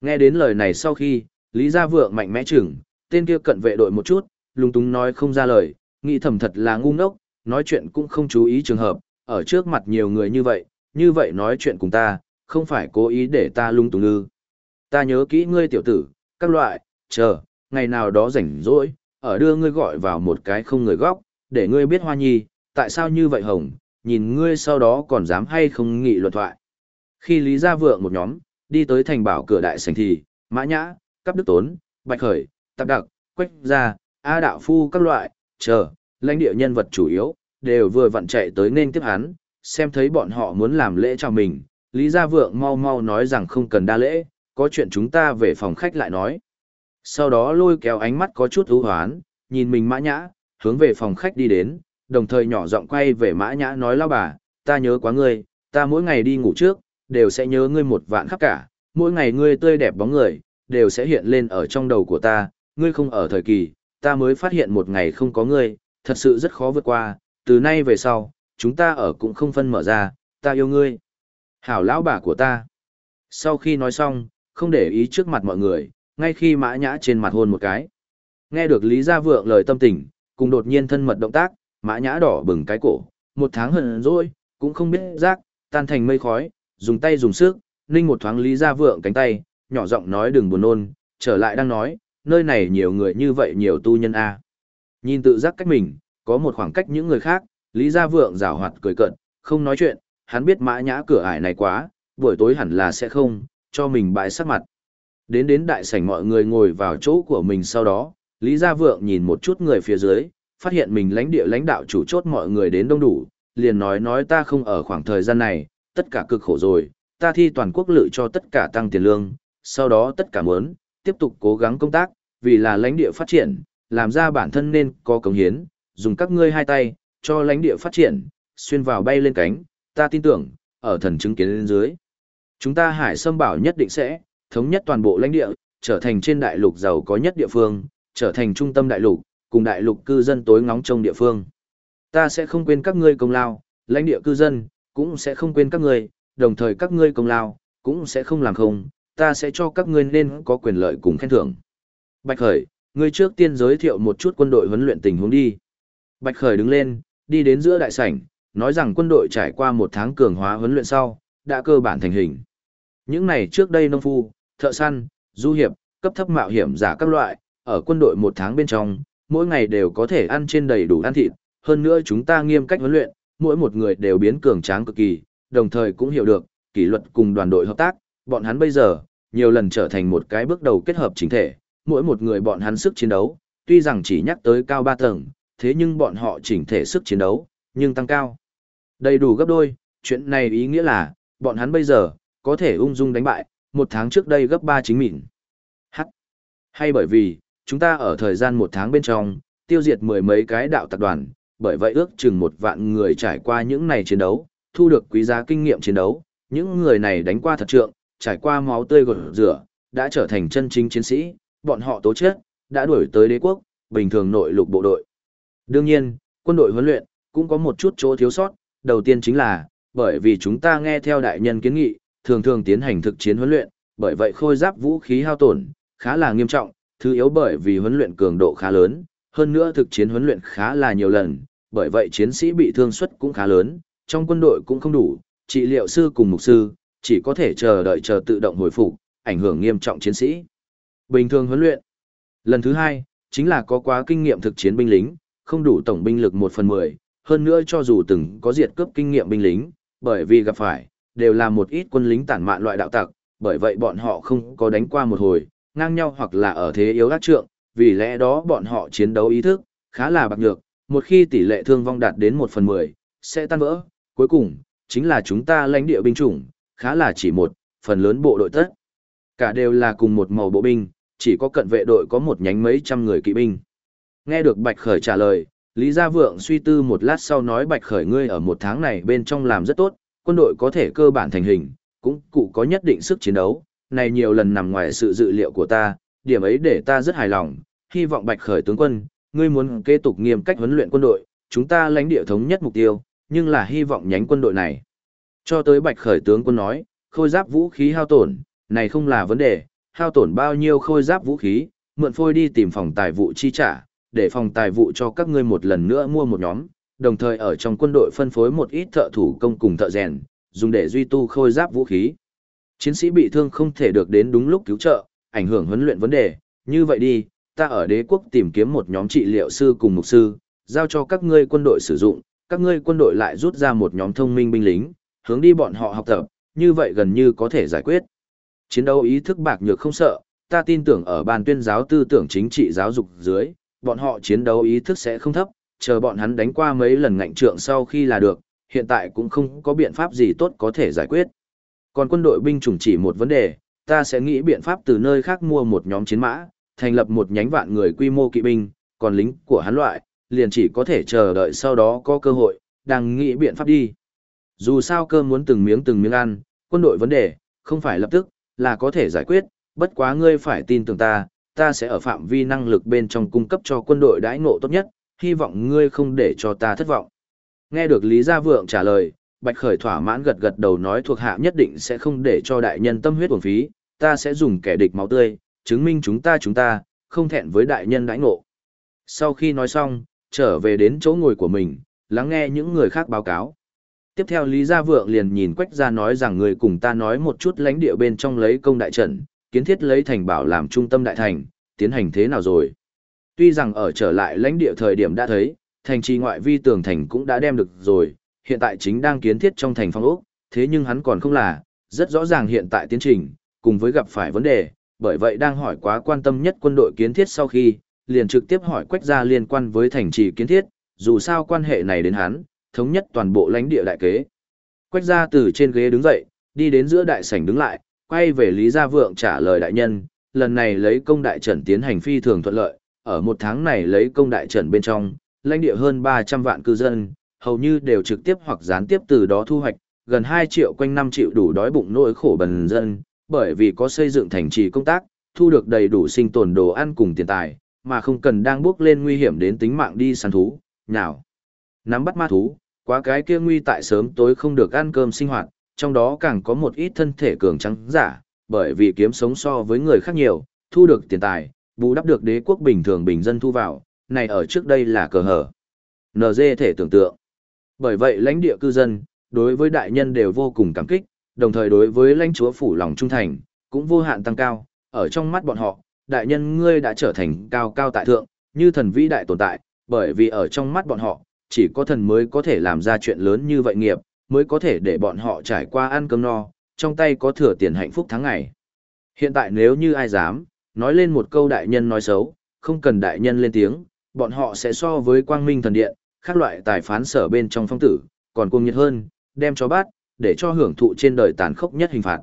Speaker 1: Nghe đến lời này sau khi, Lý Gia Vượng mạnh mẽ chừng, tên kia cận vệ đội một chút, lung túng nói không ra lời, nghĩ thầm thật là ngu ngốc, nói chuyện cũng không chú ý trường hợp, ở trước mặt nhiều người như vậy, như vậy nói chuyện cùng ta, không phải cố ý để ta lung túng ư. Ta nhớ kỹ ngươi tiểu tử, các loại, chờ, ngày nào đó rảnh rỗi, ở đưa ngươi gọi vào một cái không người góc, để ngươi biết hoa nhi, tại sao như vậy hồng, nhìn ngươi sau đó còn dám hay không nghị luận thoại. Khi Lý Gia Vượng một nhóm, đi tới thành bảo cửa đại sảnh thì, Mã Nhã, Cắp Đức Tốn, Bạch Khởi, Tạp Đặc, Quách Gia, A Đạo Phu các loại, chờ, lãnh địa nhân vật chủ yếu, đều vừa vặn chạy tới nên tiếp hắn, xem thấy bọn họ muốn làm lễ chào mình, Lý Gia Vượng mau mau nói rằng không cần đa lễ, có chuyện chúng ta về phòng khách lại nói. Sau đó lôi kéo ánh mắt có chút ưu hoán, nhìn mình mã nhã, hướng về phòng khách đi đến, đồng thời nhỏ giọng quay về mã nhã nói lao bà, ta nhớ quá ngươi, ta mỗi ngày đi ngủ trước, đều sẽ nhớ ngươi một vạn khắp cả, mỗi ngày ngươi tươi đẹp bóng người, đều sẽ hiện lên ở trong đầu của ta, ngươi không ở thời kỳ, ta mới phát hiện một ngày không có ngươi, thật sự rất khó vượt qua, từ nay về sau, chúng ta ở cũng không phân mở ra, ta yêu ngươi. Hảo lão bà của ta. Sau khi nói xong, không để ý trước mặt mọi người, ngay khi mã nhã trên mặt hôn một cái. Nghe được Lý Gia Vượng lời tâm tình, cùng đột nhiên thân mật động tác, mã nhã đỏ bừng cái cổ, một tháng hận rồi, cũng không biết rác, tan thành mây khói, dùng tay dùng sức, ninh một thoáng Lý Gia Vượng cánh tay, nhỏ giọng nói đừng buồn nôn, trở lại đang nói, nơi này nhiều người như vậy nhiều tu nhân a. Nhìn tự giác cách mình, có một khoảng cách những người khác, Lý Gia Vượng rào hoạt cười cận, không nói chuyện, hắn biết mã nhã cửa ải này quá, buổi tối hẳn là sẽ không, cho mình bại sắc mặt. Đến đến đại sảnh mọi người ngồi vào chỗ của mình sau đó, Lý Gia Vượng nhìn một chút người phía dưới, phát hiện mình lãnh địa lãnh đạo chủ chốt mọi người đến đông đủ, liền nói nói ta không ở khoảng thời gian này, tất cả cực khổ rồi, ta thi toàn quốc lự cho tất cả tăng tiền lương, sau đó tất cả muốn, tiếp tục cố gắng công tác, vì là lãnh địa phát triển, làm ra bản thân nên có cống hiến, dùng các ngươi hai tay, cho lãnh địa phát triển, xuyên vào bay lên cánh, ta tin tưởng, ở thần chứng kiến lên dưới. Chúng ta hải sâm bảo nhất định sẽ, thống nhất toàn bộ lãnh địa, trở thành trên đại lục giàu có nhất địa phương, trở thành trung tâm đại lục, cùng đại lục cư dân tối ngóng trong địa phương. Ta sẽ không quên các ngươi công lao, lãnh địa cư dân, cũng sẽ không quên các ngươi, đồng thời các ngươi công lao, cũng sẽ không làm không, ta sẽ cho các ngươi nên có quyền lợi cùng khen thưởng. Bạch Khởi, ngươi trước tiên giới thiệu một chút quân đội huấn luyện tình huống đi. Bạch Khởi đứng lên, đi đến giữa đại sảnh, nói rằng quân đội trải qua một tháng cường hóa huấn luyện sau, đã cơ bản thành hình. Những này trước đây nông phu, thợ săn, du hiệp, cấp thấp mạo hiểm giả các loại, ở quân đội một tháng bên trong, mỗi ngày đều có thể ăn trên đầy đủ ăn thịt, hơn nữa chúng ta nghiêm cách huấn luyện, mỗi một người đều biến cường tráng cực kỳ, đồng thời cũng hiểu được, kỷ luật cùng đoàn đội hợp tác, bọn hắn bây giờ, nhiều lần trở thành một cái bước đầu kết hợp chính thể, mỗi một người bọn hắn sức chiến đấu, tuy rằng chỉ nhắc tới cao 3 tầng, thế nhưng bọn họ chỉnh thể sức chiến đấu, nhưng tăng cao. Đầy đủ gấp đôi, chuyện này ý nghĩa là, bọn hắn bây giờ, có thể ung dung đánh bại, một tháng trước đây gấp ba chính mịn, Hắc. Hay bởi vì, chúng ta ở thời gian một tháng bên trong, tiêu diệt mười mấy cái đạo tập đoàn, bởi vậy ước chừng một vạn người trải qua những này chiến đấu, thu được quý giá kinh nghiệm chiến đấu, những người này đánh qua thật trượng, trải qua máu tươi gột rửa, đã trở thành chân chính chiến sĩ, bọn họ tố chết, đã đuổi tới đế quốc, bình thường nội lục bộ đội. Đương nhiên, quân đội huấn luyện, cũng có một chút chỗ thiếu sót, đầu tiên chính là, bởi vì chúng ta nghe theo đại nhân kiến nghị, thường thường tiến hành thực chiến huấn luyện, bởi vậy khôi giáp vũ khí hao tổn, khá là nghiêm trọng, thứ yếu bởi vì huấn luyện cường độ khá lớn, hơn nữa thực chiến huấn luyện khá là nhiều lần, bởi vậy chiến sĩ bị thương suất cũng khá lớn, trong quân đội cũng không đủ, trị liệu sư cùng mục sư, chỉ có thể chờ đợi chờ tự động hồi phục, ảnh hưởng nghiêm trọng chiến sĩ. Bình thường huấn luyện. Lần thứ hai, chính là có quá kinh nghiệm thực chiến binh lính, không đủ tổng binh lực 1 phần 10, hơn nữa cho dù từng có diệt cướp kinh nghiệm binh lính, bởi vì gặp phải, đều là một ít quân lính tản mạn loại đạo tặc, bởi vậy bọn họ không có đánh qua một hồi, ngang nhau hoặc là ở thế yếu ác trượng, vì lẽ đó bọn họ chiến đấu ý thức, khá là bạc nhược, một khi tỷ lệ thương vong đạt đến 1 phần 10, sẽ tan vỡ, cuối cùng, chính là chúng ta lãnh địa binh chủng, khá là chỉ một, phần lớn bộ đội tất. Cả đều là cùng một màu bộ binh, chỉ có cận vệ đội có một nhánh mấy trăm người kỵ binh. Nghe được Bạch Khởi trả lời, Lý Gia Vượng suy tư một lát sau nói Bạch Khởi ngươi ở một tháng này bên trong làm rất tốt, quân đội có thể cơ bản thành hình, cũng cụ có nhất định sức chiến đấu, này nhiều lần nằm ngoài sự dự liệu của ta, điểm ấy để ta rất hài lòng, hy vọng Bạch Khởi tướng quân, ngươi muốn kế tục nghiêm cách huấn luyện quân đội, chúng ta lãnh địa thống nhất mục tiêu, nhưng là hy vọng nhánh quân đội này. Cho tới Bạch Khởi tướng quân nói, khôi giáp vũ khí hao tổn, này không là vấn đề, hao tổn bao nhiêu khôi giáp vũ khí, mượn phôi đi tìm phòng tài vụ chi trả, để phòng tài vụ cho các ngươi một lần nữa mua một nhóm, đồng thời ở trong quân đội phân phối một ít thợ thủ công cùng thợ rèn, dùng để duy tu khôi giáp vũ khí. Chiến sĩ bị thương không thể được đến đúng lúc cứu trợ, ảnh hưởng huấn luyện vấn đề, như vậy đi, ta ở đế quốc tìm kiếm một nhóm trị liệu sư cùng mục sư, giao cho các ngươi quân đội sử dụng, các ngươi quân đội lại rút ra một nhóm thông minh binh lính, hướng đi bọn họ học tập, như vậy gần như có thể giải quyết. Chiến đấu ý thức bạc nhược không sợ, ta tin tưởng ở ban tuyên giáo tư tưởng chính trị giáo dục dưới, bọn họ chiến đấu ý thức sẽ không thấp, chờ bọn hắn đánh qua mấy lần ngạnh trượng sau khi là được, hiện tại cũng không có biện pháp gì tốt có thể giải quyết. Còn quân đội binh chủng chỉ một vấn đề, ta sẽ nghĩ biện pháp từ nơi khác mua một nhóm chiến mã, thành lập một nhánh vạn người quy mô kỵ binh, còn lính của hắn loại, liền chỉ có thể chờ đợi sau đó có cơ hội, đang nghĩ biện pháp đi. Dù sao cơm muốn từng miếng từng miếng ăn, quân đội vấn đề, không phải lập tức, là có thể giải quyết, bất quá ngươi phải tin tưởng ta, ta sẽ ở phạm vi năng lực bên trong cung cấp cho quân đội đãi ngộ tốt nhất, hy vọng ngươi không để cho ta thất vọng. Nghe được Lý Gia Vượng trả lời, Bạch Khởi thỏa mãn gật gật đầu nói thuộc hạ nhất định sẽ không để cho đại nhân tâm huyết uổng phí, ta sẽ dùng kẻ địch máu tươi, chứng minh chúng ta chúng ta, không thẹn với đại nhân đãi ngộ. Sau khi nói xong, trở về đến chỗ ngồi của mình, lắng nghe những người khác báo cáo. Tiếp theo Lý Gia Vượng liền nhìn Quách Gia nói rằng người cùng ta nói một chút lãnh địa bên trong lấy công đại trận, kiến thiết lấy thành bảo làm trung tâm đại thành, tiến hành thế nào rồi. Tuy rằng ở trở lại lãnh địa thời điểm đã thấy, thành trì ngoại vi tường thành cũng đã đem được rồi, hiện tại chính đang kiến thiết trong thành phong ốc, thế nhưng hắn còn không là, rất rõ ràng hiện tại tiến trình, cùng với gặp phải vấn đề, bởi vậy đang hỏi quá quan tâm nhất quân đội kiến thiết sau khi, liền trực tiếp hỏi Quách Gia liên quan với thành trì kiến thiết, dù sao quan hệ này đến hắn, thống nhất toàn bộ lãnh địa đại kế. Quách Gia từ trên ghế đứng dậy, đi đến giữa đại sảnh đứng lại, quay về Lý Gia Vượng trả lời đại nhân, lần này lấy công đại trận tiến hành phi thường thuận lợi, ở một tháng này lấy công đại trận bên trong, lãnh địa hơn 300 vạn cư dân, hầu như đều trực tiếp hoặc gián tiếp từ đó thu hoạch, gần 2 triệu quanh 5 triệu đủ đói bụng nỗi khổ bần dân, bởi vì có xây dựng thành trì công tác, thu được đầy đủ sinh tồn đồ ăn cùng tiền tài, mà không cần đang bước lên nguy hiểm đến tính mạng đi săn thú, nào. Nắm bắt ma thú, quá cái kia nguy tại sớm tối không được ăn cơm sinh hoạt, trong đó càng có một ít thân thể cường trắng giả, bởi vì kiếm sống so với người khác nhiều, thu được tiền tài, bù đắp được đế quốc bình thường bình dân thu vào, này ở trước đây là cờ hở. NG thể tưởng tượng. Bởi vậy lãnh địa cư dân, đối với đại nhân đều vô cùng cảm kích, đồng thời đối với lãnh chúa phủ lòng trung thành, cũng vô hạn tăng cao, ở trong mắt bọn họ, đại nhân ngươi đã trở thành cao cao tại thượng, như thần vĩ đại tồn tại, bởi vì ở trong mắt bọn họ, chỉ có thần mới có thể làm ra chuyện lớn như vậy nghiệp, mới có thể để bọn họ trải qua ăn cơm no, trong tay có thừa tiền hạnh phúc tháng ngày. Hiện tại nếu như ai dám, nói lên một câu đại nhân nói xấu, không cần đại nhân lên tiếng, bọn họ sẽ so với quang minh thần điện, khác loại tài phán sở bên trong phong tử, còn cuồng nhiệt hơn, đem cho bát, để cho hưởng thụ trên đời tàn khốc nhất hình phạt.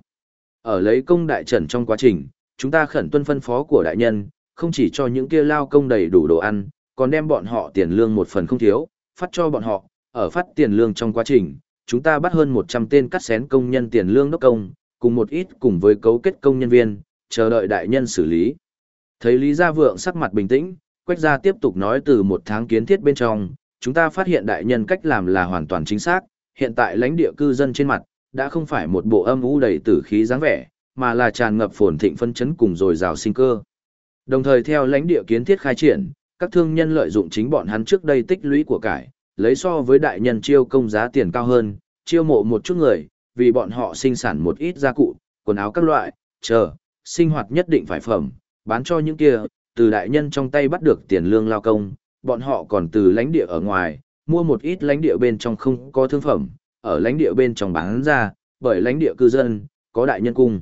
Speaker 1: Ở lấy công đại trần trong quá trình, chúng ta khẩn tuân phân phó của đại nhân, không chỉ cho những kia lao công đầy đủ đồ ăn, còn đem bọn họ tiền lương một phần không thiếu, phát cho bọn họ, ở phát tiền lương trong quá trình, chúng ta bắt hơn 100 tên cắt xén công nhân tiền lương đốc công, cùng một ít cùng với cấu kết công nhân viên, chờ đợi đại nhân xử lý. Thấy Lý Gia Vượng sắc mặt bình tĩnh, Quách Gia tiếp tục nói từ một tháng kiến thiết bên trong, chúng ta phát hiện đại nhân cách làm là hoàn toàn chính xác, hiện tại lãnh địa cư dân trên mặt, đã không phải một bộ âm u đầy tử khí dáng vẻ, mà là tràn ngập phồn thịnh phân chấn cùng dồi dào sinh cơ. Đồng thời theo lãnh địa kiến thiết khai triển, các thương nhân lợi dụng chính bọn hắn trước đây tích lũy của cải, lấy so với đại nhân chiêu công giá tiền cao hơn, chiêu mộ một chút người, vì bọn họ sinh sản một ít gia cụ, quần áo các loại, chờ, sinh hoạt nhất định phải phẩm, bán cho những kia, từ đại nhân trong tay bắt được tiền lương lao công, bọn họ còn từ lãnh địa ở ngoài, mua một ít lãnh địa bên trong không có thương phẩm, ở lãnh địa bên trong bán ra, bởi lãnh địa cư dân, có đại nhân cung.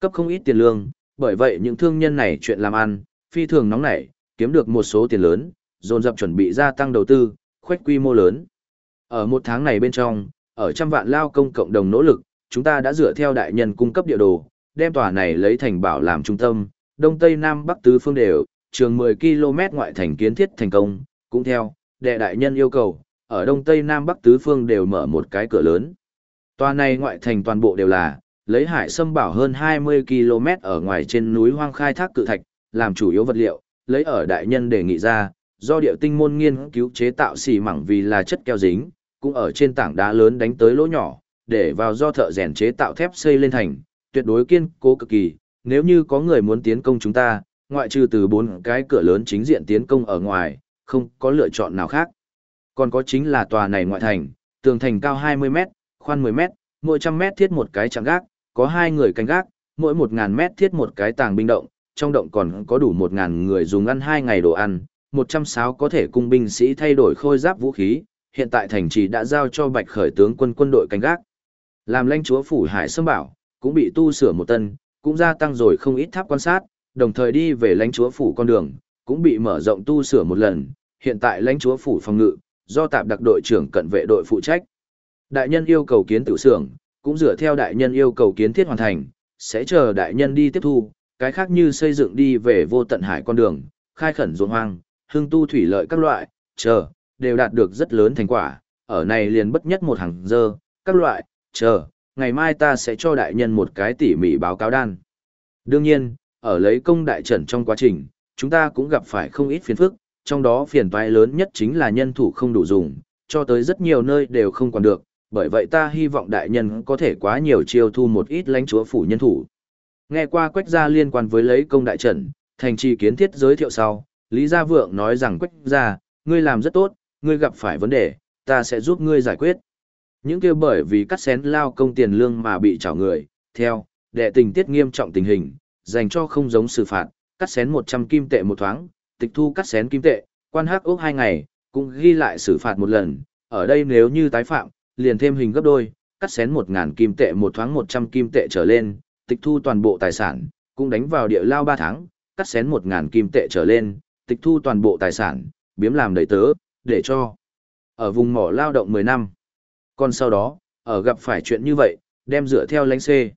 Speaker 1: Cấp không ít tiền lương, bởi vậy những thương nhân này chuyện làm ăn, phi thường nóng nảy, kiếm được một số tiền lớn, dồn dập chuẩn bị gia tăng đầu tư, khoét quy mô lớn. Ở một tháng này bên trong, ở trăm vạn lao công cộng đồng nỗ lực, chúng ta đã dựa theo đại nhân cung cấp địa đồ, đem tòa này lấy thành bảo làm trung tâm, đông tây nam bắc tứ phương đều, trường 10 km ngoại thành kiến thiết thành công, cũng theo, đệ đại nhân yêu cầu, ở đông tây nam bắc tứ phương đều mở một cái cửa lớn. Tòa này ngoại thành toàn bộ đều là, lấy hải sâm bảo hơn 20 km ở ngoài trên núi hoang khai thác cự thạch, làm chủ yếu vật liệu, lấy ở đại nhân đề nghị ra, do điệu tinh môn nghiên cứu chế tạo xì mẳng vì là chất keo dính, cũng ở trên tảng đá lớn đánh tới lỗ nhỏ, để vào do thợ rèn chế tạo thép xây lên thành, tuyệt đối kiên cố cực kỳ, nếu như có người muốn tiến công chúng ta, ngoại trừ từ bốn cái cửa lớn chính diện tiến công ở ngoài, không có lựa chọn nào khác. Còn có chính là tòa này ngoại thành, tường thành cao 20 mét, khoan 10 mét, mỗi trăm mét thiết một cái trạm gác, có hai người canh gác, mỗi 1.000 mét thiết một cái tàng binh động, trong động còn có đủ 1.000 người dùng ăn hai ngày đồ ăn, 106 có thể cung binh sĩ thay đổi khôi giáp vũ khí, hiện tại thành trì đã giao cho bạch khởi tướng quân quân đội canh gác. Làm lãnh chúa phủ hải sâm bảo, cũng bị tu sửa một tân, cũng gia tăng rồi không ít tháp quan sát, đồng thời đi về lãnh chúa phủ con đường, cũng bị mở rộng tu sửa một lần, hiện tại lãnh chúa phủ phòng ngự, do tạp đặc đội trưởng cận vệ đội phụ trách. Đại nhân yêu cầu kiến tiểu xưởng, cũng dựa theo đại nhân yêu cầu kiến thiết hoàn thành, sẽ chờ đại nhân đi tiếp thu, cái khác như xây dựng đi về vô tận hải con đường, khai khẩn ruộng hoang, hương tu thủy lợi các loại, chờ, đều đạt được rất lớn thành quả, ở này liền bất nhất một hàng giờ, các loại, chờ, ngày mai ta sẽ cho đại nhân một cái tỉ mỉ báo cáo đan. Đương nhiên, ở lấy công đại trận trong quá trình, chúng ta cũng gặp phải không ít phiền phức, trong đó phiền toái lớn nhất chính là nhân thủ không đủ dùng, cho tới rất nhiều nơi đều không còn được, bởi vậy ta hy vọng đại nhân có thể quá nhiều chiêu thu một ít lãnh chúa phủ nhân thủ. Nghe qua quách gia liên quan với lấy công đại trận, thành trì kiến thiết giới thiệu sau, Lý Gia Vượng nói rằng quách gia, ngươi làm rất tốt, ngươi gặp phải vấn đề, ta sẽ giúp ngươi giải quyết. Những kêu bởi vì cắt xén lao công tiền lương mà bị trảo người, theo, đệ tình tiết nghiêm trọng tình hình, dành cho không giống xử phạt, cắt xén 100 kim tệ một thoáng, tịch thu cắt xén kim tệ, quan hắc ốc hai ngày, cũng ghi lại xử phạt một lần, ở đây nếu như tái phạm, liền thêm hình gấp đôi, cắt xén 1.000 kim tệ một thoáng 100 kim tệ trở lên, tịch thu toàn bộ tài sản, cũng đánh vào địa lao 3 tháng, cắt xén 1.000 kim tệ trở lên, tịch thu toàn bộ tài sản, biếm làm đầy tớ, để cho ở vùng mỏ lao động 10 năm. Còn sau đó, ở gặp phải chuyện như vậy, đem dựa theo lãnh xê.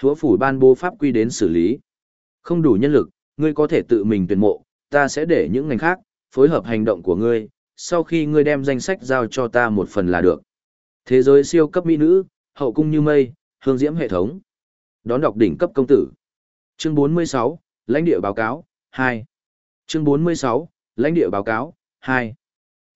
Speaker 1: Hứa phủ ban bố pháp quy đến xử lý. Không đủ nhân lực, ngươi có thể tự mình tuyển mộ, ta sẽ để những ngành khác, phối hợp hành động của ngươi, sau khi ngươi đem danh sách giao cho ta một phần là được. Thế giới siêu cấp mỹ nữ, hậu cung như mây, hương diễm hệ thống. Đón đọc đỉnh cấp công tử. Chương 46, lãnh địa báo cáo, 2. Chương 46, lãnh địa báo cáo, 2.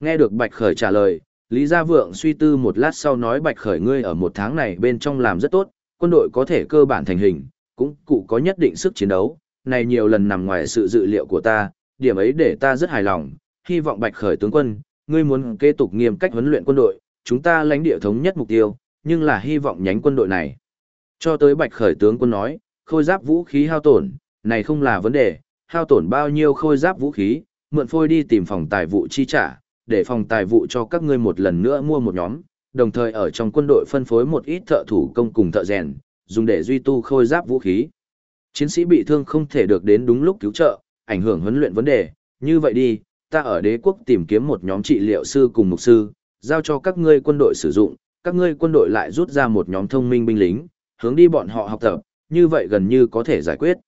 Speaker 1: Nghe được Bạch Khởi trả lời, Lý Gia Vượng suy tư một lát sau nói Bạch Khởi ngươi ở một tháng này bên trong làm rất tốt, quân đội có thể cơ bản thành hình, cũng cụ có nhất định sức chiến đấu, này nhiều lần nằm ngoài sự dự liệu của ta, điểm ấy để ta rất hài lòng, hy vọng Bạch Khởi tướng quân, ngươi muốn kế tục nghiêm cách huấn luyện quân đội, chúng ta lãnh địa thống nhất mục tiêu, nhưng là hy vọng nhánh quân đội này. Cho tới Bạch Khởi tướng quân nói, khôi giáp vũ khí hao tổn, này không là vấn đề, hao tổn bao nhiêu khôi giáp vũ khí, mượn phôi đi tìm phòng tài vụ chi trả, để phòng tài vụ cho các ngươi một lần nữa mua một nhóm, đồng thời ở trong quân đội phân phối một ít thợ thủ công cùng thợ rèn, dùng để duy tu khôi giáp vũ khí. Chiến sĩ bị thương không thể được đến đúng lúc cứu trợ, ảnh hưởng huấn luyện vấn đề, như vậy đi, ta ở đế quốc tìm kiếm một nhóm trị liệu sư cùng mục sư, giao cho các ngươi quân đội sử dụng, các ngươi quân đội lại rút ra một nhóm thông minh binh lính, hướng đi bọn họ học tập, như vậy gần như có thể giải quyết.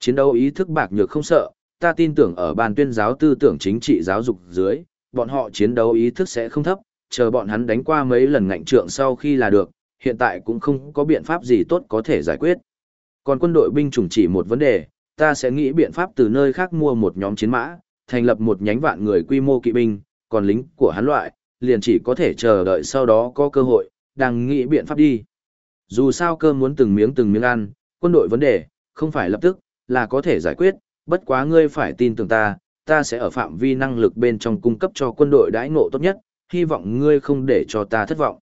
Speaker 1: Chiến đấu ý thức bạc nhược không sợ, ta tin tưởng ở ban tuyên giáo tư tưởng chính trị giáo dục dưới, bọn họ chiến đấu ý thức sẽ không thấp, chờ bọn hắn đánh qua mấy lần ngạnh trượng sau khi là được, hiện tại cũng không có biện pháp gì tốt có thể giải quyết. Còn quân đội binh chủng chỉ một vấn đề, ta sẽ nghĩ biện pháp từ nơi khác mua một nhóm chiến mã, thành lập một nhánh vạn người quy mô kỵ binh, còn lính của hắn loại, liền chỉ có thể chờ đợi sau đó có cơ hội, đang nghĩ biện pháp đi. Dù sao cơm muốn từng miếng từng miếng ăn, quân đội vấn đề, không phải lập tức, là có thể giải quyết, bất quá ngươi phải tin tưởng ta, ta sẽ ở phạm vi năng lực bên trong cung cấp cho quân đội đãi ngộ tốt nhất, hy vọng ngươi không để cho ta thất vọng.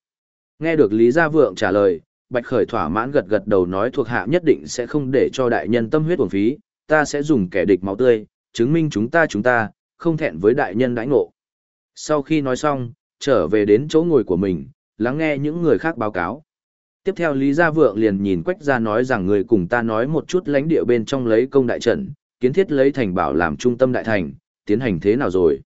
Speaker 1: Nghe được Lý Gia Vượng trả lời, Bạch Khởi thỏa mãn gật gật đầu nói thuộc hạ nhất định sẽ không để cho đại nhân tâm huyết uổng phí, ta sẽ dùng kẻ địch máu tươi, chứng minh chúng ta chúng ta, không thẹn với đại nhân đãi ngộ. Sau khi nói xong, trở về đến chỗ ngồi của mình, lắng nghe những người khác báo cáo. Tiếp theo Lý Gia Vượng liền nhìn Quách Gia nói rằng người cùng ta nói một chút lãnh địa bên trong lấy công đại trận, kiến thiết lấy thành bảo làm trung tâm đại thành, tiến hành thế nào rồi.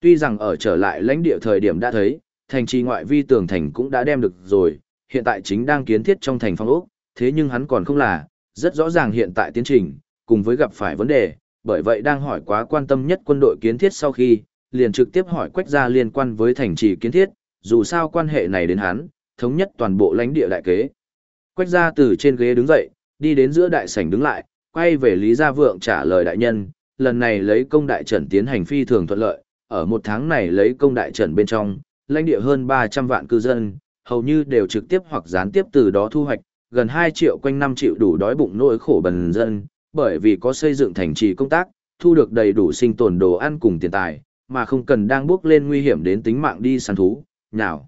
Speaker 1: Tuy rằng ở trở lại lãnh địa thời điểm đã thấy, thành trì ngoại vi tường thành cũng đã đem được rồi, hiện tại chính đang kiến thiết trong thành phong ốc, thế nhưng hắn còn không là, rất rõ ràng hiện tại tiến trình, cùng với gặp phải vấn đề, bởi vậy đang hỏi quá quan tâm nhất quân đội kiến thiết sau khi, liền trực tiếp hỏi quách gia liên quan với thành trì kiến thiết, dù sao quan hệ này đến hắn, thống nhất toàn bộ lãnh địa đại kế. Quách gia từ trên ghế đứng dậy, đi đến giữa đại sảnh đứng lại, quay về Lý Gia Vượng trả lời đại nhân, lần này lấy công đại trận tiến hành phi thường thuận lợi, ở một tháng này lấy công đại trận bên trong, lãnh địa hơn 300 vạn cư dân, hầu như đều trực tiếp hoặc gián tiếp từ đó thu hoạch, gần 2 triệu quanh 5 triệu đủ đói bụng nỗi khổ bần dân, bởi vì có xây dựng thành trì công tác, thu được đầy đủ sinh tồn đồ ăn cùng tiền tài, mà không cần đang bước lên nguy hiểm đến tính mạng đi săn thú, nào.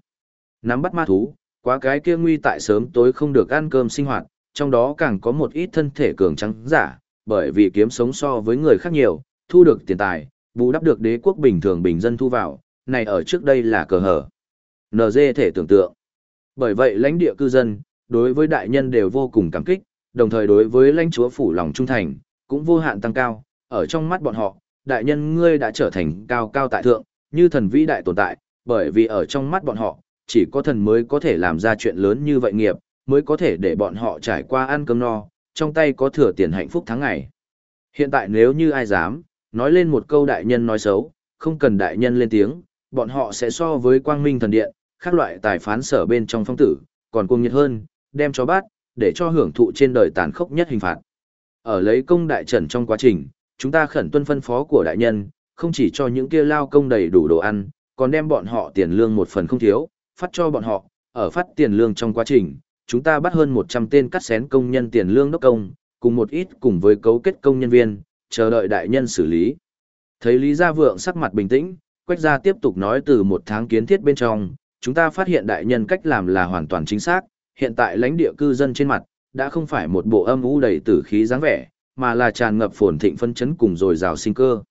Speaker 1: Nắm bắt ma thú, quá cái kia nguy tại sớm tối không được ăn cơm sinh hoạt, trong đó càng có một ít thân thể cường trắng giả, bởi vì kiếm sống so với người khác nhiều, thu được tiền tài, bù đắp được đế quốc bình thường bình dân thu vào, này ở trước đây là cờ hở. NG thể tưởng tượng. Bởi vậy lãnh địa cư dân, đối với đại nhân đều vô cùng cảm kích, đồng thời đối với lãnh chúa phủ lòng trung thành, cũng vô hạn tăng cao, ở trong mắt bọn họ, đại nhân ngươi đã trở thành cao cao tại thượng, như thần vĩ đại tồn tại, bởi vì ở trong mắt bọn họ, chỉ có thần mới có thể làm ra chuyện lớn như vậy nghiệp, mới có thể để bọn họ trải qua ăn cơm no, trong tay có thừa tiền hạnh phúc tháng ngày. Hiện tại nếu như ai dám, nói lên một câu đại nhân nói xấu, không cần đại nhân lên tiếng, bọn họ sẽ so với quang minh thần điện, các loại tài phán sở bên trong phong tử, còn cuồng nhiệt hơn, đem cho bát, để cho hưởng thụ trên đời tàn khốc nhất hình phạt. Ở lấy công đại trần trong quá trình, chúng ta khẩn tuân phân phó của đại nhân, không chỉ cho những kia lao công đầy đủ đồ ăn, còn đem bọn họ tiền lương một phần không thiếu, phát cho bọn họ, ở phát tiền lương trong quá trình, chúng ta bắt hơn 100 tên cắt xén công nhân tiền lương đốc công, cùng một ít cùng với cấu kết công nhân viên, chờ đợi đại nhân xử lý. Thấy Lý Gia Vượng sắc mặt bình tĩnh, Quách Gia tiếp tục nói từ một tháng kiến thiết bên trong, chúng ta phát hiện đại nhân cách làm là hoàn toàn chính xác, hiện tại lãnh địa cư dân trên mặt, đã không phải một bộ âm u đầy tử khí dáng vẻ, mà là tràn ngập phồn thịnh phân chấn cùng rồi rào sinh cơ.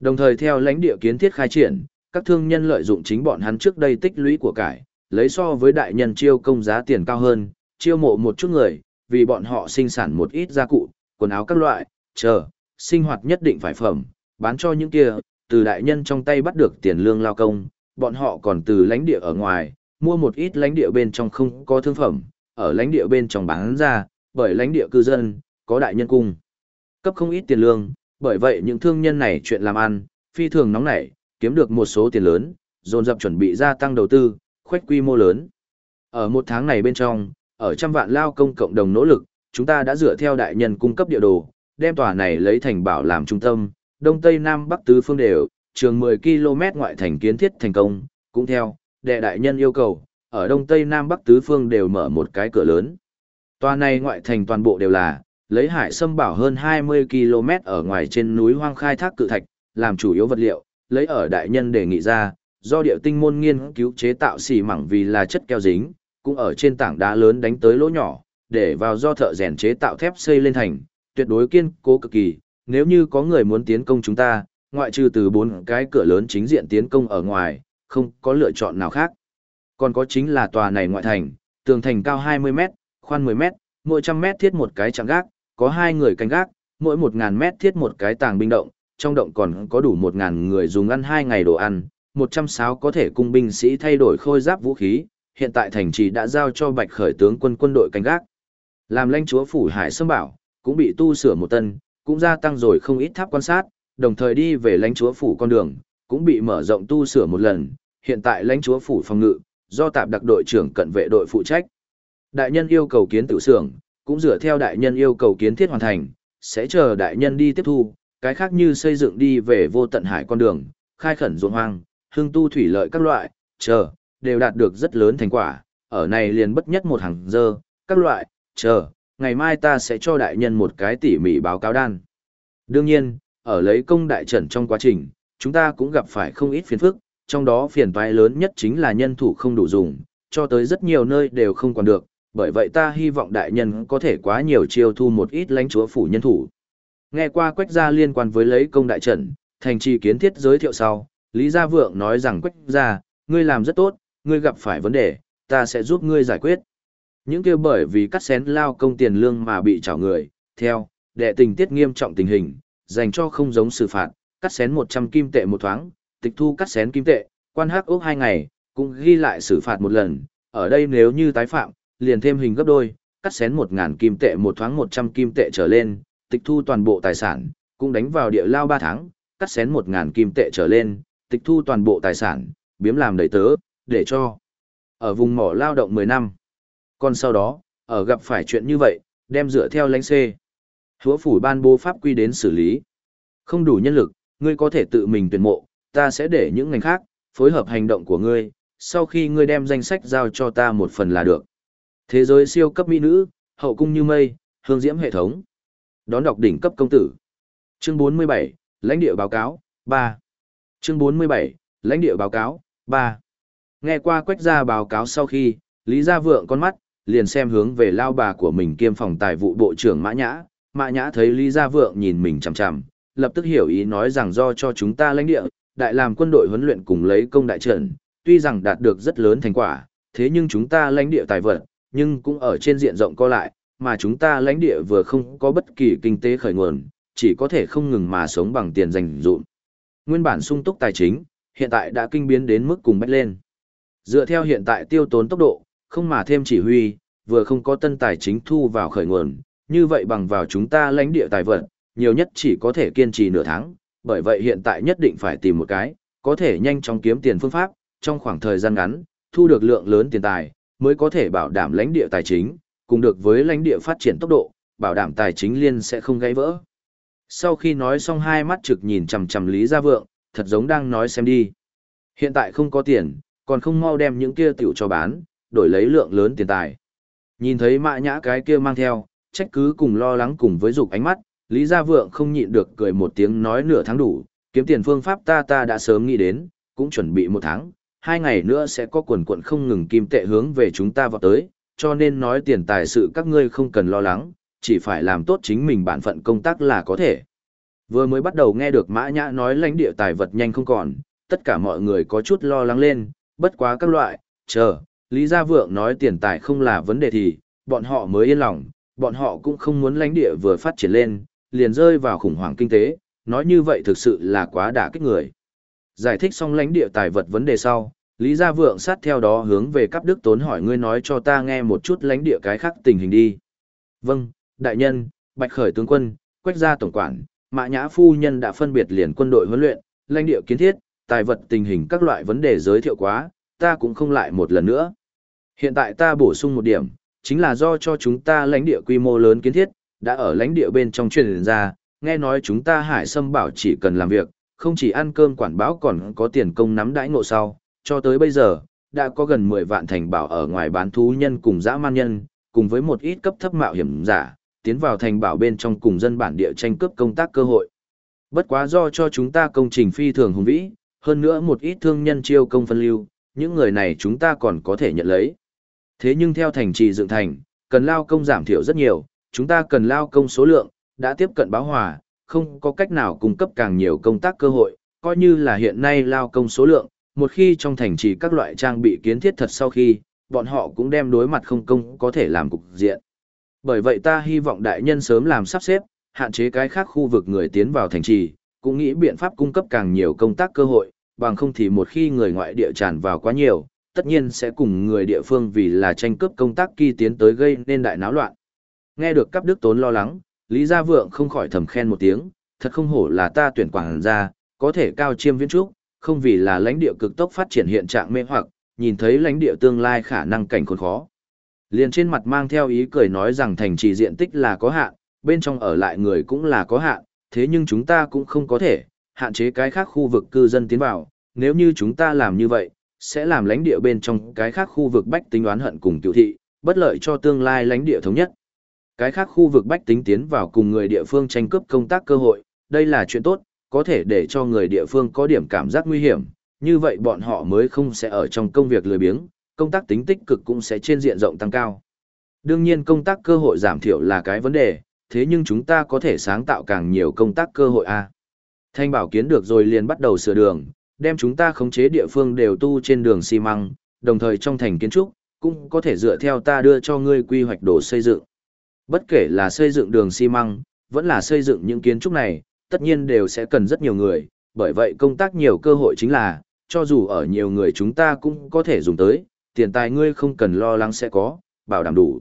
Speaker 1: Đồng thời theo lãnh địa kiến thiết khai triển, các thương nhân lợi dụng chính bọn hắn trước đây tích lũy của cải, lấy so với đại nhân chiêu công giá tiền cao hơn, chiêu mộ một chút người, vì bọn họ sinh sản một ít gia cụ, quần áo các loại, chờ, sinh hoạt nhất định phải phẩm, bán cho những kia, từ đại nhân trong tay bắt được tiền lương lao công, bọn họ còn từ lãnh địa ở ngoài, mua một ít lãnh địa bên trong không có thương phẩm, ở lãnh địa bên trong bán ra, bởi lãnh địa cư dân, có đại nhân cung. Cấp không ít tiền lương, bởi vậy những thương nhân này chuyện làm ăn, phi thường nóng nảy, kiếm được một số tiền lớn, dồn dập chuẩn bị gia tăng đầu tư, khuếch quy mô lớn. Ở một tháng này bên trong, ở trăm vạn lao công cộng đồng nỗ lực, chúng ta đã dựa theo đại nhân cung cấp địa đồ, đem tòa này lấy thành bảo làm trung tâm, đông tây nam bắc tứ phương đều, trường 10 km ngoại thành kiến thiết thành công, cũng theo, đệ đại nhân yêu cầu, ở đông tây nam bắc tứ phương đều mở một cái cửa lớn. Tòa này ngoại thành toàn bộ đều là, lấy hải sâm bảo hơn 20 km ở ngoài trên núi hoang khai thác cự thạch, làm chủ yếu vật liệu, lấy ở đại nhân đề nghị ra, do địa tinh môn nghiên cứu chế tạo xì mẳng vì là chất keo dính, cũng ở trên tảng đá lớn đánh tới lỗ nhỏ, để vào do thợ rèn chế tạo thép xây lên thành, tuyệt đối kiên cố cực kỳ, nếu như có người muốn tiến công chúng ta, ngoại trừ từ bốn cái cửa lớn chính diện tiến công ở ngoài, không có lựa chọn nào khác. Còn có chính là tòa này ngoại thành, tường thành cao 20 mét, khoan 10 mét, mỗi trăm mét thiết một cái trạm gác, có hai người canh gác, mỗi 1.000 mét thiết một cái tàng binh động, trong động còn có đủ 1.000 người dùng ăn hai ngày đồ ăn, một trăm sáu có thể cung binh sĩ thay đổi khôi giáp vũ khí, hiện tại thành trì đã giao cho bạch khởi tướng quân quân đội canh gác. Làm lãnh chúa phủ hải sâm bảo, cũng bị tu sửa một tân, cũng gia tăng rồi không ít tháp quan sát, đồng thời đi về lãnh chúa phủ con đường, cũng bị mở rộng tu sửa một lần, hiện tại lãnh chúa phủ phòng ngự, do tạp đặc đội trưởng cận vệ đội phụ trách. Đại nhân yêu cầu kiến tự xưởng, cũng dựa theo đại nhân yêu cầu kiến thiết hoàn thành, sẽ chờ đại nhân đi tiếp thu, cái khác như xây dựng đi về vô tận hải con đường, khai khẩn ruộng hoang, hương tu thủy lợi các loại, chờ, đều đạt được rất lớn thành quả, ở này liền bất nhất một hàng giờ. các loại, chờ, ngày mai ta sẽ cho đại nhân một cái tỉ mỉ báo cáo đan. Đương nhiên, ở lấy công đại trần trong quá trình, chúng ta cũng gặp phải không ít phiền phức, trong đó phiền toái lớn nhất chính là nhân thủ không đủ dùng, cho tới rất nhiều nơi đều không còn được, bởi vậy ta hy vọng đại nhân có thể quá nhiều chiêu thu một ít lãnh chúa phủ nhân thủ. Nghe qua quách gia liên quan với lấy công đại trần, thành trì kiến thiết giới thiệu sau, Lý Gia Vượng nói rằng quách gia, ngươi làm rất tốt, ngươi gặp phải vấn đề, ta sẽ giúp ngươi giải quyết. Những kêu bởi vì cắt xén lao công tiền lương mà bị trảo người, theo, đệ tình tiết nghiêm trọng tình hình, dành cho không giống xử phạt, cắt xén 100 kim tệ một thoáng, tịch thu cắt xén kim tệ, quan hắc ốc hai ngày, cũng ghi lại xử phạt một lần, ở đây nếu như tái phạm, liền thêm hình gấp đôi, cắt xén 1.000 kim tệ một thoáng 100 kim tệ trở lên, tịch thu toàn bộ tài sản, cũng đánh vào địa lao 3 tháng, cắt xén 1.000 kim tệ trở lên, tịch thu toàn bộ tài sản, biếm làm đầy tớ, để cho ở vùng mỏ lao động 10 năm. Còn sau đó, ở gặp phải chuyện như vậy, đem dựa theo lãnh xê. Hứa phủ ban bố pháp quy đến xử lý. Không đủ nhân lực, ngươi có thể tự mình tuyển mộ, ta sẽ để những ngành khác, phối hợp hành động của ngươi, sau khi ngươi đem danh sách giao cho ta một phần là được. Thế giới siêu cấp mỹ nữ, hậu cung như mây, hương diễm hệ thống. Đón đọc đỉnh cấp công tử. Chương 47, lãnh địa báo cáo, 3. Chương 47, lãnh địa báo cáo, 3. Nghe qua quách gia báo cáo sau khi, Lý Gia Vượng con mắt, liền xem hướng về lao bà của mình kiêm phòng tài vụ bộ trưởng Mã Nhã. Mã Nhã thấy Lý Gia Vượng nhìn mình chằm chằm, lập tức hiểu ý nói rằng do cho chúng ta lãnh địa, đại làm quân đội huấn luyện cùng lấy công đại trận, tuy rằng đạt được rất lớn thành quả, thế nhưng chúng ta lãnh địa tài vật, nhưng cũng ở trên diện rộng co lại, mà chúng ta lãnh địa vừa không có bất kỳ kinh tế khởi nguồn, chỉ có thể không ngừng mà sống bằng tiền dành dụm. Nguyên bản sung túc tài chính, hiện tại đã kinh biến đến mức cùng bách lên. Dựa theo hiện tại tiêu tốn tốc độ, không mà thêm chỉ huy, vừa không có tân tài chính thu vào khởi nguồn, như vậy bằng vào chúng ta lãnh địa tài vật, nhiều nhất chỉ có thể kiên trì nửa tháng, bởi vậy hiện tại nhất định phải tìm một cái, có thể nhanh chóng kiếm tiền phương pháp, trong khoảng thời gian ngắn, thu được lượng lớn tiền tài, mới có thể bảo đảm lãnh địa tài chính, cùng được với lãnh địa phát triển tốc độ, bảo đảm tài chính liên sẽ không gãy vỡ. Sau khi nói xong hai mắt trực nhìn chằm chằm Lý Gia Vượng, thật giống đang nói xem đi. Hiện tại không có tiền, còn không mau đem những kia tiểu cho bán, đổi lấy lượng lớn tiền tài. Nhìn thấy mã nhã cái kia mang theo, trách cứ cùng lo lắng cùng với dục ánh mắt, Lý Gia Vượng không nhịn được cười một tiếng nói nửa tháng đủ, kiếm tiền phương pháp ta ta đã sớm nghĩ đến, cũng chuẩn bị một tháng, hai ngày nữa sẽ có quần quận không ngừng kim tệ hướng về chúng ta vào tới, cho nên nói tiền tài sự các ngươi không cần lo lắng, chỉ phải làm tốt chính mình bản phận công tác là có thể. Vừa mới bắt đầu nghe được Mã Nhã nói lãnh địa tài vật nhanh không còn, tất cả mọi người có chút lo lắng lên, bất quá các loại, chờ, Lý Gia Vượng nói tiền tài không là vấn đề thì, bọn họ mới yên lòng, bọn họ cũng không muốn lãnh địa vừa phát triển lên, liền rơi vào khủng hoảng kinh tế, nói như vậy thực sự là quá đả kích người. Giải thích xong lãnh địa tài vật vấn đề sau, Lý Gia Vượng sát theo đó hướng về cấp đức tốn hỏi ngươi nói cho ta nghe một chút lãnh địa cái khác tình hình đi. Vâng, đại nhân, bạch khởi tướng quân, quách gia tổng quản, mã nhã phu nhân đã phân biệt liền quân đội huấn luyện, lãnh địa kiến thiết, tài vật tình hình các loại vấn đề giới thiệu quá, ta cũng không lại một lần nữa. Hiện tại ta bổ sung một điểm, chính là do cho chúng ta lãnh địa quy mô lớn kiến thiết, đã ở lãnh địa bên trong truyền ra, nghe nói chúng ta hải sâm bảo chỉ cần làm việc, không chỉ ăn cơm quản báo còn có tiền công nắm đãi ngộ sau, cho tới bây giờ, đã có gần 10 vạn thành bảo ở ngoài bán thú nhân cùng dã man nhân, cùng với một ít cấp thấp mạo hiểm giả, tiến vào thành bảo bên trong cùng dân bản địa tranh cướp công tác cơ hội. Bất quá do cho chúng ta công trình phi thường hùng vĩ, hơn nữa một ít thương nhân chiêu công phân lưu, những người này chúng ta còn có thể nhận lấy. Thế nhưng theo thành trì dựng thành, cần lao công giảm thiểu rất nhiều, chúng ta cần lao công số lượng, đã tiếp cận báo hòa, không có cách nào cung cấp càng nhiều công tác cơ hội, coi như là hiện nay lao công số lượng, một khi trong thành trì các loại trang bị kiến thiết thật sau khi, bọn họ cũng đem đối mặt không công có thể làm cục diện. Bởi vậy ta hy vọng đại nhân sớm làm sắp xếp, hạn chế cái khác khu vực người tiến vào thành trì, cũng nghĩ biện pháp cung cấp càng nhiều công tác cơ hội, bằng không thì một khi người ngoại địa tràn vào quá nhiều, tất nhiên sẽ cùng người địa phương vì là tranh cướp công tác kỳ tiến tới gây nên đại náo loạn. Nghe được cấp đức tốn lo lắng, Lý Gia Vượng không khỏi thầm khen một tiếng, thật không hổ là ta tuyển quảng ra, có thể cao chiêm viễn trúc, không vì là lãnh địa cực tốc phát triển hiện trạng mê hoặc, nhìn thấy lãnh địa tương lai khả năng cảnh khốn khó. Liền trên mặt mang theo ý cười nói rằng thành trì diện tích là có hạn, bên trong ở lại người cũng là có hạn, thế nhưng chúng ta cũng không có thể hạn chế cái khác khu vực cư dân tiến vào, nếu như chúng ta làm như vậy, sẽ làm lãnh địa bên trong cái khác khu vực bách tính oán hận cùng cựu thị, bất lợi cho tương lai lãnh địa thống nhất. Cái khác khu vực bách tính tiến vào cùng người địa phương tranh cướp công tác cơ hội, đây là chuyện tốt, có thể để cho người địa phương có điểm cảm giác nguy hiểm, như vậy bọn họ mới không sẽ ở trong công việc lười biếng, công tác tính tích cực cũng sẽ trên diện rộng tăng cao. Đương nhiên công tác cơ hội giảm thiểu là cái vấn đề, thế nhưng chúng ta có thể sáng tạo càng nhiều công tác cơ hội a. Thanh bảo kiến được rồi liền bắt đầu sửa đường, đem chúng ta khống chế địa phương đều tu trên đường xi măng, đồng thời trong thành kiến trúc, cũng có thể dựa theo ta đưa cho ngươi quy hoạch đồ xây dựng. Bất kể là xây dựng đường xi măng, vẫn là xây dựng những kiến trúc này, tất nhiên đều sẽ cần rất nhiều người, bởi vậy công tác nhiều cơ hội chính là, cho dù ở nhiều người chúng ta cũng có thể dùng tới, tiền tài ngươi không cần lo lắng sẽ có, bảo đảm đủ.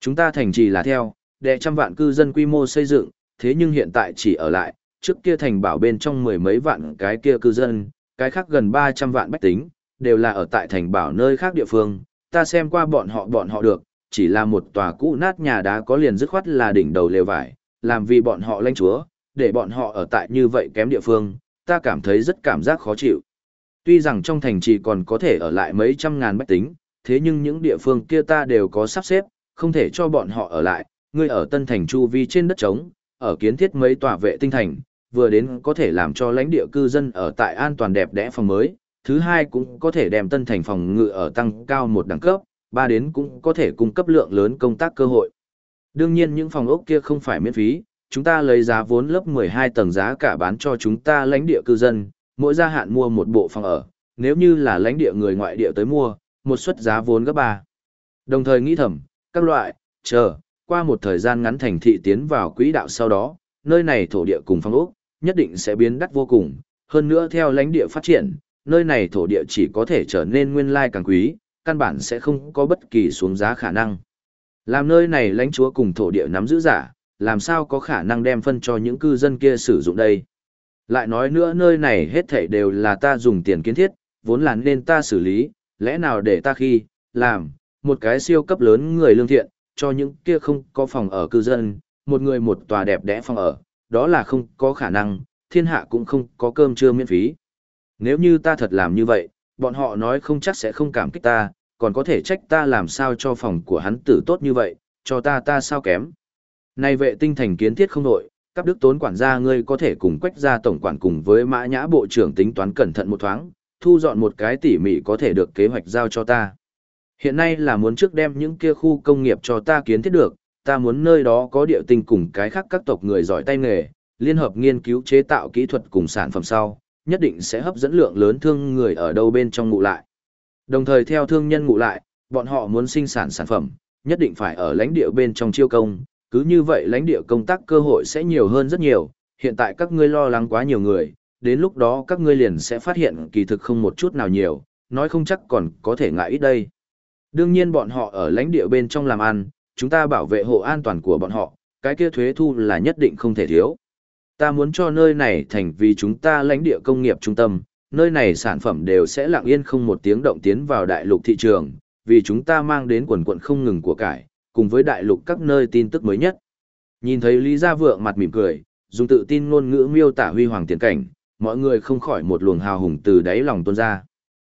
Speaker 1: Chúng ta thành trì là theo, đệ trăm vạn cư dân quy mô xây dựng, thế nhưng hiện tại chỉ ở lại, trước kia thành bảo bên trong mười mấy vạn cái kia cư dân, cái khác gần 300 vạn bách tính, đều là ở tại thành bảo nơi khác địa phương, ta xem qua bọn họ bọn họ được, chỉ là một tòa cũ nát nhà đá có liền dứt khoát là đỉnh đầu lều vải, làm vì bọn họ lãnh chúa, để bọn họ ở tại như vậy kém địa phương, ta cảm thấy rất cảm giác khó chịu. Tuy rằng trong thành trì còn có thể ở lại mấy trăm ngàn bách tính, thế nhưng những địa phương kia ta đều có sắp xếp, không thể cho bọn họ ở lại, ngươi ở tân thành chu vi trên đất trống, ở kiến thiết mấy tòa vệ tinh thành, vừa đến có thể làm cho lãnh địa cư dân ở tại an toàn đẹp đẽ phòng mới, thứ hai cũng có thể đem tân thành phòng ngự ở tăng cao một đẳng cấp, ba đến cũng có thể cung cấp lượng lớn công tác cơ hội. Đương nhiên những phòng ốc kia không phải miễn phí, chúng ta lấy giá vốn lớp 12 tầng giá cả bán cho chúng ta lãnh địa cư dân, mỗi gia hạn mua một bộ phòng ở, nếu như là lãnh địa người ngoại địa tới mua, một suất giá vốn gấp 3. Đồng thời nghĩ thầm, các loại, chờ, qua một thời gian ngắn thành thị tiến vào quỹ đạo sau đó, nơi này thổ địa cùng phong ốc, nhất định sẽ biến đắt vô cùng, hơn nữa theo lãnh địa phát triển, nơi này thổ địa chỉ có thể trở nên nguyên lai càng quý, căn bản sẽ không có bất kỳ xuống giá khả năng. Làm nơi này lãnh chúa cùng thổ địa nắm giữ giả, làm sao có khả năng đem phân cho những cư dân kia sử dụng đây. Lại nói nữa nơi này hết thảy đều là ta dùng tiền kiến thiết, vốn là nên ta xử lý, lẽ nào để ta khi, làm, một cái siêu cấp lớn người lương thiện, cho những kia không có phòng ở cư dân, một người một tòa đẹp đẽ phòng ở, đó là không có khả năng, thiên hạ cũng không có cơm trưa miễn phí. Nếu như ta thật làm như vậy, bọn họ nói không chắc sẽ không cảm kích ta, còn có thể trách ta làm sao cho phòng của hắn tử tốt như vậy, cho ta ta sao kém. Này vệ tinh thành kiến thiết không nội, các đức tốn quản gia ngươi có thể cùng quách gia tổng quản cùng với mã nhã bộ trưởng tính toán cẩn thận một thoáng, thu dọn một cái tỉ mỉ có thể được kế hoạch giao cho ta. Hiện nay là muốn trước đem những kia khu công nghiệp cho ta kiến thiết được, ta muốn nơi đó có địa tinh cùng cái khác các tộc người giỏi tay nghề, liên hợp nghiên cứu chế tạo kỹ thuật cùng sản phẩm sau, nhất định sẽ hấp dẫn lượng lớn thương người ở đâu bên trong ngụ lại. Đồng thời theo thương nhân ngụ lại, bọn họ muốn sinh sản sản phẩm, nhất định phải ở lãnh địa bên trong chiêu công, cứ như vậy lãnh địa công tác cơ hội sẽ nhiều hơn rất nhiều, hiện tại các ngươi lo lắng quá nhiều người, đến lúc đó các ngươi liền sẽ phát hiện kỳ thực không một chút nào nhiều, nói không chắc còn có thể ngại ít đây. Đương nhiên bọn họ ở lãnh địa bên trong làm ăn, chúng ta bảo vệ hộ an toàn của bọn họ, cái kia thuế thu là nhất định không thể thiếu. Ta muốn cho nơi này thành vì chúng ta lãnh địa công nghiệp trung tâm, nơi này sản phẩm đều sẽ lặng yên không một tiếng động tiến vào đại lục thị trường, vì chúng ta mang đến quần quận không ngừng của cải, cùng với đại lục các nơi tin tức mới nhất. Nhìn thấy Lý Gia Vượng mặt mỉm cười, dùng tự tin ngôn ngữ miêu tả huy hoàng tiền cảnh, mọi người không khỏi một luồng hào hùng từ đáy lòng tuôn ra.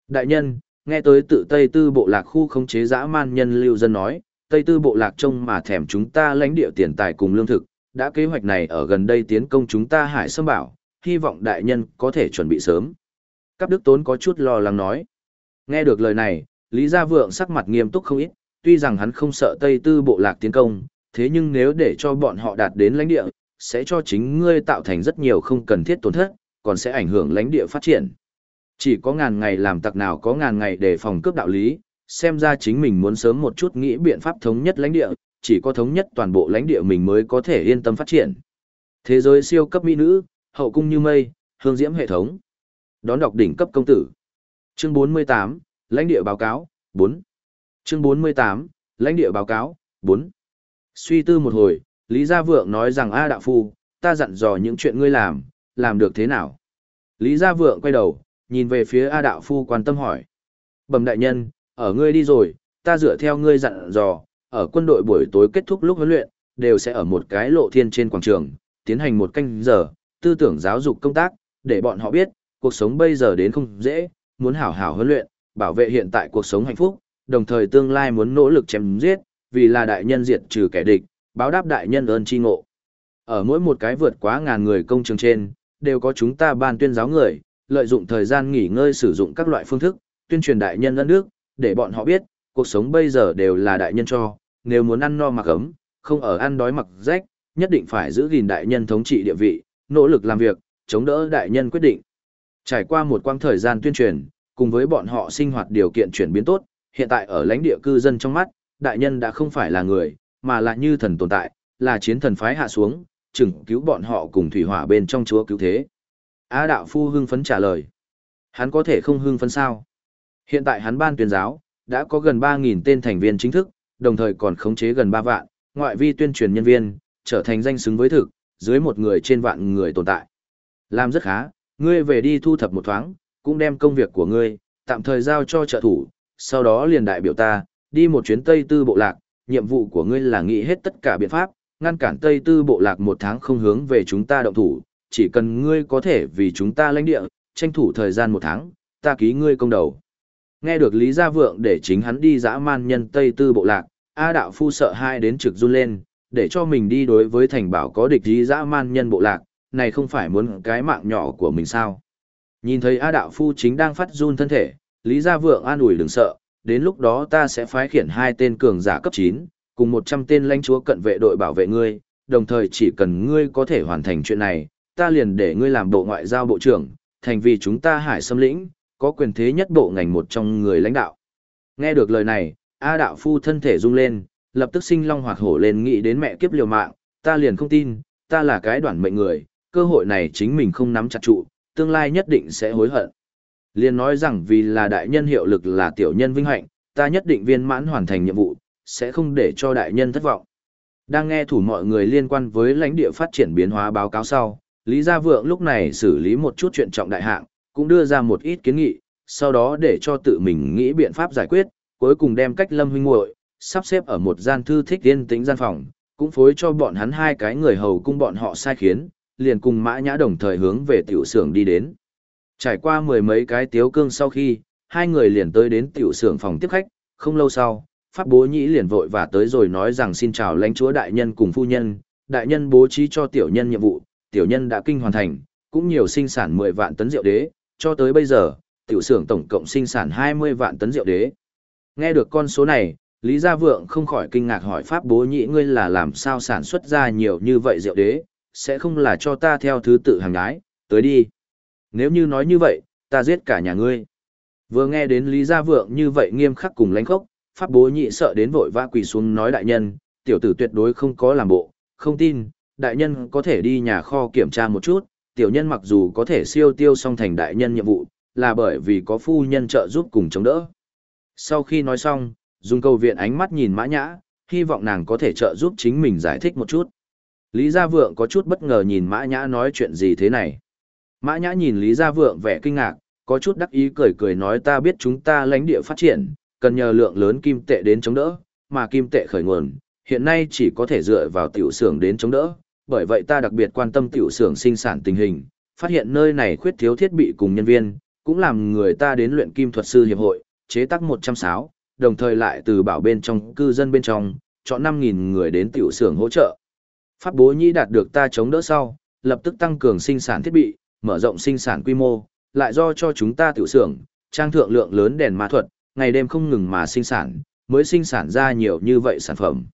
Speaker 1: Đại nhân, nghe tới tự Tây Tư bộ lạc khu không chế dã man nhân lưu dân nói, Tây Tư bộ lạc trông mà thèm chúng ta lãnh địa tiền tài cùng lương thực, đã kế hoạch này ở gần đây tiến công chúng ta hải xâm bảo, hy vọng đại nhân có thể chuẩn bị sớm. Cáp Đức Tốn có chút lo lắng nói. Nghe được lời này, Lý Gia Vượng sắc mặt nghiêm túc không ít, tuy rằng hắn không sợ Tây Tư bộ lạc tiến công, thế nhưng nếu để cho bọn họ đạt đến lãnh địa, sẽ cho chính ngươi tạo thành rất nhiều không cần thiết tổn thất, còn sẽ ảnh hưởng lãnh địa phát triển. Chỉ có ngàn ngày làm tặc nào có ngàn ngày để phòng cướp đạo lý, xem ra chính mình muốn sớm một chút nghĩ biện pháp thống nhất lãnh địa, chỉ có thống nhất toàn bộ lãnh địa mình mới có thể yên tâm phát triển. Thế giới siêu cấp mỹ nữ, hậu cung như mây, hương diễm hệ thống. Đón đọc đỉnh cấp công tử. Chương 48, lãnh địa báo cáo, 4. Chương 48, lãnh địa báo cáo, 4. Suy tư một hồi, Lý Gia Vượng nói rằng A Đạo Phu, ta dặn dò những chuyện ngươi làm, làm được thế nào? Lý Gia Vượng quay đầu, nhìn về phía A Đạo Phu quan tâm hỏi. Bẩm đại nhân, ở ngươi đi rồi, ta dựa theo ngươi dặn dò, ở quân đội buổi tối kết thúc lúc huấn luyện, đều sẽ ở một cái lộ thiên trên quảng trường, tiến hành một canh giờ, tư tưởng giáo dục công tác, để bọn họ biết, cuộc sống bây giờ đến không dễ, muốn hảo hảo huấn luyện, bảo vệ hiện tại cuộc sống hạnh phúc, đồng thời tương lai muốn nỗ lực chém giết, vì là đại nhân diệt trừ kẻ địch, báo đáp đại nhân ơn chi ngộ. Ở mỗi một cái vượt quá ngàn người công trường trên, đều có chúng ta ban tuyên giáo người, lợi dụng thời gian nghỉ ngơi sử dụng các loại phương thức, tuyên truyền đại nhân ân nước, để bọn họ biết, cuộc sống bây giờ đều là đại nhân cho, nếu muốn ăn no mặc ấm, không ở ăn đói mặc rách, nhất định phải giữ gìn đại nhân thống trị địa vị, nỗ lực làm việc, chống đỡ đại nhân quyết định. Trải qua một quãng thời gian tuyên truyền, cùng với bọn họ sinh hoạt điều kiện chuyển biến tốt, hiện tại ở lãnh địa cư dân trong mắt, đại nhân đã không phải là người, mà là như thần tồn tại, là chiến thần phái hạ xuống, chừng cứu bọn họ cùng thủy hỏa bên trong chúa cứu thế. Á đạo phu hưng phấn trả lời. Hắn có thể không hưng phấn sao? Hiện tại hắn ban tuyên giáo, đã có gần 3.000 tên thành viên chính thức, đồng thời còn khống chế gần 3 vạn, ngoại vi tuyên truyền nhân viên, trở thành danh xứng với thực, dưới một người trên vạn người tồn tại. Làm rất khá, ngươi về đi thu thập một thoáng, cũng đem công việc của ngươi, tạm thời giao cho trợ thủ, sau đó liền đại biểu ta, đi một chuyến Tây Tư Bộ Lạc, nhiệm vụ của ngươi là nghĩ hết tất cả biện pháp, ngăn cản Tây Tư Bộ Lạc một tháng không hướng về chúng ta động thủ, chỉ cần ngươi có thể vì chúng ta lãnh địa, tranh thủ thời gian một tháng, ta ký ngươi công đầu. Nghe được Lý Gia Vượng để chính hắn đi dã man nhân Tây Tư Bộ Lạc, A Đạo Phu sợ hai đến trực run lên, để cho mình đi đối với thành bảo có địch lý dã man nhân Bộ Lạc, này không phải muốn cái mạng nhỏ của mình sao. Nhìn thấy A Đạo Phu chính đang phát run thân thể, Lý Gia Vượng an ủi đừng sợ, đến lúc đó ta sẽ phái khiển hai tên cường giả cấp 9, cùng 100 tên lãnh chúa cận vệ đội bảo vệ ngươi, đồng thời chỉ cần ngươi có thể hoàn thành chuyện này, ta liền để ngươi làm bộ ngoại giao bộ trưởng, thành vì chúng ta hải xâm lĩnh, có quyền thế nhất bộ ngành một trong người lãnh đạo. Nghe được lời này, A đạo phu thân thể rung lên, lập tức sinh long hoạt hổ lên nghĩ đến mẹ kiếp liều mạng, ta liền không tin, ta là cái đoạn mệnh người, cơ hội này chính mình không nắm chặt trụ, tương lai nhất định sẽ hối hận. Liền nói rằng vì là đại nhân hiệu lực là tiểu nhân vinh hạnh, ta nhất định viên mãn hoàn thành nhiệm vụ, sẽ không để cho đại nhân thất vọng. Đang nghe thủ mọi người liên quan với lãnh địa phát triển biến hóa báo cáo sau, Lý Gia Vượng lúc này xử lý một chút chuyện trọng đại hạng, cũng đưa ra một ít kiến nghị, sau đó để cho tự mình nghĩ biện pháp giải quyết, cuối cùng đem cách Lâm huynh muội sắp xếp ở một gian thư thích yên tĩnh gian phòng, cũng phối cho bọn hắn hai cái người hầu cung bọn họ sai khiến, liền cùng mã nhã đồng thời hướng về tiểu xưởng đi đến. Trải qua mười mấy cái tiếu cương sau khi, hai người liền tới đến tiểu xưởng phòng tiếp khách, không lâu sau, Pháp Bố Nhĩ liền vội và tới rồi nói rằng xin chào lãnh chúa đại nhân cùng phu nhân, đại nhân bố trí cho tiểu nhân nhiệm vụ, tiểu nhân đã kinh hoàn thành, cũng nhiều sinh sản 10 vạn tấn rượu đế, cho tới bây giờ, tiểu xưởng tổng cộng sinh sản 20 vạn tấn rượu đế. Nghe được con số này, Lý Gia Vượng không khỏi kinh ngạc hỏi Pháp Bố Nhĩ ngươi là làm sao sản xuất ra nhiều như vậy rượu đế, sẽ không là cho ta theo thứ tự hàng ái, tới đi. Nếu như nói như vậy, ta giết cả nhà ngươi. Vừa nghe đến Lý Gia Vượng như vậy nghiêm khắc cùng lãnh khốc, Pháp Bố nhị sợ đến vội vã quỳ xuống nói đại nhân, tiểu tử tuyệt đối không có làm bộ, không tin, đại nhân có thể đi nhà kho kiểm tra một chút, tiểu nhân mặc dù có thể siêu tiêu song thành đại nhân nhiệm vụ, là bởi vì có phu nhân trợ giúp cùng chống đỡ. Sau khi nói xong, dùng câu viện ánh mắt nhìn mã nhã, hy vọng nàng có thể trợ giúp chính mình giải thích một chút. Lý Gia Vượng có chút bất ngờ nhìn mã nhã nói chuyện gì thế này. Mã nhã nhìn Lý Gia Vượng vẻ kinh ngạc, có chút đắc ý cười cười nói ta biết chúng ta lãnh địa phát triển, cần nhờ lượng lớn kim tệ đến chống đỡ, mà kim tệ khởi nguồn, hiện nay chỉ có thể dựa vào tiểu xưởng đến chống đỡ, bởi vậy ta đặc biệt quan tâm tiểu xưởng sinh sản tình hình, phát hiện nơi này khuyết thiếu thiết bị cùng nhân viên, cũng làm người ta đến luyện kim thuật sư hiệp hội, chế tác 100 sáo, đồng thời lại từ bảo bên trong cư dân bên trong, chọn 5.000 người đến tiểu xưởng hỗ trợ. Pháp bố nhĩ đạt được ta chống đỡ sau, lập tức tăng cường sinh sản thiết bị, mở rộng sinh sản quy mô, lại do cho chúng ta tiểu xưởng, trang thượng lượng lớn đèn ma thuật, ngày đêm không ngừng mà sinh sản, mới sinh sản ra nhiều như vậy sản phẩm.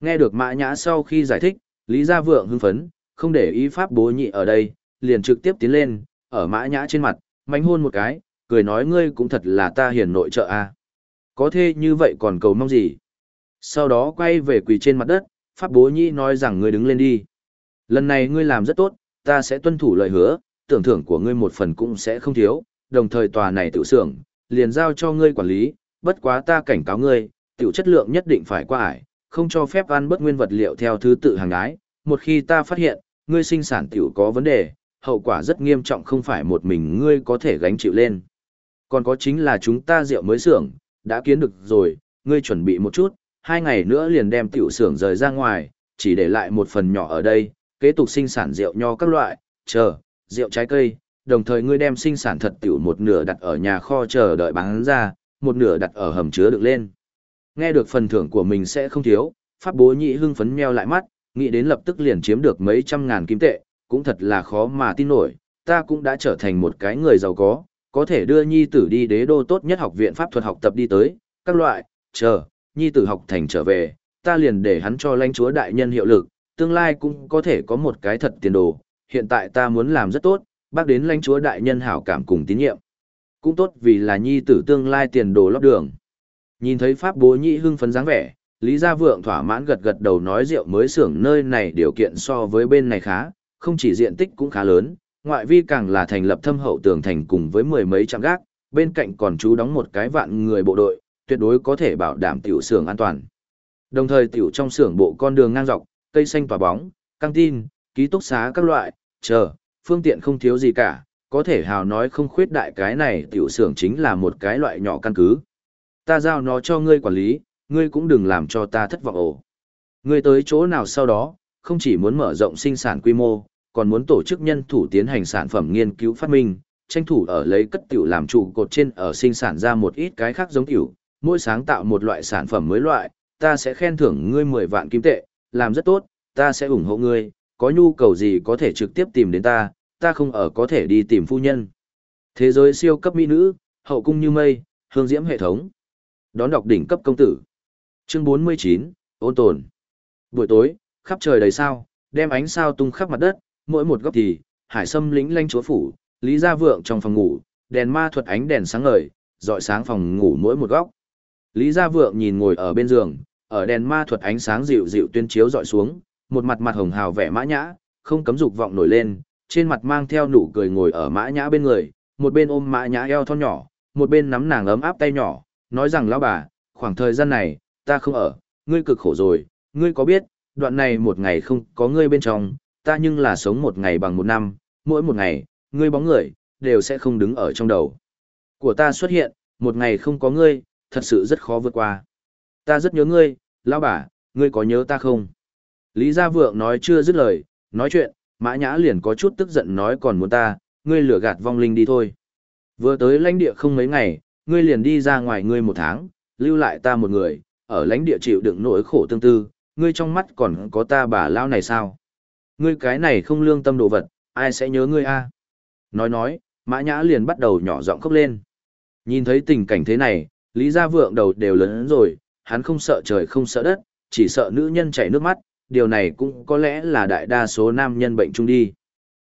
Speaker 1: Nghe được mã nhã sau khi giải thích, Lý Gia Vượng hưng phấn, không để ý pháp bố nhị ở đây, liền trực tiếp tiến lên, ở mã nhã trên mặt, mánh hôn một cái, cười nói ngươi cũng thật là ta hiền nội trợ a. Có thế như vậy còn cầu mong gì? Sau đó quay về quỳ trên mặt đất, pháp bố nhị nói rằng ngươi đứng lên đi. Lần này ngươi làm rất tốt, ta sẽ tuân thủ lời hứa, tưởng thưởng của ngươi một phần cũng sẽ không thiếu, đồng thời tòa này tự xưởng, liền giao cho ngươi quản lý, bất quá ta cảnh cáo ngươi, tiểu chất lượng nhất định phải qua ải, không cho phép ăn bất nguyên vật liệu theo thứ tự hàng ái, một khi ta phát hiện, ngươi sinh sản tiểu có vấn đề, hậu quả rất nghiêm trọng không phải một mình ngươi có thể gánh chịu lên. Còn có chính là chúng ta rượu mới xưởng, đã kiến được rồi, ngươi chuẩn bị một chút, hai ngày nữa liền đem tiểu xưởng rời ra ngoài, chỉ để lại một phần nhỏ ở đây, kế tục sinh sản rượu nho các loại, chờ, rượu trái cây, đồng thời ngươi đem sinh sản thật tiểu một nửa đặt ở nhà kho chờ đợi bán ra, một nửa đặt ở hầm chứa được lên. Nghe được phần thưởng của mình sẽ không thiếu, Pháp Bố Nhị hưng phấn meo lại mắt, nghĩ đến lập tức liền chiếm được mấy trăm ngàn kim tệ, cũng thật là khó mà tin nổi, ta cũng đã trở thành một cái người giàu có, có thể đưa nhi tử đi đế đô tốt nhất học viện pháp thuật học tập đi tới, các loại, chờ, nhi tử học thành trở về, ta liền để hắn cho lãnh chúa đại nhân hiệu lực, tương lai cũng có thể có một cái thật tiền đồ, hiện tại ta muốn làm rất tốt, bác đến lãnh chúa đại nhân hảo cảm cùng tín nhiệm. Cũng tốt vì là nhi tử tương lai tiền đồ lót đường. Nhìn thấy pháp bố nhị hưng phấn dáng vẻ, Lý Gia Vượng thỏa mãn gật gật đầu nói rượu mới xưởng nơi này điều kiện so với bên này khá, không chỉ diện tích cũng khá lớn, ngoại vi càng là thành lập thâm hậu tường thành cùng với mười mấy trăm gác, bên cạnh còn chú đóng một cái vạn người bộ đội, tuyệt đối có thể bảo đảm tiểu xưởng an toàn. Đồng thời tiểu trong xưởng bộ con đường ngang dọc, cây xanh tỏa bóng, căng tin, ký túc xá các loại, chờ, phương tiện không thiếu gì cả, có thể hào nói không khuyết đại cái này tiểu xưởng chính là một cái loại nhỏ căn cứ. Ta giao nó cho ngươi quản lý, ngươi cũng đừng làm cho ta thất vọng ổ. Ngươi tới chỗ nào sau đó, không chỉ muốn mở rộng sinh sản quy mô, còn muốn tổ chức nhân thủ tiến hành sản phẩm nghiên cứu phát minh, tranh thủ ở lấy cất tiểu làm trụ cột trên ở sinh sản ra một ít cái khác giống tiểu, mỗi sáng tạo một loại sản phẩm mới loại, ta sẽ khen thưởng ngươi 10 vạn kim tệ, làm rất tốt, ta sẽ ủng hộ ngươi, có nhu cầu gì có thể trực tiếp tìm đến ta, ta không ở có thể đi tìm phu nhân. Thế giới siêu cấp mỹ nữ, hậu cung như mây, hương diễm hệ thống. Đón đọc đỉnh cấp công tử. Chương 49, ôn tồn. Buổi tối, khắp trời đầy sao, đem ánh sao tung khắp mặt đất, mỗi một góc thì, hải sâm lĩnh lanh chúa phủ, lý gia vượng trong phòng ngủ, đèn ma thuật ánh đèn sáng ngời, dọi sáng phòng ngủ mỗi một góc. Lý gia vượng nhìn ngồi ở bên giường, ở đèn ma thuật ánh sáng dịu dịu tuyên chiếu dọi xuống, một mặt mặt hồng hào vẻ mã nhã, không cấm dục vọng nổi lên, trên mặt mang theo nụ cười ngồi ở mã nhã bên người, một bên ôm mã nhã eo thon nhỏ, một bên nắm nàng ấm áp tay nhỏ, nói rằng lão bà, khoảng thời gian này, ta không ở, ngươi cực khổ rồi, ngươi có biết, đoạn này một ngày không có ngươi bên trong, ta nhưng là sống một ngày bằng một năm, mỗi một ngày, ngươi bóng người, đều sẽ không đứng ở trong đầu. Của ta xuất hiện, một ngày không có ngươi, thật sự rất khó vượt qua. Ta rất nhớ ngươi, lão bà, ngươi có nhớ ta không? Lý Gia Vượng nói chưa dứt lời, nói chuyện, Mã Nhã liền có chút tức giận nói còn muốn ta, ngươi lừa gạt vong linh đi thôi. Vừa tới lãnh địa không mấy ngày, ngươi liền đi ra ngoài ngươi một tháng, lưu lại ta một người, ở lãnh địa chịu đựng nỗi khổ tương tư, ngươi trong mắt còn có ta bà lao này sao? Ngươi cái này không lương tâm đồ vật, ai sẽ nhớ ngươi a? Nói nói, Mã Nhã liền bắt đầu nhỏ giọng khóc lên. Nhìn thấy tình cảnh thế này, Lý Gia Vượng đầu đều lớn rồi, hắn không sợ trời không sợ đất, chỉ sợ nữ nhân chảy nước mắt, điều này cũng có lẽ là đại đa số nam nhân bệnh chung đi.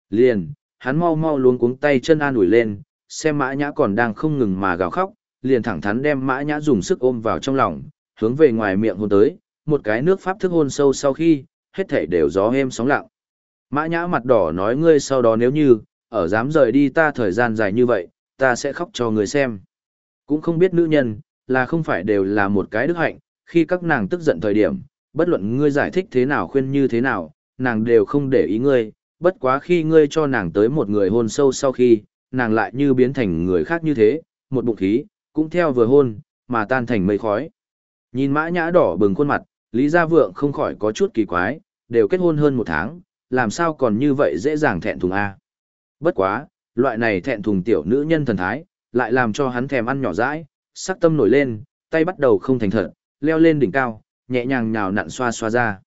Speaker 1: Liền, hắn mau mau luống cuống tay chân an ủi lên, xem Mã Nhã còn đang không ngừng mà gào khóc, liền thẳng thắn đem Mã Nhã dùng sức ôm vào trong lòng, hướng về ngoài miệng hôn tới, một cái nước pháp thức hôn sâu sau khi, hết thảy đều gió êm sóng lặng. Mã Nhã mặt đỏ nói ngươi sau đó nếu như, ở dám rời đi ta thời gian dài như vậy, ta sẽ khóc cho người xem. Cũng không biết nữ nhân, là không phải đều là một cái đức hạnh, khi các nàng tức giận thời điểm, bất luận ngươi giải thích thế nào khuyên như thế nào, nàng đều không để ý ngươi, bất quá khi ngươi cho nàng tới một người hôn sâu sau khi, nàng lại như biến thành người khác như thế, một bụng khí, cũng theo vừa hôn, mà tan thành mây khói. Nhìn mã nhã đỏ bừng khuôn mặt, Lý Gia Vượng không khỏi có chút kỳ quái, đều kết hôn hơn một tháng, làm sao còn như vậy dễ dàng thẹn thùng A. Bất quá, loại này thẹn thùng tiểu nữ nhân thần thái, lại làm cho hắn thèm ăn nhỏ dãi, sắc tâm nổi lên, tay bắt đầu không thành thật, leo lên đỉnh cao, nhẹ nhàng nhào nặn xoa xoa ra.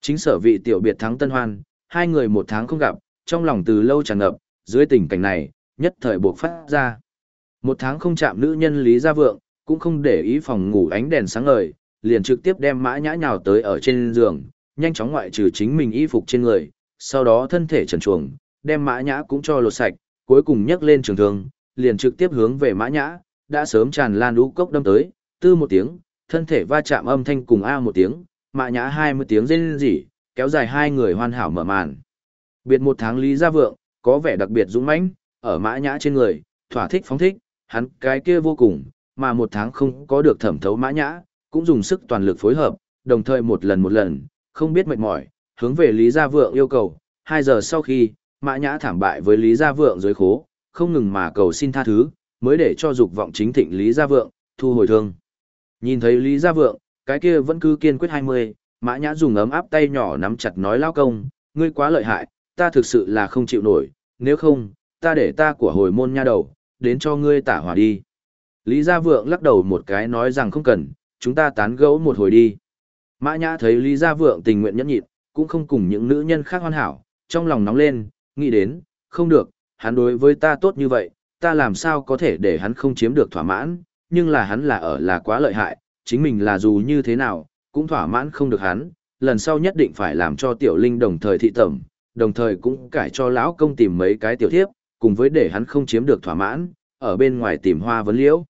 Speaker 1: Chính sở vị tiểu biệt thắng tân hoan, hai người một tháng không gặp, trong lòng từ lâu tràn ngập, dưới tình cảnh này, nhất thời buộc phát ra. Một tháng không chạm nữ nhân Lý Gia Vượng, cũng không để ý phòng ngủ ánh đèn sáng ngời, liền trực tiếp đem mã nhã nhào tới ở trên giường, nhanh chóng ngoại trừ chính mình y phục trên người, sau đó thân thể trần chuồng, đem mã nhã cũng cho lột sạch, cuối cùng nhấc lên trường thương, liền trực tiếp hướng về mã nhã, đã sớm tràn lan lũ cốc đâm tới, tư một tiếng, thân thể va chạm âm thanh cùng a một tiếng, mã nhã hai mươi tiếng rên rỉ, kéo dài hai người hoàn hảo mở màn. Biệt một tháng lý gia vượng, có vẻ đặc biệt dũng mãnh, ở mã nhã trên người, thỏa thích phóng thích, hắn cái kia vô cùng, mà một tháng không có được thẩm thấu mã nhã, cũng dùng sức toàn lực phối hợp, đồng thời một lần một lần, không biết mệt mỏi, hướng về Lý Gia Vượng yêu cầu, hai giờ sau khi, mã nhã thảm bại với Lý Gia Vượng dưới khố, không ngừng mà cầu xin tha thứ, mới để cho dục vọng chính thịnh Lý Gia Vượng, thu hồi thương. Nhìn thấy Lý Gia Vượng, cái kia vẫn cứ kiên quyết 20, mã nhã dùng ấm áp tay nhỏ nắm chặt nói lao công, ngươi quá lợi hại, ta thực sự là không chịu nổi, nếu không, ta để ta của hồi môn nha đầu, đến cho ngươi tả hỏa đi. Lý Gia Vượng lắc đầu một cái nói rằng không cần, chúng ta tán gẫu một hồi đi. Mã Nhã thấy Lý Gia Vượng tình nguyện nhẫn nhịn, cũng không cùng những nữ nhân khác hoàn hảo, trong lòng nóng lên, nghĩ đến, không được, hắn đối với ta tốt như vậy, ta làm sao có thể để hắn không chiếm được thỏa mãn, nhưng là hắn là ở là quá lợi hại, chính mình là dù như thế nào, cũng thỏa mãn không được hắn, lần sau nhất định phải làm cho tiểu linh đồng thời thị tẩm, đồng thời cũng cải cho lão công tìm mấy cái tiểu thiếp, cùng với để hắn không chiếm được thỏa mãn, ở bên ngoài tìm hoa vấn liễu.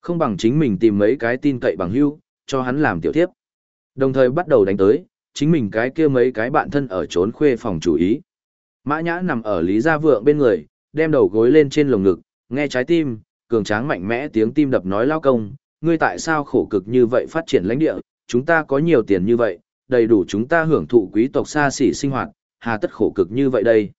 Speaker 1: Không bằng chính mình tìm mấy cái tin cậy bằng hưu cho hắn làm tiểu thiếp. Đồng thời bắt đầu đánh tới, chính mình cái kia mấy cái bạn thân ở trốn khuê phòng chủ ý. Mã Nhã nằm ở Lý Gia Vượng bên người, đem đầu gối lên trên lồng ngực, nghe trái tim, cường tráng mạnh mẽ tiếng tim đập nói lao công, ngươi tại sao khổ cực như vậy phát triển lãnh địa, chúng ta có nhiều tiền như vậy, đầy đủ chúng ta hưởng thụ quý tộc xa xỉ sinh hoạt, hà tất khổ cực như vậy đây.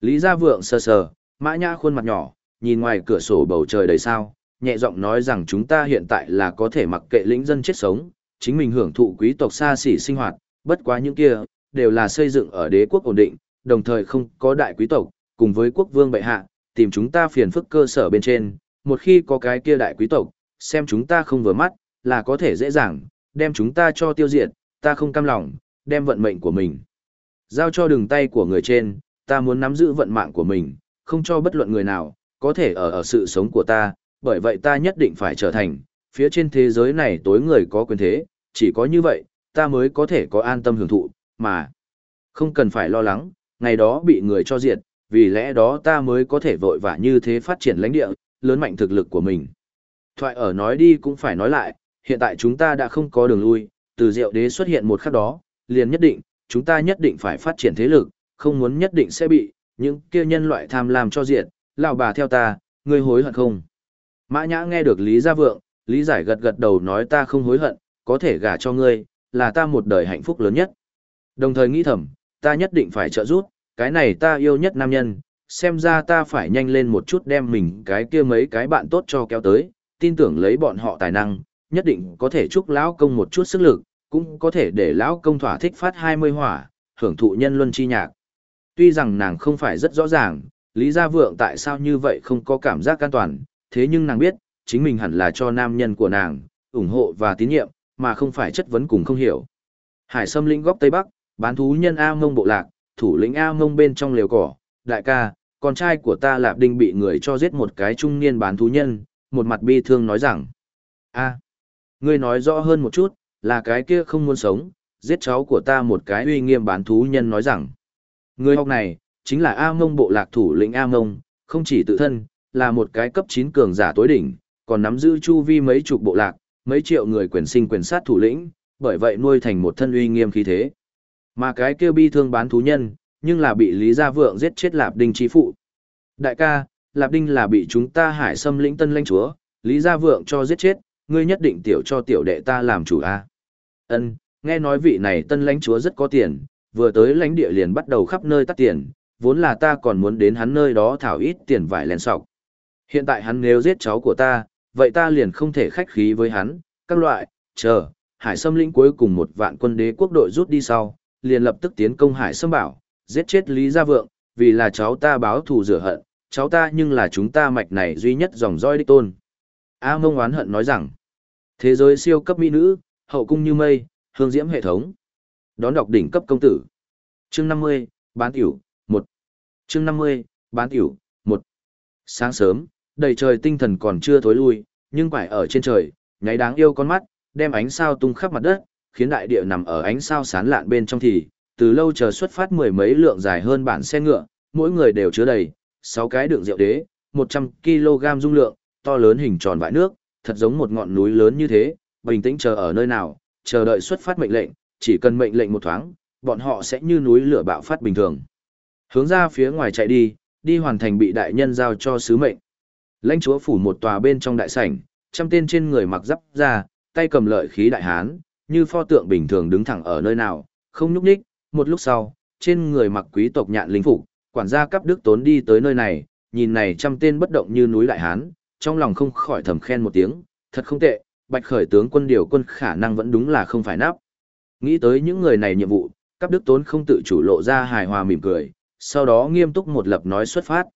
Speaker 1: Lý Gia Vượng sờ sờ, Mã Nhã khuôn mặt nhỏ, nhìn ngoài cửa sổ bầu trời đầy sao, nhẹ giọng nói rằng chúng ta hiện tại là có thể mặc kệ lĩnh dân chết sống, chính mình hưởng thụ quý tộc xa xỉ sinh hoạt, bất quá những kia, đều là xây dựng ở đế quốc ổn định, đồng thời không có đại quý tộc, cùng với quốc vương bệ hạ, tìm chúng ta phiền phức cơ sở bên trên, một khi có cái kia đại quý tộc, xem chúng ta không vừa mắt, là có thể dễ dàng, đem chúng ta cho tiêu diệt, ta không cam lòng, đem vận mệnh của mình. Giao cho đường tay của người trên, ta muốn nắm giữ vận mạng của mình, không cho bất luận người nào, có thể ở ở sự sống của ta, bởi vậy ta nhất định phải trở thành, phía trên thế giới này tối người có quyền thế, chỉ có như vậy, ta mới có thể có an tâm hưởng thụ, mà không cần phải lo lắng, ngày đó bị người cho diệt, vì lẽ đó ta mới có thể vội vã như thế phát triển lãnh địa, lớn mạnh thực lực của mình. Thoại ở nói đi cũng phải nói lại, hiện tại chúng ta đã không có đường lui, từ diệu đế xuất hiện một khắc đó, liền nhất định, chúng ta nhất định phải phát triển thế lực, không muốn nhất định sẽ bị, những kia nhân loại tham lam cho diện. lão bà theo ta, ngươi hối hận không? Mã Nhã nghe được Lý Gia Vượng, Lý Giải gật gật đầu nói ta không hối hận, có thể gả cho ngươi, là ta một đời hạnh phúc lớn nhất. Đồng thời nghĩ thầm, ta nhất định phải trợ giúp, cái này ta yêu nhất nam nhân, xem ra ta phải nhanh lên một chút đem mình cái kia mấy cái bạn tốt cho kéo tới, tin tưởng lấy bọn họ tài năng, nhất định có thể chúc lão công một chút sức lực, cũng có thể để lão công thỏa thích phát 20 hỏa, hưởng thụ nhân luân chi nhạc. Tuy rằng nàng không phải rất rõ ràng, Lý Gia Vượng tại sao như vậy không có cảm giác an toàn, thế nhưng nàng biết, chính mình hẳn là cho nam nhân của nàng, ủng hộ và tín nhiệm, mà không phải chất vấn cùng không hiểu. Hải Sâm lĩnh góc Tây Bắc, bán thú nhân A Mông bộ lạc, thủ lĩnh A Mông bên trong liều cỏ, đại ca, con trai của ta Lạp Đinh bị người cho giết một cái trung niên bán thú nhân, một mặt bi thương nói rằng, a ngươi nói rõ hơn một chút, là cái kia không muốn sống, giết cháu của ta một cái uy nghiêm bán thú nhân nói rằng, người học này, chính là A Mông bộ lạc thủ lĩnh A Mông, không chỉ tự thân, là một cái cấp 9 cường giả tối đỉnh, còn nắm giữ chu vi mấy chục bộ lạc, mấy triệu người quyền sinh quyền sát thủ lĩnh, bởi vậy nuôi thành một thân uy nghiêm khí thế. Mà cái kia bi thương bán thú nhân, nhưng là bị Lý Gia Vượng giết chết Lạp Đinh chi phụ. Đại ca, Lạp Đinh là bị chúng ta hải xâm lĩnh tân lãnh chúa, Lý Gia Vượng cho giết chết, ngươi nhất định tiểu cho tiểu đệ ta làm chủ a. Ân, nghe nói vị này tân lãnh chúa rất có tiền, vừa tới lãnh địa liền bắt đầu khắp nơi tắt tiền, vốn là ta còn muốn đến hắn nơi đó thảo ít tiền vải lén sọc. Hiện tại hắn nếu giết cháu của ta, vậy ta liền không thể khách khí với hắn, các loại, chờ, hải xâm lĩnh cuối cùng một vạn quân đế quốc đội rút đi sau, liền lập tức tiến công hải xâm bảo, giết chết Lý Gia Vượng, vì là cháu ta báo thù rửa hận, cháu ta nhưng là chúng ta mạch này duy nhất dòng roi đích tôn. A mông oán hận nói rằng, thế giới siêu cấp mỹ nữ, hậu cung như mây, hương diễm hệ thống. Đón đọc đỉnh cấp công tử. Chương 50, bán tiểu, 1. Chương 50, bán tiểu, 1. Sáng sớm, đầy trời tinh thần còn chưa thối lui, nhưng quải ở trên trời, nháy đáng yêu con mắt, đem ánh sao tung khắp mặt đất, khiến đại địa nằm ở ánh sao sán lạn bên trong thì, từ lâu chờ xuất phát mười mấy lượng dài hơn bản xe ngựa, mỗi người đều chứa đầy, 6 cái đựng rượu đế, 100 kg dung lượng, to lớn hình tròn vại nước, thật giống một ngọn núi lớn như thế, bình tĩnh chờ ở nơi nào, chờ đợi xuất phát mệnh lệnh, chỉ cần mệnh lệnh một thoáng, bọn họ sẽ như núi lửa bạo phát bình thường. Hướng ra phía ngoài chạy đi, đi hoàn thành bị đại nhân giao cho sứ mệnh. Lãnh chúa phủ một tòa bên trong đại sảnh, trăm tên trên người mặc giáp ra, tay cầm lợi khí đại hán, như pho tượng bình thường đứng thẳng ở nơi nào, không nhúc nhích, một lúc sau, trên người mặc quý tộc nhạn lính phục, quản gia cấp đức tốn đi tới nơi này, nhìn này trăm tên bất động như núi đại hán, trong lòng không khỏi thầm khen một tiếng, thật không tệ, bạch khởi tướng quân điều quân khả năng vẫn đúng là không phải nắp. Nghĩ tới những người này nhiệm vụ, cấp đức tốn không tự chủ lộ ra hài hòa mỉm cười, sau đó nghiêm túc một lập nói xuất phát.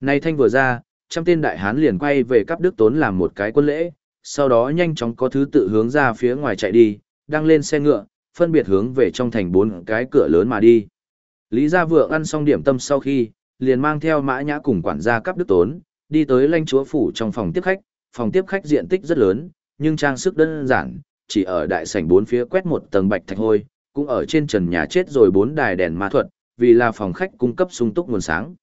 Speaker 1: Này thanh vừa ra, trăm tên đại hán liền quay về cấp đức tốn làm một cái quân lễ, sau đó nhanh chóng có thứ tự hướng ra phía ngoài chạy đi, đăng lên xe ngựa, phân biệt hướng về trong thành bốn cái cửa lớn mà đi. Lý Gia Vượng ăn xong điểm tâm sau khi, liền mang theo mã nhã cùng quản gia cấp đức tốn, đi tới lãnh chúa phủ trong phòng tiếp khách, phòng tiếp khách diện tích rất lớn, nhưng trang sức đơn giản, chỉ ở đại sảnh bốn phía quét một tầng bạch thạch hôi, cũng ở trên trần nhà chết rồi bốn đài đèn ma thuật, vì là phòng khách cung cấp sung túc nguồn sáng.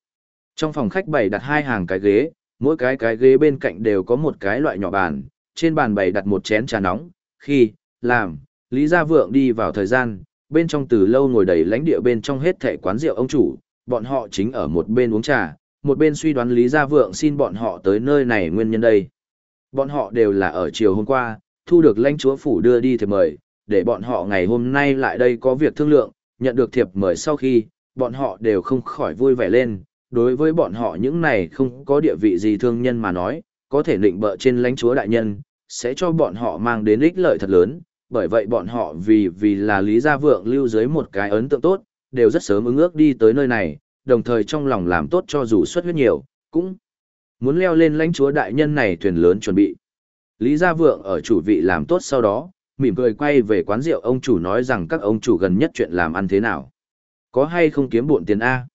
Speaker 1: Trong phòng khách bày đặt hai hàng cái ghế, mỗi cái cái ghế bên cạnh đều có một cái loại nhỏ bàn, trên bàn bày đặt một chén trà nóng, khi, làm, Lý Gia Vượng đi vào thời gian, bên trong từ lâu ngồi đầy lãnh địa bên trong hết thẻ quán rượu ông chủ, bọn họ chính ở một bên uống trà, một bên suy đoán Lý Gia Vượng xin bọn họ tới nơi này nguyên nhân đây. Bọn họ đều là ở chiều hôm qua, thu được lãnh chúa phủ đưa đi thiệp mời, để bọn họ ngày hôm nay lại đây có việc thương lượng, nhận được thiệp mời sau khi, bọn họ đều không khỏi vui vẻ lên. Đối với bọn họ những này không có địa vị gì thương nhân mà nói, có thể định bợ trên lãnh chúa đại nhân, sẽ cho bọn họ mang đến ích lợi thật lớn, bởi vậy bọn họ vì vì là Lý Gia Vượng lưu dưới một cái ấn tượng tốt, đều rất sớm ứng ước đi tới nơi này, đồng thời trong lòng làm tốt cho dù xuất huyết nhiều, cũng muốn leo lên lãnh chúa đại nhân này thuyền lớn chuẩn bị. Lý Gia Vượng ở chủ vị làm tốt sau đó, mỉm cười quay về quán rượu ông chủ nói rằng các ông chủ gần nhất chuyện làm ăn thế nào. Có hay không kiếm buộn tiền A?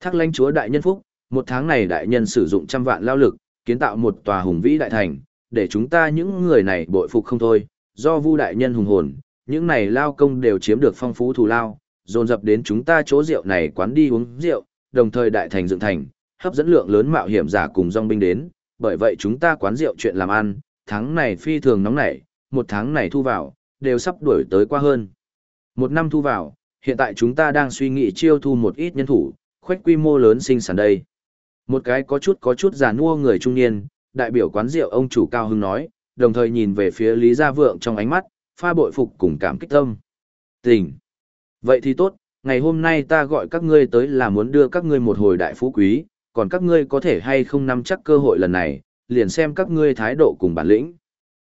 Speaker 1: Thác lãnh chúa đại nhân phúc, một tháng này đại nhân sử dụng trăm vạn lao lực, kiến tạo một tòa hùng vĩ đại thành, để chúng ta những người này bội phục không thôi, do vu đại nhân hùng hồn, những này lao công đều chiếm được phong phú thù lao, dồn dập đến chúng ta chỗ rượu này quán đi uống rượu, đồng thời đại thành dựng thành, hấp dẫn lượng lớn mạo hiểm giả cùng dòng binh đến, bởi vậy chúng ta quán rượu chuyện làm ăn, tháng này phi thường nóng nảy, một tháng này thu vào, đều sắp đuổi tới qua hơn. Một năm thu vào, hiện tại chúng ta đang suy nghĩ chiêu thu một ít nhân thủ, khoách quy mô lớn sinh sản đây. Một cái có chút có chút già nua người trung niên, đại biểu quán rượu ông chủ Cao Hưng nói, đồng thời nhìn về phía Lý Gia Vượng trong ánh mắt, pha bội phục cùng cảm kích tâm. Tình. Vậy thì tốt, ngày hôm nay ta gọi các ngươi tới là muốn đưa các ngươi một hồi đại phú quý, còn các ngươi có thể hay không nắm chắc cơ hội lần này, liền xem các ngươi thái độ cùng bản lĩnh.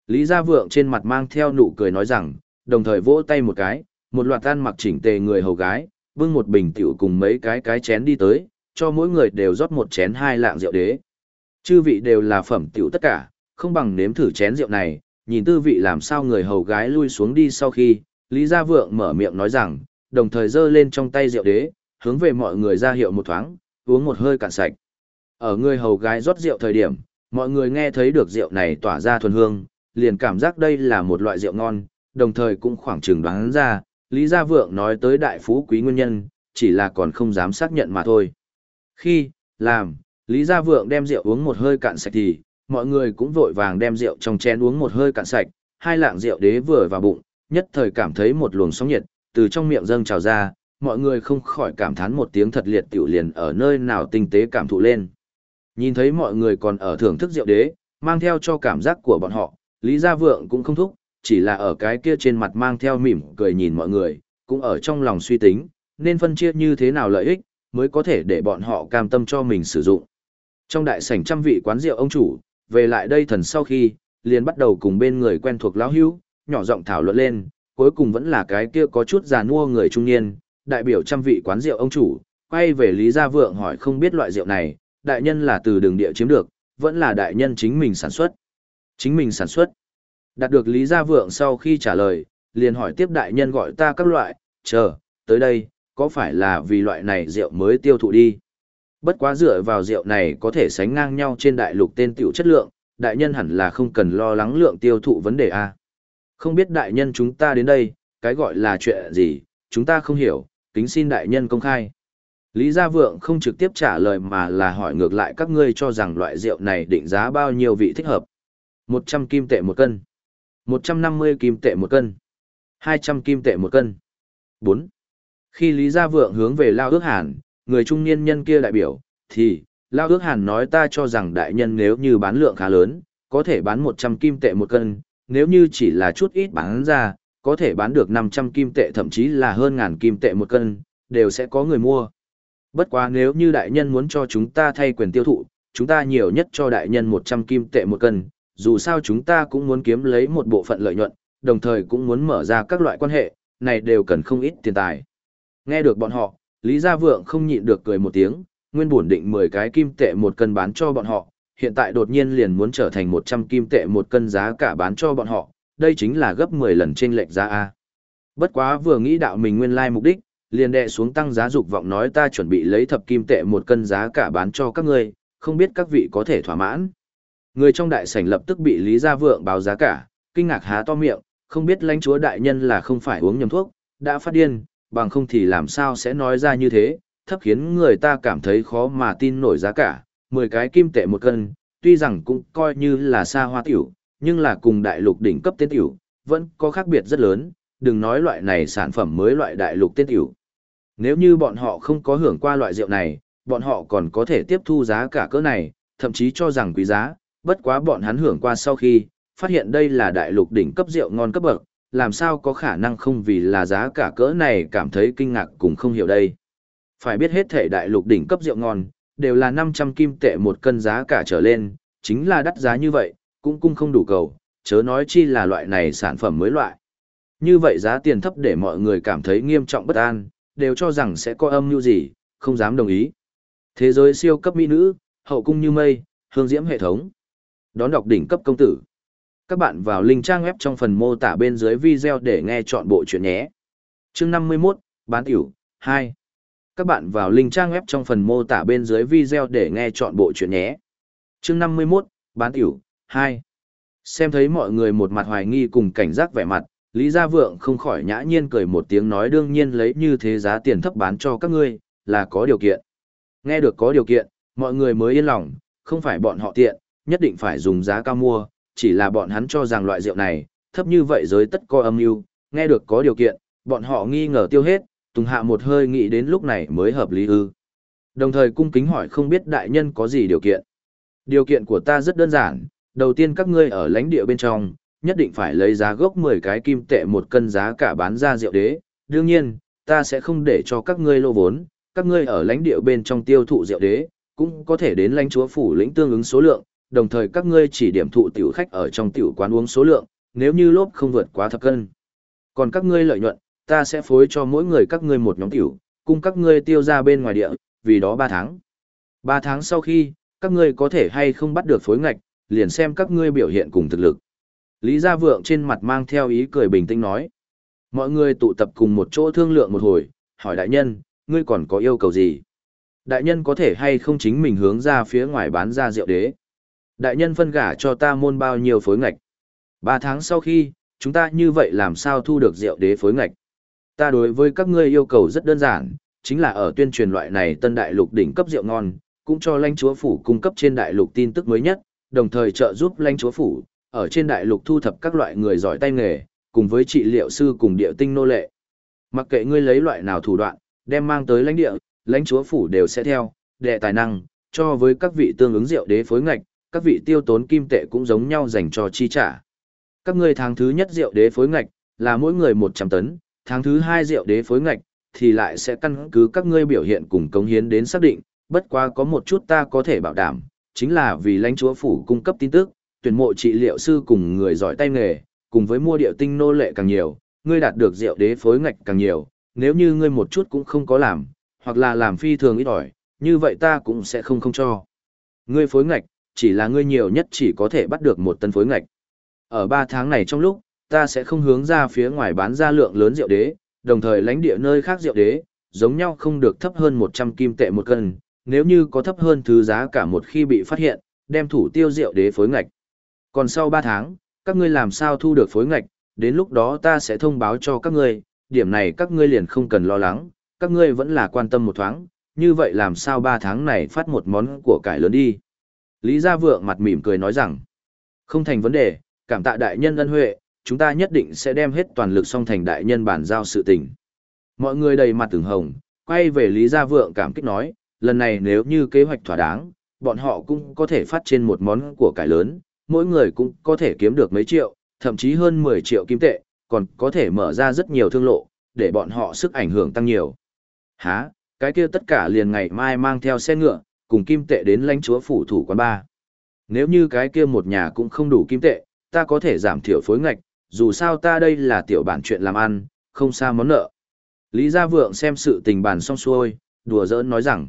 Speaker 1: Lý Gia Vượng trên mặt mang theo nụ cười nói rằng, đồng thời vỗ tay một cái, một loạt tan mặc chỉnh tề người hầu gái, bưng một bình tiểu cùng mấy cái cái chén đi tới, cho mỗi người đều rót một chén hai lạng rượu đế. Chư vị đều là phẩm tiểu tất cả, không bằng nếm thử chén rượu này, nhìn tư vị làm sao người hầu gái lui xuống đi sau khi, Lý Gia Vượng mở miệng nói rằng, đồng thời giơ lên trong tay rượu đế, hướng về mọi người ra hiệu một thoáng, uống một hơi cạn sạch. Ở người hầu gái rót rượu thời điểm, mọi người nghe thấy được rượu này tỏa ra thuần hương, liền cảm giác đây là một loại rượu ngon, đồng thời cũng khoảng chừng đoán ra, Lý Gia Vượng nói tới đại phú quý nguyên nhân, chỉ là còn không dám xác nhận mà thôi. Khi, làm, Lý Gia Vượng đem rượu uống một hơi cạn sạch thì, mọi người cũng vội vàng đem rượu trong chén uống một hơi cạn sạch, hai lạng rượu đế vừa vào bụng, nhất thời cảm thấy một luồng sóng nhiệt, từ trong miệng dâng trào ra, mọi người không khỏi cảm thán một tiếng thật liệt tiểu liền ở nơi nào tinh tế cảm thụ lên. Nhìn thấy mọi người còn ở thưởng thức rượu đế, mang theo cho cảm giác của bọn họ, Lý Gia Vượng cũng không thúc, chỉ là ở cái kia trên mặt mang theo mỉm cười nhìn mọi người, cũng ở trong lòng suy tính, nên phân chia như thế nào lợi ích, mới có thể để bọn họ cam tâm cho mình sử dụng. Trong đại sảnh trăm vị quán rượu ông chủ, về lại đây thần sau khi, liền bắt đầu cùng bên người quen thuộc lão hữu, nhỏ giọng thảo luận lên, cuối cùng vẫn là cái kia có chút già nua người trung niên, đại biểu trăm vị quán rượu ông chủ, quay về Lý Gia Vượng hỏi không biết loại rượu này, đại nhân là từ đường địa chiếm được, vẫn là đại nhân chính mình sản xuất. Chính mình sản xuất. Đạt được Lý Gia Vượng sau khi trả lời, liền hỏi tiếp đại nhân gọi ta các loại, chờ, tới đây, có phải là vì loại này rượu mới tiêu thụ đi. Bất quá dựa vào rượu này có thể sánh ngang nhau trên đại lục tên tiểu chất lượng, đại nhân hẳn là không cần lo lắng lượng tiêu thụ vấn đề A. Không biết đại nhân chúng ta đến đây, cái gọi là chuyện gì, chúng ta không hiểu, kính xin đại nhân công khai. Lý Gia Vượng không trực tiếp trả lời mà là hỏi ngược lại các ngươi cho rằng loại rượu này định giá bao nhiêu vị thích hợp. 100 kim tệ một cân. 150 kim tệ một cân. 200 kim tệ một cân. 4. Khi Lý Gia Vượng hướng về Lao ước hàn, người trung niên nhân kia đại biểu, thì, Lao ước hàn nói ta cho rằng đại nhân nếu như bán lượng khá lớn, có thể bán 100 kim tệ một cân, nếu như chỉ là chút ít bán ra, có thể bán được 500 kim tệ thậm chí là hơn ngàn kim tệ một cân, đều sẽ có người mua. Bất quá nếu như đại nhân muốn cho chúng ta thay quyền tiêu thụ, chúng ta nhiều nhất cho đại nhân 100 kim tệ một cân, dù sao chúng ta cũng muốn kiếm lấy một bộ phận lợi nhuận, đồng thời cũng muốn mở ra các loại quan hệ, này đều cần không ít tiền tài. Nghe được bọn họ, Lý Gia Vượng không nhịn được cười một tiếng, nguyên bổn định 10 cái kim tệ một cân bán cho bọn họ, hiện tại đột nhiên liền muốn trở thành 100 kim tệ một cân giá cả bán cho bọn họ, đây chính là gấp 10 lần trên lệch giá A. Bất quá vừa nghĩ đạo mình nguyên lai mục đích, liền đệ xuống tăng giá dục vọng nói ta chuẩn bị lấy thập kim tệ một cân giá cả bán cho các ngươi, không biết các vị có thể thỏa mãn. Người trong đại sảnh lập tức bị Lý Gia Vượng báo giá cả, kinh ngạc há to miệng, không biết lãnh chúa đại nhân là không phải uống nhầm thuốc, đã phát điên, bằng không thì làm sao sẽ nói ra như thế, thấp khiến người ta cảm thấy khó mà tin nổi giá cả, 10 cái kim tệ một cân, tuy rằng cũng coi như là xa hoa tiểu, nhưng là cùng đại lục đỉnh cấp tên tiểu, vẫn có khác biệt rất lớn, đừng nói loại này sản phẩm mới loại đại lục tên tiểu. Nếu như bọn họ không có hưởng qua loại rượu này, bọn họ còn có thể tiếp thu giá cả cỡ này, thậm chí cho rằng quý giá, bất quá bọn hắn hưởng qua sau khi, phát hiện đây là đại lục đỉnh cấp rượu ngon cấp bậc, làm sao có khả năng không vì là giá cả cỡ này cảm thấy kinh ngạc cùng không hiểu đây. Phải biết hết thể đại lục đỉnh cấp rượu ngon, đều là 500 kim tệ một cân giá cả trở lên, chính là đắt giá như vậy, cũng cung không đủ cầu, chớ nói chi là loại này sản phẩm mới loại. Như vậy giá tiền thấp để mọi người cảm thấy nghiêm trọng bất an, đều cho rằng sẽ có âm mưu gì, không dám đồng ý. Thế giới siêu cấp mỹ nữ, hậu cung như mây, hương diễm hệ thống. Đón đọc đỉnh cấp công tử. Các bạn vào link trang web trong phần mô tả bên dưới video để nghe chọn bộ chuyện nhé. Chương 51, bán tiểu, 2. Các bạn vào link trang web trong phần mô tả bên dưới video để nghe chọn bộ chuyện nhé. Chương 51, bán tiểu, 2. Xem thấy mọi người một mặt hoài nghi cùng cảnh giác vẻ mặt, Lý Gia Vượng không khỏi nhã nhiên cười một tiếng nói đương nhiên lấy như thế giá tiền thấp bán cho các ngươi, là có điều kiện. Nghe được có điều kiện, mọi người mới yên lòng, không phải bọn họ tiện, nhất định phải dùng giá cao mua, chỉ là bọn hắn cho rằng loại rượu này, thấp như vậy giới tất co âm mưu nghe được có điều kiện, bọn họ nghi ngờ tiêu hết, tùng hạ một hơi nghĩ đến lúc này mới hợp lý ư. Đồng thời cung kính hỏi không biết đại nhân có gì điều kiện. Điều kiện của ta rất đơn giản, đầu tiên các ngươi ở lãnh địa bên trong, nhất định phải lấy giá gốc 10 cái kim tệ một cân giá cả bán ra rượu đế. Đương nhiên, ta sẽ không để cho các ngươi lô vốn, các ngươi ở lãnh địa bên trong tiêu thụ rượu đế, cũng có thể đến lãnh chúa phủ lĩnh tương ứng số lượng, đồng thời các ngươi chỉ điểm thụ tiểu khách ở trong tiểu quán uống số lượng, nếu như lốp không vượt quá thập cân. Còn các ngươi lợi nhuận, ta sẽ phối cho mỗi người các ngươi một nhóm tiểu, cùng các ngươi tiêu ra bên ngoài địa, vì đó 3 tháng. 3 tháng sau khi, các ngươi có thể hay không bắt được phối ngạch, liền xem các ngươi biểu hiện cùng thực lực. Lý Gia Vượng trên mặt mang theo ý cười bình tĩnh nói. Mọi người tụ tập cùng một chỗ thương lượng một hồi, hỏi đại nhân, ngươi còn có yêu cầu gì? Đại nhân có thể hay không chính mình hướng ra phía ngoài bán ra rượu đế? Đại nhân phân gả cho ta môn bao nhiêu phối ngạch? Ba tháng sau khi, chúng ta như vậy làm sao thu được rượu đế phối ngạch? Ta đối với các ngươi yêu cầu rất đơn giản, chính là ở tuyên truyền loại này tân đại lục đỉnh cấp rượu ngon, cũng cho lãnh chúa phủ cung cấp trên đại lục tin tức mới nhất, đồng thời trợ giúp lãnh chúa phủ, ở trên đại lục thu thập các loại người giỏi tay nghề, cùng với trị liệu sư cùng địa tinh nô lệ. Mặc kệ ngươi lấy loại nào thủ đoạn, đem mang tới lãnh địa, lãnh chúa phủ đều sẽ theo, đệ tài năng, cho với các vị tương ứng rượu đế phối ngạch, các vị tiêu tốn kim tệ cũng giống nhau dành cho chi trả. Các ngươi tháng thứ nhất rượu đế phối ngạch, là mỗi người 100 tấn, tháng thứ hai rượu đế phối ngạch, thì lại sẽ căn cứ các ngươi biểu hiện cùng cống hiến đến xác định, bất quá có một chút ta có thể bảo đảm, chính là vì lãnh chúa phủ cung cấp tin tức, tuyển mộ trị liệu sư cùng người giỏi tay nghề, cùng với mua điệu tinh nô lệ càng nhiều, ngươi đạt được rượu đế phối ngạch càng nhiều, nếu như ngươi một chút cũng không có làm, hoặc là làm phi thường ít ỏi, như vậy ta cũng sẽ không không cho. Ngươi phối ngạch, chỉ là ngươi nhiều nhất chỉ có thể bắt được một tấn phối ngạch. Ở 3 tháng này trong lúc, ta sẽ không hướng ra phía ngoài bán ra lượng lớn rượu đế, đồng thời lãnh địa nơi khác rượu đế, giống nhau không được thấp hơn 100 kim tệ một cân, nếu như có thấp hơn thứ giá cả một khi bị phát hiện, đem thủ tiêu rượu đế phối ngạch. Còn sau 3 tháng, các ngươi làm sao thu được phối ngạch, đến lúc đó ta sẽ thông báo cho các ngươi, điểm này các ngươi liền không cần lo lắng, các ngươi vẫn là quan tâm một thoáng, như vậy làm sao 3 tháng này phát một món của cải lớn đi. Lý Gia Vượng mặt mỉm cười nói rằng, không thành vấn đề, cảm tạ đại nhân ân huệ, chúng ta nhất định sẽ đem hết toàn lực song thành đại nhân bản giao sự tình. Mọi người đầy mặt từng hồng, quay về Lý Gia Vượng cảm kích nói, lần này nếu như kế hoạch thỏa đáng, bọn họ cũng có thể phát trên một món của cải lớn, mỗi người cũng có thể kiếm được mấy triệu, thậm chí hơn 10 triệu kim tệ, còn có thể mở ra rất nhiều thương lộ, để bọn họ sức ảnh hưởng tăng nhiều. Hả, cái kia tất cả liền ngày mai mang theo xe ngựa, cùng kim tệ đến lãnh chúa phủ thủ quán ba. Nếu như cái kia một nhà cũng không đủ kim tệ, ta có thể giảm thiểu phối ngạch, dù sao ta đây là tiểu bản chuyện làm ăn, không xa món nợ. Lý Gia Vượng xem sự tình bàn xong xuôi, đùa giỡn nói rằng,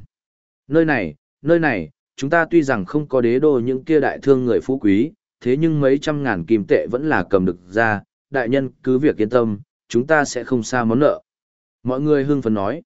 Speaker 1: nơi này, nơi này, chúng ta tuy rằng không có đế đô những kia đại thương người phú quý, thế nhưng mấy trăm ngàn kim tệ vẫn là cầm được ra, đại nhân cứ việc yên tâm, chúng ta sẽ không xa món nợ. Mọi người hưng phấn nói,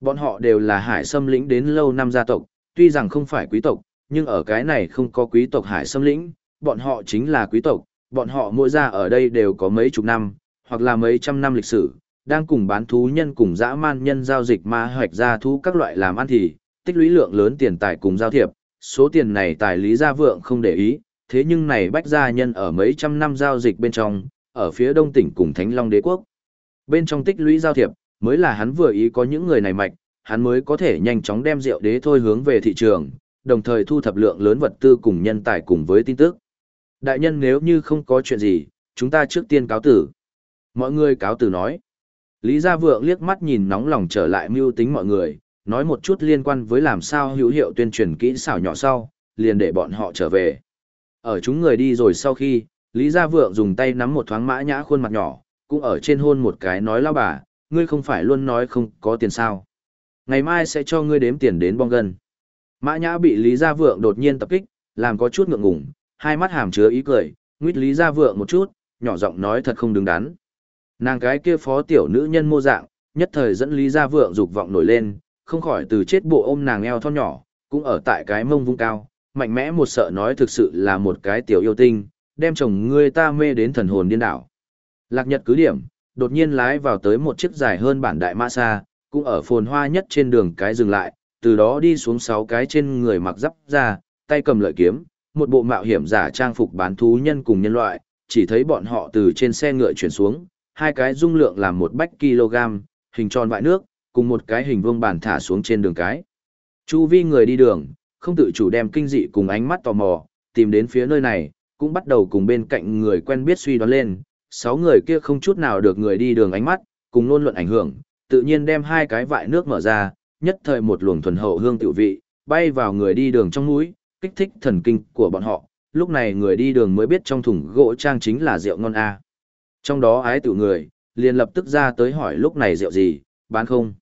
Speaker 1: bọn họ đều là hải xâm lĩnh đến lâu năm gia tộc, tuy rằng không phải quý tộc, nhưng ở cái này không có quý tộc hải xâm lĩnh, bọn họ chính là quý tộc, bọn họ mỗi gia ở đây đều có mấy chục năm, hoặc là mấy trăm năm lịch sử, đang cùng bán thú nhân cùng dã man nhân giao dịch ma hoạch ra thú các loại làm ăn thì, tích lũy lượng lớn tiền tài cùng giao thiệp, số tiền này tài lý gia vượng không để ý, thế nhưng này bách gia nhân ở mấy trăm năm giao dịch bên trong, ở phía đông tỉnh cùng Thánh Long đế quốc. Bên trong tích lũy giao thiệp, mới là hắn vừa ý có những người này mạch, hắn mới có thể nhanh chóng đem rượu đế thôi hướng về thị trường, đồng thời thu thập lượng lớn vật tư cùng nhân tài cùng với tin tức. Đại nhân nếu như không có chuyện gì, chúng ta trước tiên cáo tử. Mọi người cáo tử nói. Lý Gia Vượng liếc mắt nhìn nóng lòng trở lại mưu tính mọi người, nói một chút liên quan với làm sao hữu hiệu tuyên truyền kỹ xảo nhỏ sau, liền để bọn họ trở về. Ở chúng người đi rồi sau khi, Lý Gia Vượng dùng tay nắm một thoáng mã nhã khuôn mặt nhỏ, cũng ở trên hôn một cái nói lao bà, ngươi không phải luôn nói không có tiền sao. Ngày mai sẽ cho ngươi đếm tiền đến bong gân. Mã nhã bị Lý Gia Vượng đột nhiên tập kích, làm có chút ngượng ngùng, hai mắt hàm chứa ý cười, nguyết Lý Gia Vượng một chút, nhỏ giọng nói thật không đứng đắn. Nàng cái kia phó tiểu nữ nhân mô dạng, nhất thời dẫn Lý Gia Vượng dục vọng nổi lên, không khỏi từ chết bộ ôm nàng eo thon nhỏ, cũng ở tại cái mông vung cao, mạnh mẽ một sợ nói thực sự là một cái tiểu yêu tinh, đem chồng ngươi ta mê đến thần hồn điên đảo. Lạc Nhật cứ điểm, đột nhiên lái vào tới một chiếc dài hơn bản đại ma xa, cũng ở phồn hoa nhất trên đường cái dừng lại, từ đó đi xuống sáu cái trên người mặc giáp ra, tay cầm lợi kiếm, một bộ mạo hiểm giả trang phục bán thú nhân cùng nhân loại, chỉ thấy bọn họ từ trên xe ngựa chuyển xuống, hai cái dung lượng làm một bách kg, hình tròn vại nước, cùng một cái hình vuông bàn thả xuống trên đường cái. Chu vi người đi đường, không tự chủ đem kinh dị cùng ánh mắt tò mò, tìm đến phía nơi này, cũng bắt đầu cùng bên cạnh người quen biết suy đoán lên, sáu người kia không chút nào được người đi đường ánh mắt, cùng luôn luận ảnh hưởng, tự nhiên đem hai cái vại nước mở ra, nhất thời một luồng thuần hậu hương tiểu vị, bay vào người đi đường trong mũi, kích thích thần kinh của bọn họ, lúc này người đi đường mới biết trong thùng gỗ trang chính là rượu ngon a. Trong đó ái tự người, liền lập tức ra tới hỏi lúc này rượu gì, bán không?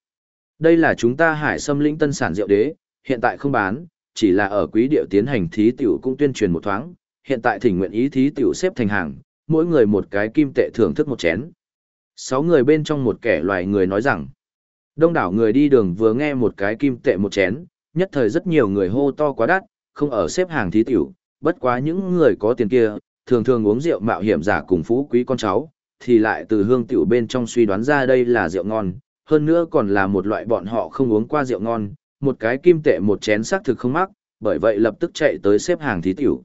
Speaker 1: Đây là chúng ta hải xâm lĩnh tân sản rượu đế, hiện tại không bán, chỉ là ở quý điệu tiến hành thí tiểu cũng tuyên truyền một thoáng, hiện tại thỉnh nguyện ý thí tiểu xếp thành hàng, mỗi người một cái kim tệ thưởng thức một chén. Sáu người bên trong một kẻ loài người nói rằng, đông đảo người đi đường vừa nghe một cái kim tệ một chén, nhất thời rất nhiều người hô to quá đắt, không ở xếp hàng thí tiểu, bất quá những người có tiền kia, thường thường uống rượu mạo hiểm giả cùng phú quý con cháu, thì lại từ hương tiểu bên trong suy đoán ra đây là rượu ngon, hơn nữa còn là một loại bọn họ không uống qua rượu ngon, một cái kim tệ một chén xác thực không mắc, bởi vậy lập tức chạy tới xếp hàng thí tiểu.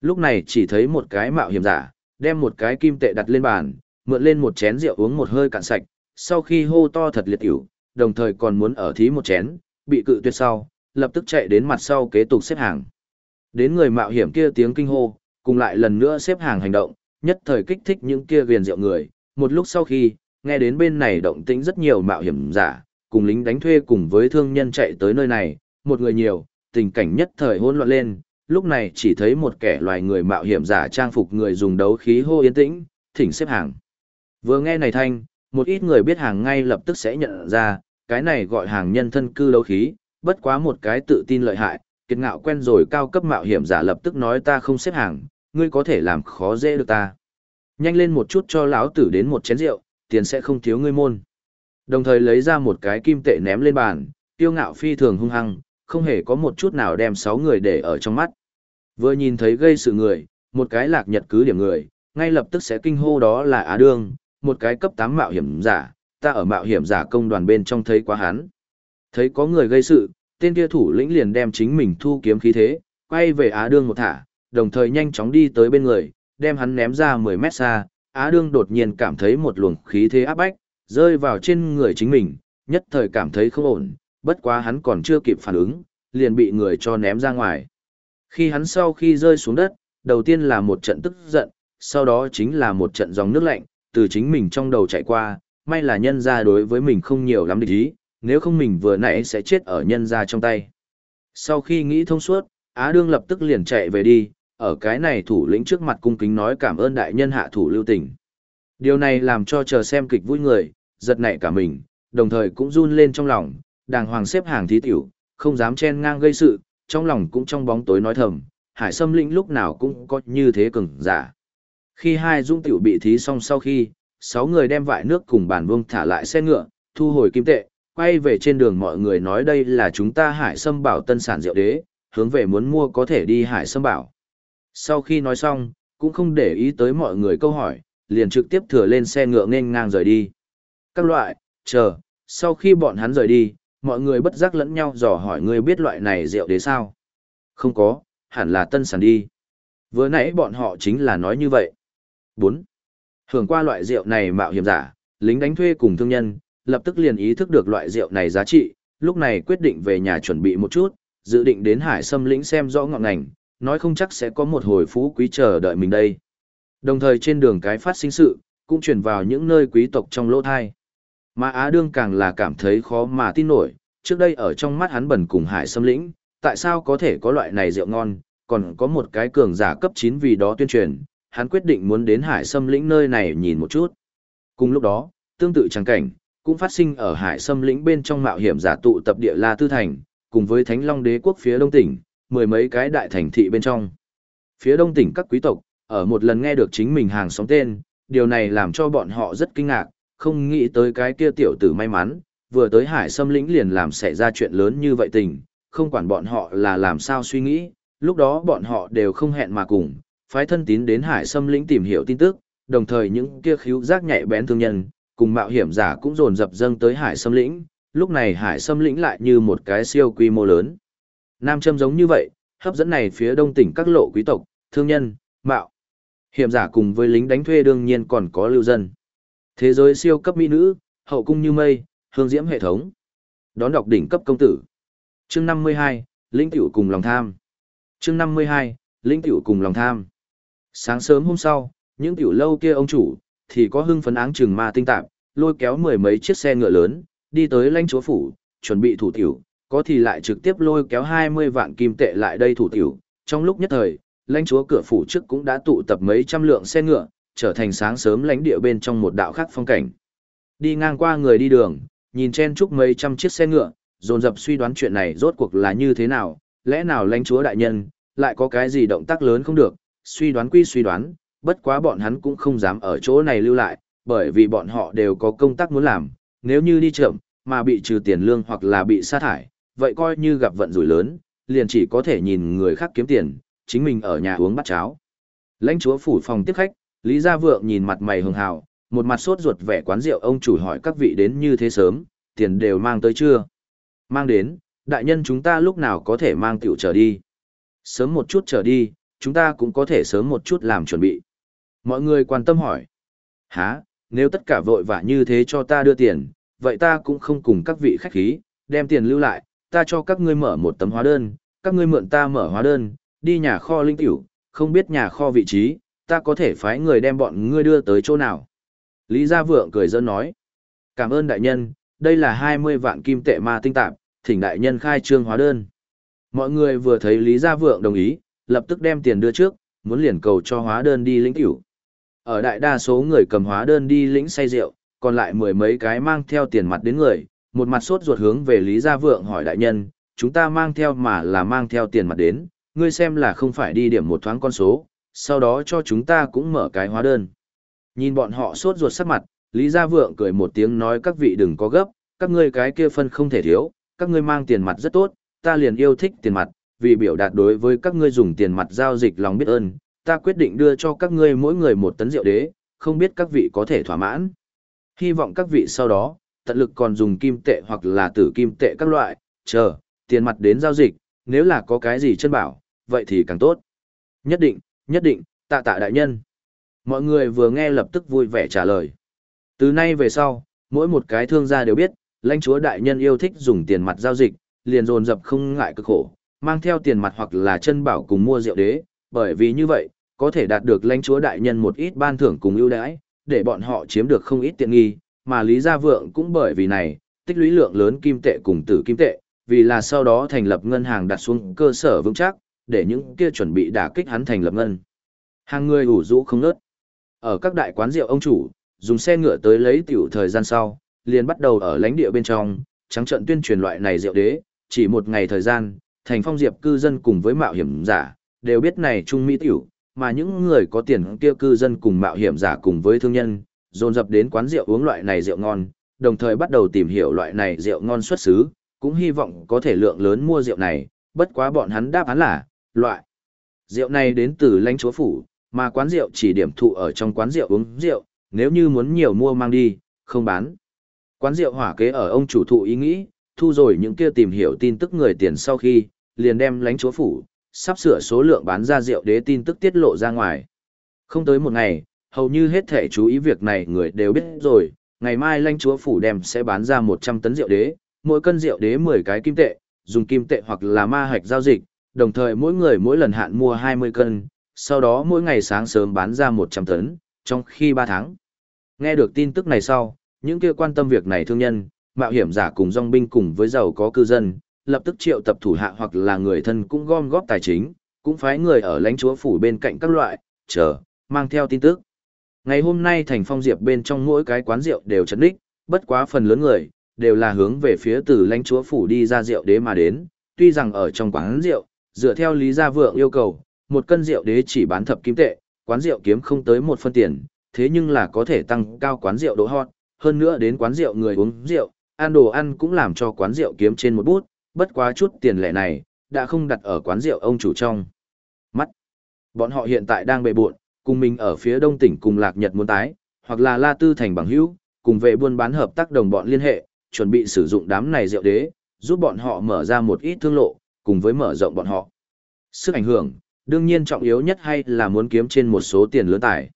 Speaker 1: Lúc này chỉ thấy một cái mạo hiểm giả, đem một cái kim tệ đặt lên bàn, mượn lên một chén rượu uống một hơi cạn sạch, sau khi hô to thật liệt ỉu, đồng thời còn muốn ở thí một chén, bị cự tuyệt sau, lập tức chạy đến mặt sau kế tục xếp hàng. Đến người mạo hiểm kia tiếng kinh hô, cùng lại lần nữa xếp hàng hành động, nhất thời kích thích những kia viền rượu người, một lúc sau khi, nghe đến bên này động tĩnh rất nhiều mạo hiểm giả, cùng lính đánh thuê cùng với thương nhân chạy tới nơi này, một người nhiều, tình cảnh nhất thời hỗn loạn lên, lúc này chỉ thấy một kẻ loài người mạo hiểm giả trang phục người dùng đấu khí hô yên tĩnh, thỉnh xếp hàng. Vừa nghe này thanh, một ít người biết hàng ngay lập tức sẽ nhận ra, cái này gọi hàng nhân thân cư đấu khí, bất quá một cái tự tin lợi hại, kiệt ngạo quen rồi cao cấp mạo hiểm giả lập tức nói ta không xếp hàng, ngươi có thể làm khó dễ được ta. Nhanh lên một chút cho lão tử đến một chén rượu, tiền sẽ không thiếu ngươi môn. Đồng thời lấy ra một cái kim tệ ném lên bàn, tiêu ngạo phi thường hung hăng, không hề có một chút nào đem sáu người để ở trong mắt. Vừa nhìn thấy gây sự người, một cái lạc nhật cứ điểm người, ngay lập tức sẽ kinh hô đó là Á Đương, một cái cấp 8 mạo hiểm giả, ta ở mạo hiểm giả công đoàn bên trong thấy quá hắn. Thấy có người gây sự, tên kia thủ lĩnh liền đem chính mình thu kiếm khí thế, quay về Á Đương một thả, đồng thời nhanh chóng đi tới bên người, đem hắn ném ra 10 mét xa, Á Đương đột nhiên cảm thấy một luồng khí thế áp bách, rơi vào trên người chính mình, nhất thời cảm thấy không ổn, bất quá hắn còn chưa kịp phản ứng, liền bị người cho ném ra ngoài. Khi hắn sau khi rơi xuống đất, đầu tiên là một trận tức giận, sau đó chính là một trận dòng nước lạnh, từ chính mình trong đầu chạy qua, may là nhân ra đối với mình không nhiều lắm địch ý, nếu không mình vừa nãy sẽ chết ở nhân ra trong tay. Sau khi nghĩ thông suốt, Á Đương lập tức liền chạy về đi, ở cái này thủ lĩnh trước mặt cung kính nói cảm ơn đại nhân hạ thủ lưu tình. Điều này làm cho chờ xem kịch vui người, giật nảy cả mình, đồng thời cũng run lên trong lòng, đàng hoàng xếp hàng thí tiểu, không dám chen ngang gây sự, trong lòng cũng trong bóng tối nói thầm, hải sâm lĩnh lúc nào cũng có như thế cứng, giả. Khi hai dung tiểu bị thí xong sau khi, sáu người đem vại nước cùng bàn vuông thả lại xe ngựa, thu hồi kim tệ, quay về trên đường mọi người nói đây là chúng ta hải sâm bảo tân sản Diệu đế, hướng về muốn mua có thể đi hải sâm bảo. Sau khi nói xong, cũng không để ý tới mọi người câu hỏi, liền trực tiếp thừa lên xe ngựa nên ngang rời đi. Các loại, chờ, sau khi bọn hắn rời đi, mọi người bất giác lẫn nhau dò hỏi người biết loại này rượu đế sao. Không có, hẳn là tân sản đi. Vừa nãy bọn họ chính là nói như vậy. 4. Hưởng qua loại rượu này mạo hiểm giả, lính đánh thuê cùng thương nhân, lập tức liền ý thức được loại rượu này giá trị, lúc này quyết định về nhà chuẩn bị một chút, dự định đến hải sâm lĩnh xem rõ ngọn ngành, nói không chắc sẽ có một hồi phú quý chờ đợi mình đây. Đồng thời trên đường cái phát sinh sự, cũng truyền vào những nơi quý tộc trong lỗ thai. Mà Á Đương càng là cảm thấy khó mà tin nổi, trước đây ở trong mắt hắn bẩn cùng hải sâm lĩnh, tại sao có thể có loại này rượu ngon, còn có một cái cường giả cấp 9 vì đó tuyên truyền, hắn quyết định muốn đến hải sâm lĩnh nơi này nhìn một chút. Cùng lúc đó, tương tự trang cảnh, cũng phát sinh ở hải sâm lĩnh bên trong mạo hiểm giả tụ tập địa La Tư Thành, cùng với Thánh Long Đế quốc phía đông tỉnh, mười mấy cái đại thành thị bên trong. Phía đông tỉnh các quý tộc, ở một lần nghe được chính mình hàng sóng tên, điều này làm cho bọn họ rất kinh ngạc, không nghĩ tới cái kia tiểu tử may mắn, vừa tới hải xâm lĩnh liền làm xảy ra chuyện lớn như vậy tình, không quản bọn họ là làm sao suy nghĩ, lúc đó bọn họ đều không hẹn mà cùng, phái thân tín đến hải xâm lĩnh tìm hiểu tin tức, đồng thời những kia khíu giác nhạy bén thương nhân, cùng mạo hiểm giả cũng dồn dập dâng tới hải xâm lĩnh, lúc này hải xâm lĩnh lại như một cái siêu quy mô lớn. Nam châm giống như vậy, hấp dẫn này phía đông tỉnh các lộ quý tộc, thương nhân, mạo. Hiểm giả cùng với lính đánh thuê đương nhiên còn có lưu dân. Thế giới siêu cấp mỹ nữ, hậu cung như mây, hương diễm hệ thống. Đón đọc đỉnh cấp công tử. Chương 52, linh tiểu cùng lòng tham. Chương 52, linh tiểu cùng lòng tham. Sáng sớm hôm sau, những tiểu lâu kia ông chủ, thì có hưng phấn áng trừng ma tinh tạp, lôi kéo mười mấy chiếc xe ngựa lớn, đi tới lãnh chúa phủ, chuẩn bị thủ tiểu, có thì lại trực tiếp lôi kéo 20 vạn kim tệ lại đây thủ tiểu. Trong lúc nhất thời, lãnh chúa cửa phủ trước cũng đã tụ tập mấy trăm lượng xe ngựa, trở thành sáng sớm lãnh địa bên trong một đạo khác phong cảnh. Đi ngang qua người đi đường, nhìn chen chúc mấy trăm chiếc xe ngựa, dồn dập suy đoán chuyện này rốt cuộc là như thế nào, lẽ nào lãnh chúa đại nhân, lại có cái gì động tác lớn không được, suy đoán quy suy đoán, bất quá bọn hắn cũng không dám ở chỗ này lưu lại, bởi vì bọn họ đều có công tác muốn làm, nếu như đi chậm, mà bị trừ tiền lương hoặc là bị sa thải, vậy coi như gặp vận rủi lớn, liền chỉ có thể nhìn người khác kiếm tiền, chính mình ở nhà uống bát cháo. Lãnh chúa phủ phòng tiếp khách, Lý Gia Vượng nhìn mặt mày hường hào, một mặt sốt ruột vẻ quán rượu ông chủ hỏi các vị đến như thế sớm, tiền đều mang tới chưa? Mang đến, đại nhân chúng ta lúc nào có thể mang tiểu trở đi? Sớm một chút trở đi, chúng ta cũng có thể sớm một chút làm chuẩn bị. Mọi người quan tâm hỏi. Hả, nếu tất cả vội vã như thế cho ta đưa tiền, vậy ta cũng không cùng các vị khách khí, đem tiền lưu lại, ta cho các ngươi mở một tấm hóa đơn, các ngươi mượn ta mở hóa đơn, đi nhà kho linh tiểu, không biết nhà kho vị trí, ta có thể phái người đem bọn ngươi đưa tới chỗ nào. Lý Gia Vượng cười dân nói. Cảm ơn đại nhân, đây là 20 vạn kim tệ ma tinh tạp, thỉnh đại nhân khai trương hóa đơn. Mọi người vừa thấy Lý Gia Vượng đồng ý, lập tức đem tiền đưa trước, muốn liền cầu cho hóa đơn đi lĩnh cửu. Ở đại đa số người cầm hóa đơn đi lĩnh say rượu, còn lại mười mấy cái mang theo tiền mặt đến người, một mặt sốt ruột hướng về Lý Gia Vượng hỏi đại nhân, chúng ta mang theo mà là mang theo tiền mặt đến, ngươi xem là không phải đi điểm một thoáng con số, sau đó cho chúng ta cũng mở cái hóa đơn. Nhìn bọn họ sốt ruột sắc mặt, Lý Gia Vượng cười một tiếng nói các vị đừng có gấp, các ngươi cái kia phân không thể thiếu, các ngươi mang tiền mặt rất tốt, ta liền yêu thích tiền mặt, vì biểu đạt đối với các ngươi dùng tiền mặt giao dịch lòng biết ơn, ta quyết định đưa cho các ngươi mỗi người một tấn rượu đế, không biết các vị có thể thỏa mãn. Hy vọng các vị sau đó, tận lực còn dùng kim tệ hoặc là tử kim tệ các loại, chờ, tiền mặt đến giao dịch, nếu là có cái gì chân bảo, vậy thì càng tốt. Nhất định, nhất định, tạ tạ đại nhân. Mọi người vừa nghe lập tức vui vẻ trả lời. Từ nay về sau, mỗi một cái thương gia đều biết, lãnh chúa đại nhân yêu thích dùng tiền mặt giao dịch, liền dồn dập không ngại cực khổ, mang theo tiền mặt hoặc là chân bảo cùng mua rượu đế, bởi vì như vậy, có thể đạt được lãnh chúa đại nhân một ít ban thưởng cùng ưu đãi, để bọn họ chiếm được không ít tiện nghi, mà Lý Gia Vượng cũng bởi vì này, tích lũy lượng lớn kim tệ cùng tử kim tệ, vì là sau đó thành lập ngân hàng đặt xuống cơ sở vững chắc, để những kia chuẩn bị đả kích hắn thành lập ngân. Hàng người ủ rũ không nớt. Ở các đại quán rượu ông chủ, dùng xe ngựa tới lấy tiểu thời gian sau, liền bắt đầu ở lãnh địa bên trong, trắng trận tuyên truyền loại này rượu đế, chỉ một ngày thời gian, thành phong diệp cư dân cùng với mạo hiểm giả, đều biết này trung mỹ tiểu, mà những người có tiền kia cư dân cùng mạo hiểm giả cùng với thương nhân, dồn dập đến quán rượu uống loại này rượu ngon, đồng thời bắt đầu tìm hiểu loại này rượu ngon xuất xứ, cũng hy vọng có thể lượng lớn mua rượu này, bất quá bọn hắn đáp án là, loại rượu này đến từ lãnh chúa phủ, mà quán rượu chỉ điểm thụ ở trong quán rượu uống rượu, nếu như muốn nhiều mua mang đi, không bán. Quán rượu hỏa kế ở ông chủ thụ ý nghĩ, thu rồi những kia tìm hiểu tin tức người tiền sau khi, liền đem lãnh chúa phủ, sắp sửa số lượng bán ra rượu đế tin tức tiết lộ ra ngoài. Không tới một ngày, hầu như hết thể chú ý việc này người đều biết rồi, ngày mai lãnh chúa phủ đem sẽ bán ra 100 tấn rượu đế, mỗi cân rượu đế 10 cái kim tệ, dùng kim tệ hoặc là ma hạch giao dịch, đồng thời mỗi người mỗi lần hạn mua 20 cân, sau đó mỗi ngày sáng sớm bán ra 100 tấn, trong khi 3 tháng. Nghe được tin tức này sau, những kia quan tâm việc này thương nhân, mạo hiểm giả cùng dòng binh cùng với giàu có cư dân, lập tức triệu tập thủ hạ hoặc là người thân cũng gom góp tài chính, cũng phái người ở lãnh chúa phủ bên cạnh các loại, chờ, mang theo tin tức. Ngày hôm nay thành phong diệp bên trong mỗi cái quán rượu đều chấn đích, bất quá phần lớn người, đều là hướng về phía từ lãnh chúa phủ đi ra rượu đế mà đến, tuy rằng ở trong quán rượu, dựa theo lý gia vượng yêu cầu, một cân rượu đế chỉ bán thập kim tệ, quán rượu kiếm không tới một phân tiền, thế nhưng là có thể tăng cao quán rượu độ hot, hơn nữa đến quán rượu người uống rượu, ăn đồ ăn cũng làm cho quán rượu kiếm trên một bút, bất quá chút tiền lệ này, đã không đặt ở quán rượu ông chủ trong. Mắt. Bọn họ hiện tại đang bệ buộn, cùng mình ở phía đông tỉnh cùng Lạc Nhật muốn tái, hoặc là La Tư thành bằng hữu, cùng về buôn bán hợp tác đồng bọn liên hệ, chuẩn bị sử dụng đám này rượu đế, giúp bọn họ mở ra một ít thương lộ, cùng với mở rộng bọn họ. Sức ảnh hưởng, đương nhiên trọng yếu nhất hay là muốn kiếm trên một số tiền lớn tài.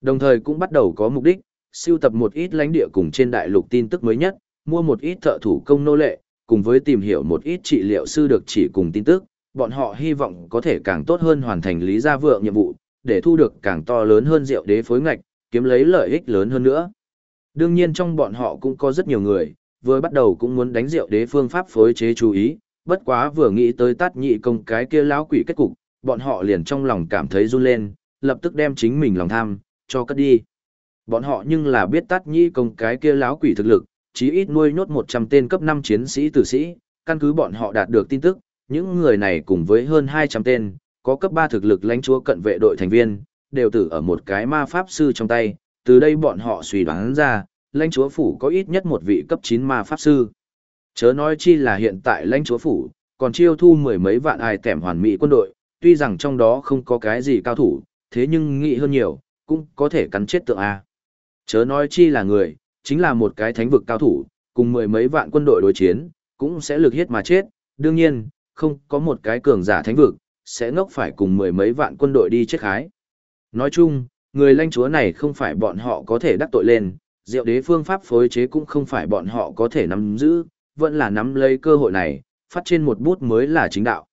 Speaker 1: Đồng thời cũng bắt đầu có mục đích, siêu tập một ít lãnh địa cùng trên đại lục tin tức mới nhất, mua một ít thợ thủ công nô lệ, cùng với tìm hiểu một ít trị liệu sư được chỉ cùng tin tức, bọn họ hy vọng có thể càng tốt hơn hoàn thành lý gia vượng nhiệm vụ, để thu được càng to lớn hơn rượu đế phối ngạch, kiếm lấy lợi ích lớn hơn nữa. Đương nhiên trong bọn họ cũng có rất nhiều người, vừa bắt đầu cũng muốn đánh rượu đế phương pháp phối chế chú ý, bất quá vừa nghĩ tới tát nhị công cái kia lão quỷ kết cục, bọn họ liền trong lòng cảm thấy run lên, lập tức đem chính mình lòng tham, cho cất đi. Bọn họ nhưng là biết tát nhị công cái kia láo quỷ thực lực, chí ít nuôi nhốt 100 tên cấp 5 chiến sĩ tử sĩ, căn cứ bọn họ đạt được tin tức, những người này cùng với hơn 200 tên, có cấp 3 thực lực lãnh chúa cận vệ đội thành viên, đều tử ở một cái ma pháp sư trong tay, từ đây bọn họ suy đoán ra, lãnh chúa phủ có ít nhất một vị cấp 9 ma pháp sư. Chớ nói chi là hiện tại lãnh chúa phủ, còn chiêu thu mười mấy vạn ai tẻm hoàn mỹ quân đội, tuy rằng trong đó không có cái gì cao thủ, thế nhưng nghĩ hơn nhiều, cũng có thể cắn chết tượng A. Chớ nói chi là người, chính là một cái thánh vực cao thủ, cùng mười mấy vạn quân đội đối chiến, cũng sẽ lực hiết mà chết, đương nhiên, không có một cái cường giả thánh vực, sẽ ngốc phải cùng mười mấy vạn quân đội đi chết khái. Nói chung, người lãnh chúa này không phải bọn họ có thể đắc tội lên, diệu đế phương pháp phối chế cũng không phải bọn họ có thể nắm giữ, vẫn là nắm lấy cơ hội này, phát trên một bút mới là chính đạo.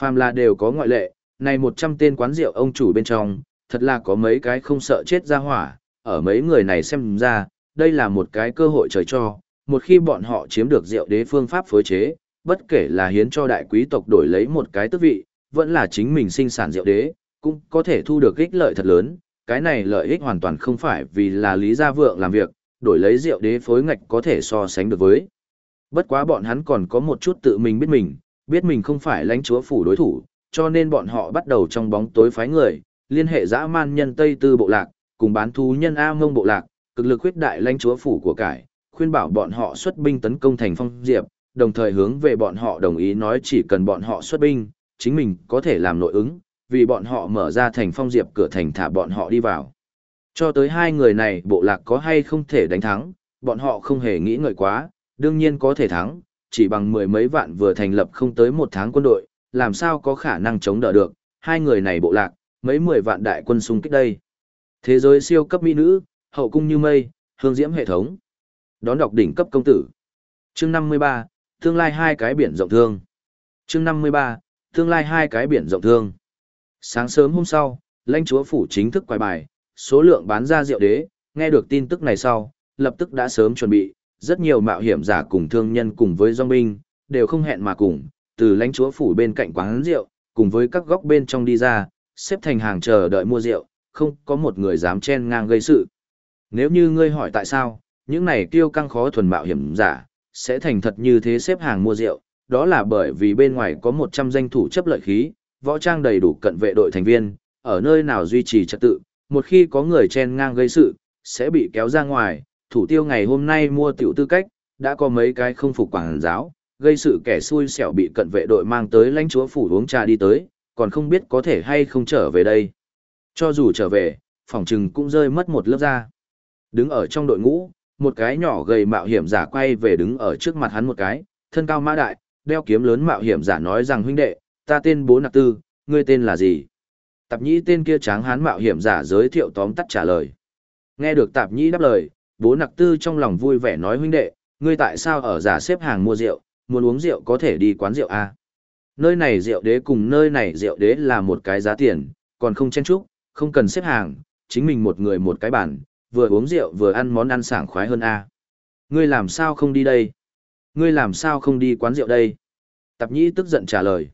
Speaker 1: Phàm là đều có ngoại lệ, này 100 tên quán rượu ông chủ bên trong, thật là có mấy cái không sợ chết ra hỏa, ở mấy người này xem ra, đây là một cái cơ hội trời cho, một khi bọn họ chiếm được rượu đế phương pháp phối chế, bất kể là hiến cho đại quý tộc đổi lấy một cái tước vị, vẫn là chính mình sinh sản rượu đế, cũng có thể thu được ích lợi thật lớn, cái này lợi ích hoàn toàn không phải vì là lý gia vượng làm việc, đổi lấy rượu đế phối ngạch có thể so sánh được với. Bất quá bọn hắn còn có một chút tự mình biết mình, biết mình không phải lãnh chúa phủ đối thủ, cho nên bọn họ bắt đầu trong bóng tối phái người, liên hệ dã man nhân Tây Tư bộ lạc, cùng bán thú nhân A Mông bộ lạc, cực lực huyết đại lãnh chúa phủ của cải, khuyên bảo bọn họ xuất binh tấn công thành phong diệp, đồng thời hướng về bọn họ đồng ý nói chỉ cần bọn họ xuất binh, chính mình có thể làm nội ứng, vì bọn họ mở ra thành phong diệp cửa thành thả bọn họ đi vào. Cho tới hai người này bộ lạc có hay không thể đánh thắng, bọn họ không hề nghĩ ngợi quá, đương nhiên có thể thắng, chỉ bằng mười mấy vạn vừa thành lập không tới một tháng quân đội, làm sao có khả năng chống đỡ được, hai người này bộ lạc, mấy mười vạn đại quân xung kích đây. Thế giới siêu cấp mỹ nữ, hậu cung như mây, hương diễm hệ thống. Đón đọc đỉnh cấp công tử. Chương 53, tương lai hai cái biển rộng thương. Chương 53, tương lai hai cái biển rộng thương. Sáng sớm hôm sau, lãnh chúa phủ chính thức quay bài, số lượng bán ra rượu đế, nghe được tin tức này sau, lập tức đã sớm chuẩn bị, rất nhiều mạo hiểm giả cùng thương nhân cùng với dòng binh, đều không hẹn mà cùng, từ lãnh chúa phủ bên cạnh quán rượu, cùng với các góc bên trong đi ra, xếp thành hàng chờ đợi mua rượu, không có một người dám chen ngang gây sự. Nếu như ngươi hỏi tại sao, những này tiêu căng khó thuần mạo hiểm giả, sẽ thành thật như thế xếp hàng mua rượu, đó là bởi vì bên ngoài có 100 danh thủ chấp lợi khí, võ trang đầy đủ cận vệ đội thành viên, ở nơi nào duy trì trật tự, một khi có người chen ngang gây sự, sẽ bị kéo ra ngoài, thủ tiêu ngày hôm nay mua tiểu tư cách, đã có mấy cái không phục quảng giáo, gây sự kẻ xui xẻo bị cận vệ đội mang tới lãnh chúa phủ uống trà đi tới, còn không biết có thể hay không trở về đây. Cho dù trở về, phòng trừng cũng rơi mất một lớp da. Đứng ở trong đội ngũ, một cái nhỏ gầy mạo hiểm giả quay về đứng ở trước mặt hắn một cái, thân cao mã đại, đeo kiếm lớn mạo hiểm giả nói rằng huynh đệ, ta tên bố nặc tư, ngươi tên là gì? Tạp nhĩ tên kia tráng hán mạo hiểm giả giới thiệu tóm tắt trả lời. Nghe được tạp nhĩ đáp lời, bố nặc tư trong lòng vui vẻ nói huynh đệ, ngươi tại sao ở giả xếp hàng mua rượu, muốn uống rượu có thể đi quán rượu A. Nơi này rượu đế cùng nơi này rượu đế là một cái giá tiền, còn không chen chúc, không cần xếp hàng, chính mình một người một cái bàn, vừa uống rượu vừa ăn món ăn sảng khoái hơn A. Ngươi làm sao không đi đây? Ngươi làm sao không đi quán rượu đây? Tạp nhĩ tức giận trả lời.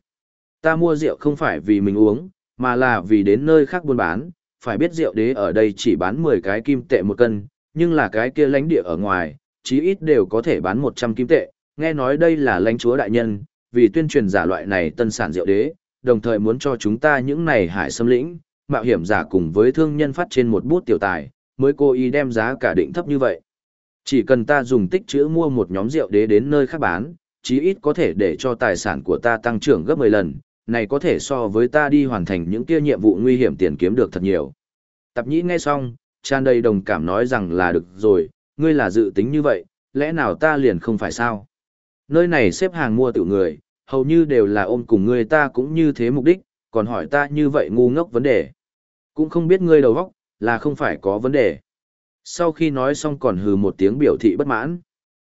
Speaker 1: Ta mua rượu không phải vì mình uống, mà là vì đến nơi khác buôn bán, phải biết rượu đế ở đây chỉ bán 10 cái kim tệ một cân, nhưng là cái kia lãnh địa ở ngoài, chí ít đều có thể bán 100 kim tệ, nghe nói đây là lãnh chúa đại nhân, vì tuyên truyền giả loại này tân sản rượu đế, đồng thời muốn cho chúng ta những này hải xâm lĩnh, mạo hiểm giả cùng với thương nhân phát trên một bút tiểu tài, mới cố ý đem giá cả định thấp như vậy. Chỉ cần ta dùng tích chữ mua một nhóm rượu đế đến nơi khác bán, chí ít có thể để cho tài sản của ta tăng trưởng gấp 10 lần, này có thể so với ta đi hoàn thành những kia nhiệm vụ nguy hiểm tiền kiếm được thật nhiều. Tập nhĩ nghe xong, tràn đầy đồng cảm nói rằng là được rồi, ngươi là dự tính như vậy, lẽ nào ta liền không phải sao? Nơi này xếp hàng mua tiểu người, hầu như đều là ôm cùng ngươi ta cũng như thế mục đích, còn hỏi ta như vậy ngu ngốc vấn đề. Cũng không biết ngươi đầu óc là không phải có vấn đề. Sau khi nói xong còn hừ một tiếng biểu thị bất mãn.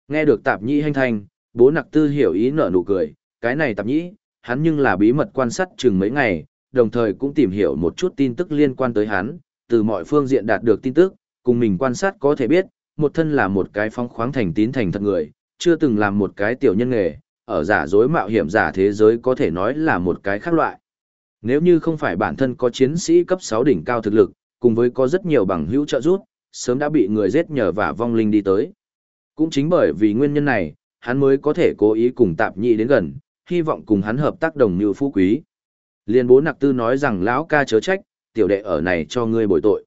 Speaker 1: Nghe được tạp nhĩ hành thành, bố nặc tư hiểu ý nở nụ cười, cái này tạp nhĩ, hắn nhưng là bí mật quan sát chừng mấy ngày, đồng thời cũng tìm hiểu một chút tin tức liên quan tới hắn, từ mọi phương diện đạt được tin tức, cùng mình quan sát có thể biết, một thân là một cái phong khoáng thành tín thành thật người, chưa từng làm một cái tiểu nhân nghề, ở giả dối mạo hiểm giả thế giới có thể nói là một cái khác loại. Nếu như không phải bản thân có chiến sĩ cấp 6 đỉnh cao thực lực, cùng với có rất nhiều bằng hữu trợ giúp, sớm đã bị người giết nhờ và vong linh đi tới. Cũng chính bởi vì nguyên nhân này, hắn mới có thể cố ý cùng tạp nhị đến gần, hy vọng cùng hắn hợp tác đồng như phú quý. Liên bố nặc tư nói rằng lão ca chớ trách, tiểu đệ ở này cho ngươi bồi tội.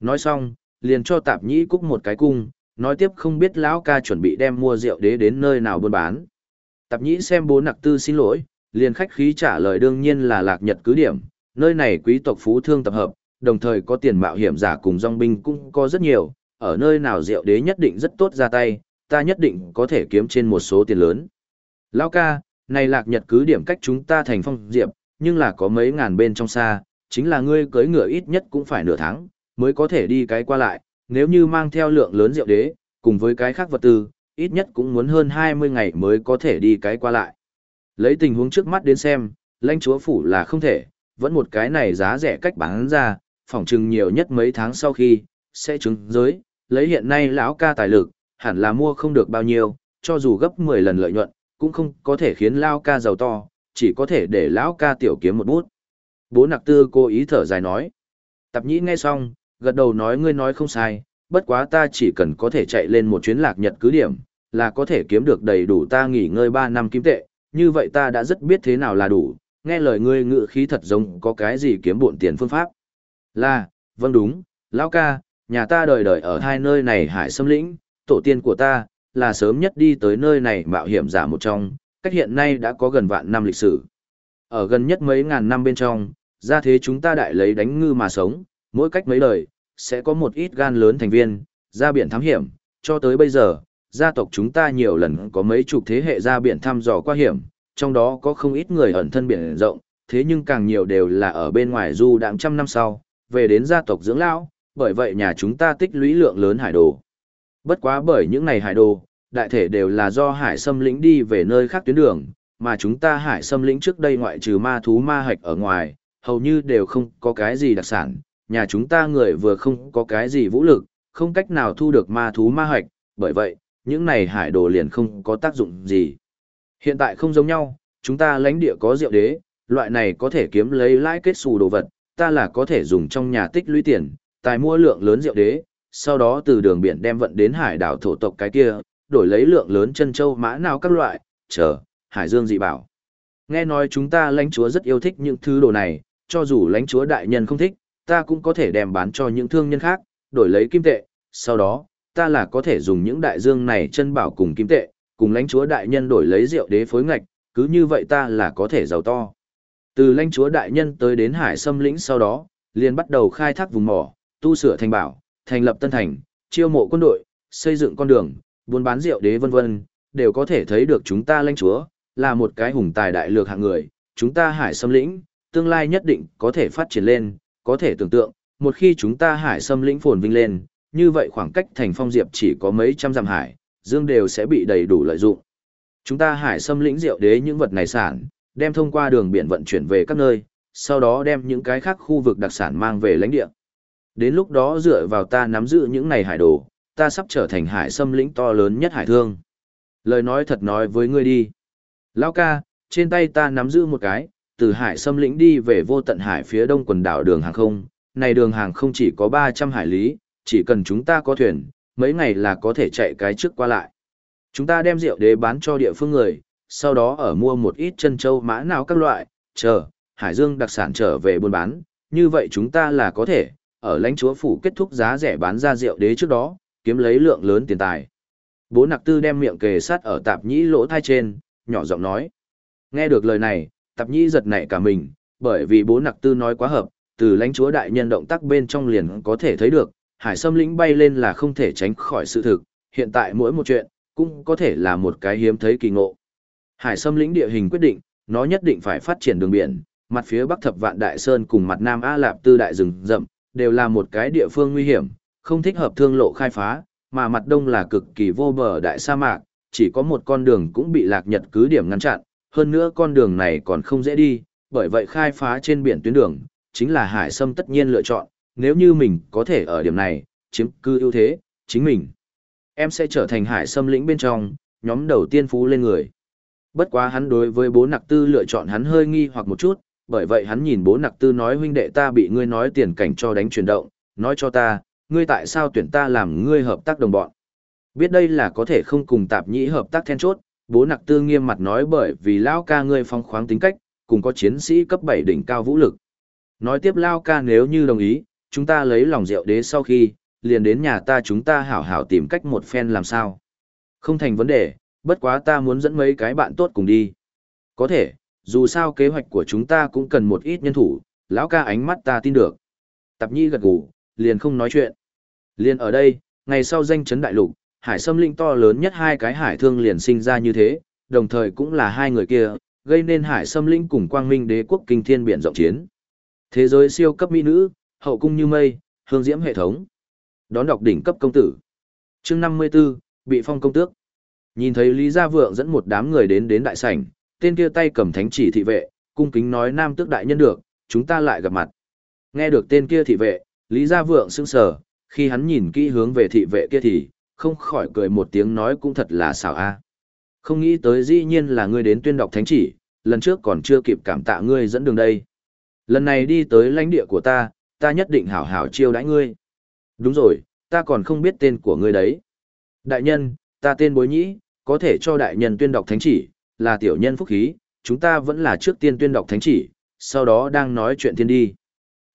Speaker 1: Nói xong, liền cho tạp nhĩ cúc một cái cung, nói tiếp không biết lão ca chuẩn bị đem mua rượu đế đến nơi nào buôn bán. Tạp nhĩ xem bố nặc tư xin lỗi, liền khách khí trả lời đương nhiên là lạc nhật cứ điểm, nơi này quý tộc phú thương tập hợp, đồng thời có tiền mạo hiểm giả cùng dòng binh cũng có rất nhiều, ở nơi nào rượu đế nhất định rất tốt ra tay, ta nhất định có thể kiếm trên một số tiền lớn. Lão ca, này lạc nhật cứ điểm cách chúng ta thành phong diệp, nhưng là có mấy ngàn bên trong xa, chính là ngươi cưới ngựa ít nhất cũng phải nửa tháng, mới có thể đi cái qua lại, nếu như mang theo lượng lớn rượu đế, cùng với cái khác vật tư, ít nhất cũng muốn hơn 20 ngày mới có thể đi cái qua lại. Lấy tình huống trước mắt đến xem, lãnh chúa phủ là không thể, vẫn một cái này giá rẻ cách bán ra, phỏng chừng nhiều nhất mấy tháng sau khi, sẽ chứng giới, lấy hiện nay lão ca tài lực, hẳn là mua không được bao nhiêu, cho dù gấp 10 lần lợi nhuận, cũng không có thể khiến lão ca giàu to, chỉ có thể để lão ca tiểu kiếm một bút. Bố nặc tư cố ý thở dài nói. Tạp nhĩ nghe xong, gật đầu nói ngươi nói không sai, bất quá ta chỉ cần có thể chạy lên một chuyến lạc nhật cứ điểm, là có thể kiếm được đầy đủ ta nghỉ ngơi 3 năm kiếm tệ, như vậy ta đã rất biết thế nào là đủ, nghe lời ngươi ngự khí thật giống có cái gì kiếm bộn tiền phương pháp. Là, vâng đúng, lão ca, nhà ta đời đời ở hai nơi này hải xâm lĩnh, tổ tiên của ta, là sớm nhất đi tới nơi này mạo hiểm giả một trong, cách hiện nay đã có gần vạn năm lịch sử. Ở gần nhất mấy ngàn năm bên trong, ra thế chúng ta đại lấy đánh ngư mà sống, mỗi cách mấy đời sẽ có một ít gan lớn thành viên, ra biển thám hiểm, cho tới bây giờ, gia tộc chúng ta nhiều lần có mấy chục thế hệ ra biển thăm dò qua hiểm, trong đó có không ít người ẩn thân biển rộng, thế nhưng càng nhiều đều là ở bên ngoài du đạm trăm năm sau, về đến gia tộc dưỡng lão, bởi vậy nhà chúng ta tích lũy lượng lớn hải đồ. Bất quá bởi những này hải đồ, đại thể đều là do hải xâm lĩnh đi về nơi khác tuyến đường, mà chúng ta hải xâm lĩnh trước đây ngoại trừ ma thú ma hạch ở ngoài, hầu như đều không có cái gì đặc sản, nhà chúng ta người vừa không có cái gì vũ lực, không cách nào thu được ma thú ma hạch, bởi vậy, những này hải đồ liền không có tác dụng gì. Hiện tại không giống nhau, chúng ta lãnh địa có rượu đế, loại này có thể kiếm lấy lãi kết xù đồ vật, ta là có thể dùng trong nhà tích lũy tiền, tài mua lượng lớn rượu đế, sau đó từ đường biển đem vận đến hải đảo thổ tộc cái kia, đổi lấy lượng lớn chân châu mã nào các loại, chờ, hải dương dị bảo. Nghe nói chúng ta lãnh chúa rất yêu thích những thứ đồ này, cho dù lãnh chúa đại nhân không thích, ta cũng có thể đem bán cho những thương nhân khác, đổi lấy kim tệ, sau đó, ta là có thể dùng những đại dương này chân bảo cùng kim tệ, cùng lãnh chúa đại nhân đổi lấy rượu đế phối ngạch, cứ như vậy ta là có thể giàu to. Từ lãnh chúa đại nhân tới đến hải xâm lĩnh sau đó, liền bắt đầu khai thác vùng mỏ, tu sửa thành bảo, thành lập tân thành, chiêu mộ quân đội, xây dựng con đường, buôn bán rượu đế vân vân, đều có thể thấy được chúng ta lãnh chúa, là một cái hùng tài đại lược hạng người, chúng ta hải xâm lĩnh, tương lai nhất định có thể phát triển lên, có thể tưởng tượng, một khi chúng ta hải xâm lĩnh phồn vinh lên, như vậy khoảng cách thành phong diệp chỉ có mấy trăm dặm hải, dương đều sẽ bị đầy đủ lợi dụng. Chúng ta hải xâm lĩnh rượu đế những vật này sản, đem thông qua đường biển vận chuyển về các nơi, sau đó đem những cái khác khu vực đặc sản mang về lãnh địa. Đến lúc đó dựa vào ta nắm giữ những này hải đồ, ta sắp trở thành hải xâm lĩnh to lớn nhất hải thương. Lời nói thật nói với ngươi đi. Lao ca, trên tay ta nắm giữ một cái, từ hải xâm lĩnh đi về vô tận hải phía đông quần đảo đường hàng không. Này đường hàng không chỉ có 300 hải lý, chỉ cần chúng ta có thuyền, mấy ngày là có thể chạy cái trước qua lại. Chúng ta đem rượu đế bán cho địa phương người, sau đó ở mua một ít chân châu mã nào các loại, chờ, hải dương đặc sản trở về buôn bán, như vậy chúng ta là có thể, ở lãnh chúa phủ kết thúc giá rẻ bán ra rượu đế trước đó, kiếm lấy lượng lớn tiền tài. Bố nặc tư đem miệng kề sát ở tạp nhĩ lỗ thai trên, nhỏ giọng nói. Nghe được lời này, tạp nhĩ giật nảy cả mình, bởi vì bố nặc tư nói quá hợp, từ lãnh chúa đại nhân động tác bên trong liền có thể thấy được, hải sâm lĩnh bay lên là không thể tránh khỏi sự thực, hiện tại mỗi một chuyện, cũng có thể là một cái hiếm thấy kỳ ngộ. Hải sâm lĩnh địa hình quyết định, nó nhất định phải phát triển đường biển, mặt phía bắc thập vạn đại sơn cùng mặt nam A Lạp tư đại rừng rậm, đều là một cái địa phương nguy hiểm, không thích hợp thương lộ khai phá, mà mặt đông là cực kỳ vô bờ đại sa mạc, chỉ có một con đường cũng bị lạc nhật cứ điểm ngăn chặn, hơn nữa con đường này còn không dễ đi, bởi vậy khai phá trên biển tuyến đường, chính là hải sâm tất nhiên lựa chọn, nếu như mình có thể ở điểm này, chiếm cư ưu thế, chính mình. Em sẽ trở thành hải sâm lĩnh bên trong, nhóm đầu tiên phú lên người. Bất quá hắn đối với bố nặc tư lựa chọn hắn hơi nghi hoặc một chút, bởi vậy hắn nhìn bố nặc tư nói huynh đệ ta bị ngươi nói tiền cảnh cho đánh chuyển động, nói cho ta, ngươi tại sao tuyển ta làm ngươi hợp tác đồng bọn. Biết đây là có thể không cùng tạp nhĩ hợp tác then chốt, bố nặc tư nghiêm mặt nói bởi vì lao ca ngươi phong khoáng tính cách, cùng có chiến sĩ cấp 7 đỉnh cao vũ lực. Nói tiếp lao ca nếu như đồng ý, chúng ta lấy lòng rượu đế sau khi, liền đến nhà ta chúng ta hảo hảo tìm cách một phen làm sao. Không thành vấn đề, bất quá ta muốn dẫn mấy cái bạn tốt cùng đi. Có thể, dù sao kế hoạch của chúng ta cũng cần một ít nhân thủ, lão ca ánh mắt ta tin được. Tạp nhi gật gù, liền không nói chuyện. Liền ở đây, ngày sau danh chấn đại lục, hải sâm linh to lớn nhất hai cái hải thương liền sinh ra như thế, đồng thời cũng là hai người kia, gây nên hải sâm linh cùng quang minh đế quốc kinh thiên biển rộng chiến. Thế giới siêu cấp mỹ nữ, hậu cung như mây, hương diễm hệ thống. Đón đọc đỉnh cấp công tử. chương 54, bị phong công tước. Nhìn thấy Lý Gia Vượng dẫn một đám người đến đến đại sảnh, tên kia tay cầm thánh chỉ thị vệ, cung kính nói nam tước đại nhân được, chúng ta lại gặp mặt. Nghe được tên kia thị vệ, Lý Gia Vượng sững sờ, khi hắn nhìn kỹ hướng về thị vệ kia thì, không khỏi cười một tiếng nói cũng thật là xảo a. Không nghĩ tới dĩ nhiên là ngươi đến tuyên đọc thánh chỉ, lần trước còn chưa kịp cảm tạ ngươi dẫn đường đây. Lần này đi tới lãnh địa của ta, ta nhất định hảo hảo chiêu đãi ngươi. Đúng rồi, ta còn không biết tên của ngươi đấy. Đại nhân, ta tên bối nhĩ, có thể cho đại nhân tuyên đọc thánh chỉ, là tiểu nhân phúc khí, chúng ta vẫn là trước tiên tuyên đọc thánh chỉ, sau đó đang nói chuyện thiên đi.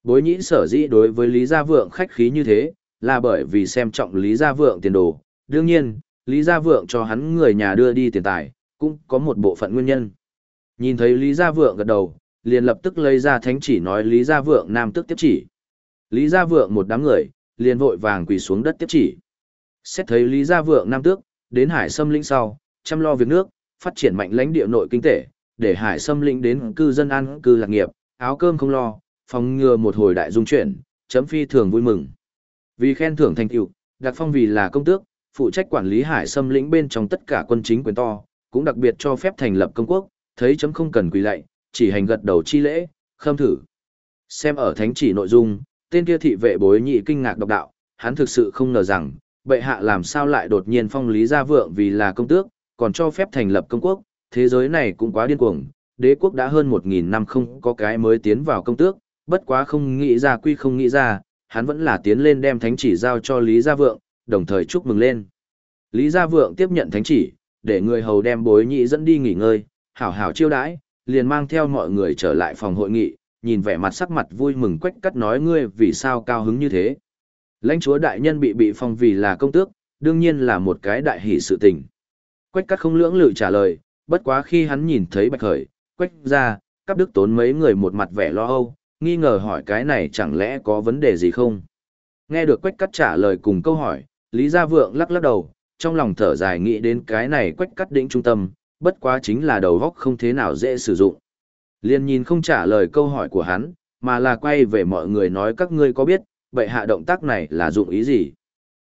Speaker 1: Bối nhĩ sở dĩ đối với Lý Gia Vượng khách khí như thế, là bởi vì xem trọng Lý Gia Vượng tiền đồ. Đương nhiên, Lý Gia Vượng cho hắn người nhà đưa đi tiền tài, cũng có một bộ phận nguyên nhân. Nhìn thấy Lý Gia Vượng gật đầu, liền lập tức lấy ra thánh chỉ nói Lý Gia Vượng nam tức tiếp chỉ. Lý Gia Vượng một đám người, liền vội vàng quỳ xuống đất tiếp chỉ. Xét thấy Lý Gia Vượng nam tước, đến hải xâm lĩnh sau, chăm lo việc nước, phát triển mạnh lãnh địa nội kinh tế, để hải xâm lĩnh đến cư dân ăn cư lạc nghiệp, áo cơm không lo, phòng ngừa một hồi đại dung chuyển, chấm phi thường vui mừng. Vì khen thưởng thành tựu, đặc phong vì là công tước, phụ trách quản lý hải xâm lĩnh bên trong tất cả quân chính quyền to, cũng đặc biệt cho phép thành lập công quốc, thấy chấm không cần quỳ lạy, chỉ hành gật đầu chi lễ, khâm thử. Xem ở thánh chỉ nội dung, tên kia thị vệ bối nhị kinh ngạc độc đạo, hắn thực sự không ngờ rằng, bệ hạ làm sao lại đột nhiên phong lý gia vượng vì là công tước, còn cho phép thành lập công quốc, thế giới này cũng quá điên cuồng, đế quốc đã hơn 1.000 năm không có cái mới tiến vào công tước, bất quá không nghĩ ra quy không nghĩ ra, hắn vẫn là tiến lên đem thánh chỉ giao cho Lý Gia Vượng, đồng thời chúc mừng lên. Lý Gia Vượng tiếp nhận thánh chỉ, để người hầu đem bối nhị dẫn đi nghỉ ngơi, hảo hảo chiêu đãi, liền mang theo mọi người trở lại phòng hội nghị, nhìn vẻ mặt sắc mặt vui mừng quách cắt nói ngươi vì sao cao hứng như thế. Lãnh chúa đại nhân bị bị phong vì là công tước, đương nhiên là một cái đại hỷ sự tình. Quách cắt không lưỡng lự trả lời, bất quá khi hắn nhìn thấy bạch khởi, quách ra, các đức tốn mấy người một mặt vẻ lo âu, nghi ngờ hỏi cái này chẳng lẽ có vấn đề gì không. Nghe được quách cắt trả lời cùng câu hỏi, Lý Gia Vượng lắc lắc đầu, trong lòng thở dài nghĩ đến cái này quách cắt đỉnh trung tâm, bất quá chính là đầu góc không thế nào dễ sử dụng. Liên nhìn không trả lời câu hỏi của hắn, mà là quay về mọi người nói các ngươi có biết, vậy hạ động tác này là dụng ý gì?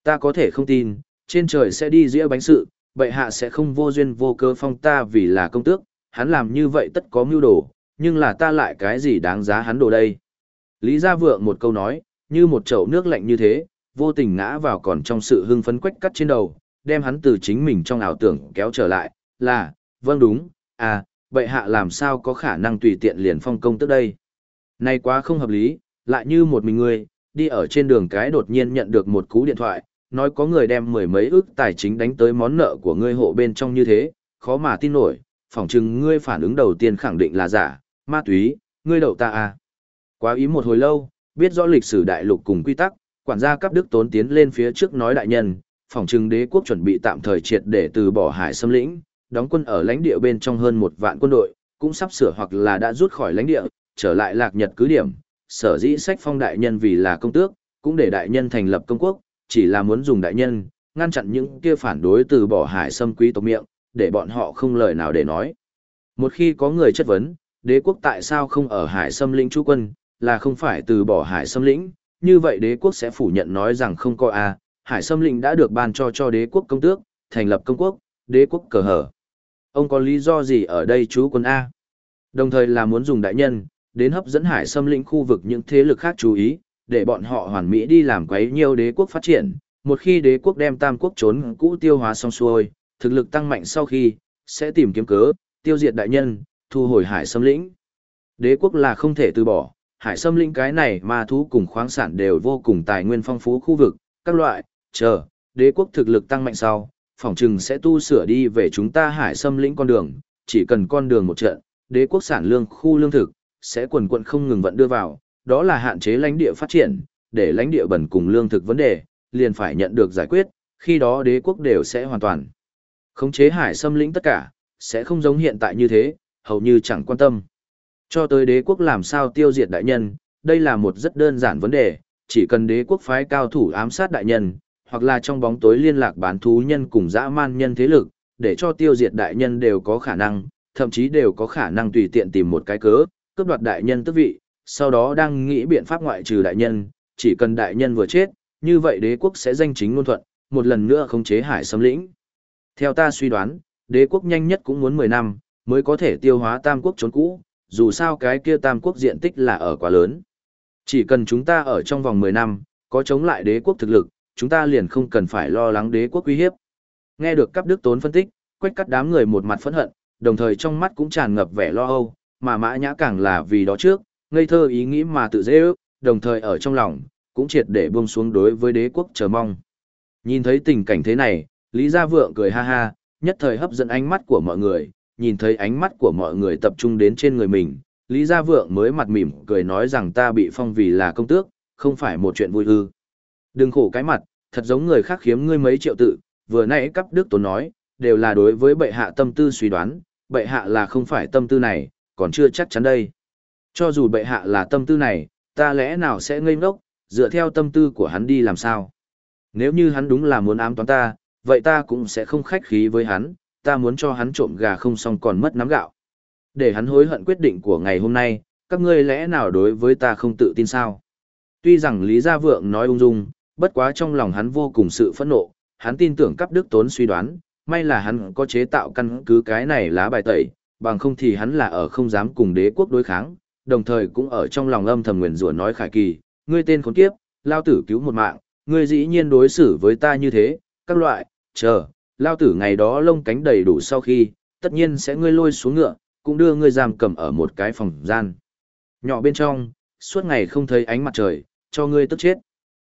Speaker 1: Ta có thể không tin, trên trời sẽ đi dĩa bánh sự, bệ hạ sẽ không vô duyên vô cớ phong ta vì là công tước, hắn làm như vậy tất có mưu đồ, nhưng là ta lại cái gì đáng giá hắn đồ đây. Lý Gia Vượng một câu nói, như một chậu nước lạnh như thế, vô tình ngã vào còn trong sự hưng phấn quách cắt trên đầu, đem hắn từ chính mình trong ảo tưởng kéo trở lại, là, vâng đúng, à, bệ hạ làm sao có khả năng tùy tiện liền phong công tước đây. Này quá không hợp lý, lại như một mình người, đi ở trên đường cái đột nhiên nhận được một cú điện thoại, nói có người đem mười mấy ức tài chính đánh tới món nợ của ngươi hộ bên trong như thế, khó mà tin nổi, phỏng chừng ngươi phản ứng đầu tiên khẳng định là giả, ma túy, ngươi đậu ta à. Quá ý một hồi lâu, biết rõ lịch sử đại lục cùng quy tắc, quản gia cấp đức tốn tiến lên phía trước nói đại nhân, phỏng chừng đế quốc chuẩn bị tạm thời triệt để từ bỏ hải xâm lĩnh, đóng quân ở lãnh địa bên trong hơn một vạn quân đội, cũng sắp sửa hoặc là đã rút khỏi lãnh địa, trở lại lạc nhật cứ điểm, sở dĩ sách phong đại nhân vì là công tước, cũng để đại nhân thành lập công quốc, chỉ là muốn dùng đại nhân, ngăn chặn những kia phản đối từ bỏ hải xâm quý tộc miệng, để bọn họ không lời nào để nói. Một khi có người chất vấn, đế quốc tại sao không ở hải xâm lĩnh chú quân, là không phải từ bỏ hải xâm lĩnh, như vậy đế quốc sẽ phủ nhận nói rằng không có a hải xâm lĩnh đã được ban cho cho đế quốc công tước, thành lập công quốc, đế quốc cờ hở. Ông có lý do gì ở đây chú quân A? Đồng thời là muốn dùng đại nhân, đến hấp dẫn hải xâm lĩnh khu vực những thế lực khác chú ý, để bọn họ hoàn mỹ đi làm quấy nhiều đế quốc phát triển. Một khi đế quốc đem tam quốc trốn cũ tiêu hóa xong xuôi, thực lực tăng mạnh sau khi, sẽ tìm kiếm cớ, tiêu diệt đại nhân, thu hồi hải xâm lĩnh. Đế quốc là không thể từ bỏ, hải xâm lĩnh cái này mà thú cùng khoáng sản đều vô cùng tài nguyên phong phú khu vực, các loại, chờ, đế quốc thực lực tăng mạnh sau, phòng trừng sẽ tu sửa đi về chúng ta hải xâm lĩnh con đường, chỉ cần con đường một trận, đế quốc sản lương khu lương thực, sẽ quần quận không ngừng vận đưa vào, đó là hạn chế lãnh địa phát triển, để lãnh địa bẩn cùng lương thực vấn đề, liền phải nhận được giải quyết, khi đó đế quốc đều sẽ hoàn toàn khống chế hải xâm lĩnh tất cả, sẽ không giống hiện tại như thế, hầu như chẳng quan tâm. Cho tới đế quốc làm sao tiêu diệt đại nhân, đây là một rất đơn giản vấn đề, chỉ cần đế quốc phái cao thủ ám sát đại nhân, hoặc là trong bóng tối liên lạc bán thú nhân cùng dã man nhân thế lực, để cho tiêu diệt đại nhân đều có khả năng, thậm chí đều có khả năng tùy tiện tìm một cái cớ, cướp đoạt đại nhân tước vị, sau đó đang nghĩ biện pháp ngoại trừ đại nhân, chỉ cần đại nhân vừa chết, như vậy đế quốc sẽ danh chính ngôn thuận, một lần nữa khống chế hải xâm lĩnh. Theo ta suy đoán, đế quốc nhanh nhất cũng muốn 10 năm, mới có thể tiêu hóa tam quốc trốn cũ, dù sao cái kia tam quốc diện tích là ở quá lớn. Chỉ cần chúng ta ở trong vòng 10 năm, có chống lại đế quốc thực lực, chúng ta liền không cần phải lo lắng đế quốc uy hiếp. Nghe được cấp đức tốn phân tích, quách cắt đám người một mặt phẫn hận, đồng thời trong mắt cũng tràn ngập vẻ lo âu, mà mã nhã càng là vì đó trước, ngây thơ ý nghĩ mà tự dễ ước, đồng thời ở trong lòng, cũng triệt để buông xuống đối với đế quốc chờ mong. Nhìn thấy tình cảnh thế này, Lý Gia Vượng cười ha ha, nhất thời hấp dẫn ánh mắt của mọi người, nhìn thấy ánh mắt của mọi người tập trung đến trên người mình, Lý Gia Vượng mới mặt mỉm cười nói rằng ta bị phong vì là công tước, không phải một chuyện vui ư. Đừng khổ cái mặt, thật giống người khác khiếm ngươi mấy triệu tự, vừa nãy cấp đức tốn nói, đều là đối với bệ hạ tâm tư suy đoán, bệ hạ là không phải tâm tư này, còn chưa chắc chắn đây. Cho dù bệ hạ là tâm tư này, ta lẽ nào sẽ ngây ngốc, dựa theo tâm tư của hắn đi làm sao? Nếu như hắn đúng là muốn ám toán ta, vậy ta cũng sẽ không khách khí với hắn, ta muốn cho hắn trộm gà không xong còn mất nắm gạo. Để hắn hối hận quyết định của ngày hôm nay, các ngươi lẽ nào đối với ta không tự tin sao? Tuy rằng Lý Gia Vượng nói ung dung, bất quá trong lòng hắn vô cùng sự phẫn nộ, hắn tin tưởng cấp đức tốn suy đoán, may là hắn có chế tạo căn cứ cái này lá bài tẩy, bằng không thì hắn là ở không dám cùng đế quốc đối kháng, đồng thời cũng ở trong lòng âm thầm nguyền rủa nói khải kỳ, ngươi tên khốn kiếp, lao tử cứu một mạng, ngươi dĩ nhiên đối xử với ta như thế, các loại, chờ, lao tử ngày đó lông cánh đầy đủ sau khi, tất nhiên sẽ ngươi lôi xuống ngựa, cũng đưa ngươi giam cầm ở một cái phòng gian. Nhỏ bên trong, suốt ngày không thấy ánh mặt trời, cho ngươi tức chết.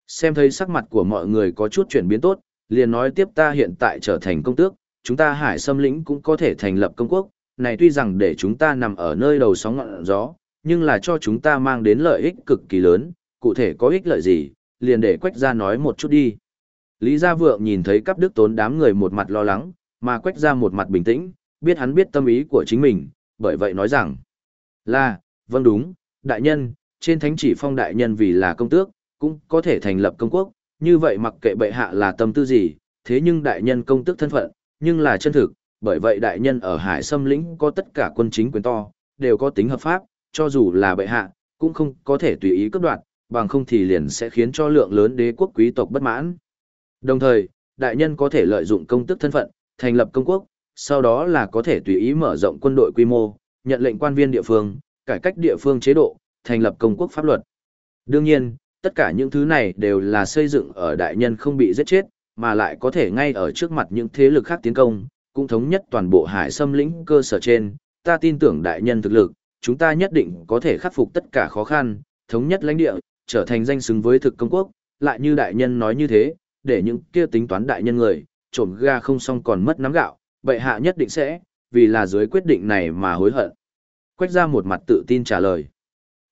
Speaker 1: Xem thấy sắc mặt của mọi người có chút chuyển biến tốt, liền nói tiếp ta hiện tại trở thành công tước, chúng ta hải xâm lĩnh cũng có thể thành lập công quốc, này tuy rằng để chúng ta nằm ở nơi đầu sóng ngọn gió, nhưng là cho chúng ta mang đến lợi ích cực kỳ lớn, cụ thể có ích lợi gì, liền để quách Gia nói một chút đi. Lý Gia Vượng nhìn thấy cắp đức tốn đám người một mặt lo lắng, mà quách Gia một mặt bình tĩnh, biết hắn biết tâm ý của chính mình, bởi vậy nói rằng, là, vâng đúng, đại nhân, trên thánh chỉ phong đại nhân vì là công tước, cũng có thể thành lập công quốc, như vậy mặc kệ bệ hạ là tâm tư gì, thế nhưng đại nhân công tước thân phận, nhưng là chân thực, bởi vậy đại nhân ở hải xâm lĩnh có tất cả quân chính quyền to, đều có tính hợp pháp, cho dù là bệ hạ, cũng không có thể tùy ý cấp đoạt, bằng không thì liền sẽ khiến cho lượng lớn đế quốc quý tộc bất mãn. Đồng thời, đại nhân có thể lợi dụng công tức thân phận, thành lập công quốc, sau đó là có thể tùy ý mở rộng quân đội quy mô, nhận lệnh quan viên địa phương, cải cách địa phương chế độ, thành lập công quốc pháp luật. Đương nhiên, tất cả những thứ này đều là xây dựng ở đại nhân không bị giết chết, mà lại có thể ngay ở trước mặt những thế lực khác tiến công, cũng thống nhất toàn bộ hải xâm lĩnh cơ sở trên, ta tin tưởng đại nhân thực lực, chúng ta nhất định có thể khắc phục tất cả khó khăn, thống nhất lãnh địa, trở thành danh xứng với thực công quốc, lại như đại nhân nói như thế, để những kia tính toán đại nhân người, trộm ga không xong còn mất nắm gạo, bệ hạ nhất định sẽ, vì là dưới quyết định này mà hối hận. Quách gia một mặt tự tin trả lời.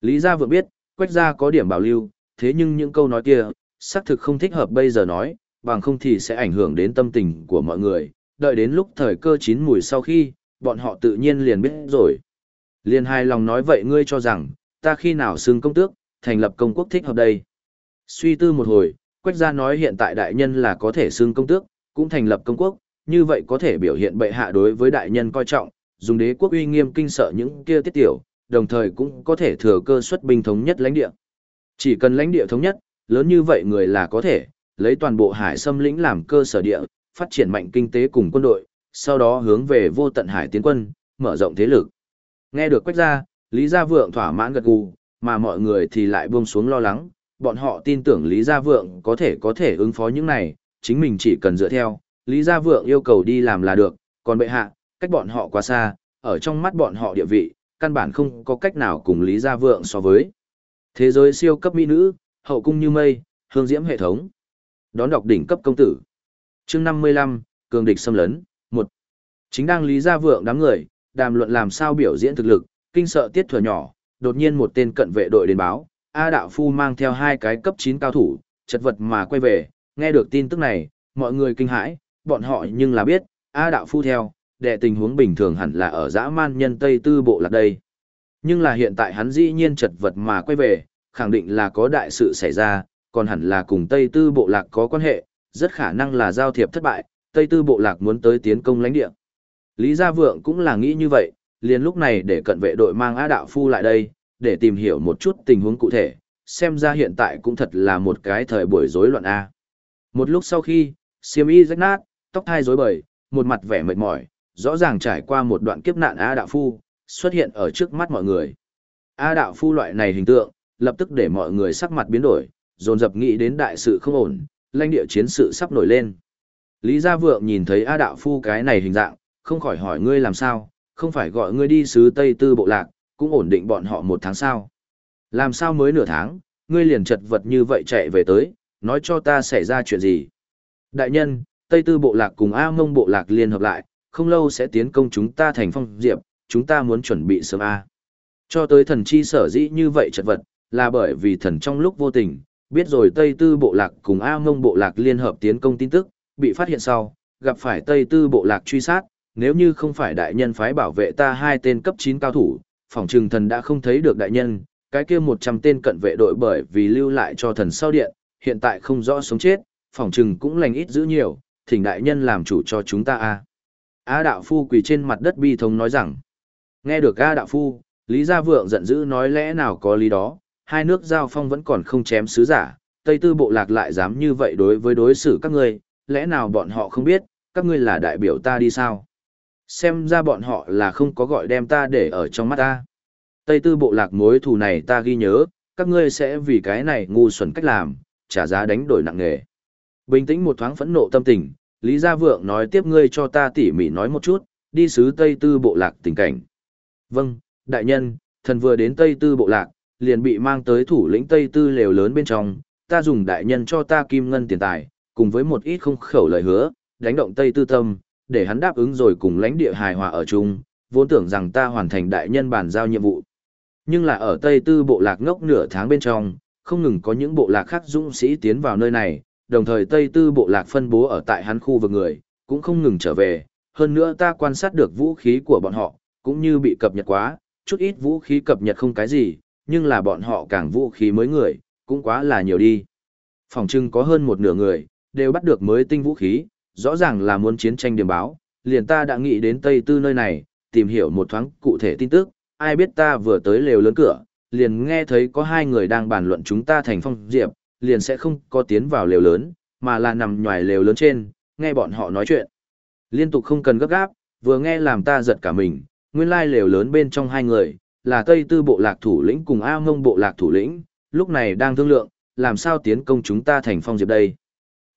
Speaker 1: Lý gia vừa biết, quách gia có điểm bảo lưu, thế nhưng những câu nói kia, xác thực không thích hợp bây giờ nói, bằng không thì sẽ ảnh hưởng đến tâm tình của mọi người, đợi đến lúc thời cơ chín mùi sau khi, bọn họ tự nhiên liền biết rồi. Liền hai lòng nói vậy ngươi cho rằng, ta khi nào xưng công tước, thành lập công quốc thích hợp đây. Suy tư một hồi, Quách gia nói hiện tại đại nhân là có thể xưng công tước, cũng thành lập công quốc, như vậy có thể biểu hiện bệ hạ đối với đại nhân coi trọng, dùng đế quốc uy nghiêm kinh sợ những kia tiết tiểu, đồng thời cũng có thể thừa cơ xuất binh thống nhất lãnh địa. Chỉ cần lãnh địa thống nhất, lớn như vậy người là có thể, lấy toàn bộ hải xâm lĩnh làm cơ sở địa, phát triển mạnh kinh tế cùng quân đội, sau đó hướng về vô tận hải tiến quân, mở rộng thế lực. Nghe được quách gia, Lý Gia Vượng thỏa mãn gật gù, mà mọi người thì lại buông xuống lo lắng, bọn họ tin tưởng Lý Gia Vượng có thể có thể ứng phó những này, chính mình chỉ cần dựa theo, Lý Gia Vượng yêu cầu đi làm là được, còn bệ hạ, cách bọn họ quá xa, ở trong mắt bọn họ địa vị, căn bản không có cách nào cùng Lý Gia Vượng so với. Thế giới siêu cấp mỹ nữ, hậu cung như mây, hương diễm hệ thống. Đón đọc đỉnh cấp công tử. Chương 55, cường địch xâm lấn, 1. Chính đang lý gia vượng đám người, đàm luận làm sao biểu diễn thực lực, kinh sợ tiết thừa nhỏ, đột nhiên một tên cận vệ đội đến báo, A đạo phu mang theo hai cái cấp 9 cao thủ, chật vật mà quay về, nghe được tin tức này, mọi người kinh hãi, bọn họ nhưng là biết, A đạo phu theo, đệ tình huống bình thường hẳn là ở dã man nhân Tây Tư Bộ lạc đây. Nhưng là hiện tại hắn dĩ nhiên chật vật mà quay về, khẳng định là có đại sự xảy ra, còn hẳn là cùng Tây Tư Bộ lạc có quan hệ, rất khả năng là giao thiệp thất bại, Tây Tư Bộ lạc muốn tới tiến công lãnh địa. Lý Gia Vượng cũng là nghĩ như vậy, liền lúc này để cận vệ đội mang Á Đạo Phu lại đây, để tìm hiểu một chút tình huống cụ thể, xem ra hiện tại cũng thật là một cái thời buổi rối loạn A. Một lúc sau khi, siêm y rách nát, tóc thai rối bời, một mặt vẻ mệt mỏi, rõ ràng trải qua một đoạn kiếp nạn A Đạo Phu, xuất hiện ở trước mắt mọi người. A Đạo Phu loại này hình tượng, lập tức để mọi người sắc mặt biến đổi, dồn dập nghĩ đến đại sự không ổn, lãnh địa chiến sự sắp nổi lên. Lý Gia Vượng nhìn thấy A Đạo Phu cái này hình dạng, không khỏi hỏi ngươi làm sao, không phải gọi ngươi đi sứ Tây Tư Bộ Lạc, cũng ổn định bọn họ một tháng sao. Làm sao mới nửa tháng, ngươi liền chật vật như vậy chạy về tới, nói cho ta xảy ra chuyện gì. Đại nhân, Tây Tư Bộ Lạc cùng A Mông Bộ Lạc liên hợp lại, không lâu sẽ tiến công chúng ta thành phong diệp, chúng ta muốn chuẩn bị sớm A. Cho tới thần chi sở dĩ như vậy chật vật, là bởi vì thần trong lúc vô tình, biết rồi Tây Tư Bộ Lạc cùng A Mông Bộ Lạc liên hợp tiến công tin tức, bị phát hiện sau, gặp phải Tây Tư Bộ Lạc truy sát, nếu như không phải đại nhân phái bảo vệ ta hai tên cấp 9 cao thủ, phòng trừng thần đã không thấy được đại nhân, cái kia 100 tên cận vệ đội bởi vì lưu lại cho thần sau điện, hiện tại không rõ sống chết, phòng trừng cũng lành ít giữ nhiều, thỉnh đại nhân làm chủ cho chúng ta a. A đạo phu quỳ trên mặt đất bi thống nói rằng, nghe được A đạo phu, Lý Gia Vượng giận dữ nói lẽ nào có lý đó, hai nước giao phong vẫn còn không chém sứ giả, Tây Tư Bộ Lạc lại dám như vậy đối với đối xử các ngươi, lẽ nào bọn họ không biết, các ngươi là đại biểu ta đi sao? Xem ra bọn họ là không có gọi đem ta để ở trong mắt ta. Tây Tư Bộ Lạc mối thù này ta ghi nhớ, các ngươi sẽ vì cái này ngu xuẩn cách làm, trả giá đánh đổi nặng nề. Bình tĩnh một thoáng phẫn nộ tâm tình, Lý Gia Vượng nói tiếp ngươi cho ta tỉ mỉ nói một chút, đi sứ Tây Tư Bộ Lạc tình cảnh. Vâng, đại nhân, thần vừa đến Tây Tư Bộ Lạc, liền bị mang tới thủ lĩnh Tây Tư lều lớn bên trong, ta dùng đại nhân cho ta kim ngân tiền tài, cùng với một ít không khẩu lời hứa, đánh động Tây Tư tâm, để hắn đáp ứng rồi cùng lãnh địa hài hòa ở chung, vốn tưởng rằng ta hoàn thành đại nhân bàn giao nhiệm vụ. Nhưng là ở Tây Tư bộ lạc ngốc nửa tháng bên trong, không ngừng có những bộ lạc khác dũng sĩ tiến vào nơi này, đồng thời Tây Tư bộ lạc phân bố ở tại hắn khu vực người, cũng không ngừng trở về, hơn nữa ta quan sát được vũ khí của bọn họ, cũng như bị cập nhật quá, chút ít vũ khí cập nhật không cái gì, nhưng là bọn họ càng vũ khí mới người, cũng quá là nhiều đi. Phòng trưng có hơn một nửa người, đều bắt được mới tinh vũ khí, rõ ràng là muốn chiến tranh điểm báo, liền ta đã nghĩ đến Tây Tư nơi này, tìm hiểu một thoáng cụ thể tin tức, ai biết ta vừa tới lều lớn cửa, liền nghe thấy có hai người đang bàn luận chúng ta thành phong diệp, liền sẽ không có tiến vào lều lớn, mà là nằm nhòi lều lớn trên, nghe bọn họ nói chuyện. Liên tục không cần gấp gáp, vừa nghe làm ta giật cả mình, nguyên lai lều lớn bên trong hai người, là Tây Tư bộ lạc thủ lĩnh cùng A Ngông bộ lạc thủ lĩnh, lúc này đang thương lượng, làm sao tiến công chúng ta thành phong diệp đây.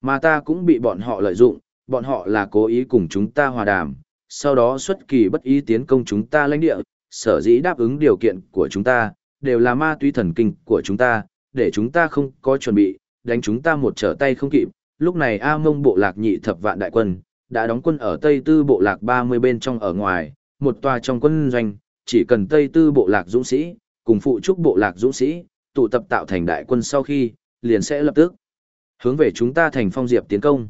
Speaker 1: Mà ta cũng bị bọn họ lợi dụng, bọn họ là cố ý cùng chúng ta hòa đàm, sau đó xuất kỳ bất ý tiến công chúng ta lãnh địa, sở dĩ đáp ứng điều kiện của chúng ta, đều là ma túy thần kinh của chúng ta, để chúng ta không có chuẩn bị, đánh chúng ta một trở tay không kịp. Lúc này A Mông bộ lạc nhị thập vạn đại quân, đã đóng quân ở Tây Tư bộ lạc 30 bên trong ở ngoài, một tòa trong quân doanh, chỉ cần Tây Tư bộ lạc dũng sĩ, cùng phụ trúc bộ lạc dũng sĩ, tụ tập tạo thành đại quân sau khi, liền sẽ lập tức hướng về chúng ta thành phong diệp tiến công.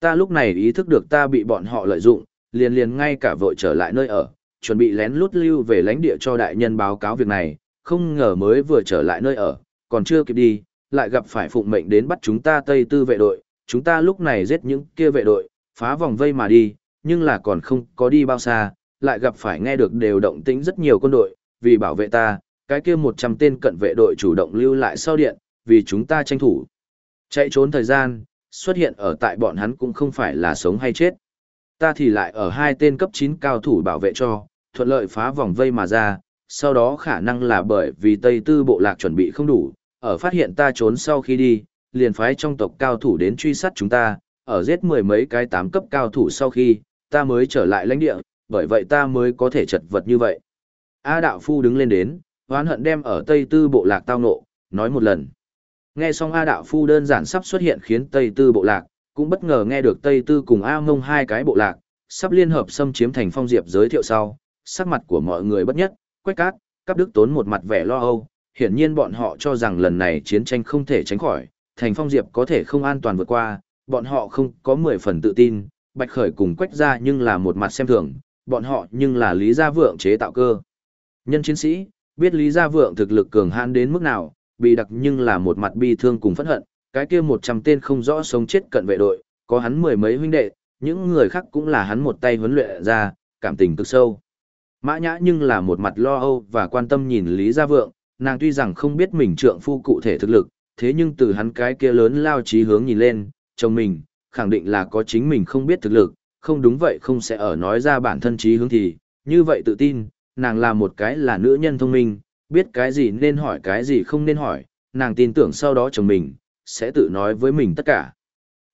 Speaker 1: Ta lúc này ý thức được ta bị bọn họ lợi dụng, liền liền ngay cả vội trở lại nơi ở, chuẩn bị lén lút lưu về lãnh địa cho đại nhân báo cáo việc này, không ngờ mới vừa trở lại nơi ở, còn chưa kịp đi, lại gặp phải phụng mệnh đến bắt chúng ta Tây Tư vệ đội, chúng ta lúc này giết những kia vệ đội, phá vòng vây mà đi, nhưng là còn không có đi bao xa, lại gặp phải nghe được đều động tĩnh rất nhiều quân đội, vì bảo vệ ta, cái kia 100 tên cận vệ đội chủ động lưu lại sau điện, vì chúng ta tranh thủ. Chạy trốn thời gian, xuất hiện ở tại bọn hắn cũng không phải là sống hay chết. Ta thì lại ở hai tên cấp 9 cao thủ bảo vệ cho, thuận lợi phá vòng vây mà ra, sau đó khả năng là bởi vì Tây Tư bộ lạc chuẩn bị không đủ, ở phát hiện ta trốn sau khi đi, liền phái trong tộc cao thủ đến truy sát chúng ta, ở giết mười mấy cái tám cấp cao thủ sau khi, ta mới trở lại lãnh địa, bởi vậy ta mới có thể chật vật như vậy. A đạo phu đứng lên đến, hoán hận đem ở Tây Tư bộ lạc tao nộ, nói một lần. Nghe xong A Đạo Phu đơn giản sắp xuất hiện khiến Tây Tư bộ lạc, cũng bất ngờ nghe được Tây Tư cùng A Mông hai cái bộ lạc, sắp liên hợp xâm chiếm thành phong diệp giới thiệu sau, sắc mặt của mọi người bất nhất, quét cát, cắp đức tốn một mặt vẻ lo âu, hiển nhiên bọn họ cho rằng lần này chiến tranh không thể tránh khỏi, thành phong diệp có thể không an toàn vượt qua, bọn họ không có mười phần tự tin, bạch khởi cùng quách ra nhưng là một mặt xem thường, bọn họ nhưng là lý gia vượng chế tạo cơ. Nhân chiến sĩ, biết lý gia vượng thực lực cường hãn đến mức nào, bị đặc nhưng là một mặt bi thương cùng phẫn hận, cái kia một trăm tên không rõ sống chết cận vệ đội, có hắn mười mấy huynh đệ, những người khác cũng là hắn một tay huấn luyện ra, cảm tình cực sâu. Mã nhã nhưng là một mặt lo âu và quan tâm nhìn Lý Gia Vượng, nàng tuy rằng không biết mình trượng phu cụ thể thực lực, thế nhưng từ hắn cái kia lớn lao trí hướng nhìn lên, chồng mình, khẳng định là có chính mình không biết thực lực, không đúng vậy không sẽ ở nói ra bản thân trí hướng thì, như vậy tự tin, nàng là một cái là nữ nhân thông minh, biết cái gì nên hỏi cái gì không nên hỏi, nàng tin tưởng sau đó chồng mình, sẽ tự nói với mình tất cả.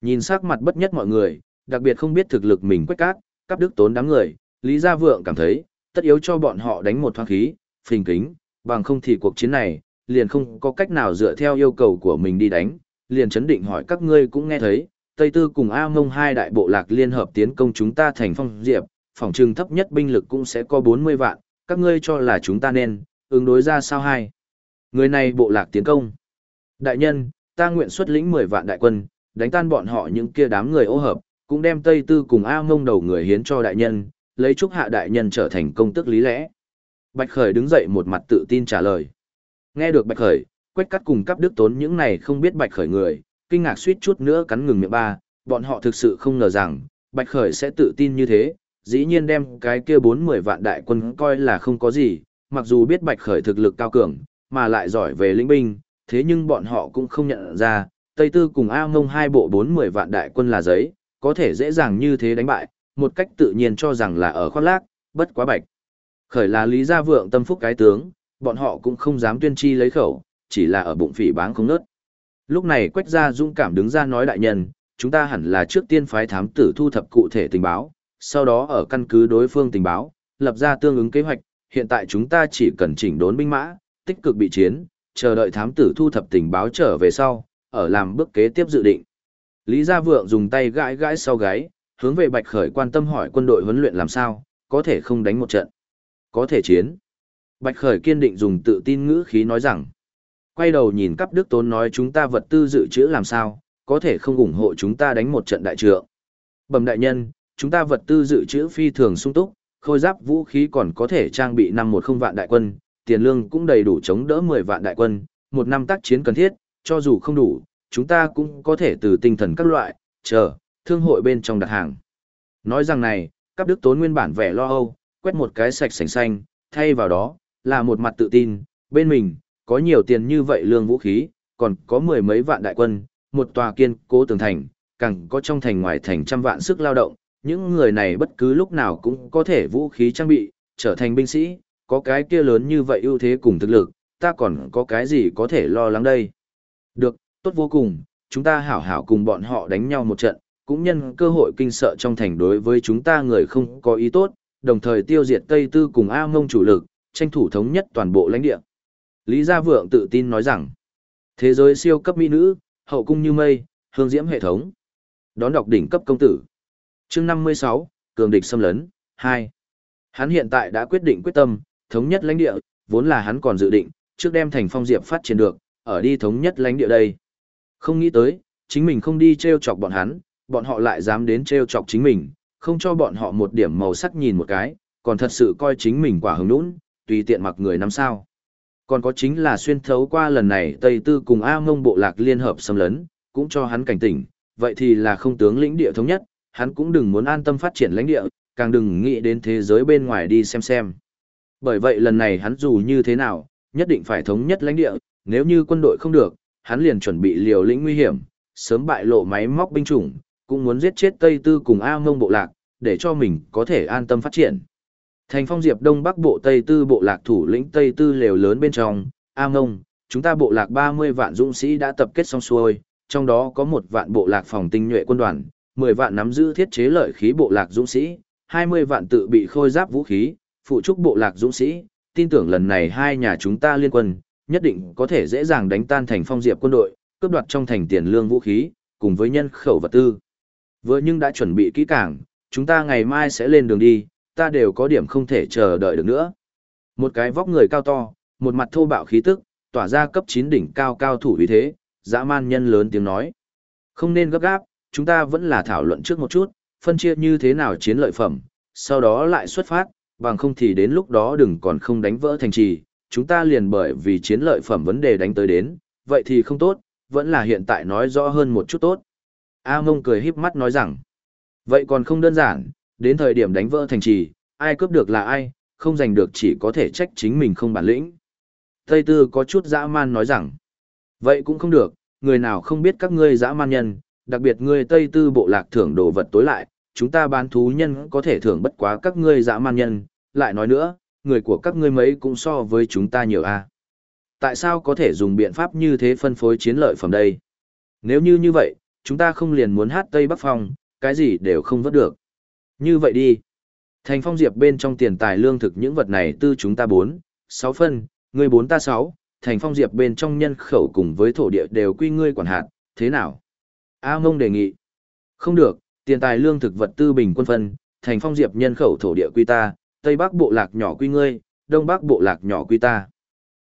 Speaker 1: Nhìn sắc mặt bất nhất mọi người, đặc biệt không biết thực lực mình quét cát, cắp đức tốn đám người, Lý Gia Vượng cảm thấy, tất yếu cho bọn họ đánh một thoáng khí, phình kính, bằng không thì cuộc chiến này, liền không có cách nào dựa theo yêu cầu của mình đi đánh, liền chấn định hỏi các ngươi cũng nghe thấy, Tây Tư cùng A Mông hai đại bộ lạc liên hợp tiến công chúng ta thành phong diệp, phòng trừng thấp nhất binh lực cũng sẽ có 40 vạn, các ngươi cho là chúng ta nên, ứng đối ra sao hai. Người này bộ lạc tiến công. Đại nhân, ta nguyện xuất lĩnh 10 vạn đại quân, đánh tan bọn họ những kia đám người ô hợp, cũng đem Tây Tư cùng A Mông đầu người hiến cho đại nhân, lấy chúc hạ đại nhân trở thành công tức lý lẽ. Bạch Khởi đứng dậy một mặt tự tin trả lời. Nghe được Bạch Khởi, Quách Cắt cùng cắp đức tốn những này không biết Bạch Khởi người, kinh ngạc suýt chút nữa cắn ngừng miệng ba, bọn họ thực sự không ngờ rằng, Bạch Khởi sẽ tự tin như thế, dĩ nhiên đem cái kia bốn mười vạn đại quân coi là không có gì, mặc dù biết Bạch Khởi thực lực cao cường, mà lại giỏi về lĩnh binh, thế nhưng bọn họ cũng không nhận ra, Tây Tư cùng A Ngông hai bộ bốn mười vạn đại quân là giấy, có thể dễ dàng như thế đánh bại, một cách tự nhiên cho rằng là ở khoác lác, bất quá bạch. Khởi là lý gia vượng tâm phúc cái tướng, bọn họ cũng không dám tuyên chi lấy khẩu, chỉ là ở bụng phỉ báng không nớt. Lúc này Quách Gia dũng cảm đứng ra nói đại nhân, chúng ta hẳn là trước tiên phái thám tử thu thập cụ thể tình báo, sau đó ở căn cứ đối phương tình báo, lập ra tương ứng kế hoạch, hiện tại chúng ta chỉ cần chỉnh đốn binh mã, tích cực bị chiến, chờ đợi thám tử thu thập tình báo trở về sau, ở làm bước kế tiếp dự định. Lý Gia Vượng dùng tay gãi gãi sau gáy, hướng về Bạch Khởi quan tâm hỏi quân đội huấn luyện làm sao, có thể không đánh một trận, có thể chiến. Bạch Khởi kiên định dùng tự tin ngữ khí nói rằng, quay đầu nhìn cắp đức tốn nói chúng ta vật tư dự trữ làm sao, có thể không ủng hộ chúng ta đánh một trận đại trượng. Bẩm đại nhân, chúng ta vật tư dự trữ phi thường sung túc, khôi giáp vũ khí còn có thể trang bị năm một không vạn đại quân, tiền lương cũng đầy đủ chống đỡ 10 vạn đại quân, một năm tác chiến cần thiết, cho dù không đủ, chúng ta cũng có thể từ tinh thần các loại, chờ, thương hội bên trong đặt hàng. Nói rằng này, các đức tốn nguyên bản vẻ lo âu, quét một cái sạch sành xanh, thay vào đó, là một mặt tự tin, bên mình, có nhiều tiền như vậy lương vũ khí, còn có mười mấy vạn đại quân, một tòa kiên cố tường thành, càng có trong thành ngoài thành trăm vạn sức lao động, những người này bất cứ lúc nào cũng có thể vũ khí trang bị, trở thành binh sĩ, có cái kia lớn như vậy ưu thế cùng thực lực, ta còn có cái gì có thể lo lắng đây. Được, tốt vô cùng, chúng ta hảo hảo cùng bọn họ đánh nhau một trận, cũng nhân cơ hội kinh sợ trong thành đối với chúng ta người không có ý tốt, đồng thời tiêu diệt Tây Tư cùng A Ngông chủ lực, tranh thủ thống nhất toàn bộ lãnh địa. Lý Gia Vượng tự tin nói rằng, thế giới siêu cấp mỹ nữ, hậu cung như mây, hương diễm hệ thống. Đón đọc đỉnh cấp công tử. chương 56, cường địch xâm lấn, 2. Hắn hiện tại đã quyết định quyết tâm, thống nhất lãnh địa, vốn là hắn còn dự định, trước đem thành phong diệp phát triển được, ở đi thống nhất lãnh địa đây. Không nghĩ tới, chính mình không đi treo chọc bọn hắn, bọn họ lại dám đến treo chọc chính mình, không cho bọn họ một điểm màu sắc nhìn một cái, còn thật sự coi chính mình quả hứng nũng, tùy tiện mặc người năm sao. Còn có chính là xuyên thấu qua lần này Tây Tư cùng A Mông bộ lạc liên hợp xâm lấn, cũng cho hắn cảnh tỉnh, vậy thì là không tướng lĩnh địa thống nhất, hắn cũng đừng muốn an tâm phát triển lãnh địa, càng đừng nghĩ đến thế giới bên ngoài đi xem xem. Bởi vậy lần này hắn dù như thế nào, nhất định phải thống nhất lãnh địa, nếu như quân đội không được, hắn liền chuẩn bị liều lĩnh nguy hiểm, sớm bại lộ máy móc binh chủng, cũng muốn giết chết Tây Tư cùng A Mông bộ lạc, để cho mình có thể an tâm phát triển. Thành phong diệp đông bắc bộ Tây Tư bộ lạc thủ lĩnh Tây Tư lều lớn bên trong, A Ngông, chúng ta bộ lạc 30 vạn dũng sĩ đã tập kết xong xuôi, trong đó có một vạn bộ lạc phòng tinh nhuệ quân đoàn, 10 vạn nắm giữ thiết chế lợi khí bộ lạc dũng sĩ, 20 vạn tự bị khôi giáp vũ khí, phụ trúc bộ lạc dũng sĩ, tin tưởng lần này hai nhà chúng ta liên quân, nhất định có thể dễ dàng đánh tan thành phong diệp quân đội, cướp đoạt trong thành tiền lương vũ khí, cùng với nhân khẩu vật tư. Vừa nhưng đã chuẩn bị kỹ càng, chúng ta ngày mai sẽ lên đường đi, ta đều có điểm không thể chờ đợi được nữa. Một cái vóc người cao to, một mặt thô bạo khí tức, tỏa ra cấp 9 đỉnh cao cao thủ uy thế, dã man nhân lớn tiếng nói. Không nên gấp gáp, chúng ta vẫn là thảo luận trước một chút, phân chia như thế nào chiến lợi phẩm, sau đó lại xuất phát, bằng không thì đến lúc đó đừng còn không đánh vỡ thành trì, chúng ta liền bởi vì chiến lợi phẩm vấn đề đánh tới đến, vậy thì không tốt, vẫn là hiện tại nói rõ hơn một chút tốt. A mông cười híp mắt nói rằng, vậy còn không đơn giản, đến thời điểm đánh vỡ thành trì, ai cướp được là ai, không giành được chỉ có thể trách chính mình không bản lĩnh. Tây Tư có chút dã man nói rằng, vậy cũng không được, người nào không biết các ngươi dã man nhân, đặc biệt ngươi Tây Tư bộ lạc thưởng đồ vật tối lại, chúng ta bán thú nhân có thể thưởng bất quá các ngươi dã man nhân, lại nói nữa, người của các ngươi mấy cũng so với chúng ta nhiều a. Tại sao có thể dùng biện pháp như thế phân phối chiến lợi phẩm đây? Nếu như như vậy, chúng ta không liền muốn hát Tây Bắc Phong, cái gì đều không vớt được. Như vậy đi. Thành phong diệp bên trong tiền tài lương thực những vật này tư chúng ta bốn, sáu phân, ngươi bốn ta sáu, thành phong diệp bên trong nhân khẩu cùng với thổ địa đều quy ngươi quản hạt, thế nào? A mông đề nghị. Không được, tiền tài lương thực vật tư bình quân phân, thành phong diệp nhân khẩu thổ địa quy ta, tây bắc bộ lạc nhỏ quy ngươi, đông bắc bộ lạc nhỏ quy ta.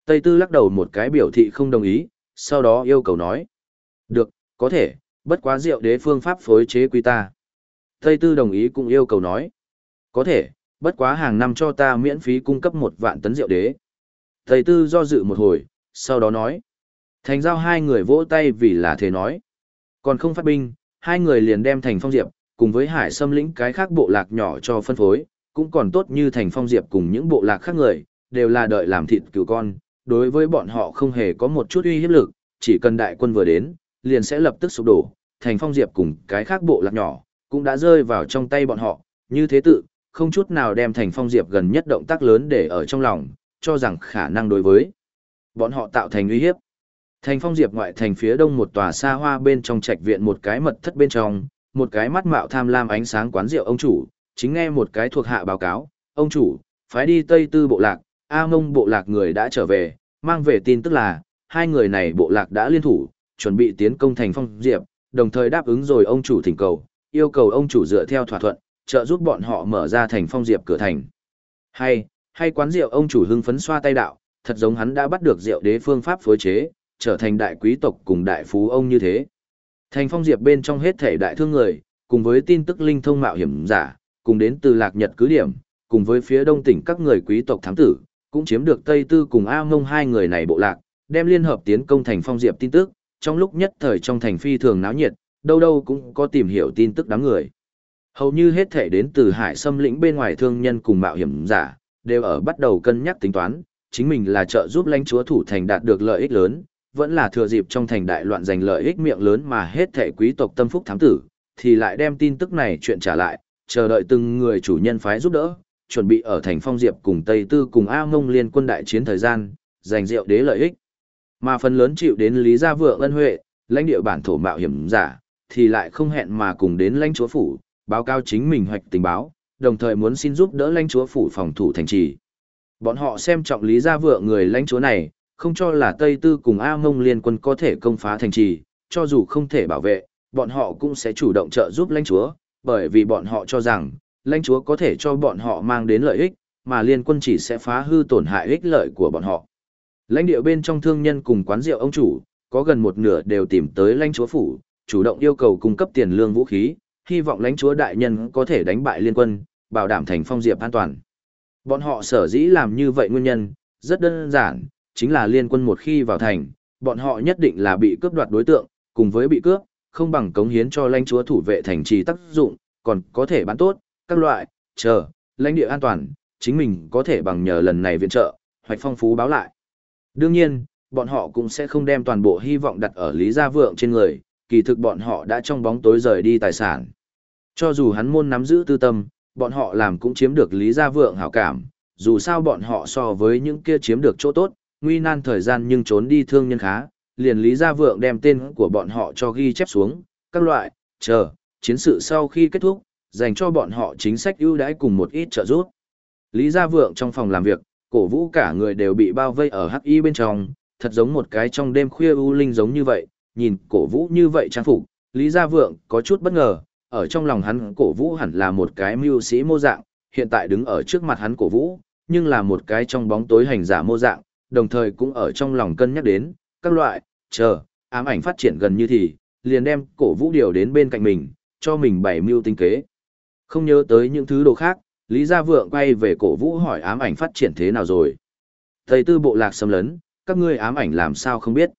Speaker 1: Tây tư lắc đầu một cái biểu thị không đồng ý, sau đó yêu cầu nói. Được, có thể, bất quá rượu đế phương pháp phối chế quy ta. Tây tư đồng ý cũng yêu cầu nói. Có thể, bất quá hàng năm cho ta miễn phí cung cấp một vạn tấn rượu đế. Tây tư do dự một hồi, sau đó nói. Thành giao hai người vỗ tay vì là thế nói. Còn không phát binh, hai người liền đem thành phong diệp, cùng với hải xâm lĩnh cái khác bộ lạc nhỏ cho phân phối, cũng còn tốt như thành phong diệp cùng những bộ lạc khác người, đều là đợi làm thịt cừu con, đối với bọn họ không hề có một chút uy hiếp lực, chỉ cần đại quân vừa đến, liền sẽ lập tức sụp đổ, thành phong diệp cùng cái khác bộ lạc nhỏ, cũng đã rơi vào trong tay bọn họ, như thế tự, không chút nào đem thành phong diệp gần nhất động tác lớn để ở trong lòng, cho rằng khả năng đối với bọn họ tạo thành uy hiếp. Thành phong diệp ngoại thành phía đông một tòa xa hoa bên trong trạch viện một cái mật thất bên trong, một cái mắt mạo tham lam ánh sáng quán rượu ông chủ, chính nghe một cái thuộc hạ báo cáo, ông chủ, phái đi Tây Tư bộ lạc, A Mông bộ lạc người đã trở về, mang về tin tức là, hai người này bộ lạc đã liên thủ, chuẩn bị tiến công thành phong diệp, đồng thời đáp ứng rồi ông chủ thỉnh cầu, yêu cầu ông chủ dựa theo thỏa thuận, trợ giúp bọn họ mở ra thành phong diệp cửa thành. Hay, hay quán rượu ông chủ hưng phấn xoa tay đạo, thật giống hắn đã bắt được rượu đế phương pháp phối chế, trở thành đại quý tộc cùng đại phú ông như thế. Thành phong diệp bên trong hết thể đại thương người, cùng với tin tức linh thông mạo hiểm giả, cùng đến từ lạc nhật cứ điểm, cùng với phía đông tỉnh các người quý tộc thám tử, cũng chiếm được Tây Tư cùng A Mông hai người này bộ lạc, đem liên hợp tiến công thành phong diệp tin tức, trong lúc nhất thời trong thành phi thường náo nhiệt, đâu đâu cũng có tìm hiểu tin tức đám người. Hầu như hết thể đến từ hải xâm lĩnh bên ngoài thương nhân cùng mạo hiểm giả, đều ở bắt đầu cân nhắc tính toán, chính mình là trợ giúp lãnh chúa thủ thành đạt được lợi ích lớn, vẫn là thừa dịp trong thành đại loạn giành lợi ích miệng lớn mà hết thể quý tộc tâm phúc thám tử, thì lại đem tin tức này chuyện trả lại, chờ đợi từng người chủ nhân phái giúp đỡ, chuẩn bị ở thành phong diệp cùng Tây Tư cùng A Mông liên quân đại chiến thời gian, giành rượu đế lợi ích. Mà phần lớn chịu đến Lý Gia Vượng ân huệ, lãnh địa bản thổ mạo hiểm giả, thì lại không hẹn mà cùng đến lãnh chúa phủ, báo cáo chính mình hoạch tình báo, đồng thời muốn xin giúp đỡ lãnh chúa phủ phòng thủ thành trì. Bọn họ xem trọng Lý Gia Vượng người lãnh chúa này, không cho là Tây Tư cùng A Mông liên quân có thể công phá thành trì, cho dù không thể bảo vệ, bọn họ cũng sẽ chủ động trợ giúp lãnh chúa, bởi vì bọn họ cho rằng, lãnh chúa có thể cho bọn họ mang đến lợi ích, mà liên quân chỉ sẽ phá hư tổn hại ích lợi của bọn họ. Lãnh địa bên trong thương nhân cùng quán rượu ông chủ, có gần một nửa đều tìm tới lãnh chúa phủ, chủ động yêu cầu cung cấp tiền lương vũ khí, hy vọng lãnh chúa đại nhân có thể đánh bại liên quân, bảo đảm thành phong diệp an toàn. Bọn họ sở dĩ làm như vậy nguyên nhân, rất đơn giản, chính là liên quân một khi vào thành, bọn họ nhất định là bị cướp đoạt đối tượng, cùng với bị cướp, không bằng cống hiến cho lãnh chúa thủ vệ thành trì tác dụng, còn có thể bán tốt, các loại, chờ, lãnh địa an toàn, chính mình có thể bằng nhờ lần này viện trợ, hoạch phong phú báo lại. Đương nhiên, bọn họ cũng sẽ không đem toàn bộ hy vọng đặt ở Lý Gia Vượng trên người, kỳ thực bọn họ đã trong bóng tối rời đi tài sản. Cho dù hắn môn nắm giữ tư tâm, bọn họ làm cũng chiếm được Lý Gia Vượng hảo cảm, dù sao bọn họ so với những kia chiếm được chỗ tốt, nguy nan thời gian nhưng trốn đi thương nhân khá, liền Lý Gia Vượng đem tên của bọn họ cho ghi chép xuống, các loại, chờ, chiến sự sau khi kết thúc, dành cho bọn họ chính sách ưu đãi cùng một ít trợ giúp. Lý Gia Vượng trong phòng làm việc, cổ vũ cả người đều bị bao vây ở hắc y bên trong, thật giống một cái trong đêm khuya u linh giống như vậy, nhìn cổ vũ như vậy trang phục, Lý Gia Vượng có chút bất ngờ, ở trong lòng hắn cổ vũ hẳn là một cái mưu sĩ mô dạng, hiện tại đứng ở trước mặt hắn cổ vũ, nhưng là một cái trong bóng tối hành giả mô dạng, đồng thời cũng ở trong lòng cân nhắc đến, các loại, chờ, ám ảnh phát triển gần như thì, liền đem cổ vũ điều đến bên cạnh mình, cho mình bảy mưu tinh kế. Không nhớ tới những thứ đồ khác, Lý Gia Vượng quay về cổ vũ hỏi ám ảnh phát triển thế nào rồi. Thầy tư bộ lạc xâm lấn, các ngươi ám ảnh làm sao không biết.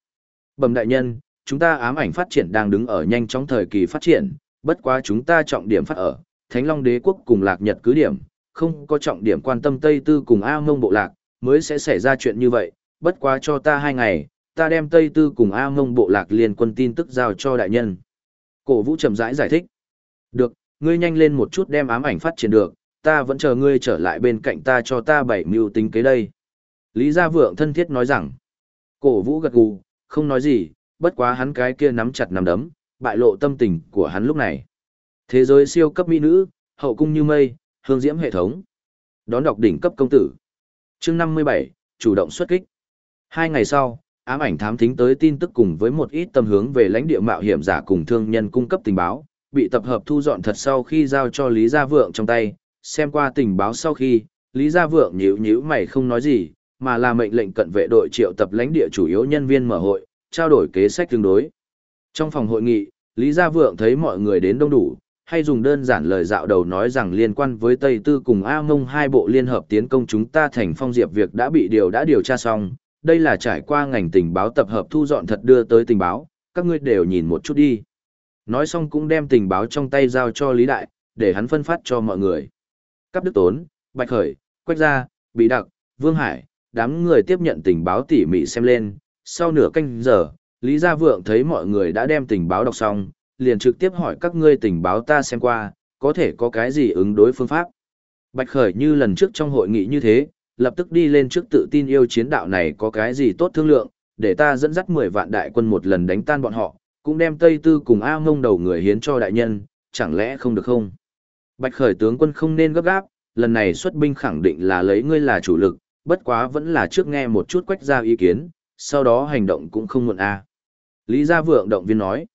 Speaker 1: Bẩm đại nhân, chúng ta ám ảnh phát triển đang đứng ở nhanh chóng thời kỳ phát triển, bất quá chúng ta trọng điểm phát ở, Thánh Long Đế quốc cùng Lạc Nhật cứ điểm, không có trọng điểm quan tâm Tây Tư cùng A Mông bộ lạc, mới sẽ xảy ra chuyện như vậy, bất quá cho ta hai ngày, ta đem Tây Tư cùng A Mông bộ lạc liên quân tin tức giao cho đại nhân. Cổ vũ chậm rãi giải, giải thích. Được, ngươi nhanh lên một chút đem ám ảnh phát triển được, ta vẫn chờ ngươi trở lại bên cạnh ta cho ta bảy mưu tính kế đây. Lý Gia Vượng thân thiết nói rằng, cổ vũ gật gù, không nói gì, bất quá hắn cái kia nắm chặt nắm đấm, bại lộ tâm tình của hắn lúc này. Thế giới siêu cấp mỹ nữ, hậu cung như mây, hương diễm hệ thống. Đón đọc đỉnh cấp công tử. chương 57, chủ động xuất kích. Hai ngày sau, ám ảnh thám thính tới tin tức cùng với một ít tâm hướng về lãnh địa mạo hiểm giả cùng thương nhân cung cấp tình báo, bị tập hợp thu dọn thật sau khi giao cho Lý Gia Vượng trong tay, xem qua tình báo sau khi, Lý Gia Vượng nhíu nhíu mày không nói gì, mà là mệnh lệnh cận vệ đội triệu tập lãnh địa chủ yếu nhân viên mở hội, trao đổi kế sách tương đối. Trong phòng hội nghị, Lý Gia Vượng thấy mọi người đến đông đủ, hay dùng đơn giản lời dạo đầu nói rằng liên quan với Tây Tư cùng A Mông hai bộ liên hợp tiến công chúng ta thành phong diệp việc đã bị điều đã điều tra xong, đây là trải qua ngành tình báo tập hợp thu dọn thật đưa tới tình báo, các ngươi đều nhìn một chút đi. Nói xong cũng đem tình báo trong tay giao cho Lý Đại, để hắn phân phát cho mọi người. Cắp Đức Tốn, Bạch Khởi, Quách Gia, Bị Đặc, Vương Hải, đám người tiếp nhận tình báo tỉ mỉ xem lên, sau nửa canh giờ, Lý Gia Vượng thấy mọi người đã đem tình báo đọc xong, liền trực tiếp hỏi các ngươi tình báo ta xem qua, có thể có cái gì ứng đối phương pháp. Bạch Khởi như lần trước trong hội nghị như thế, lập tức đi lên trước tự tin yêu chiến đạo này có cái gì tốt thương lượng, để ta dẫn dắt 10 vạn đại quân một lần đánh tan bọn họ, cũng đem Tây Tư cùng A ngông đầu người hiến cho đại nhân, chẳng lẽ không được không? Bạch Khởi tướng quân không nên gấp gáp, lần này xuất binh khẳng định là lấy ngươi là chủ lực, bất quá vẫn là trước nghe một chút quách ra ý kiến, sau đó hành động cũng không muộn a. Lý Gia Vượng động viên nói,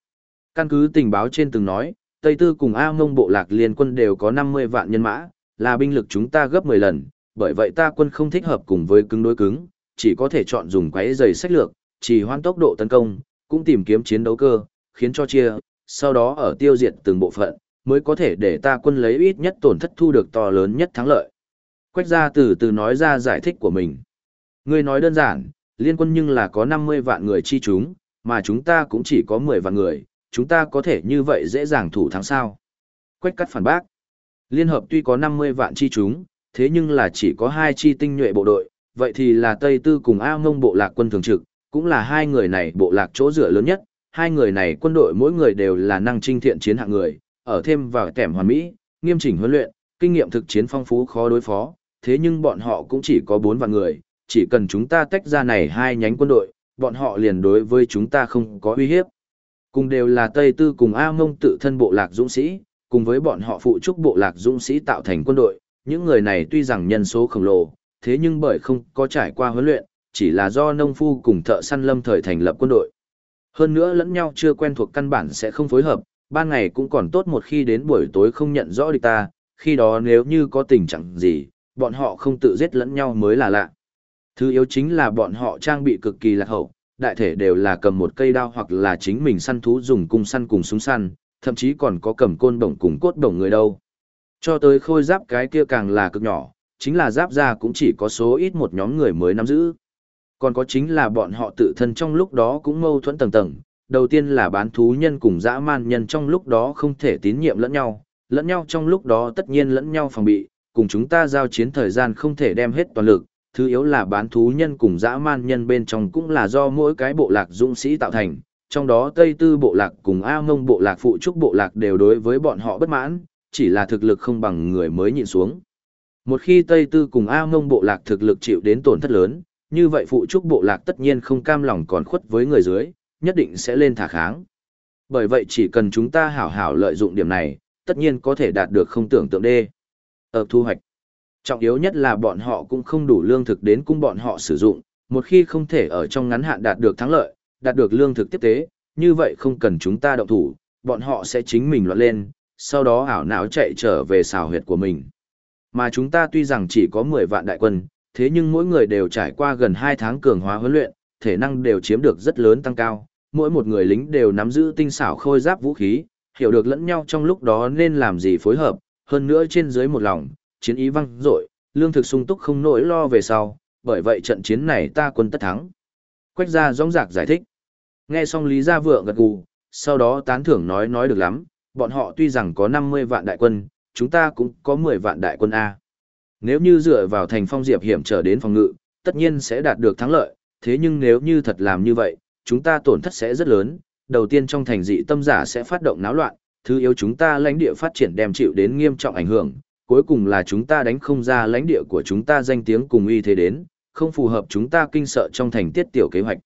Speaker 1: căn cứ tình báo trên từng nói, Tây Tư cùng A Mông bộ lạc liên quân đều có 50 vạn nhân mã, là binh lực chúng ta gấp 10 lần, bởi vậy ta quân không thích hợp cùng với cứng đối cứng, chỉ có thể chọn dùng quái dày sách lược, chỉ hoan tốc độ tấn công, cũng tìm kiếm chiến đấu cơ, khiến cho chia, sau đó ở tiêu diệt từng bộ phận, mới có thể để ta quân lấy ít nhất tổn thất thu được to lớn nhất thắng lợi. Quách gia từ từ nói ra giải thích của mình. Ngươi nói đơn giản, liên quân nhưng là có 50 vạn người chi chúng, mà chúng ta cũng chỉ có 10 vạn người, chúng ta có thể như vậy dễ dàng thủ thắng sao. Quách cắt phản bác. Liên hợp tuy có 50 vạn chi chúng, thế nhưng là chỉ có hai chi tinh nhuệ bộ đội, vậy thì là Tây Tư cùng A Ngông bộ lạc quân thường trực, cũng là hai người này bộ lạc chỗ dựa lớn nhất, hai người này quân đội mỗi người đều là năng trinh thiện chiến hạng người, ở thêm vào kẻm hoàn mỹ, nghiêm chỉnh huấn luyện, kinh nghiệm thực chiến phong phú khó đối phó, thế nhưng bọn họ cũng chỉ có 4 vạn người, chỉ cần chúng ta tách ra này hai nhánh quân đội, bọn họ liền đối với chúng ta không có uy hiếp. Cùng đều là Tây Tư cùng A Mông tự thân bộ lạc dũng sĩ, cùng với bọn họ phụ trúc bộ lạc dũng sĩ tạo thành quân đội, những người này tuy rằng nhân số khổng lồ, thế nhưng bởi không có trải qua huấn luyện, chỉ là do nông phu cùng thợ săn lâm thời thành lập quân đội. Hơn nữa lẫn nhau chưa quen thuộc căn bản sẽ không phối hợp, ban ngày cũng còn tốt một khi đến buổi tối không nhận rõ địch ta, khi đó nếu như có tình trạng gì, bọn họ không tự giết lẫn nhau mới là lạ. Thứ yếu chính là bọn họ trang bị cực kỳ lạc hậu, đại thể đều là cầm một cây đao hoặc là chính mình săn thú dùng cung săn cùng súng săn, thậm chí còn có cầm côn đồng cùng cốt đồng người đâu. Cho tới khôi giáp cái kia càng là cực nhỏ, chính là giáp ra cũng chỉ có số ít một nhóm người mới nắm giữ. Còn có chính là bọn họ tự thân trong lúc đó cũng mâu thuẫn tầng tầng, đầu tiên là bán thú nhân cùng dã man nhân trong lúc đó không thể tín nhiệm lẫn nhau, lẫn nhau trong lúc đó tất nhiên lẫn nhau phòng bị, cùng chúng ta giao chiến thời gian không thể đem hết toàn lực, thứ yếu là bán thú nhân cùng dã man nhân bên trong cũng là do mỗi cái bộ lạc dũng sĩ tạo thành, trong đó Tây Tư bộ lạc cùng A Mông bộ lạc phụ trúc bộ lạc đều đối với bọn họ bất mãn, chỉ là thực lực không bằng người mới nhịn xuống. Một khi Tây Tư cùng A Mông bộ lạc thực lực chịu đến tổn thất lớn, như vậy phụ trúc bộ lạc tất nhiên không cam lòng còn khuất với người dưới, nhất định sẽ lên thả kháng. Bởi vậy chỉ cần chúng ta hảo hảo lợi dụng điểm này, tất nhiên có thể đạt được không tưởng tượng đê. Ở thu hoạch, trọng yếu nhất là bọn họ cũng không đủ lương thực đến cung bọn họ sử dụng, một khi không thể ở trong ngắn hạn đạt được thắng lợi, đạt được lương thực tiếp tế, như vậy không cần chúng ta động thủ, bọn họ sẽ chính mình loạn lên, sau đó ảo não chạy trở về xào huyệt của mình. Mà chúng ta tuy rằng chỉ có 10 vạn đại quân, thế nhưng mỗi người đều trải qua gần 2 tháng cường hóa huấn luyện, thể năng đều chiếm được rất lớn tăng cao, mỗi một người lính đều nắm giữ tinh xảo khôi giáp vũ khí, hiểu được lẫn nhau trong lúc đó nên làm gì phối hợp, hơn nữa trên dưới một lòng, chiến ý văng dội, lương thực sung túc không nỗi lo về sau, bởi vậy trận chiến này ta quân tất thắng. Quách gia rõng rạc giải thích. Nghe xong Lý Gia Vượng gật gù, sau đó tán thưởng nói nói được lắm, bọn họ tuy rằng có 50 vạn đại quân, chúng ta cũng có 10 vạn đại quân A. Nếu như dựa vào thành phong diệp hiểm trở đến phòng ngự, tất nhiên sẽ đạt được thắng lợi, thế nhưng nếu như thật làm như vậy, chúng ta tổn thất sẽ rất lớn. Đầu tiên trong thành dị tâm giả sẽ phát động náo loạn, thứ yếu chúng ta lãnh địa phát triển đem chịu đến nghiêm trọng ảnh hưởng, cuối cùng là chúng ta đánh không ra lãnh địa của chúng ta danh tiếng cùng uy thế đến, không phù hợp chúng ta kinh sợ trong thành tiết tiểu kế hoạch.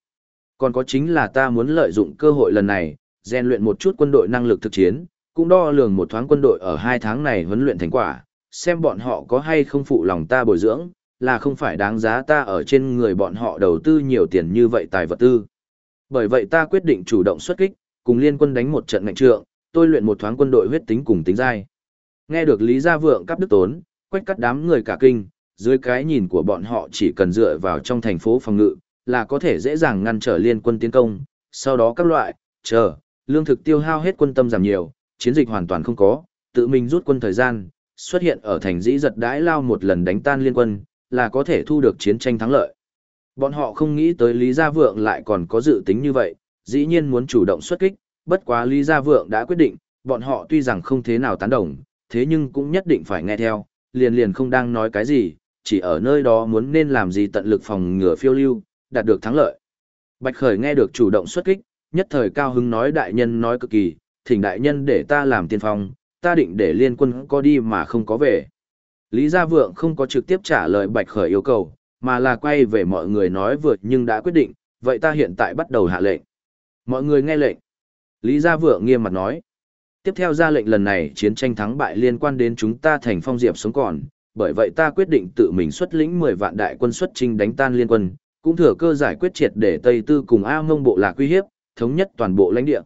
Speaker 1: Còn có chính là ta muốn lợi dụng cơ hội lần này, rèn luyện một chút quân đội năng lực thực chiến, cũng đo lường một thoáng quân đội ở hai tháng này huấn luyện thành quả, xem bọn họ có hay không phụ lòng ta bồi dưỡng, là không phải đáng giá ta ở trên người bọn họ đầu tư nhiều tiền như vậy tài vật tư. Bởi vậy ta quyết định chủ động xuất kích, cùng liên quân đánh một trận ngạnh trượng, tôi luyện một thoáng quân đội huyết tính cùng tính dai. Nghe được Lý Gia Vượng cắp đức tốn, quách cắt đám người cả kinh, dưới cái nhìn của bọn họ chỉ cần dựa vào trong thành phố phòng ngự, là có thể dễ dàng ngăn trở liên quân tiến công, sau đó các loại, chờ, lương thực tiêu hao hết quân tâm giảm nhiều, chiến dịch hoàn toàn không có, tự mình rút quân thời gian, xuất hiện ở thành dĩ giật đãi lao một lần đánh tan liên quân, là có thể thu được chiến tranh thắng lợi. Bọn họ không nghĩ tới Lý Gia Vượng lại còn có dự tính như vậy, dĩ nhiên muốn chủ động xuất kích, bất quá Lý Gia Vượng đã quyết định, bọn họ tuy rằng không thế nào tán đồng, thế nhưng cũng nhất định phải nghe theo, liền liền không đang nói cái gì, chỉ ở nơi đó muốn nên làm gì tận lực phòng ngừa phiêu lưu, đạt được thắng lợi. Bạch Khởi nghe được chủ động xuất kích, nhất thời cao hứng nói đại nhân nói cực kỳ, thỉnh đại nhân để ta làm tiên phong, ta định để liên quân có đi mà không có về. Lý Gia Vượng không có trực tiếp trả lời Bạch Khởi yêu cầu, mà là quay về mọi người nói vượt nhưng đã quyết định, vậy ta hiện tại bắt đầu hạ lệnh. Mọi người nghe lệnh. Lý Gia Vượng nghiêm mặt nói. Tiếp theo ra lệnh lần này chiến tranh thắng bại liên quan đến chúng ta thành phong diệp sống còn, bởi vậy ta quyết định tự mình xuất lĩnh 10 vạn đại quân xuất trinh đánh tan liên quân, cũng thừa cơ giải quyết triệt để Tây Tư cùng A Ngông bộ lạc uy hiếp, thống nhất toàn bộ lãnh địa.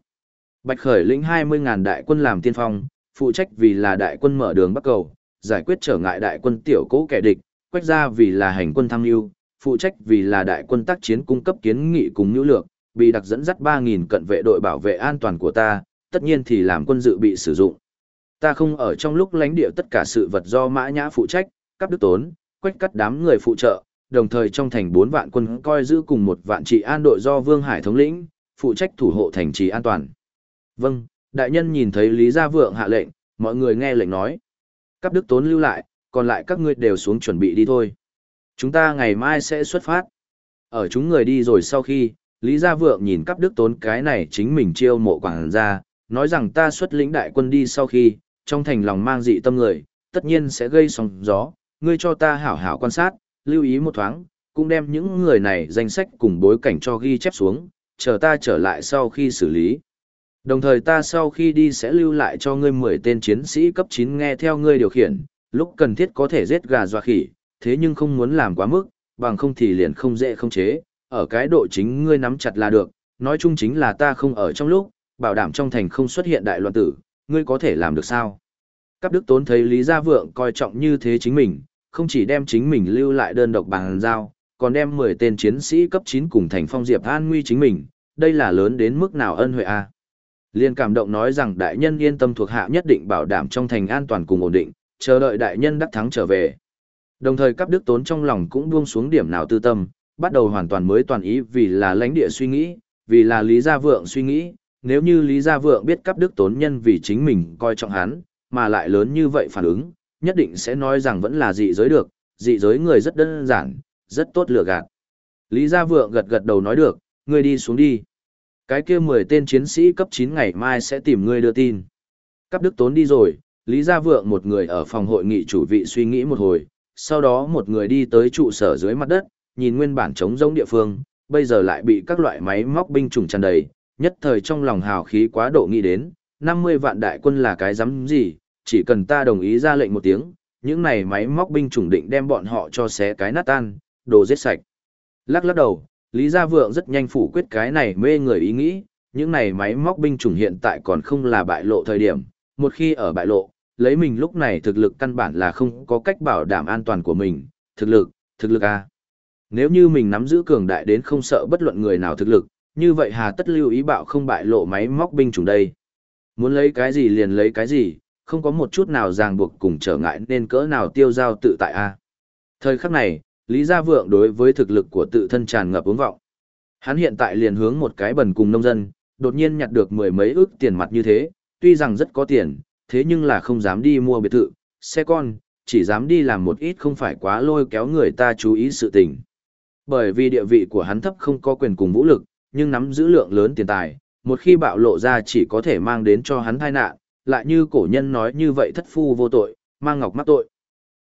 Speaker 1: Bạch Khởi lĩnh 20.000 đại quân làm tiên phong, phụ trách vì là đại quân mở đường bắc cầu, giải quyết trở ngại đại quân tiểu cố kẻ địch, quách ra vì là hành quân tham mưu, phụ trách vì là đại quân tác chiến cung cấp kiến nghị cùng nhu lược, bị đặc dẫn dắt 3.000 cận vệ đội bảo vệ an toàn của ta, tất nhiên thì làm quân dự bị sử dụng. Ta không ở trong lúc lãnh địa tất cả sự vật do mã nhã phụ trách, các đức tốn, quách cắt đám người phụ trợ, đồng thời trong thành 4 vạn quân coi giữ cùng một vạn trị an đội do Vương Hải thống lĩnh, phụ trách thủ hộ thành trì an toàn. Vâng, đại nhân nhìn thấy Lý Gia Vượng hạ lệnh, mọi người nghe lệnh nói. Các đức tốn lưu lại, còn lại các ngươi đều xuống chuẩn bị đi thôi. Chúng ta ngày mai sẽ xuất phát. Ở chúng người đi rồi sau khi, Lý Gia Vượng nhìn các đức tốn cái này chính mình chiêu mộ quảng ra, nói rằng ta xuất lĩnh đại quân đi sau khi, trong thành lòng mang dị tâm người, tất nhiên sẽ gây sóng gió, ngươi cho ta hảo hảo quan sát, lưu ý một thoáng, cũng đem những người này danh sách cùng bối cảnh cho ghi chép xuống, chờ ta trở lại sau khi xử lý. Đồng thời ta sau khi đi sẽ lưu lại cho ngươi 10 tên chiến sĩ cấp 9 nghe theo ngươi điều khiển, lúc cần thiết có thể giết gà dọa khỉ, thế nhưng không muốn làm quá mức, bằng không thì liền không dễ không chế, ở cái độ chính ngươi nắm chặt là được, nói chung chính là ta không ở trong lúc, bảo đảm trong thành không xuất hiện đại loạn tử, ngươi có thể làm được sao? Cáp Đức Tốn thấy Lý Gia Vượng coi trọng như thế chính mình, không chỉ đem chính mình lưu lại đơn độc bằng giao, còn đem 10 tên chiến sĩ cấp 9 cùng thành phong diệp an nguy chính mình, đây là lớn đến mức nào ân huệ a. Liên cảm động nói rằng đại nhân yên tâm thuộc hạ nhất định bảo đảm trong thành an toàn cùng ổn định, chờ đợi đại nhân đắc thắng trở về. Đồng thời cấp đức tốn trong lòng cũng buông xuống điểm nào tư tâm, bắt đầu hoàn toàn mới toàn ý vì là lãnh địa suy nghĩ, vì là Lý Gia Vượng suy nghĩ, nếu như Lý Gia Vượng biết cắp đức tốn nhân vì chính mình coi trọng hắn, mà lại lớn như vậy phản ứng, nhất định sẽ nói rằng vẫn là dị giới được, dị giới người rất đơn giản, rất tốt lừa gạt. Lý Gia Vượng gật gật đầu nói được, ngươi đi xuống đi. Cái kia 10 tên chiến sĩ cấp 9 ngày mai sẽ tìm ngươi đưa tin. Cắp đức tốn đi rồi, Lý Gia Vượng một người ở phòng hội nghị chủ vị suy nghĩ một hồi, sau đó một người đi tới trụ sở dưới mặt đất, nhìn nguyên bản trống rỗng địa phương, bây giờ lại bị các loại máy móc binh chủng tràn đầy, nhất thời trong lòng hào khí quá độ nghĩ đến, 50 vạn đại quân là cái dám gì, chỉ cần ta đồng ý ra lệnh một tiếng, những này máy móc binh chủng định đem bọn họ cho xé cái nát tan, đồ giết sạch. Lắc lắc đầu, Lý Gia Vượng rất nhanh phủ quyết cái này mê người ý nghĩ, những này máy móc binh chủng hiện tại còn không là bại lộ thời điểm, một khi ở bại lộ, lấy mình lúc này thực lực căn bản là không có cách bảo đảm an toàn của mình, thực lực, thực lực à. Nếu như mình nắm giữ cường đại đến không sợ bất luận người nào thực lực, như vậy hà tất lưu ý bạo không bại lộ máy móc binh chủng đây. Muốn lấy cái gì liền lấy cái gì, không có một chút nào ràng buộc cùng trở ngại nên cỡ nào tiêu giao tự tại a. Thời khắc này, Lý Gia Vượng đối với thực lực của tự thân tràn ngập ứng vọng. Hắn hiện tại liền hướng một cái bần cùng nông dân, đột nhiên nhặt được mười mấy ước tiền mặt như thế, tuy rằng rất có tiền, thế nhưng là không dám đi mua biệt thự, xe con, chỉ dám đi làm một ít không phải quá lôi kéo người ta chú ý sự tình. Bởi vì địa vị của hắn thấp không có quyền cùng vũ lực, nhưng nắm giữ lượng lớn tiền tài, một khi bạo lộ ra chỉ có thể mang đến cho hắn tai nạn, lại như cổ nhân nói như vậy thất phu vô tội, mang ngọc mắc tội.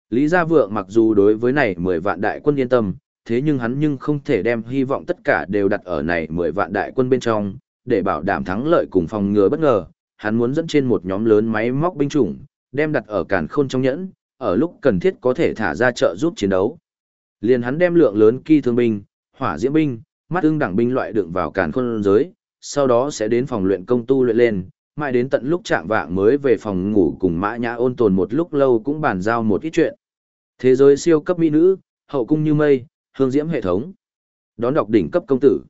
Speaker 1: Lý Gia Vượng mặc dù đối với này 10 vạn đại quân yên tâm, thế nhưng hắn nhưng không thể đem hy vọng tất cả đều đặt ở này 10 vạn đại quân bên trong, để bảo đảm thắng lợi cùng phòng ngừa bất ngờ, hắn muốn dẫn trên một nhóm lớn máy móc binh chủng, đem đặt ở càn khôn trong nhẫn, ở lúc cần thiết có thể thả ra trợ giúp chiến đấu. Liền hắn đem lượng lớn kỳ thương binh, hỏa diễm binh, mắt ưng đẳng binh loại đựng vào càn khôn giới, sau đó sẽ đến phòng luyện công tu luyện lên, mãi đến tận lúc trạng vạng mới về phòng ngủ cùng mã nhã ôn tồn một lúc lâu cũng bàn giao một ít chuyện. Thế giới siêu cấp mỹ nữ, hậu cung như mây, hương diễm hệ thống. Đón đọc đỉnh cấp công tử.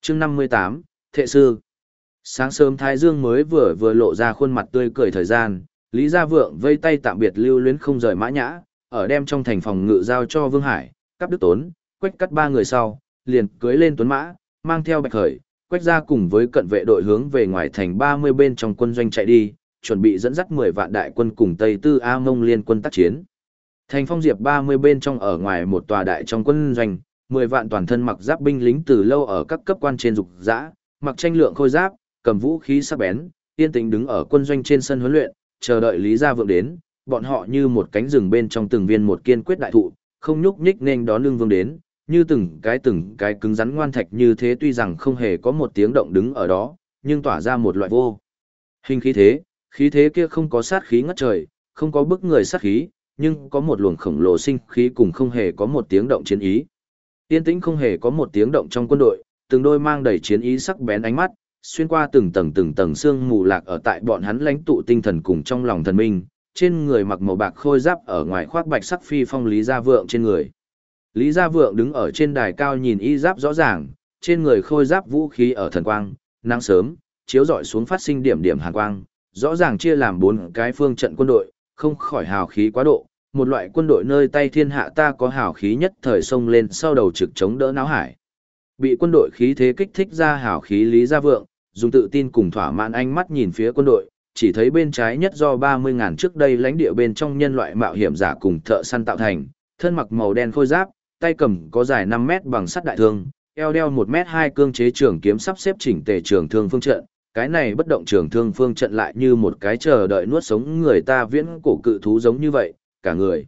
Speaker 1: chương 58, Thệ Sư. Sáng sớm Thái Dương mới vừa vừa lộ ra khuôn mặt tươi cười thời gian, Lý Gia Vượng vây tay tạm biệt lưu luyến không rời mã nhã, ở đem trong thành phòng ngự giao cho Vương Hải, cắp đức tốn, quách cắt ba người sau, liền cưới lên tuấn mã, mang theo bạch khởi, quách ra cùng với cận vệ đội hướng về ngoài thành 30 bên trong quân doanh chạy đi, chuẩn bị dẫn dắt 10 vạn đại quân cùng Tây Tư A Mông liên quân tác chiến. Thành phong diệp 30 bên trong ở ngoài một tòa đại trong quân doanh, 10 vạn toàn thân mặc giáp binh lính từ lâu ở các cấp quan trên dục dã, mặc tranh lượng khôi giáp, cầm vũ khí sắc bén, yên tĩnh đứng ở quân doanh trên sân huấn luyện, chờ đợi Lý Gia Vượng đến, bọn họ như một cánh rừng bên trong từng viên một kiên quyết đại thụ, không nhúc nhích nên đón lương vương đến, như từng cái từng cái cứng rắn ngoan thạch như thế tuy rằng không hề có một tiếng động đứng ở đó, nhưng tỏa ra một loại vô. Hình khí thế, khí thế kia không có sát khí ngất trời, không có bức người sát khí, nhưng có một luồng khổng lồ sinh khí cùng không hề có một tiếng động chiến ý. Tiên tĩnh không hề có một tiếng động trong quân đội, từng đôi mang đầy chiến ý sắc bén ánh mắt, xuyên qua từng tầng từng tầng xương mù lạc ở tại bọn hắn lãnh tụ tinh thần cùng trong lòng thần minh, trên người mặc màu bạc khôi giáp ở ngoài khoác bạch sắc phi phong lý gia vượng trên người. Lý Gia Vượng đứng ở trên đài cao nhìn y giáp rõ ràng, trên người khôi giáp vũ khí ở thần quang, nắng sớm, chiếu rọi xuống phát sinh điểm điểm hàn quang, rõ ràng chia làm bốn cái phương trận quân đội, không khỏi hào khí quá độ, một loại quân đội nơi tay thiên hạ ta có hào khí nhất thời sông lên sau đầu trực chống đỡ náo hải. Bị quân đội khí thế kích thích ra hào khí Lý Gia Vượng, dùng tự tin cùng thỏa mãn ánh mắt nhìn phía quân đội, chỉ thấy bên trái nhất do 30.000 trước đây lãnh địa bên trong nhân loại mạo hiểm giả cùng thợ săn tạo thành, thân mặc màu đen khôi giáp, tay cầm có dài 5 mét bằng sắt đại thương, eo đeo 1 mét 2 cương chế trường kiếm sắp xếp chỉnh tề trường thương phương trận. Cái này bất động trường thương phương trận lại như một cái chờ đợi nuốt sống người ta viễn cổ cự thú giống như vậy, cả người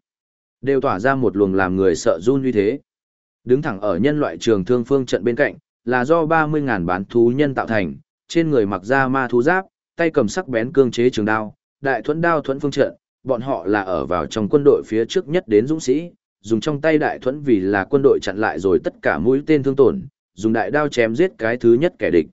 Speaker 1: đều tỏa ra một luồng làm người sợ run như thế. Đứng thẳng ở nhân loại trường thương phương trận bên cạnh, là do 30.000 bán thú nhân tạo thành, trên người mặc da ma thú giáp, tay cầm sắc bén cương chế trường đao, đại thuẫn đao thuẫn phương trận, bọn họ là ở vào trong quân đội phía trước nhất đến dũng sĩ, dùng trong tay đại thuẫn vì là quân đội chặn lại rồi tất cả mũi tên thương tổn, dùng đại đao chém giết cái thứ nhất kẻ địch.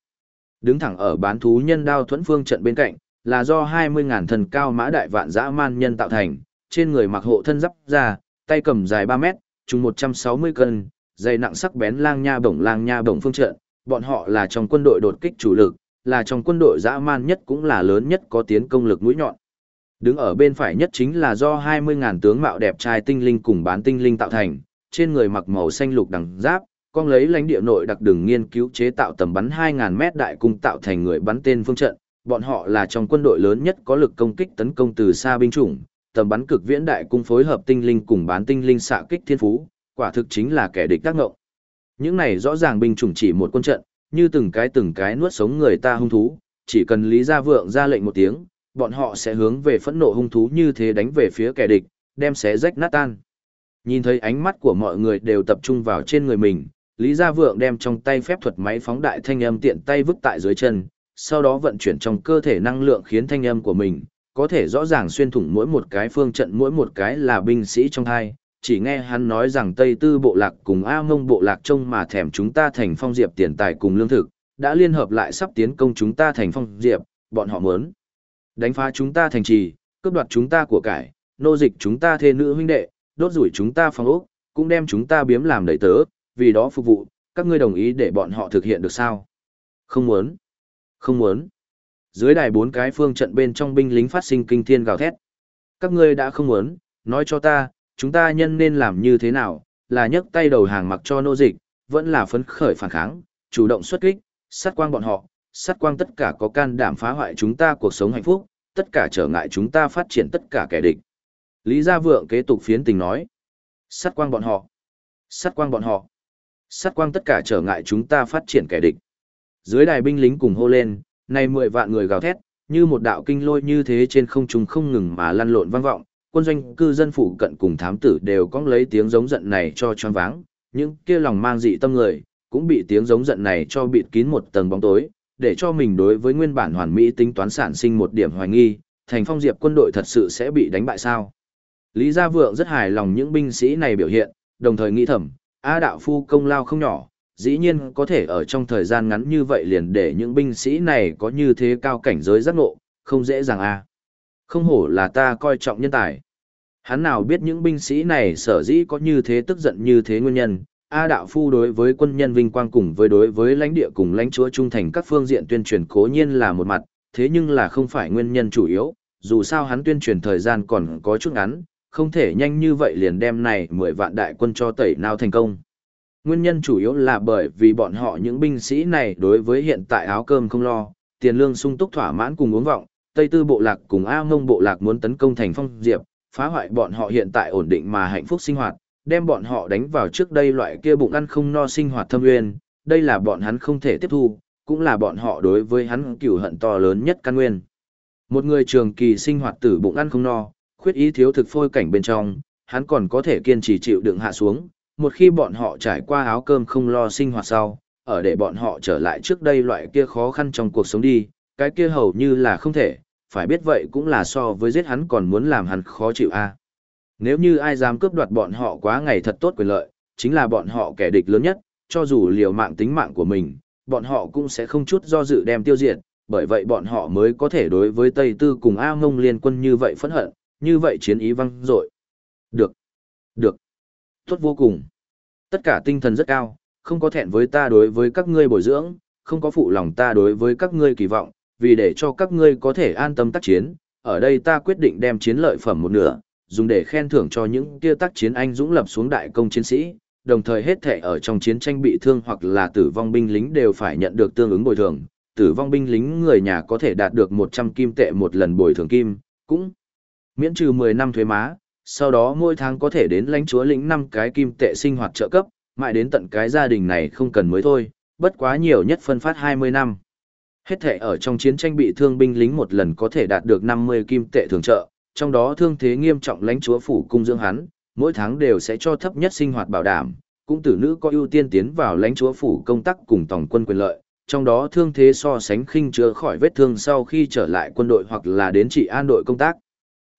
Speaker 1: Đứng thẳng ở bán thú nhân đao thuẫn phương trận bên cạnh, là do 20.000 thần cao mã đại vạn dã man nhân tạo thành, trên người mặc hộ thân giáp ra, tay cầm dài 3 mét, trùng 160 cân, dày nặng sắc bén lang nha bổng lang nha bổng phương trận, bọn họ là trong quân đội đột kích chủ lực, là trong quân đội dã man nhất cũng là lớn nhất có tiến công lực mũi nhọn. Đứng ở bên phải nhất chính là do 20.000 tướng mạo đẹp trai tinh linh cùng bán tinh linh tạo thành, trên người mặc màu xanh lục đằng giáp, con lấy lãnh địa nội đặc đường nghiên cứu chế tạo tầm bắn 2.000 mét đại cung tạo thành người bắn tên phương trận, bọn họ là trong quân đội lớn nhất có lực công kích tấn công từ xa binh chủng, tầm bắn cực viễn đại cung phối hợp tinh linh cùng bán tinh linh xạ kích thiên phú, quả thực chính là kẻ địch tác ngộng. Những này rõ ràng binh chủng chỉ một quân trận, như từng cái từng cái nuốt sống người ta hung thú, chỉ cần Lý Gia Vượng ra lệnh một tiếng, bọn họ sẽ hướng về phẫn nộ hung thú như thế đánh về phía kẻ địch, đem xé rách nát tan. Nhìn thấy ánh mắt của mọi người đều tập trung vào trên người mình, Lý Gia Vượng đem trong tay phép thuật máy phóng đại thanh âm tiện tay vứt tại dưới chân, sau đó vận chuyển trong cơ thể năng lượng khiến thanh âm của mình có thể rõ ràng xuyên thủng mỗi một cái phương trận mỗi một cái là binh sĩ trong hai, chỉ nghe hắn nói rằng Tây Tư bộ lạc cùng A Mông bộ lạc trông mà thèm chúng ta thành phong diệp tiền tài cùng lương thực, đã liên hợp lại sắp tiến công chúng ta thành phong diệp, bọn họ muốn đánh phá chúng ta thành trì, cướp đoạt chúng ta của cải, nô dịch chúng ta thê nữ huynh đệ, đốt rủi chúng ta phong ốc, cũng đem chúng ta biếm làm đầy tớ, vì đó phục vụ, các ngươi đồng ý để bọn họ thực hiện được sao? Không muốn. Không muốn. Dưới đài bốn cái phương trận bên trong binh lính phát sinh kinh thiên gào thét. Các ngươi đã không muốn, nói cho ta, chúng ta nhân nên làm như thế nào, là nhấc tay đầu hàng mặc cho nô dịch, vẫn là phấn khởi phản kháng, chủ động xuất kích, sát quang bọn họ, sát quang tất cả có can đảm phá hoại chúng ta cuộc sống hạnh phúc, tất cả trở ngại chúng ta phát triển tất cả kẻ địch. Lý Gia Vượng kế tục phiến tình nói, sát quang bọn họ, sát quang bọn họ, sát quang tất cả trở ngại chúng ta phát triển kẻ địch. Dưới đài binh lính cùng hô lên, này mười vạn người gào thét, như một đạo kinh lôi như thế trên không trung không ngừng mà lăn lộn vang vọng, quân doanh cư dân phụ cận cùng thám tử đều có lấy tiếng giống giận này cho choáng váng, những kia lòng mang dị tâm người, cũng bị tiếng giống giận này cho bịt kín một tầng bóng tối, để cho mình đối với nguyên bản hoàn mỹ tính toán sản sinh một điểm hoài nghi, thành phong diệp quân đội thật sự sẽ bị đánh bại sao. Lý Gia Vượng rất hài lòng những binh sĩ này biểu hiện, đồng thời nghĩ thầm, A đạo phu công lao không nhỏ, dĩ nhiên có thể ở trong thời gian ngắn như vậy liền để những binh sĩ này có như thế cao cảnh giới giác ngộ, không dễ dàng a. Không hổ là ta coi trọng nhân tài. Hắn nào biết những binh sĩ này sở dĩ có như thế tức giận như thế nguyên nhân, A đạo phu đối với quân nhân vinh quang cùng với đối với lãnh địa cùng lãnh chúa trung thành các phương diện tuyên truyền cố nhiên là một mặt, thế nhưng là không phải nguyên nhân chủ yếu, dù sao hắn tuyên truyền thời gian còn có chút ngắn, không thể nhanh như vậy liền đem này 10 vạn đại quân cho tẩy nào thành công. Nguyên nhân chủ yếu là bởi vì bọn họ những binh sĩ này đối với hiện tại áo cơm không lo, tiền lương sung túc thỏa mãn cùng uống vọng, Tây Tư bộ lạc cùng A Ngông bộ lạc muốn tấn công thành phong diệp, phá hoại bọn họ hiện tại ổn định mà hạnh phúc sinh hoạt, đem bọn họ đánh vào trước đây loại kia bụng ăn không no sinh hoạt thâm nguyên, đây là bọn hắn không thể tiếp thu, cũng là bọn họ đối với hắn cửu hận to lớn nhất căn nguyên. Một người trường kỳ sinh hoạt tử bụng ăn không no, khuyết ý thiếu thực phôi cảnh bên trong, hắn còn có thể kiên trì chịu đựng hạ xuống, một khi bọn họ trải qua áo cơm không lo sinh hoạt sau, ở để bọn họ trở lại trước đây loại kia khó khăn trong cuộc sống đi, cái kia hầu như là không thể, phải biết vậy cũng là so với giết hắn còn muốn làm hắn khó chịu a. Nếu như ai dám cướp đoạt bọn họ quá ngày thật tốt quyền lợi, chính là bọn họ kẻ địch lớn nhất, cho dù liều mạng tính mạng của mình, bọn họ cũng sẽ không chút do dự đem tiêu diệt, bởi vậy bọn họ mới có thể đối với Tây Tư cùng A Ngông liên quân như vậy phẫn hận, như vậy chiến ý văng dội. Được. Được. Tốt vô cùng. Tất cả tinh thần rất cao, không có thẹn với ta đối với các ngươi bồi dưỡng, không có phụ lòng ta đối với các ngươi kỳ vọng, vì để cho các ngươi có thể an tâm tác chiến, ở đây ta quyết định đem chiến lợi phẩm một nửa, dùng để khen thưởng cho những kia tác chiến anh dũng lập xuống đại công chiến sĩ, đồng thời hết thể ở trong chiến tranh bị thương hoặc là tử vong binh lính đều phải nhận được tương ứng bồi thường. Tử vong binh lính người nhà có thể đạt được 100 kim tệ một lần bồi thường kim, cũng miễn trừ 10 năm thuế má, sau đó mỗi tháng có thể đến lãnh chúa lĩnh 5 cái kim tệ sinh hoạt trợ cấp, mãi đến tận cái gia đình này không cần mới thôi, bất quá nhiều nhất phân phát 20 năm. Hết thể ở trong chiến tranh bị thương binh lính một lần có thể đạt được 50 kim tệ thường trợ, trong đó thương thế nghiêm trọng lãnh chúa phủ cung dưỡng hắn, mỗi tháng đều sẽ cho thấp nhất sinh hoạt bảo đảm, cũng tử nữ có ưu tiên tiến vào lãnh chúa phủ công tác cùng tổng quân quyền lợi, trong đó thương thế so sánh khinh chữa khỏi vết thương sau khi trở lại quân đội hoặc là đến trị an đội công tác.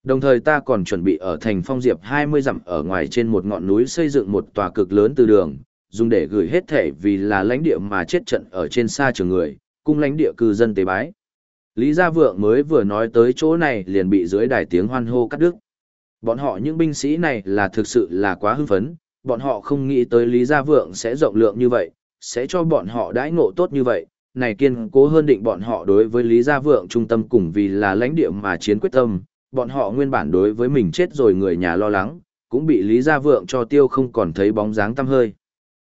Speaker 1: Đồng thời ta còn chuẩn bị ở thành phong diệp 20 dặm ở ngoài trên một ngọn núi xây dựng một tòa cực lớn từ đường, dùng để gửi hết thể vì là lãnh địa mà chết trận ở trên xa trường người, cung lãnh địa cư dân tế bái. Lý Gia Vượng mới vừa nói tới chỗ này liền bị dưới đài tiếng hoan hô cắt đứt. Bọn họ những binh sĩ này là thực sự là quá hưng phấn, bọn họ không nghĩ tới Lý Gia Vượng sẽ rộng lượng như vậy, sẽ cho bọn họ đãi ngộ tốt như vậy, này kiên cố hơn định bọn họ đối với Lý Gia Vượng trung tâm cùng vì là lãnh địa mà chiến quyết tâm, bọn họ nguyên bản đối với mình chết rồi người nhà lo lắng, cũng bị Lý Gia Vượng cho tiêu không còn thấy bóng dáng tăm hơi.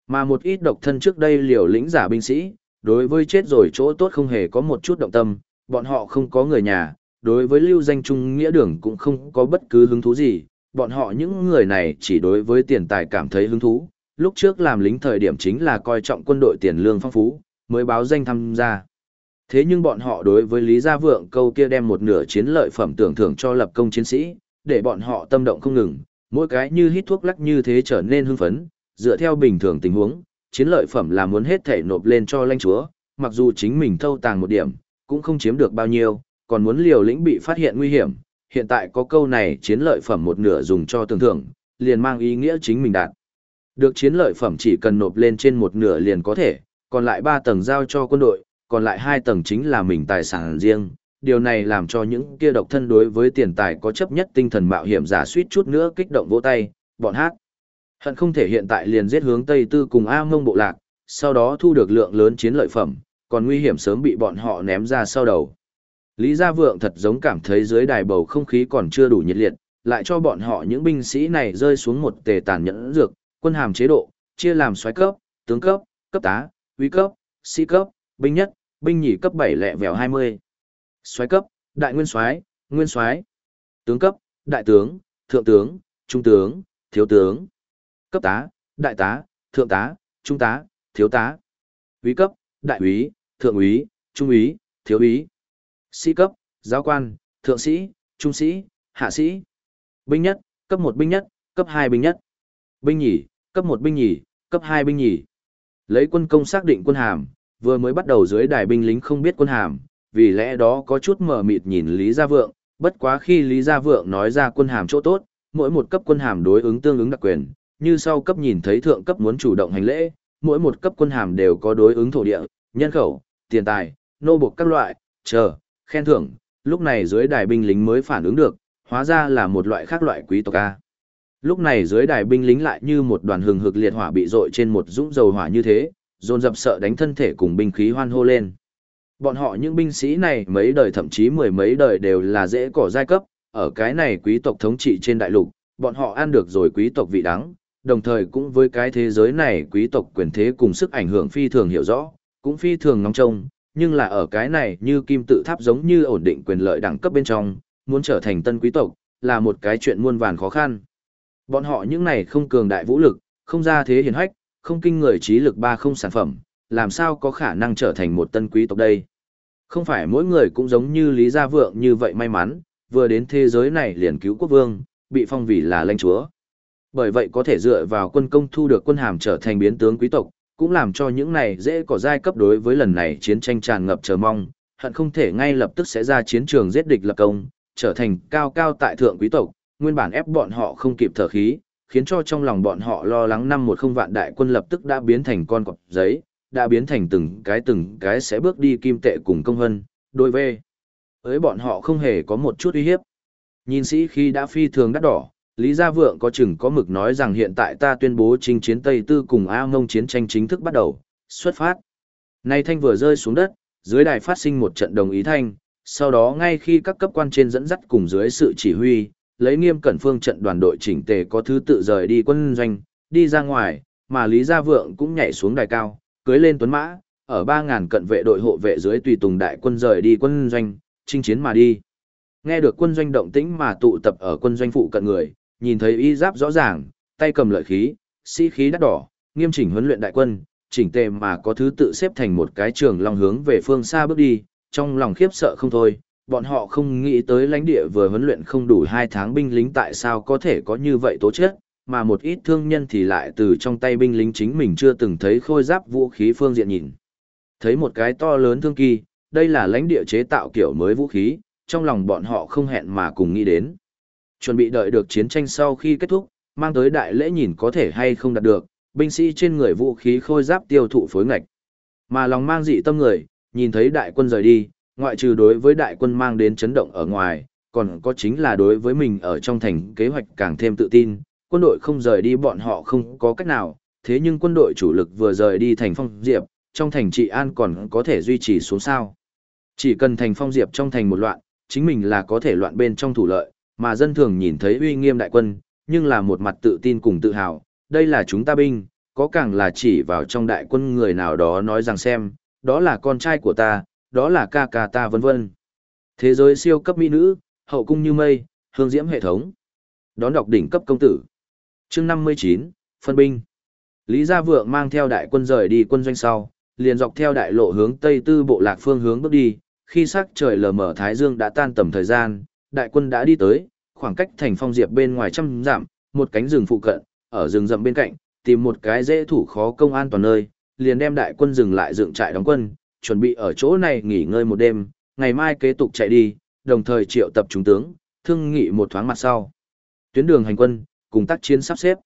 Speaker 1: Mà một ít độc thân trước đây liều lĩnh giả binh sĩ, đối với chết rồi chỗ tốt không hề có một chút động tâm, bọn họ không có người nhà, đối với lưu danh trung nghĩa đường cũng không có bất cứ hứng thú gì, bọn họ những người này chỉ đối với tiền tài cảm thấy hứng thú, lúc trước làm lính thời điểm chính là coi trọng quân đội tiền lương phong phú, mới báo danh tham gia. Thế nhưng bọn họ đối với Lý Gia Vượng câu kia đem một nửa chiến lợi phẩm tưởng thưởng cho lập công chiến sĩ, để bọn họ tâm động không ngừng, mỗi cái như hít thuốc lắc như thế trở nên hưng phấn, dựa theo bình thường tình huống, chiến lợi phẩm là muốn hết thể nộp lên cho lãnh chúa, mặc dù chính mình thâu tàng một điểm, cũng không chiếm được bao nhiêu, còn muốn liều lĩnh bị phát hiện nguy hiểm, hiện tại có câu này chiến lợi phẩm một nửa dùng cho tưởng thưởng, liền mang ý nghĩa chính mình đạt. Được chiến lợi phẩm chỉ cần nộp lên trên một nửa liền có thể, còn lại 3 tầng giao cho quân đội, còn lại 2 tầng chính là mình tài sản riêng. Điều này làm cho những kia độc thân đối với tiền tài có chấp nhất tinh thần mạo hiểm giả suýt chút nữa kích động vỗ tay, bọn hát. Hận không thể hiện tại liền giết hướng Tây Tư cùng A Mông bộ lạc, sau đó thu được lượng lớn chiến lợi phẩm, còn nguy hiểm sớm bị bọn họ ném ra sau đầu. Lý Gia Vượng thật giống cảm thấy dưới đài bầu không khí còn chưa đủ nhiệt liệt, lại cho bọn họ những binh sĩ này rơi xuống một tề tàn nhẫn dược, quân hàm chế độ, chia làm soái cấp, tướng cấp, cấp tá, quý cấp, sĩ cấp, binh nhất, binh nhì cấp 7 lẹ vèo 20. Soái cấp, đại nguyên soái, nguyên soái. Tướng cấp, đại tướng, thượng tướng, trung tướng, thiếu tướng. Cấp tá, đại tá, thượng tá, trung tá, thiếu tá. Quý cấp, đại úy, thượng úy, trung úy, thiếu úy. Sĩ cấp, giáo quan, thượng sĩ, trung sĩ, hạ sĩ. Binh nhất, cấp 1 binh nhất, cấp 2 binh nhất. Binh nhì, cấp 1 binh nhì, cấp 2 binh nhì. Lấy quân công xác định quân hàm, vừa mới bắt đầu dưới đài binh lính không biết quân hàm, vì lẽ đó có chút mờ mịt nhìn Lý Gia Vượng, bất quá khi Lý Gia Vượng nói ra quân hàm chỗ tốt, mỗi một cấp quân hàm đối ứng tương ứng đặc quyền, như sau cấp nhìn thấy thượng cấp muốn chủ động hành lễ, mỗi một cấp quân hàm đều có đối ứng thổ địa, nhân khẩu, tiền tài, nô buộc các loại, chờ, khen thưởng, lúc này dưới đài binh lính mới phản ứng được, hóa ra là một loại khác loại quý tộc A. Lúc này dưới đài binh lính lại như một đoàn hừng hực liệt hỏa bị dội trên một dũng dầu hỏa như thế, dồn dập sợ đánh thân thể cùng binh khí hoan hô lên. Bọn họ những binh sĩ này mấy đời thậm chí mười mấy đời đều là dễ cỏ giai cấp, ở cái này quý tộc thống trị trên đại lục, bọn họ ăn được rồi quý tộc vị đắng, đồng thời cũng với cái thế giới này quý tộc quyền thế cùng sức ảnh hưởng phi thường hiểu rõ, cũng phi thường ngóng trông, nhưng là ở cái này như kim tự tháp giống như ổn định quyền lợi đẳng cấp bên trong, muốn trở thành tân quý tộc, là một cái chuyện muôn vàn khó khăn. Bọn họ những này không cường đại vũ lực, không ra thế hiền hách, không kinh người trí lực ba không sản phẩm, làm sao có khả năng trở thành một tân quý tộc đây. Không phải mỗi người cũng giống như Lý Gia Vượng như vậy may mắn, vừa đến thế giới này liền cứu quốc vương, bị phong vì là lãnh chúa. Bởi vậy có thể dựa vào quân công thu được quân hàm trở thành biến tướng quý tộc, cũng làm cho những này dễ có giai cấp đối với lần này chiến tranh tràn ngập chờ mong, hận không thể ngay lập tức sẽ ra chiến trường giết địch lập công, trở thành cao cao tại thượng quý tộc, nguyên bản ép bọn họ không kịp thở khí, khiến cho trong lòng bọn họ lo lắng năm một không vạn đại quân lập tức đã biến thành con cọp giấy, đã biến thành từng cái từng cái sẽ bước đi kim tệ cùng công hân, đối về. Với bọn họ không hề có một chút uy hiếp. Nhìn sĩ khi đã phi thường đắt đỏ, Lý Gia Vượng có chừng có mực nói rằng hiện tại ta tuyên bố chinh chiến Tây Tư cùng A Ngông chiến tranh chính thức bắt đầu, xuất phát. Nay thanh vừa rơi xuống đất, dưới đài phát sinh một trận đồng ý thanh, sau đó ngay khi các cấp quan trên dẫn dắt cùng dưới sự chỉ huy, lấy nghiêm cẩn phương trận đoàn đội chỉnh tề có thứ tự rời đi quân doanh, đi ra ngoài, mà Lý Gia Vượng cũng nhảy xuống đài cao, cưới lên tuấn mã, ở 3.000 cận vệ đội hộ vệ dưới tùy tùng đại quân rời đi quân doanh, chinh chiến mà đi. Nghe được quân doanh động tĩnh mà tụ tập ở quân doanh phụ cận người, nhìn thấy y giáp rõ ràng, tay cầm lợi khí, sĩ khí đắt đỏ, nghiêm chỉnh huấn luyện đại quân, chỉnh tề mà có thứ tự xếp thành một cái trường long hướng về phương xa bước đi, trong lòng khiếp sợ không thôi, bọn họ không nghĩ tới lãnh địa vừa huấn luyện không đủ 2 tháng binh lính tại sao có thể có như vậy tố chất, mà một ít thương nhân thì lại từ trong tay binh lính chính mình chưa từng thấy khôi giáp vũ khí phương diện nhìn. Thấy một cái to lớn thương kỳ, đây là lãnh địa chế tạo kiểu mới vũ khí, trong lòng bọn họ không hẹn mà cùng nghĩ đến. Chuẩn bị đợi được chiến tranh sau khi kết thúc, mang tới đại lễ nhìn có thể hay không đạt được, binh sĩ trên người vũ khí khôi giáp tiêu thụ phối ngạch. Mà lòng mang dị tâm người, nhìn thấy đại quân rời đi, ngoại trừ đối với đại quân mang đến chấn động ở ngoài, còn có chính là đối với mình ở trong thành kế hoạch càng thêm tự tin, quân đội không rời đi bọn họ không có cách nào, thế nhưng quân đội chủ lực vừa rời đi thành phong diệp, trong thành trị an còn có thể duy trì xuống sao. Chỉ cần thành phong diệp trong thành một loạn, chính mình là có thể loạn bên trong thủ lợi, mà dân thường nhìn thấy uy nghiêm đại quân, nhưng là một mặt tự tin cùng tự hào, đây là chúng ta binh, có càng là chỉ vào trong đại quân người nào đó nói rằng xem, đó là con trai của ta, đó là ca ca ta vân vân. Thế giới siêu cấp mỹ nữ, hậu cung như mây, hương diễm hệ thống. Đón đọc đỉnh cấp công tử. chương 59, phân binh. Lý Gia Vượng mang theo đại quân rời đi quân doanh sau, liền dọc theo đại lộ hướng Tây Tư bộ lạc phương hướng bước đi, khi sắc trời lờ mờ Thái Dương đã tan tầm thời gian, đại quân đã đi tới, khoảng cách thành phong diệp bên ngoài trăm giảm, một cánh rừng phụ cận, ở rừng rậm bên cạnh, tìm một cái dễ thủ khó công an toàn nơi, liền đem đại quân dừng lại dựng trại đóng quân, chuẩn bị ở chỗ này nghỉ ngơi một đêm, ngày mai kế tục chạy đi, đồng thời triệu tập chúng tướng, thương nghị một thoáng mặt sau. Tuyến đường hành quân, cùng tác chiến sắp xếp.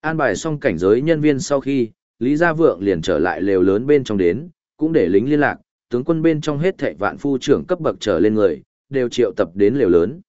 Speaker 1: An bài xong cảnh giới nhân viên sau khi, Lý Gia Vượng liền trở lại lều lớn bên trong đến, cũng để lính liên lạc, tướng quân bên trong hết thảy vạn phu trưởng cấp bậc trở lên người, đều triệu tập đến lều lớn.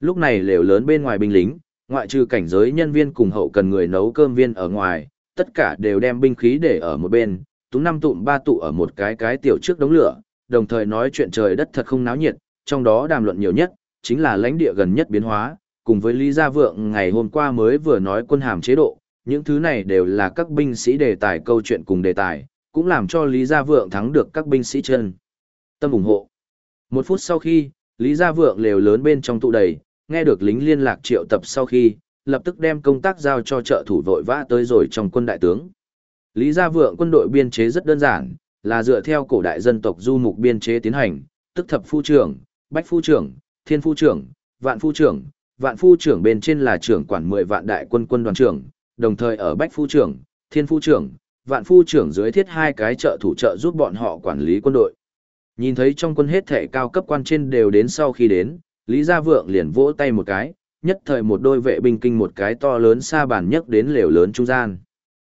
Speaker 1: Lúc này lều lớn bên ngoài binh lính, ngoại trừ cảnh giới nhân viên cùng hậu cần người nấu cơm viên ở ngoài, tất cả đều đem binh khí để ở một bên, tú năm tụm ba tụ ở một cái cái tiểu trước đống lửa, đồng thời nói chuyện trời đất thật không náo nhiệt, trong đó đàm luận nhiều nhất, chính là lãnh địa gần nhất biến hóa, cùng với Lý Gia Vượng ngày hôm qua mới vừa nói quân hàm chế độ, những thứ này đều là các binh sĩ đề tài câu chuyện cùng đề tài, cũng làm cho Lý Gia Vượng thắng được các binh sĩ chân. Tâm ủng hộ. Một phút sau khi, Lý Gia Vượng lều lớn bên trong tụ đầy, nghe được lính liên lạc triệu tập sau khi, lập tức đem công tác giao cho trợ thủ vội vã tới rồi trong quân đại tướng. Lý Gia Vượng quân đội biên chế rất đơn giản, là dựa theo cổ đại dân tộc du mục biên chế tiến hành, tức thập phu trưởng, bách phu trưởng, thiên phu trưởng, vạn phu trưởng, vạn phu trưởng bên trên là trưởng quản 10 vạn đại quân quân đoàn trưởng, đồng thời ở bách phu trưởng, thiên phu trưởng, vạn phu trưởng dưới thiết hai cái trợ thủ trợ giúp bọn họ quản lý quân đội. Nhìn thấy trong quân hết thể cao cấp quan trên đều đến sau khi đến, Lý Gia Vượng liền vỗ tay một cái, nhất thời một đôi vệ binh kinh một cái to lớn xa bàn nhất đến lều lớn trung gian.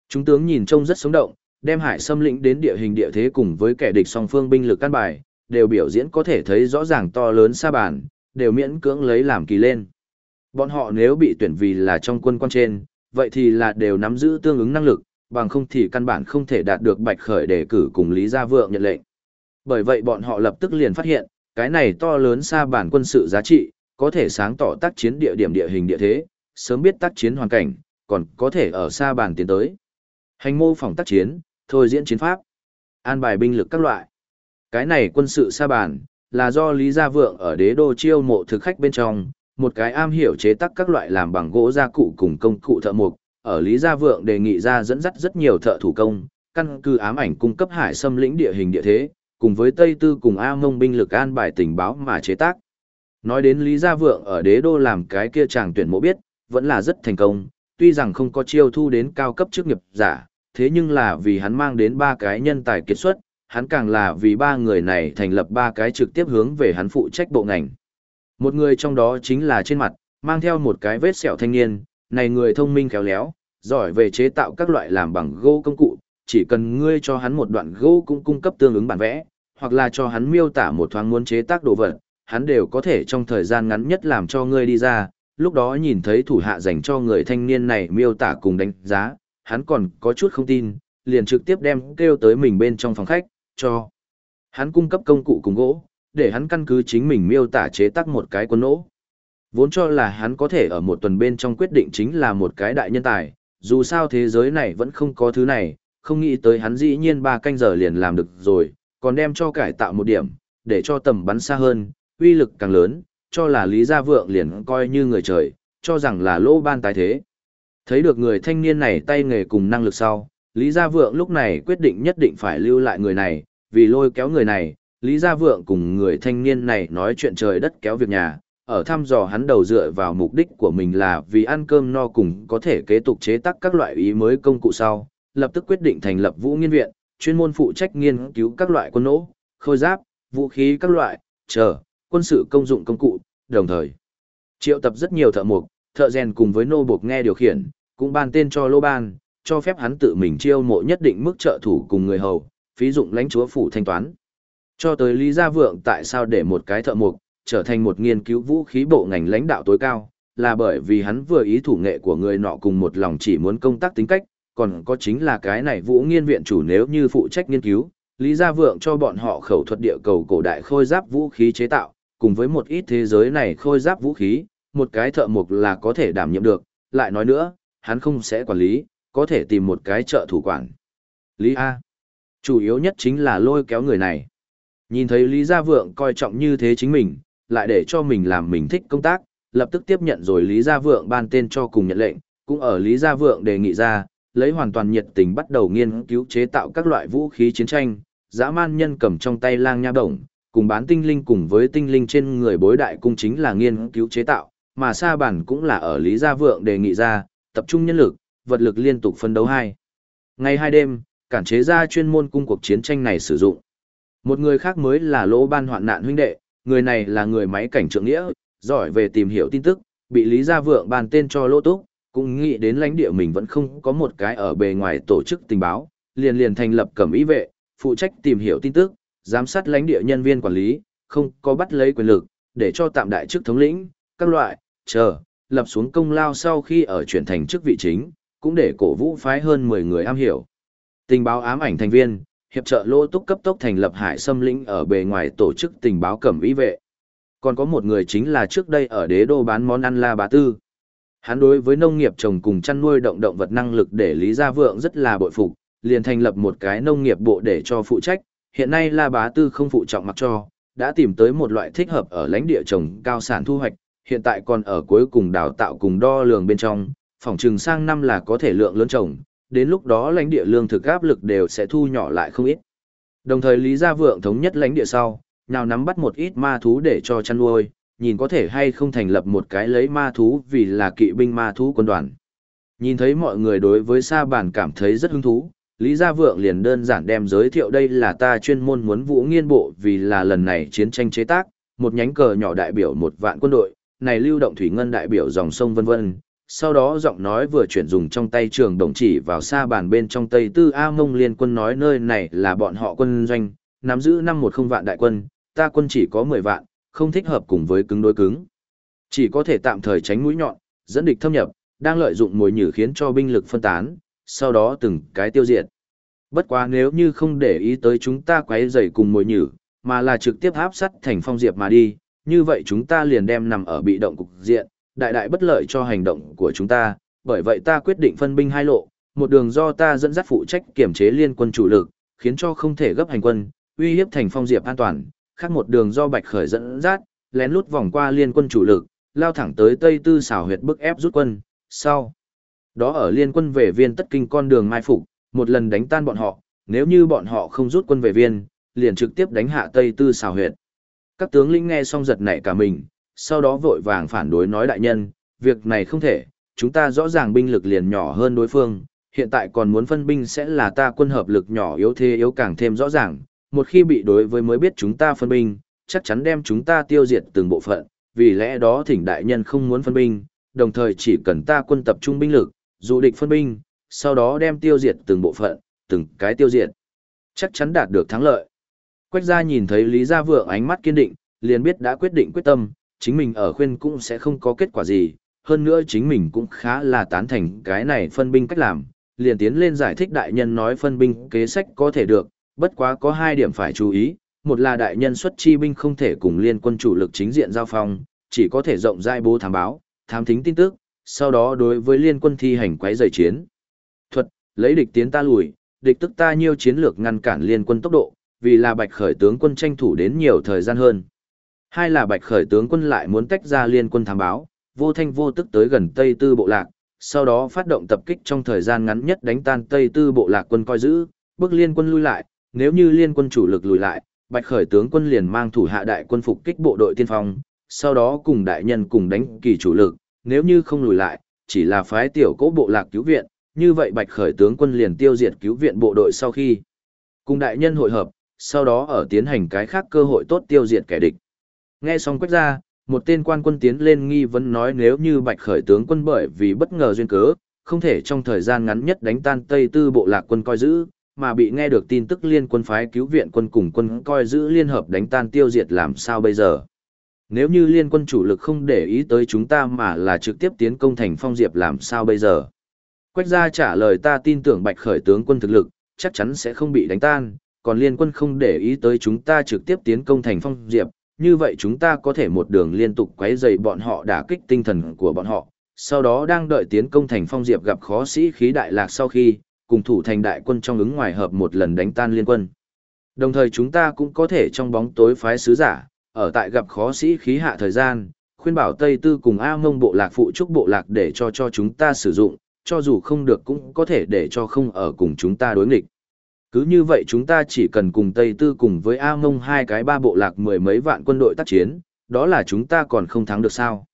Speaker 1: Chúng tướng nhìn trông rất sống động, đem hải xâm lĩnh đến địa hình địa thế cùng với kẻ địch song phương binh lực căn bài, đều biểu diễn có thể thấy rõ ràng to lớn xa bàn, đều miễn cưỡng lấy làm kỳ lên. Bọn họ nếu bị tuyển vì là trong quân quan trên, vậy thì là đều nắm giữ tương ứng năng lực, bằng không thì căn bản không thể đạt được bạch khởi để cử cùng Lý Gia Vượng nhận lệnh. Bởi vậy bọn họ lập tức liền phát hiện, cái này to lớn xa bản quân sự giá trị, có thể sáng tỏ tác chiến địa điểm địa hình địa thế, sớm biết tác chiến hoàn cảnh, còn có thể ở xa bản tiến tới. Hành mô phỏng tác chiến, thôi diễn chiến pháp, an bài binh lực các loại. Cái này quân sự xa bản, là do Lý Gia Vượng ở đế đô chiêu mộ thực khách bên trong, một cái am hiểu chế tác các loại làm bằng gỗ gia cụ cùng công cụ thợ mộc, ở Lý Gia Vượng đề nghị ra dẫn dắt rất nhiều thợ thủ công, căn cứ ám ảnh cung cấp hải xâm lĩnh địa hình địa thế, cùng với Tây Tư cùng A Mông binh lực an bài tình báo mà chế tác. Nói đến Lý Gia Vượng ở đế đô làm cái kia chàng tuyển mộ biết, vẫn là rất thành công, tuy rằng không có chiêu thu đến cao cấp chức nghiệp giả, thế nhưng là vì hắn mang đến ba cái nhân tài kiệt xuất, hắn càng là vì ba người này thành lập ba cái trực tiếp hướng về hắn phụ trách bộ ngành. Một người trong đó chính là trên mặt, mang theo một cái vết sẹo thanh niên, này người thông minh khéo léo, giỏi về chế tạo các loại làm bằng gỗ công cụ, chỉ cần ngươi cho hắn một đoạn gỗ cũng cung cấp tương ứng bản vẽ, hoặc là cho hắn miêu tả một thoáng muốn chế tác đồ vật, hắn đều có thể trong thời gian ngắn nhất làm cho ngươi đi ra, lúc đó nhìn thấy thủ hạ dành cho người thanh niên này miêu tả cùng đánh giá, hắn còn có chút không tin, liền trực tiếp đem kêu tới mình bên trong phòng khách, cho hắn cung cấp công cụ cùng gỗ, để hắn căn cứ chính mình miêu tả chế tác một cái quân nỗ. Vốn cho là hắn có thể ở một tuần bên trong quyết định chính là một cái đại nhân tài, dù sao thế giới này vẫn không có thứ này, không nghĩ tới hắn dĩ nhiên ba canh giờ liền làm được rồi, còn đem cho cải tạo một điểm, để cho tầm bắn xa hơn, uy lực càng lớn, cho là Lý Gia Vượng liền coi như người trời, cho rằng là lỗ ban tái thế. Thấy được người thanh niên này tay nghề cùng năng lực sau, Lý Gia Vượng lúc này quyết định nhất định phải lưu lại người này, vì lôi kéo người này, Lý Gia Vượng cùng người thanh niên này nói chuyện trời đất kéo việc nhà, ở thăm dò hắn đầu dựa vào mục đích của mình là vì ăn cơm no cùng có thể kế tục chế tác các loại ý mới công cụ sau, lập tức quyết định thành lập Vũ Nghiên Viện, chuyên môn phụ trách nghiên cứu các loại quân nỗ, khôi giáp, vũ khí các loại, chờ, quân sự công dụng công cụ, đồng thời triệu tập rất nhiều thợ mộc, thợ rèn cùng với nô buộc nghe điều khiển, cũng ban tên cho Lô Ban, cho phép hắn tự mình chiêu mộ nhất định mức trợ thủ cùng người hầu, phí dụng lãnh chúa phủ thanh toán. Cho tới Lý Gia Vượng tại sao để một cái thợ mộc, trở thành một nghiên cứu vũ khí bộ ngành lãnh đạo tối cao, là bởi vì hắn vừa ý thủ nghệ của người nọ cùng một lòng chỉ muốn công tác tính cách, còn có chính là cái này vũ nghiên viện chủ nếu như phụ trách nghiên cứu, Lý Gia Vượng cho bọn họ khẩu thuật địa cầu cổ đại khôi giáp vũ khí chế tạo, cùng với một ít thế giới này khôi giáp vũ khí, một cái thợ mộc là có thể đảm nhiệm được, lại nói nữa, hắn không sẽ quản lý, có thể tìm một cái trợ thủ quản. Lý A. Chủ yếu nhất chính là lôi kéo người này. Nhìn thấy Lý Gia Vượng coi trọng như thế chính mình, lại để cho mình làm mình thích công tác, lập tức tiếp nhận rồi Lý Gia Vượng ban tên cho cùng nhận lệnh, cũng ở Lý Gia Vượng đề nghị ra, lấy hoàn toàn nhiệt tình bắt đầu nghiên cứu chế tạo các loại vũ khí chiến tranh, dã man nhân cầm trong tay lang nha đồng, cùng bán tinh linh cùng với tinh linh trên người bối đại cung chính là nghiên cứu chế tạo, mà sa bản cũng là ở Lý Gia Vượng đề nghị ra, tập trung nhân lực, vật lực liên tục phân đấu hai. Ngày hai đêm, cản chế ra chuyên môn cung cuộc chiến tranh này sử dụng. Một người khác mới là lỗ ban hoạn nạn huynh đệ, người này là người máy cảnh trưởng nghĩa, giỏi về tìm hiểu tin tức, bị Lý Gia Vượng bàn tên cho lỗ túc, cũng nghĩ đến lãnh địa mình vẫn không có một cái ở bề ngoài tổ chức tình báo, liền liền thành lập cẩm ý vệ, phụ trách tìm hiểu tin tức, giám sát lãnh địa nhân viên quản lý, không có bắt lấy quyền lực, để cho tạm đại chức thống lĩnh, các loại, chờ, lập xuống công lao sau khi ở chuyển thành chức vị chính, cũng để cổ vũ phái hơn 10 người am hiểu. Tình báo ám ảnh thành viên, hiệp trợ lô túc cấp tốc thành lập hải xâm lĩnh ở bề ngoài tổ chức tình báo cẩm ý vệ. Còn có một người chính là trước đây ở đế đô bán món ăn La Bá Tư. Hắn đối với nông nghiệp trồng cùng chăn nuôi động động vật năng lực để Lý Gia Vượng rất là bội phục, liền thành lập một cái nông nghiệp bộ để cho phụ trách. Hiện nay La Bá Tư không phụ trọng mặc cho, đã tìm tới một loại thích hợp ở lãnh địa trồng cao sản thu hoạch, hiện tại còn ở cuối cùng đào tạo cùng đo lường bên trong, phòng trừng sang năm là có thể lượng lớn trồng, đến lúc đó lãnh địa lương thực áp lực đều sẽ thu nhỏ lại không ít. Đồng thời Lý Gia Vượng thống nhất lãnh địa sau, nào nắm bắt một ít ma thú để cho chăn nuôi, nhìn có thể hay không thành lập một cái lấy ma thú vì là kỵ binh ma thú quân đoàn. Nhìn thấy mọi người đối với sa bàn cảm thấy rất hứng thú, Lý Gia Vượng liền đơn giản đem giới thiệu đây là ta chuyên môn muốn vũ nghiên bộ vì là lần này chiến tranh chế tác, một nhánh cờ nhỏ đại biểu một vạn quân đội, này lưu động thủy ngân đại biểu dòng sông vân vân. Sau đó giọng nói vừa chuyển dùng trong tay trường đồng chỉ vào xa bàn bên trong tây tư A mông liên quân nói nơi này là bọn họ quân doanh, nắm giữ năm một không vạn đại quân, ta quân chỉ có 10 vạn, không thích hợp cùng với cứng đối cứng. Chỉ có thể tạm thời tránh mũi nhọn, dẫn địch thâm nhập, đang lợi dụng mồi nhử khiến cho binh lực phân tán, sau đó từng cái tiêu diệt. Bất quá nếu như không để ý tới chúng ta quấy rầy cùng mồi nhử, mà là trực tiếp áp sát thành phong diệp mà đi, như vậy chúng ta liền đem nằm ở bị động cục diện, đại đại bất lợi cho hành động của chúng ta, bởi vậy ta quyết định phân binh hai lộ, một đường do ta dẫn dắt phụ trách kiểm chế liên quân chủ lực, khiến cho không thể gấp hành quân, uy hiếp thành phong diệp an toàn, khác một đường do Bạch Khởi dẫn dắt, lén lút vòng qua liên quân chủ lực, lao thẳng tới Tây Tư xảo huyệt bức ép rút quân, sau đó ở liên quân về viên tất kinh con đường mai phục, một lần đánh tan bọn họ, nếu như bọn họ không rút quân về viên, liền trực tiếp đánh hạ Tây Tư xảo huyệt. Các tướng lĩnh nghe xong giật nảy cả mình, sau đó vội vàng phản đối nói đại nhân, việc này không thể, chúng ta rõ ràng binh lực liền nhỏ hơn đối phương, hiện tại còn muốn phân binh sẽ là ta quân hợp lực nhỏ yếu thế yếu càng thêm rõ ràng, một khi bị đối với mới biết chúng ta phân binh, chắc chắn đem chúng ta tiêu diệt từng bộ phận, vì lẽ đó thỉnh đại nhân không muốn phân binh, đồng thời chỉ cần ta quân tập trung binh lực, dụ địch phân binh, sau đó đem tiêu diệt từng bộ phận, từng cái tiêu diệt. Chắc chắn đạt được thắng lợi. Quách gia nhìn thấy Lý Gia Vượng ánh mắt kiên định, liền biết đã quyết định quyết tâm, chính mình ở khuyên cũng sẽ không có kết quả gì, hơn nữa chính mình cũng khá là tán thành cái này phân binh cách làm, liền tiến lên giải thích đại nhân nói phân binh kế sách có thể được, bất quá có hai điểm phải chú ý, một là đại nhân xuất chi binh không thể cùng liên quân chủ lực chính diện giao phong, chỉ có thể rộng rãi bố thám báo, thám thính tin tức, sau đó đối với liên quân thi hành quấy rầy chiến. Thuật, lấy địch tiến ta lùi, địch tức ta nhiều chiến lược ngăn cản liên quân tốc độ, vì là bạch khởi tướng quân tranh thủ đến nhiều thời gian hơn. Hai là bạch khởi tướng quân lại muốn tách ra liên quân thám báo, vô thanh vô tức tới gần Tây Tư bộ lạc, sau đó phát động tập kích trong thời gian ngắn nhất đánh tan Tây Tư bộ lạc quân coi giữ, bước liên quân lui lại, nếu như liên quân chủ lực lùi lại, bạch khởi tướng quân liền mang thủ hạ đại quân phục kích bộ đội tiên phong, sau đó cùng đại nhân cùng đánh kỳ chủ lực, nếu như không lùi lại, chỉ là phái tiểu cố bộ lạc cứu viện, như vậy bạch khởi tướng quân liền tiêu diệt cứu viện bộ đội sau khi cùng đại nhân hội hợp, sau đó ở tiến hành cái khác cơ hội tốt tiêu diệt kẻ địch. Nghe xong quách ra, một tên quan quân tiến lên nghi vấn nói nếu như bạch khởi tướng quân bởi vì bất ngờ duyên cớ, không thể trong thời gian ngắn nhất đánh tan Tây Tư bộ lạc quân coi giữ, mà bị nghe được tin tức liên quân phái cứu viện quân cùng quân coi giữ liên hợp đánh tan tiêu diệt làm sao bây giờ. Nếu như liên quân chủ lực không để ý tới chúng ta mà là trực tiếp tiến công thành phong diệp làm sao bây giờ. Quách gia trả lời ta tin tưởng bạch khởi tướng quân thực lực, chắc chắn sẽ không bị đánh tan, còn liên quân không để ý tới chúng ta trực tiếp tiến công thành phong diệp, như vậy chúng ta có thể một đường liên tục quấy dày bọn họ đả kích tinh thần của bọn họ, sau đó đang đợi tiến công thành phong diệp gặp khó sĩ khí đại lạc sau khi, cùng thủ thành đại quân trong ứng ngoài hợp một lần đánh tan liên quân. Đồng thời chúng ta cũng có thể trong bóng tối phái sứ giả, ở tại gặp khó sĩ khí hạ thời gian, khuyên bảo Tây Tư cùng A Mông bộ lạc phụ trúc bộ lạc để cho cho chúng ta sử dụng, cho dù không được cũng có thể để cho không ở cùng chúng ta đối nghịch. Cứ như vậy chúng ta chỉ cần cùng Tây Tư cùng với A Mông hai cái ba bộ lạc mười mấy vạn quân đội tác chiến, đó là chúng ta còn không thắng được sao.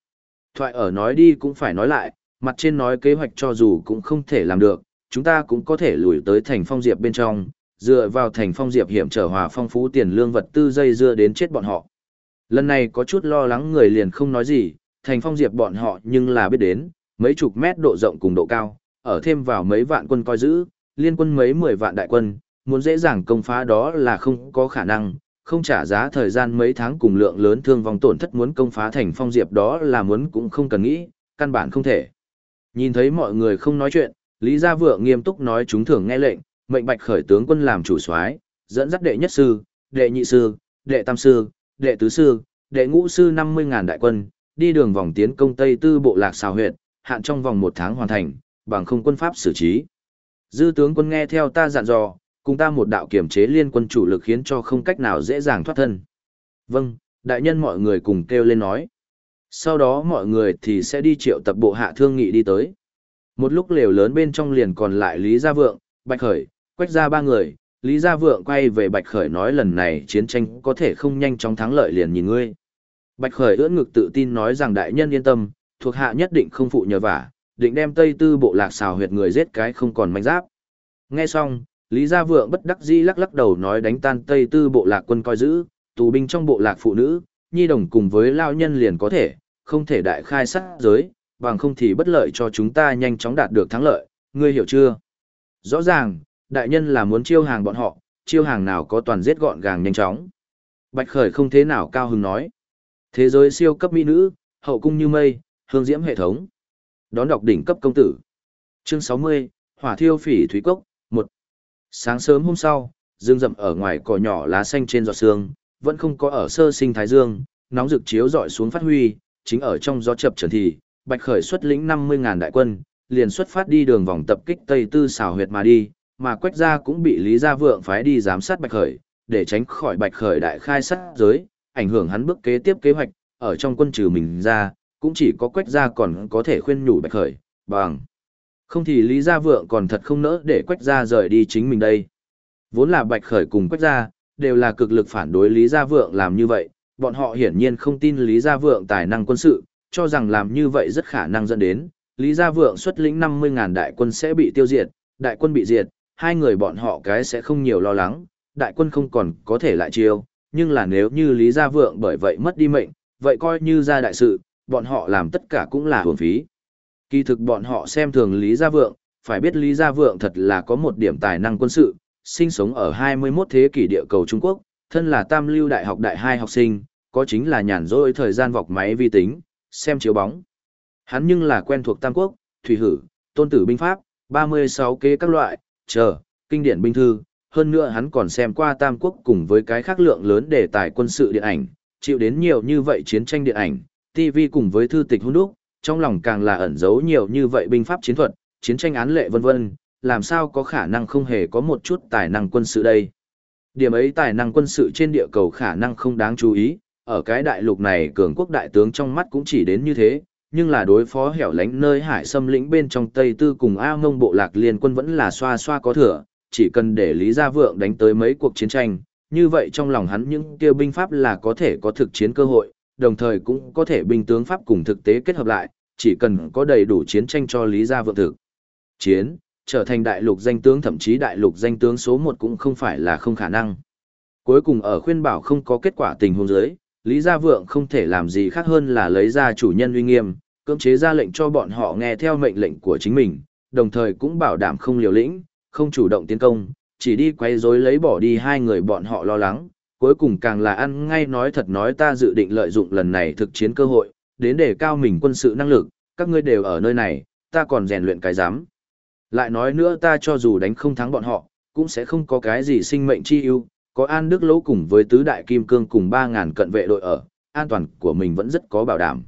Speaker 1: Thoại ở nói đi cũng phải nói lại, mặt trên nói kế hoạch cho dù cũng không thể làm được, chúng ta cũng có thể lùi tới thành phong diệp bên trong, dựa vào thành phong diệp hiểm trở hòa phong phú tiền lương vật tư dây dưa đến chết bọn họ. Lần này có chút lo lắng người liền không nói gì, thành phong diệp bọn họ nhưng là biết đến, mấy chục mét độ rộng cùng độ cao, ở thêm vào mấy vạn quân coi giữ, liên quân mấy mười vạn đại quân, muốn dễ dàng công phá đó là không có khả năng, không trả giá thời gian mấy tháng cùng lượng lớn thương vong tổn thất muốn công phá thành phong diệp đó là muốn cũng không cần nghĩ, căn bản không thể. Nhìn thấy mọi người không nói chuyện, Lý Gia Vượng nghiêm túc nói chúng thường nghe lệnh, mệnh bạch khởi tướng quân làm chủ soái, dẫn dắt đệ nhất sư, đệ nhị sư, đệ tam sư, đệ tứ sư, đệ ngũ sư 50.000 đại quân, đi đường vòng tiến công Tây Tư bộ lạc xào huyện, hạn trong vòng một tháng hoàn thành, bằng không quân pháp xử trí. Dư tướng quân nghe theo ta dặn dò, cùng ta một đạo kiểm chế liên quân chủ lực khiến cho không cách nào dễ dàng thoát thân. Vâng, đại nhân mọi người cùng kêu lên nói. Sau đó mọi người thì sẽ đi triệu tập bộ hạ thương nghị đi tới. Một lúc lều lớn bên trong liền còn lại Lý Gia Vượng, Bạch Khởi, quách ra ba người, Lý Gia Vượng quay về Bạch Khởi nói lần này chiến tranh có thể không nhanh chóng thắng lợi liền nhìn ngươi. Bạch Khởi ưỡn ngực tự tin nói rằng đại nhân yên tâm, thuộc hạ nhất định không phụ nhờ vả, định đem Tây Tư bộ lạc xào huyệt người giết cái không còn manh giáp. Nghe xong, Lý Gia Vượng bất đắc dĩ lắc lắc đầu nói đánh tan Tây Tư bộ lạc quân coi giữ, tù binh trong bộ lạc phụ nữ, nhi đồng cùng với lao nhân liền có thể, không thể đại khai sát giới, bằng không thì bất lợi cho chúng ta nhanh chóng đạt được thắng lợi, ngươi hiểu chưa? Rõ ràng, đại nhân là muốn chiêu hàng bọn họ, chiêu hàng nào có toàn giết gọn gàng nhanh chóng. Bạch Khởi không thế nào cao hứng nói. Thế giới siêu cấp mỹ nữ, hậu cung như mây, hương diễm hệ thống. Đón đọc đỉnh cấp công tử. Chương 60, Hỏa thiêu phỉ thúy cốc, 1. Sáng sớm hôm sau, dương rậm ở ngoài cỏ nhỏ lá xanh trên giọt sương, vẫn không có ở sơ sinh thái dương, nóng rực chiếu dọi xuống phát huy, chính ở trong gió chập trần thì, Bạch Khởi xuất lĩnh 50.000 đại quân, liền xuất phát đi đường vòng tập kích Tây Tư xảo huyệt mà đi, mà Quách Gia cũng bị Lý Gia Vượng phái đi giám sát Bạch Khởi, để tránh khỏi Bạch Khởi đại khai sát giới, ảnh hưởng hắn bước kế tiếp kế hoạch, ở trong quân trừ mình ra, cũng chỉ có Quách Gia còn có thể khuyên nhủ Bạch Khởi, bằng. Không thì Lý Gia Vượng còn thật không nỡ để Quách Gia rời đi chính mình đây. Vốn là Bạch Khởi cùng Quách Gia, đều là cực lực phản đối Lý Gia Vượng làm như vậy, bọn họ hiển nhiên không tin Lý Gia Vượng tài năng quân sự, cho rằng làm như vậy rất khả năng dẫn đến, Lý Gia Vượng xuất lĩnh 50.000 đại quân sẽ bị tiêu diệt, đại quân bị diệt, hai người bọn họ cái sẽ không nhiều lo lắng, đại quân không còn có thể lại chiêu, nhưng là nếu như Lý Gia Vượng bởi vậy mất đi mệnh, vậy coi như ra đại sự, bọn họ làm tất cả cũng là hưởng phí. Kỳ thực bọn họ xem thường Lý Gia Vượng, phải biết Lý Gia Vượng thật là có một điểm tài năng quân sự, sinh sống ở 21 thế kỷ địa cầu Trung Quốc, thân là tam lưu đại học đại hai học sinh, có chính là nhàn rỗi thời gian vọc máy vi tính, xem chiếu bóng. Hắn nhưng là quen thuộc Tam Quốc, Thủy Hử, Tôn Tử Binh Pháp, 36 kế các loại, chờ, kinh điển binh thư, hơn nữa hắn còn xem qua Tam Quốc cùng với cái khác lượng lớn đề tài quân sự điện ảnh, chịu đến nhiều như vậy chiến tranh điện ảnh, TV cùng với thư tịch hôn đúc, trong lòng càng là ẩn giấu nhiều như vậy binh pháp chiến thuật, chiến tranh án lệ vân vân, làm sao có khả năng không hề có một chút tài năng quân sự đây. Điểm ấy tài năng quân sự trên địa cầu khả năng không đáng chú ý, ở cái đại lục này cường quốc đại tướng trong mắt cũng chỉ đến như thế, nhưng là đối phó hẻo lánh nơi hải xâm lĩnh bên trong Tây Tư cùng A Ngông bộ lạc liên quân vẫn là xoa xoa có thừa, chỉ cần để Lý Gia Vượng đánh tới mấy cuộc chiến tranh, như vậy trong lòng hắn những kia binh pháp là có thể có thực chiến cơ hội, đồng thời cũng có thể binh tướng pháp cùng thực tế kết hợp lại, chỉ cần có đầy đủ chiến tranh cho Lý Gia Vượng thực. Chiến, trở thành đại lục danh tướng thậm chí đại lục danh tướng số 1 cũng không phải là không khả năng. Cuối cùng ở khuyên bảo không có kết quả tình huống dưới, Lý Gia Vượng không thể làm gì khác hơn là lấy ra chủ nhân uy nghiêm, cưỡng chế ra lệnh cho bọn họ nghe theo mệnh lệnh của chính mình, đồng thời cũng bảo đảm không liều lĩnh, không chủ động tiến công, chỉ đi quay rối lấy bỏ đi hai người bọn họ lo lắng, cuối cùng càng là ăn ngay nói thật nói ta dự định lợi dụng lần này thực chiến cơ hội, đến để cao mình quân sự năng lực, các ngươi đều ở nơi này, ta còn rèn luyện cái dám. Lại nói nữa ta cho dù đánh không thắng bọn họ, cũng sẽ không có cái gì sinh mệnh chi ưu, có An Đức Lỗ cùng với tứ đại kim cương cùng 3.000 cận vệ đội ở, an toàn của mình vẫn rất có bảo đảm.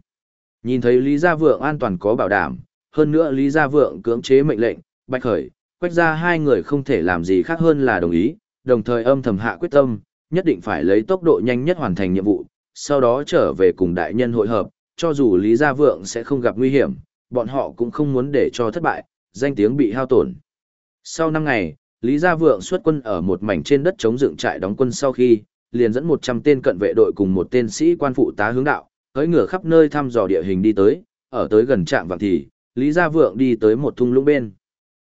Speaker 1: Nhìn thấy Lý Gia Vượng an toàn có bảo đảm, hơn nữa Lý Gia Vượng cưỡng chế mệnh lệnh, Bạch Khởi, quách ra hai người không thể làm gì khác hơn là đồng ý, đồng thời âm thầm hạ quyết tâm, nhất định phải lấy tốc độ nhanh nhất hoàn thành nhiệm vụ, sau đó trở về cùng đại nhân hội hợp, cho dù Lý Gia Vượng sẽ không gặp nguy hiểm, bọn họ cũng không muốn để cho thất bại, danh tiếng bị hao tổn. Sau 5 ngày, Lý Gia Vượng xuất quân ở một mảnh trên đất chống dựng trại đóng quân sau khi, liền dẫn 100 tên cận vệ đội cùng một tên sĩ quan phụ tá hướng đạo, cưỡi ngựa khắp nơi thăm dò địa hình đi tới, ở tới gần trạm vàng thì, Lý Gia Vượng đi tới một thung lũng bên.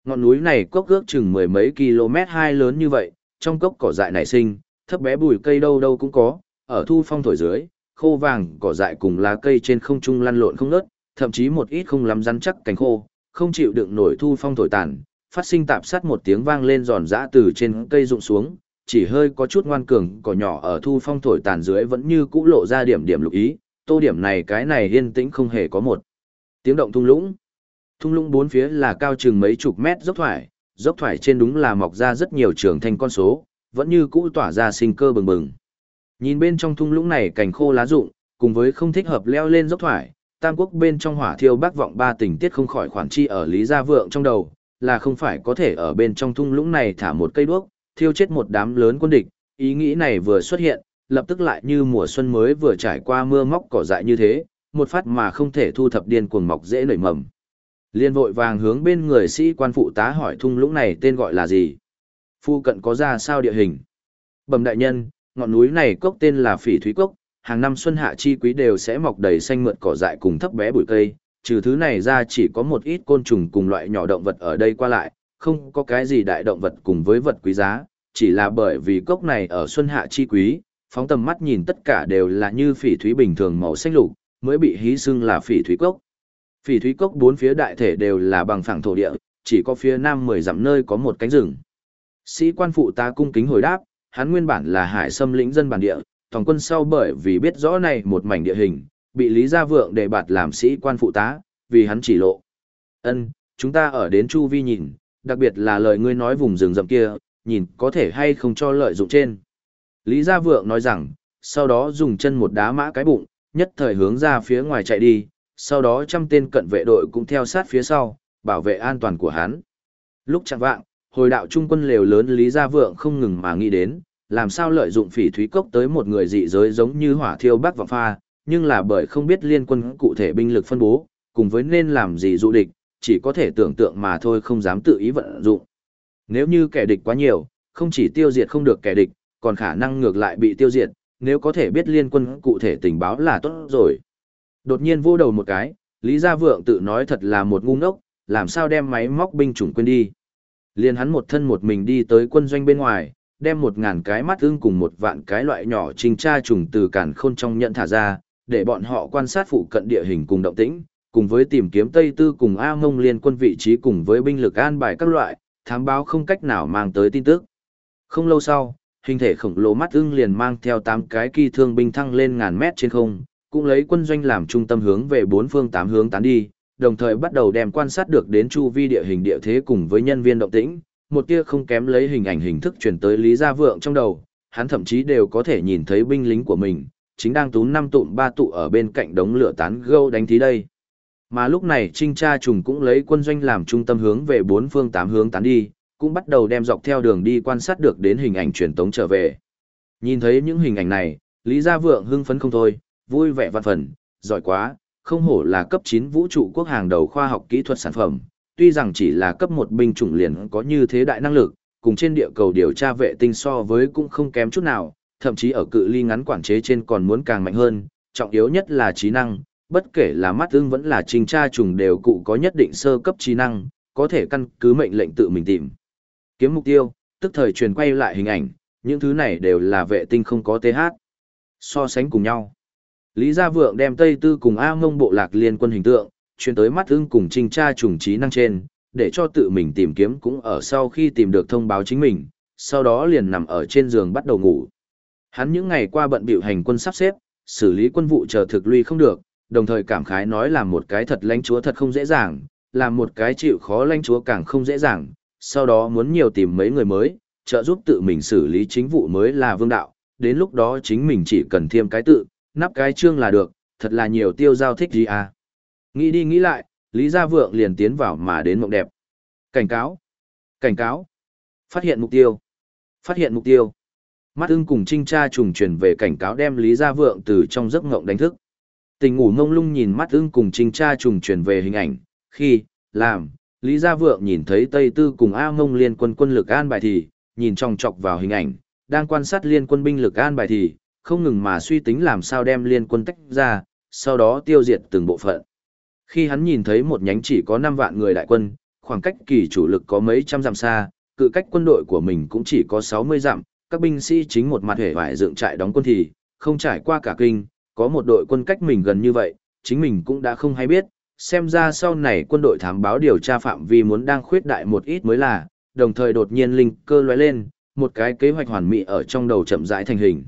Speaker 1: Ngọn núi này cốc ước chừng mười mấy km hai lớn như vậy, trong cốc cỏ dại nảy sinh, thấp bé bùi cây đâu đâu cũng có, ở thu phong thổi dưới, khô vàng cỏ dại cùng lá cây trên không trung lăn lộn không ngớt, thậm chí một ít không lắm rắn chắc cánh khô, không chịu đựng nổi thu phong thổi tàn, phát sinh tạp sát một tiếng vang lên giòn giã từ trên cây rụng xuống, chỉ hơi có chút ngoan cường cỏ nhỏ ở thu phong thổi tàn dưới vẫn như cũ lộ ra điểm điểm lục ý, tô điểm này cái này yên tĩnh không hề có một tiếng động thung lũng. Thung lũng bốn phía là cao chừng mấy chục mét dốc thoải, dốc thoải trên đúng là mọc ra rất nhiều trường thành con số, vẫn như cũ tỏa ra sinh cơ bừng bừng. Nhìn bên trong thung lũng này cành khô lá rụng, cùng với không thích hợp leo lên dốc thoải, tam quốc bên trong hỏa thiêu bác vọng ba tình tiết không khỏi khoản chi ở lý gia vượng trong đầu, là không phải có thể ở bên trong thung lũng này thả một cây đuốc, thiêu chết một đám lớn quân địch, ý nghĩ này vừa xuất hiện, lập tức lại như mùa xuân mới vừa trải qua mưa móc cỏ dại như thế, một phát mà không thể thu thập điên cuồng mọc dễ nảy mầm. Liên vội vàng hướng bên người sĩ quan phụ tá hỏi thung lũng này tên gọi là gì? Phu cận có ra sao địa hình? Bẩm đại nhân, ngọn núi này cốc tên là Phỉ Thúy Cốc, hàng năm xuân hạ chi quý đều sẽ mọc đầy xanh mượt cỏ dại cùng thấp bé bụi cây, trừ thứ này ra chỉ có một ít côn trùng cùng loại nhỏ động vật ở đây qua lại, không có cái gì đại động vật cùng với vật quý giá, chỉ là bởi vì cốc này ở xuân hạ chi quý, phóng tầm mắt nhìn tất cả đều là như phỉ thúy bình thường màu xanh lục, mới bị hí xưng là phỉ thúy cốc. Phỉ thúy cốc bốn phía đại thể đều là bằng phẳng thổ địa, chỉ có phía nam mười dặm nơi có một cánh rừng. Sĩ quan phụ ta cung kính hồi đáp, hắn nguyên bản là hải xâm lĩnh dân bản địa, toàn quân sau bởi vì biết rõ này một mảnh địa hình, bị Lý Gia Vượng đề bạt làm sĩ quan phụ tá, vì hắn chỉ lộ. Ân, chúng ta ở đến Chu Vi nhìn, đặc biệt là lời ngươi nói vùng rừng rậm kia, nhìn có thể hay không cho lợi dụng trên. Lý Gia Vượng nói rằng, sau đó dùng chân một đá mã cái bụng, nhất thời hướng ra phía ngoài chạy đi, sau đó trăm tên cận vệ đội cũng theo sát phía sau, bảo vệ an toàn của hắn. Lúc chẳng vạng, hồi đạo trung quân lều lớn Lý Gia Vượng không ngừng mà nghĩ đến, làm sao lợi dụng phỉ thúy cốc tới một người dị giới giống như hỏa thiêu bắc vọng pha, nhưng là bởi không biết liên quân cụ thể binh lực phân bố, cùng với nên làm gì dụ địch, chỉ có thể tưởng tượng mà thôi không dám tự ý vận dụng. Nếu như kẻ địch quá nhiều, không chỉ tiêu diệt không được kẻ địch, còn khả năng ngược lại bị tiêu diệt, nếu có thể biết liên quân cụ thể tình báo là tốt rồi. Đột nhiên vô đầu một cái, Lý Gia Vượng tự nói thật là một ngu ngốc, làm sao đem máy móc binh chủng quên đi. Liên hắn một thân một mình đi tới quân doanh bên ngoài, đem một ngàn cái mắt ưng cùng một vạn cái loại nhỏ trình tra trùng từ cản khôn trong nhận thả ra, để bọn họ quan sát phụ cận địa hình cùng động tĩnh, cùng với tìm kiếm Tây Tư cùng A Mông liên quân vị trí cùng với binh lực an bài các loại, thám báo không cách nào mang tới tin tức. Không lâu sau, hình thể khổng lồ mắt ưng liền mang theo 8 cái kỳ thương binh thăng lên ngàn mét trên không, cũng lấy quân doanh làm trung tâm hướng về bốn phương tám hướng tán đi, đồng thời bắt đầu đem quan sát được đến chu vi địa hình địa thế cùng với nhân viên động tĩnh, một tia không kém lấy hình ảnh hình thức truyền tới Lý Gia Vượng trong đầu, hắn thậm chí đều có thể nhìn thấy binh lính của mình, chính đang tú năm tụm ba tụ ở bên cạnh đống lửa tán gâu đánh thí đây. Mà lúc này Trinh Cha Trùng cũng lấy quân doanh làm trung tâm hướng về bốn phương tám hướng tán đi, cũng bắt đầu đem dọc theo đường đi quan sát được đến hình ảnh truyền tống trở về. Nhìn thấy những hình ảnh này, Lý Gia Vượng hưng phấn không thôi, vui vẻ vạn phần, giỏi quá, không hổ là cấp 9 vũ trụ quốc hàng đầu khoa học kỹ thuật sản phẩm, tuy rằng chỉ là cấp 1 binh chủng liền có như thế đại năng lực, cùng trên địa cầu điều tra vệ tinh so với cũng không kém chút nào, thậm chí ở cự ly ngắn quản chế trên còn muốn càng mạnh hơn, trọng yếu nhất là trí năng, bất kể là mắt ưng vẫn là trình tra trùng đều cụ có nhất định sơ cấp trí năng, có thể căn cứ mệnh lệnh tự mình tìm. Kiếm mục tiêu, tức thời truyền quay lại hình ảnh, những thứ này đều là vệ tinh không có TH. So sánh cùng nhau. Lý Gia Vượng đem Tây Tư cùng A Ngông bộ lạc liên quân hình tượng, truyền tới mắt ưng cùng trình tra trùng trí năng trên, để cho tự mình tìm kiếm cũng ở sau khi tìm được thông báo chính mình, sau đó liền nằm ở trên giường bắt đầu ngủ. Hắn những ngày qua bận biểu hành quân sắp xếp, xử lý quân vụ chờ thực lui không được, đồng thời cảm khái nói là một cái thật lãnh chúa thật không dễ dàng, làm một cái chịu khó lãnh chúa càng không dễ dàng, sau đó muốn nhiều tìm mấy người mới, trợ giúp tự mình xử lý chính vụ mới là vương đạo, đến lúc đó chính mình chỉ cần thêm cái tự, nắp cái chương là được, thật là nhiều tiêu giao thích gì à. Nghĩ đi nghĩ lại, Lý Gia Vượng liền tiến vào mà đến mộng đẹp. Cảnh cáo! Cảnh cáo! Phát hiện mục tiêu! Phát hiện mục tiêu! Mắt ưng cùng trinh tra trùng truyền về cảnh cáo đem Lý Gia Vượng từ trong giấc ngộng đánh thức. Tình ngủ mông lung nhìn mắt ưng cùng trinh tra trùng truyền về hình ảnh, khi, làm, Lý Gia Vượng nhìn thấy Tây Tư cùng A Mông liên quân quân lực an bài thì, nhìn trong chọc vào hình ảnh, đang quan sát liên quân binh lực an bài thì, không ngừng mà suy tính làm sao đem liên quân tách ra, sau đó tiêu diệt từng bộ phận. Khi hắn nhìn thấy một nhánh chỉ có 5 vạn người đại quân, khoảng cách kỳ chủ lực có mấy trăm dặm xa, cự cách quân đội của mình cũng chỉ có 60 dặm, các binh sĩ chính một mặt hề vải dựng trại đóng quân thì, không trải qua cả kinh, có một đội quân cách mình gần như vậy, chính mình cũng đã không hay biết, xem ra sau này quân đội thám báo điều tra phạm vi muốn đang khuyết đại một ít mới là, đồng thời đột nhiên linh cơ lóe lên, một cái kế hoạch hoàn mỹ ở trong đầu chậm rãi thành hình.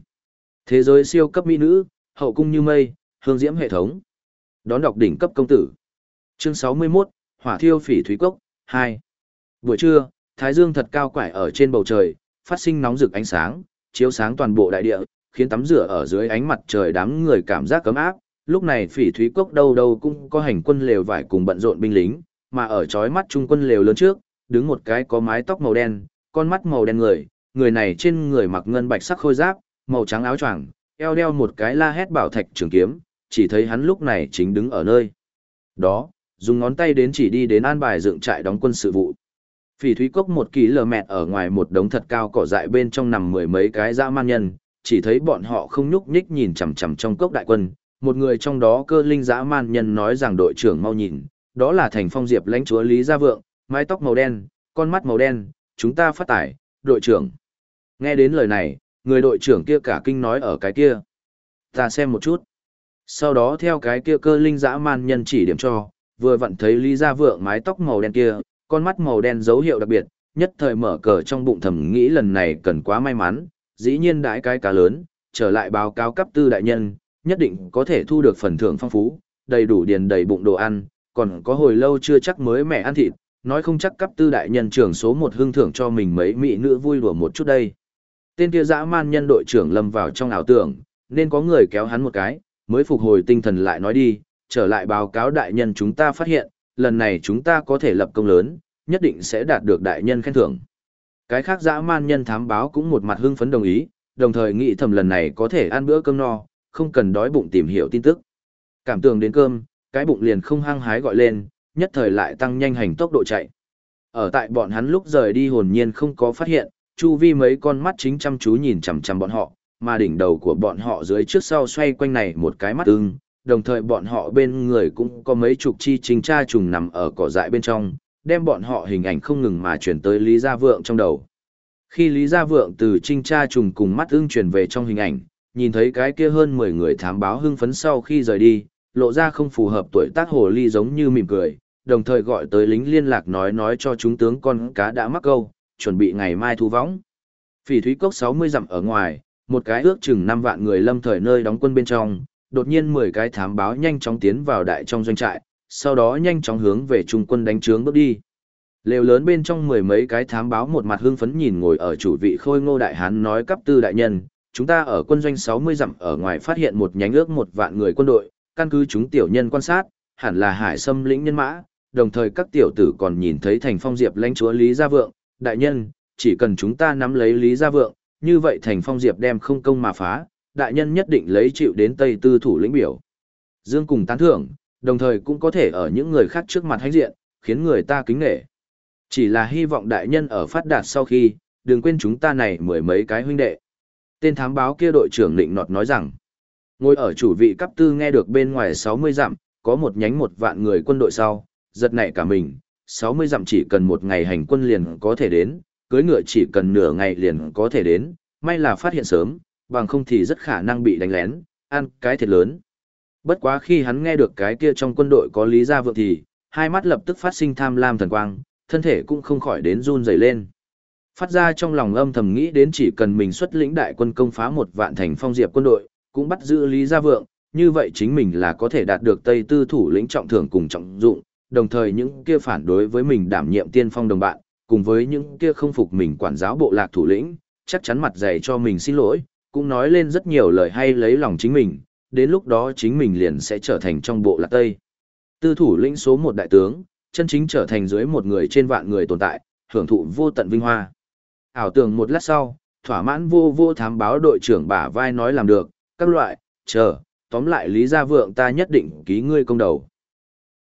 Speaker 1: Thế giới siêu cấp mỹ nữ, hậu cung như mây, hương diễm hệ thống. Đón đọc đỉnh cấp công tử. Chương 61, Hỏa thiêu phỉ thúy cốc, 2. Buổi trưa, thái dương thật cao quải ở trên bầu trời, phát sinh nóng rực ánh sáng, chiếu sáng toàn bộ đại địa, khiến tắm rửa ở dưới ánh mặt trời đám người cảm giác cấm áp. Lúc này phỉ thúy cốc đâu đâu cũng có hành quân lều vải cùng bận rộn binh lính, mà ở chói mắt trung quân lều lớn trước, đứng một cái có mái tóc màu đen, con mắt màu đen người, người này trên người mặc ngân bạch sắc khôi giáp, màu trắng áo choàng, eo đeo một cái la hét bảo thạch trường kiếm, chỉ thấy hắn lúc này chính đứng ở nơi. Đó, dùng ngón tay đến chỉ đi đến an bài dựng trại đóng quân sự vụ. Phỉ thúy cốc một kỳ lờ mẹt ở ngoài một đống thật cao cỏ dại bên trong nằm mười mấy cái dã man nhân, chỉ thấy bọn họ không nhúc nhích nhìn chằm chằm trong cốc đại quân. Một người trong đó cơ linh dã man nhân nói rằng đội trưởng mau nhìn, đó là thành phong diệp lãnh chúa Lý Gia Vượng, mái tóc màu đen, con mắt màu đen, chúng ta phát tải, đội trưởng. Nghe đến lời này, người đội trưởng kia cả kinh nói ở cái kia. Ta xem một chút. Sau đó theo cái kia cơ linh dã man nhân chỉ điểm cho, vừa vặn thấy Lý Gia Vượng mái tóc màu đen kia, con mắt màu đen dấu hiệu đặc biệt, nhất thời mở cờ trong bụng thầm nghĩ lần này cần quá may mắn, dĩ nhiên đãi cái cá lớn, trở lại báo cáo cấp tư đại nhân, nhất định có thể thu được phần thưởng phong phú, đầy đủ điền đầy bụng đồ ăn, còn có hồi lâu chưa chắc mới mẻ ăn thịt, nói không chắc cấp tư đại nhân trưởng số một hương thưởng cho mình mấy mỹ nữ vui đùa một chút đây. Tên kia dã man nhân đội trưởng lâm vào trong ảo tưởng, nên có người kéo hắn một cái, mới phục hồi tinh thần lại nói đi, trở lại báo cáo đại nhân chúng ta phát hiện, lần này chúng ta có thể lập công lớn, nhất định sẽ đạt được đại nhân khen thưởng. Cái khác dã man nhân thám báo cũng một mặt hưng phấn đồng ý, đồng thời nghĩ thầm lần này có thể ăn bữa cơm no, không cần đói bụng tìm hiểu tin tức. Cảm tưởng đến cơm, cái bụng liền không hăng hái gọi lên, nhất thời lại tăng nhanh hành tốc độ chạy. Ở tại bọn hắn lúc rời đi hồn nhiên không có phát hiện, chu vi mấy con mắt chính chăm chú nhìn chằm chằm bọn họ, mà đỉnh đầu của bọn họ dưới trước sau xoay quanh này một cái mắt ưng, đồng thời bọn họ bên người cũng có mấy chục chi chính tra trùng nằm ở cỏ dại bên trong, đem bọn họ hình ảnh không ngừng mà chuyển tới Lý Gia Vượng trong đầu. Khi Lý Gia Vượng từ trinh tra trùng cùng mắt ưng truyền về trong hình ảnh, nhìn thấy cái kia hơn 10 người thám báo hưng phấn sau khi rời đi, lộ ra không phù hợp tuổi tác hồ ly giống như mỉm cười, đồng thời gọi tới lính liên lạc nói nói cho chúng tướng con cá đã mắc câu, chuẩn bị ngày mai thu võng. Phỉ thúy cốc 60 dặm ở ngoài, một cái ước chừng 5 vạn người lâm thời nơi đóng quân bên trong, đột nhiên 10 cái thám báo nhanh chóng tiến vào đại trong doanh trại, sau đó nhanh chóng hướng về trung quân đánh trướng bước đi. Lều lớn bên trong mười mấy cái thám báo một mặt hưng phấn nhìn ngồi ở chủ vị khôi ngô đại hán nói cấp tư đại nhân, chúng ta ở quân doanh 60 dặm ở ngoài phát hiện một nhánh ước một vạn người quân đội, căn cứ chúng tiểu nhân quan sát, hẳn là hải xâm lĩnh nhân mã, đồng thời các tiểu tử còn nhìn thấy thành phong diệp lãnh chúa Lý Gia Vượng, đại nhân, chỉ cần chúng ta nắm lấy Lý Gia Vượng, như vậy thành phong diệp đem không công mà phá, đại nhân nhất định lấy chịu đến Tây Tư thủ lĩnh biểu. Dương cùng tán thưởng, đồng thời cũng có thể ở những người khác trước mặt hãnh diện, khiến người ta kính nể. Chỉ là hy vọng đại nhân ở phát đạt sau khi, đừng quên chúng ta này mười mấy cái huynh đệ. Tên thám báo kia đội trưởng định nọt nói rằng, ngồi ở chủ vị cấp tư nghe được bên ngoài 60 dặm, có một nhánh một vạn người quân đội sau, giật nảy cả mình, 60 dặm chỉ cần một ngày hành quân liền có thể đến, cưới ngựa chỉ cần nửa ngày liền có thể đến, may là phát hiện sớm, bằng không thì rất khả năng bị đánh lén, ăn cái thiệt lớn. Bất quá khi hắn nghe được cái kia trong quân đội có lý gia vượng thì, hai mắt lập tức phát sinh tham lam thần quang, thân thể cũng không khỏi đến run rẩy lên. Phát ra trong lòng âm thầm nghĩ đến chỉ cần mình xuất lĩnh đại quân công phá một vạn thành phong diệp quân đội, cũng bắt giữ Lý Gia Vượng, như vậy chính mình là có thể đạt được Tây Tư thủ lĩnh trọng thưởng cùng trọng dụng, đồng thời những kia phản đối với mình đảm nhiệm tiên phong đồng bạn, cùng với những kia không phục mình quản giáo bộ lạc thủ lĩnh, chắc chắn mặt dày cho mình xin lỗi, cũng nói lên rất nhiều lời hay lấy lòng chính mình, đến lúc đó chính mình liền sẽ trở thành trong bộ lạc Tây. Tư thủ lĩnh số một đại tướng, chân chính trở thành dưới một người trên vạn người tồn tại, hưởng thụ vô tận vinh hoa. Ảo tưởng một lát sau, thỏa mãn vô vô thám báo đội trưởng bả vai nói làm được, các loại, chờ, tóm lại Lý Gia Vượng ta nhất định ký ngươi công đầu.